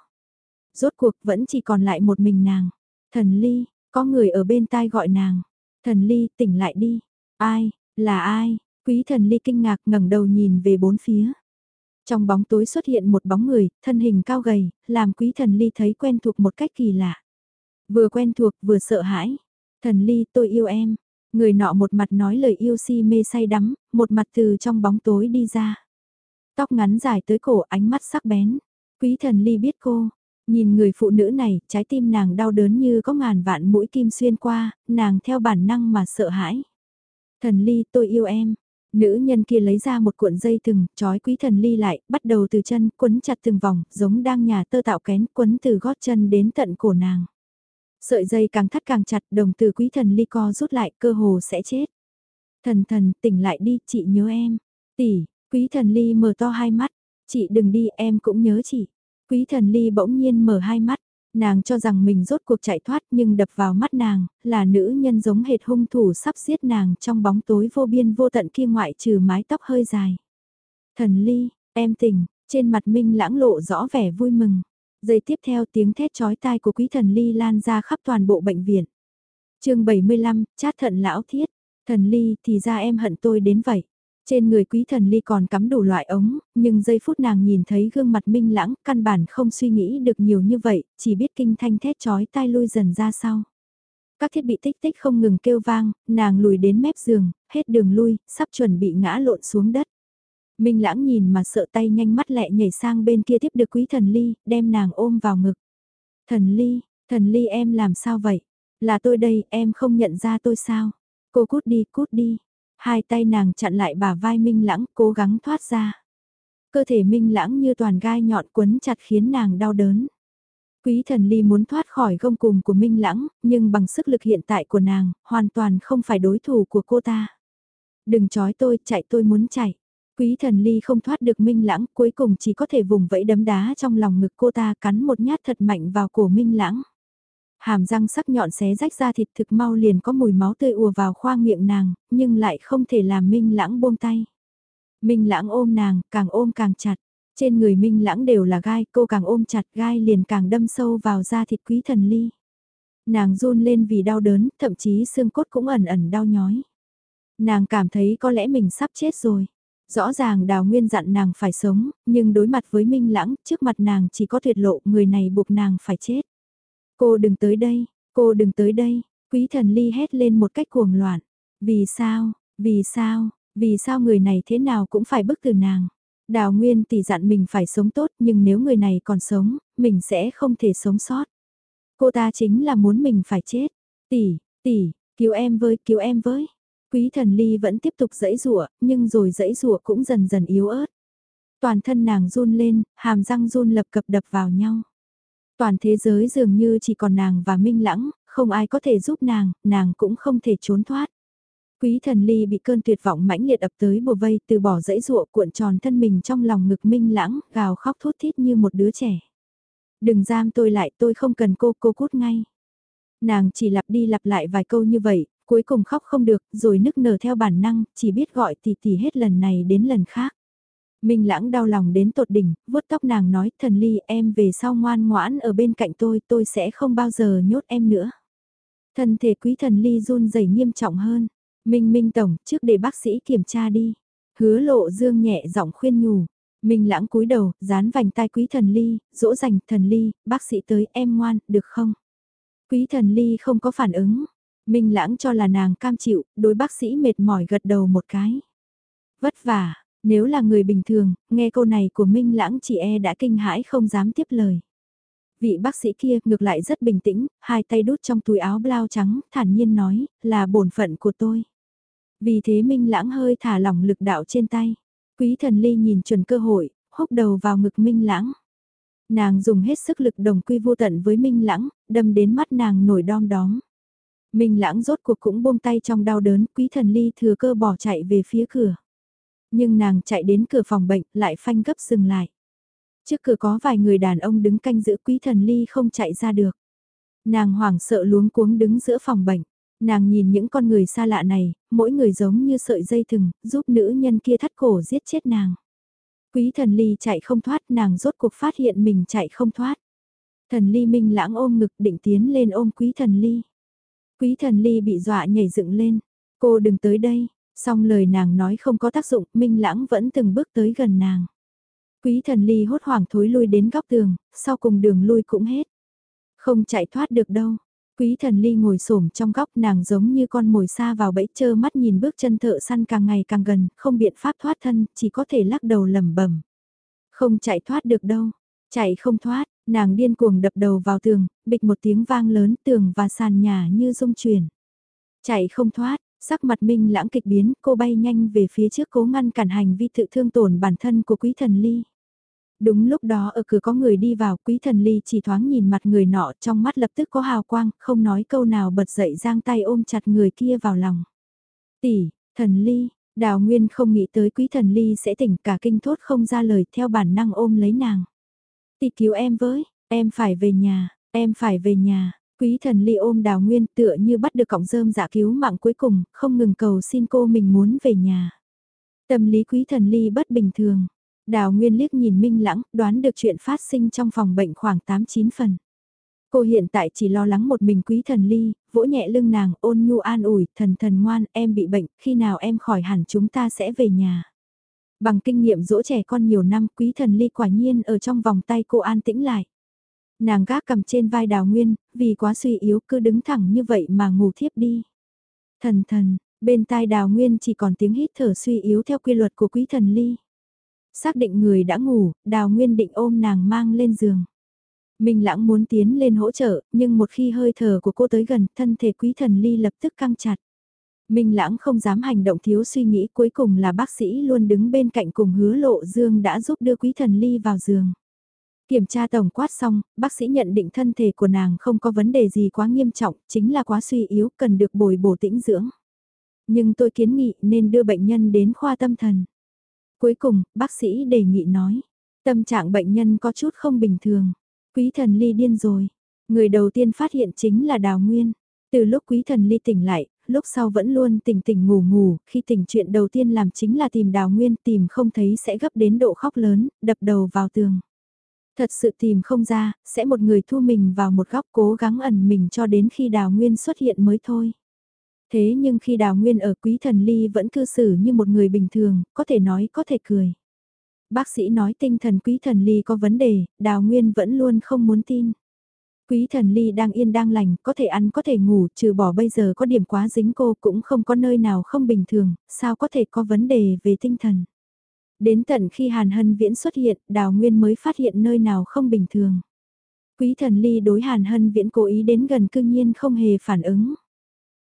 Rốt cuộc vẫn chỉ còn lại một mình nàng. Thần ly, có người ở bên tai gọi nàng. Thần ly, tỉnh lại đi. Ai, là ai? Quý thần ly kinh ngạc ngẩng đầu nhìn về bốn phía. Trong bóng tối xuất hiện một bóng người, thân hình cao gầy, làm quý thần ly thấy quen thuộc một cách kỳ lạ. Vừa quen thuộc vừa sợ hãi. Thần ly tôi yêu em. Người nọ một mặt nói lời yêu si mê say đắm, một mặt từ trong bóng tối đi ra. Tóc ngắn dài tới cổ ánh mắt sắc bén. Quý thần ly biết cô. Nhìn người phụ nữ này, trái tim nàng đau đớn như có ngàn vạn mũi kim xuyên qua, nàng theo bản năng mà sợ hãi. Thần ly tôi yêu em. Nữ nhân kia lấy ra một cuộn dây thừng, trói quý thần ly lại, bắt đầu từ chân, quấn chặt từng vòng, giống đang nhà tơ tạo kén, quấn từ gót chân đến tận cổ nàng. Sợi dây càng thắt càng chặt, đồng từ quý thần ly co rút lại, cơ hồ sẽ chết. Thần thần, tỉnh lại đi, chị nhớ em. Tỷ, quý thần ly mở to hai mắt. Chị đừng đi, em cũng nhớ chị. Quý thần ly bỗng nhiên mở hai mắt. Nàng cho rằng mình rốt cuộc chạy thoát nhưng đập vào mắt nàng, là nữ nhân giống hệt hung thủ sắp giết nàng trong bóng tối vô biên vô tận kia ngoại trừ mái tóc hơi dài. Thần ly, em tỉnh, trên mặt minh lãng lộ rõ vẻ vui mừng. Giây tiếp theo tiếng thét chói tai của quý thần ly lan ra khắp toàn bộ bệnh viện. chương 75, chát thận lão thiết. Thần ly thì ra em hận tôi đến vậy. Trên người quý thần ly còn cắm đủ loại ống, nhưng giây phút nàng nhìn thấy gương mặt minh lãng, căn bản không suy nghĩ được nhiều như vậy, chỉ biết kinh thanh thét chói tai lui dần ra sau. Các thiết bị tích tích không ngừng kêu vang, nàng lùi đến mép giường, hết đường lui, sắp chuẩn bị ngã lộn xuống đất. Minh lãng nhìn mà sợ tay nhanh mắt lẹ nhảy sang bên kia tiếp được quý thần ly, đem nàng ôm vào ngực. Thần ly, thần ly em làm sao vậy? Là tôi đây, em không nhận ra tôi sao? Cô cút đi, cút đi. Hai tay nàng chặn lại bả vai Minh lãng, cố gắng thoát ra. Cơ thể Minh lãng như toàn gai nhọn quấn chặt khiến nàng đau đớn. Quý thần ly muốn thoát khỏi gông cùng của Minh lãng, nhưng bằng sức lực hiện tại của nàng, hoàn toàn không phải đối thủ của cô ta. Đừng chói tôi, chạy tôi muốn chạy. Quý thần ly không thoát được minh lãng, cuối cùng chỉ có thể vùng vẫy đấm đá trong lòng ngực cô ta cắn một nhát thật mạnh vào cổ minh lãng. Hàm răng sắc nhọn xé rách ra thịt thực mau liền có mùi máu tươi ùa vào khoang miệng nàng, nhưng lại không thể làm minh lãng buông tay. Minh lãng ôm nàng, càng ôm càng chặt. Trên người minh lãng đều là gai, cô càng ôm chặt gai liền càng đâm sâu vào da thịt quý thần ly. Nàng run lên vì đau đớn, thậm chí xương cốt cũng ẩn ẩn đau nhói. Nàng cảm thấy có lẽ mình sắp chết rồi. Rõ ràng đào nguyên dặn nàng phải sống, nhưng đối mặt với Minh Lãng, trước mặt nàng chỉ có tuyệt lộ, người này buộc nàng phải chết. Cô đừng tới đây, cô đừng tới đây, quý thần ly hét lên một cách cuồng loạn. Vì sao, vì sao, vì sao người này thế nào cũng phải bức từ nàng. Đào Nguyên tỷ dặn mình phải sống tốt nhưng nếu người này còn sống, mình sẽ không thể sống sót. Cô ta chính là muốn mình phải chết. Tỷ, tỷ, cứu em với, cứu em với. Quý thần ly vẫn tiếp tục dẫy rụa, nhưng rồi dẫy rụa cũng dần dần yếu ớt. Toàn thân nàng run lên, hàm răng run lập cập đập vào nhau. Toàn thế giới dường như chỉ còn nàng và Minh Lãng, không ai có thể giúp nàng, nàng cũng không thể trốn thoát. Quý thần ly bị cơn tuyệt vọng mãnh liệt ập tới bùa vây từ bỏ dãy rụa cuộn tròn thân mình trong lòng ngực Minh Lãng, gào khóc thút thít như một đứa trẻ. Đừng giam tôi lại tôi không cần cô, cô cút ngay. Nàng chỉ lặp đi lặp lại vài câu như vậy, cuối cùng khóc không được, rồi nức nở theo bản năng, chỉ biết gọi tỷ tỷ hết lần này đến lần khác. Minh lãng đau lòng đến tột đỉnh, vuốt tóc nàng nói, thần ly em về sau ngoan ngoãn ở bên cạnh tôi, tôi sẽ không bao giờ nhốt em nữa. Thân thể quý thần ly run rẩy nghiêm trọng hơn. Minh Minh Tổng, trước để bác sĩ kiểm tra đi. Hứa lộ dương nhẹ giọng khuyên nhủ. Minh lãng cúi đầu, dán vành tai quý thần ly, dỗ dành thần ly, bác sĩ tới em ngoan, được không? Quý thần ly không có phản ứng. Minh lãng cho là nàng cam chịu, đối bác sĩ mệt mỏi gật đầu một cái. Vất vả, nếu là người bình thường, nghe câu này của Minh lãng chị e đã kinh hãi không dám tiếp lời. Vị bác sĩ kia ngược lại rất bình tĩnh, hai tay đút trong túi áo blau trắng, thản nhiên nói, là bổn phận của tôi. Vì thế Minh lãng hơi thả lỏng lực đạo trên tay. Quý thần ly nhìn chuẩn cơ hội, húc đầu vào ngực Minh lãng. Nàng dùng hết sức lực đồng quy vô tận với Minh lãng, đâm đến mắt nàng nổi đom đóm. Minh lãng rốt cuộc cũng buông tay trong đau đớn, quý thần ly thừa cơ bỏ chạy về phía cửa. Nhưng nàng chạy đến cửa phòng bệnh, lại phanh gấp dừng lại. Trước cửa có vài người đàn ông đứng canh giữ quý thần ly không chạy ra được. Nàng hoảng sợ luống cuống đứng giữa phòng bệnh. Nàng nhìn những con người xa lạ này, mỗi người giống như sợi dây thừng, giúp nữ nhân kia thắt cổ giết chết nàng. Quý thần ly chạy không thoát nàng rốt cuộc phát hiện mình chạy không thoát. Thần ly minh lãng ôm ngực định tiến lên ôm quý thần ly. Quý thần ly bị dọa nhảy dựng lên. Cô đừng tới đây. Xong lời nàng nói không có tác dụng, minh lãng vẫn từng bước tới gần nàng. Quý thần ly hốt hoảng thối lui đến góc tường, sau cùng đường lui cũng hết. Không chạy thoát được đâu. Quý thần ly ngồi xổm trong góc nàng giống như con mồi xa vào bẫy chơ mắt nhìn bước chân thợ săn càng ngày càng gần, không biện pháp thoát thân, chỉ có thể lắc đầu lầm bẩm. Không chạy thoát được đâu, chạy không thoát, nàng điên cuồng đập đầu vào tường, bịch một tiếng vang lớn tường và sàn nhà như rung chuyển. Chạy không thoát, sắc mặt minh lãng kịch biến, cô bay nhanh về phía trước cố ngăn cản hành vi tự thương tổn bản thân của quý thần ly. Đúng lúc đó ở cửa có người đi vào, quý thần ly chỉ thoáng nhìn mặt người nọ trong mắt lập tức có hào quang, không nói câu nào bật dậy giang tay ôm chặt người kia vào lòng. Tỷ, thần ly, đào nguyên không nghĩ tới quý thần ly sẽ tỉnh cả kinh thốt không ra lời theo bản năng ôm lấy nàng. Tỷ cứu em với, em phải về nhà, em phải về nhà. Quý thần ly ôm đào nguyên tựa như bắt được cọng rơm giả cứu mạng cuối cùng, không ngừng cầu xin cô mình muốn về nhà. Tâm lý quý thần ly bất bình thường, Đào Nguyên liếc nhìn Minh Lãng, đoán được chuyện phát sinh trong phòng bệnh khoảng 8-9 phần. Cô hiện tại chỉ lo lắng một mình quý thần ly, vỗ nhẹ lưng nàng ôn nhu an ủi, thần thần ngoan, em bị bệnh, khi nào em khỏi hẳn chúng ta sẽ về nhà. Bằng kinh nghiệm dỗ trẻ con nhiều năm, quý thần ly quả nhiên ở trong vòng tay cô an tĩnh lại. Nàng gác cầm trên vai đào nguyên, vì quá suy yếu cứ đứng thẳng như vậy mà ngủ thiếp đi. Thần thần, bên tai đào nguyên chỉ còn tiếng hít thở suy yếu theo quy luật của quý thần ly. Xác định người đã ngủ, đào nguyên định ôm nàng mang lên giường. Minh lãng muốn tiến lên hỗ trợ, nhưng một khi hơi thở của cô tới gần, thân thể quý thần ly lập tức căng chặt. Minh lãng không dám hành động thiếu suy nghĩ cuối cùng là bác sĩ luôn đứng bên cạnh cùng hứa lộ dương đã giúp đưa quý thần ly vào giường. Kiểm tra tổng quát xong, bác sĩ nhận định thân thể của nàng không có vấn đề gì quá nghiêm trọng, chính là quá suy yếu, cần được bồi bổ tĩnh dưỡng. Nhưng tôi kiến nghị nên đưa bệnh nhân đến khoa tâm thần. Cuối cùng, bác sĩ đề nghị nói, tâm trạng bệnh nhân có chút không bình thường. Quý thần ly điên rồi. Người đầu tiên phát hiện chính là Đào Nguyên. Từ lúc quý thần ly tỉnh lại, lúc sau vẫn luôn tỉnh tỉnh ngủ ngủ, khi tỉnh chuyện đầu tiên làm chính là tìm Đào Nguyên tìm không thấy sẽ gấp đến độ khóc lớn, đập đầu vào tường. Thật sự tìm không ra, sẽ một người thu mình vào một góc cố gắng ẩn mình cho đến khi Đào Nguyên xuất hiện mới thôi. Thế nhưng khi Đào Nguyên ở Quý Thần Ly vẫn cư xử như một người bình thường, có thể nói có thể cười. Bác sĩ nói tinh thần Quý Thần Ly có vấn đề, Đào Nguyên vẫn luôn không muốn tin. Quý thần ly đang yên đang lành, có thể ăn có thể ngủ, trừ bỏ bây giờ có điểm quá dính cô cũng không có nơi nào không bình thường, sao có thể có vấn đề về tinh thần. Đến tận khi Hàn Hân Viễn xuất hiện, Đào Nguyên mới phát hiện nơi nào không bình thường. Quý thần ly đối Hàn Hân Viễn cố ý đến gần cương nhiên không hề phản ứng.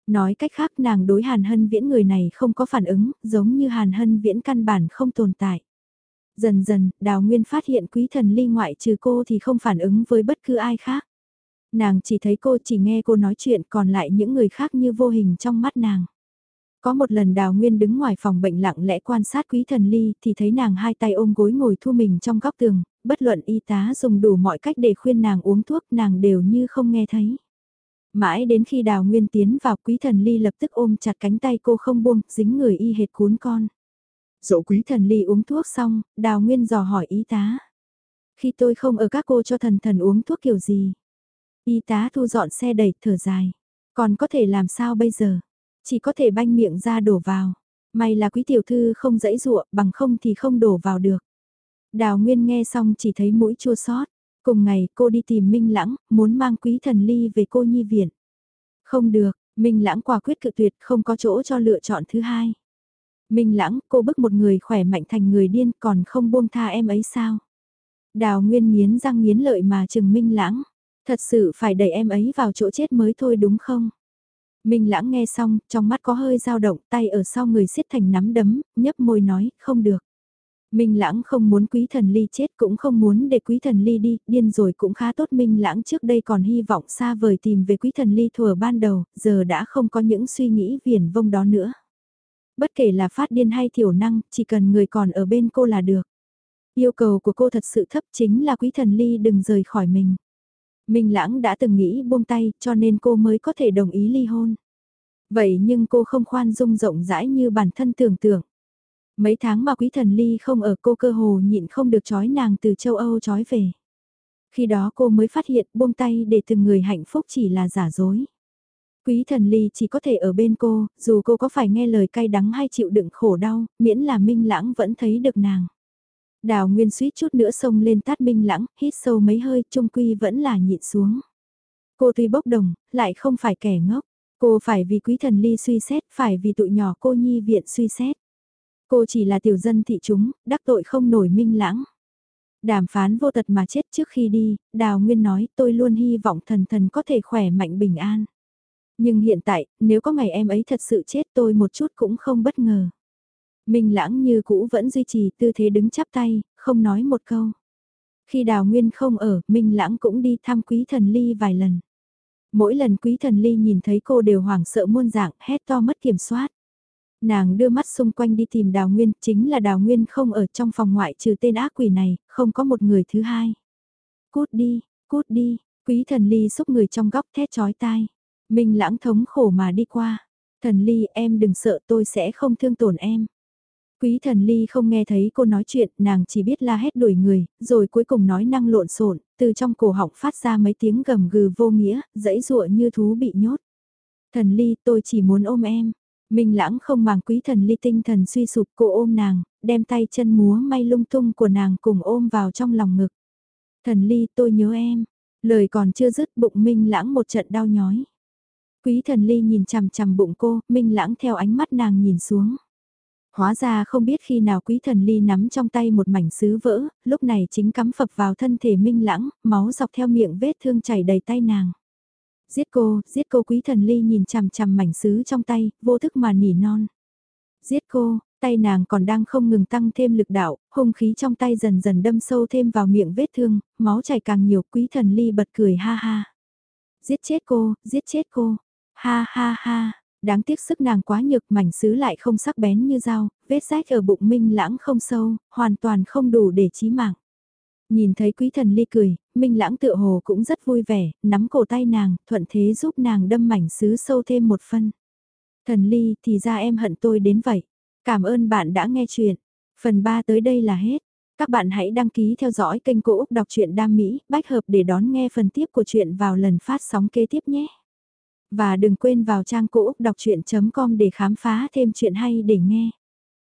Nói cách khác nàng đối Hàn Hân Viễn người này không có phản ứng, giống như Hàn Hân Viễn căn bản không tồn tại. Dần dần, Đào Nguyên phát hiện quý thần ly ngoại trừ cô thì không phản ứng với bất cứ ai khác. Nàng chỉ thấy cô chỉ nghe cô nói chuyện còn lại những người khác như vô hình trong mắt nàng. Có một lần Đào Nguyên đứng ngoài phòng bệnh lặng lẽ quan sát quý thần ly thì thấy nàng hai tay ôm gối ngồi thu mình trong góc tường, bất luận y tá dùng đủ mọi cách để khuyên nàng uống thuốc nàng đều như không nghe thấy. Mãi đến khi Đào Nguyên tiến vào quý thần ly lập tức ôm chặt cánh tay cô không buông, dính người y hệt cuốn con. Dẫu quý thần ly uống thuốc xong, Đào Nguyên dò hỏi y tá. Khi tôi không ở các cô cho thần thần uống thuốc kiểu gì? Y tá thu dọn xe đẩy thở dài. Còn có thể làm sao bây giờ? Chỉ có thể banh miệng ra đổ vào. May là quý tiểu thư không dãy dụa, bằng không thì không đổ vào được. Đào Nguyên nghe xong chỉ thấy mũi chua xót. Cùng ngày cô đi tìm Minh Lãng, muốn mang quý thần ly về cô nhi viện. Không được, Minh Lãng quả quyết cự tuyệt không có chỗ cho lựa chọn thứ hai. Minh Lãng, cô bức một người khỏe mạnh thành người điên còn không buông tha em ấy sao? Đào Nguyên miến răng miến lợi mà chừng Minh Lãng. Thật sự phải đẩy em ấy vào chỗ chết mới thôi đúng không? Minh lãng nghe xong, trong mắt có hơi dao động, tay ở sau người siết thành nắm đấm, nhấp môi nói, không được. Minh lãng không muốn quý thần ly chết cũng không muốn để quý thần ly đi, điên rồi cũng khá tốt Minh lãng trước đây còn hy vọng xa vời tìm về quý thần ly thuở ban đầu, giờ đã không có những suy nghĩ viển vông đó nữa. Bất kể là phát điên hay thiểu năng, chỉ cần người còn ở bên cô là được. Yêu cầu của cô thật sự thấp chính là quý thần ly đừng rời khỏi mình. Minh Lãng đã từng nghĩ buông tay cho nên cô mới có thể đồng ý ly hôn. Vậy nhưng cô không khoan dung rộng rãi như bản thân tưởng tượng. Mấy tháng mà quý thần ly không ở cô cơ hồ nhịn không được trói nàng từ châu Âu trói về. Khi đó cô mới phát hiện buông tay để từng người hạnh phúc chỉ là giả dối. Quý thần ly chỉ có thể ở bên cô, dù cô có phải nghe lời cay đắng hay chịu đựng khổ đau, miễn là minh lãng vẫn thấy được nàng. Đào Nguyên suýt chút nữa xông lên tát minh lãng, hít sâu mấy hơi, trung quy vẫn là nhịn xuống. Cô tuy bốc đồng, lại không phải kẻ ngốc. Cô phải vì quý thần ly suy xét, phải vì tụi nhỏ cô nhi viện suy xét. Cô chỉ là tiểu dân thị chúng, đắc tội không nổi minh lãng. Đàm phán vô tật mà chết trước khi đi, Đào Nguyên nói tôi luôn hy vọng thần thần có thể khỏe mạnh bình an. Nhưng hiện tại, nếu có ngày em ấy thật sự chết tôi một chút cũng không bất ngờ. Minh lãng như cũ vẫn duy trì tư thế đứng chắp tay, không nói một câu. Khi đào nguyên không ở, Minh lãng cũng đi thăm quý thần ly vài lần. Mỗi lần quý thần ly nhìn thấy cô đều hoảng sợ muôn dạng, hét to mất kiểm soát. Nàng đưa mắt xung quanh đi tìm đào nguyên, chính là đào nguyên không ở trong phòng ngoại trừ tên ác quỷ này, không có một người thứ hai. Cút đi, cút đi, quý thần ly xúc người trong góc thét chói tai. Minh lãng thống khổ mà đi qua. Thần ly em đừng sợ tôi sẽ không thương tổn em. Quý thần ly không nghe thấy cô nói chuyện, nàng chỉ biết la hét đuổi người, rồi cuối cùng nói năng lộn xộn, từ trong cổ họng phát ra mấy tiếng gầm gừ vô nghĩa, dãy dụa như thú bị nhốt. Thần ly, tôi chỉ muốn ôm em. Minh lãng không màng quý thần ly tinh thần suy sụp cô ôm nàng, đem tay chân múa may lung tung của nàng cùng ôm vào trong lòng ngực. Thần ly tôi nhớ em, lời còn chưa dứt bụng Minh lãng một trận đau nhói. Quý thần ly nhìn chằm chằm bụng cô, Minh lãng theo ánh mắt nàng nhìn xuống. Hóa ra không biết khi nào quý thần ly nắm trong tay một mảnh sứ vỡ, lúc này chính cắm phập vào thân thể minh lãng, máu dọc theo miệng vết thương chảy đầy tay nàng. Giết cô, giết cô quý thần ly nhìn chằm chằm mảnh sứ trong tay, vô thức mà nỉ non. Giết cô, tay nàng còn đang không ngừng tăng thêm lực đạo, hung khí trong tay dần dần đâm sâu thêm vào miệng vết thương, máu chảy càng nhiều quý thần ly bật cười ha ha. Giết chết cô, giết chết cô, ha ha ha, Đáng tiếc sức nàng quá nhược mảnh sứ lại không sắc bén như dao, vết rách ở bụng Minh Lãng không sâu, hoàn toàn không đủ để chí mạng. Nhìn thấy quý thần ly cười, Minh Lãng tựa hồ cũng rất vui vẻ, nắm cổ tay nàng, thuận thế giúp nàng đâm mảnh sứ sâu thêm một phân. Thần ly thì ra em hận tôi đến vậy. Cảm ơn bạn đã nghe chuyện. Phần 3 tới đây là hết. Các bạn hãy đăng ký theo dõi kênh Cô Úc Đọc truyện Đam Mỹ, bách hợp để đón nghe phần tiếp của chuyện vào lần phát sóng kế tiếp nhé. Và đừng quên vào trang Cổ úc đọc chuyện.com để khám phá thêm chuyện hay để nghe.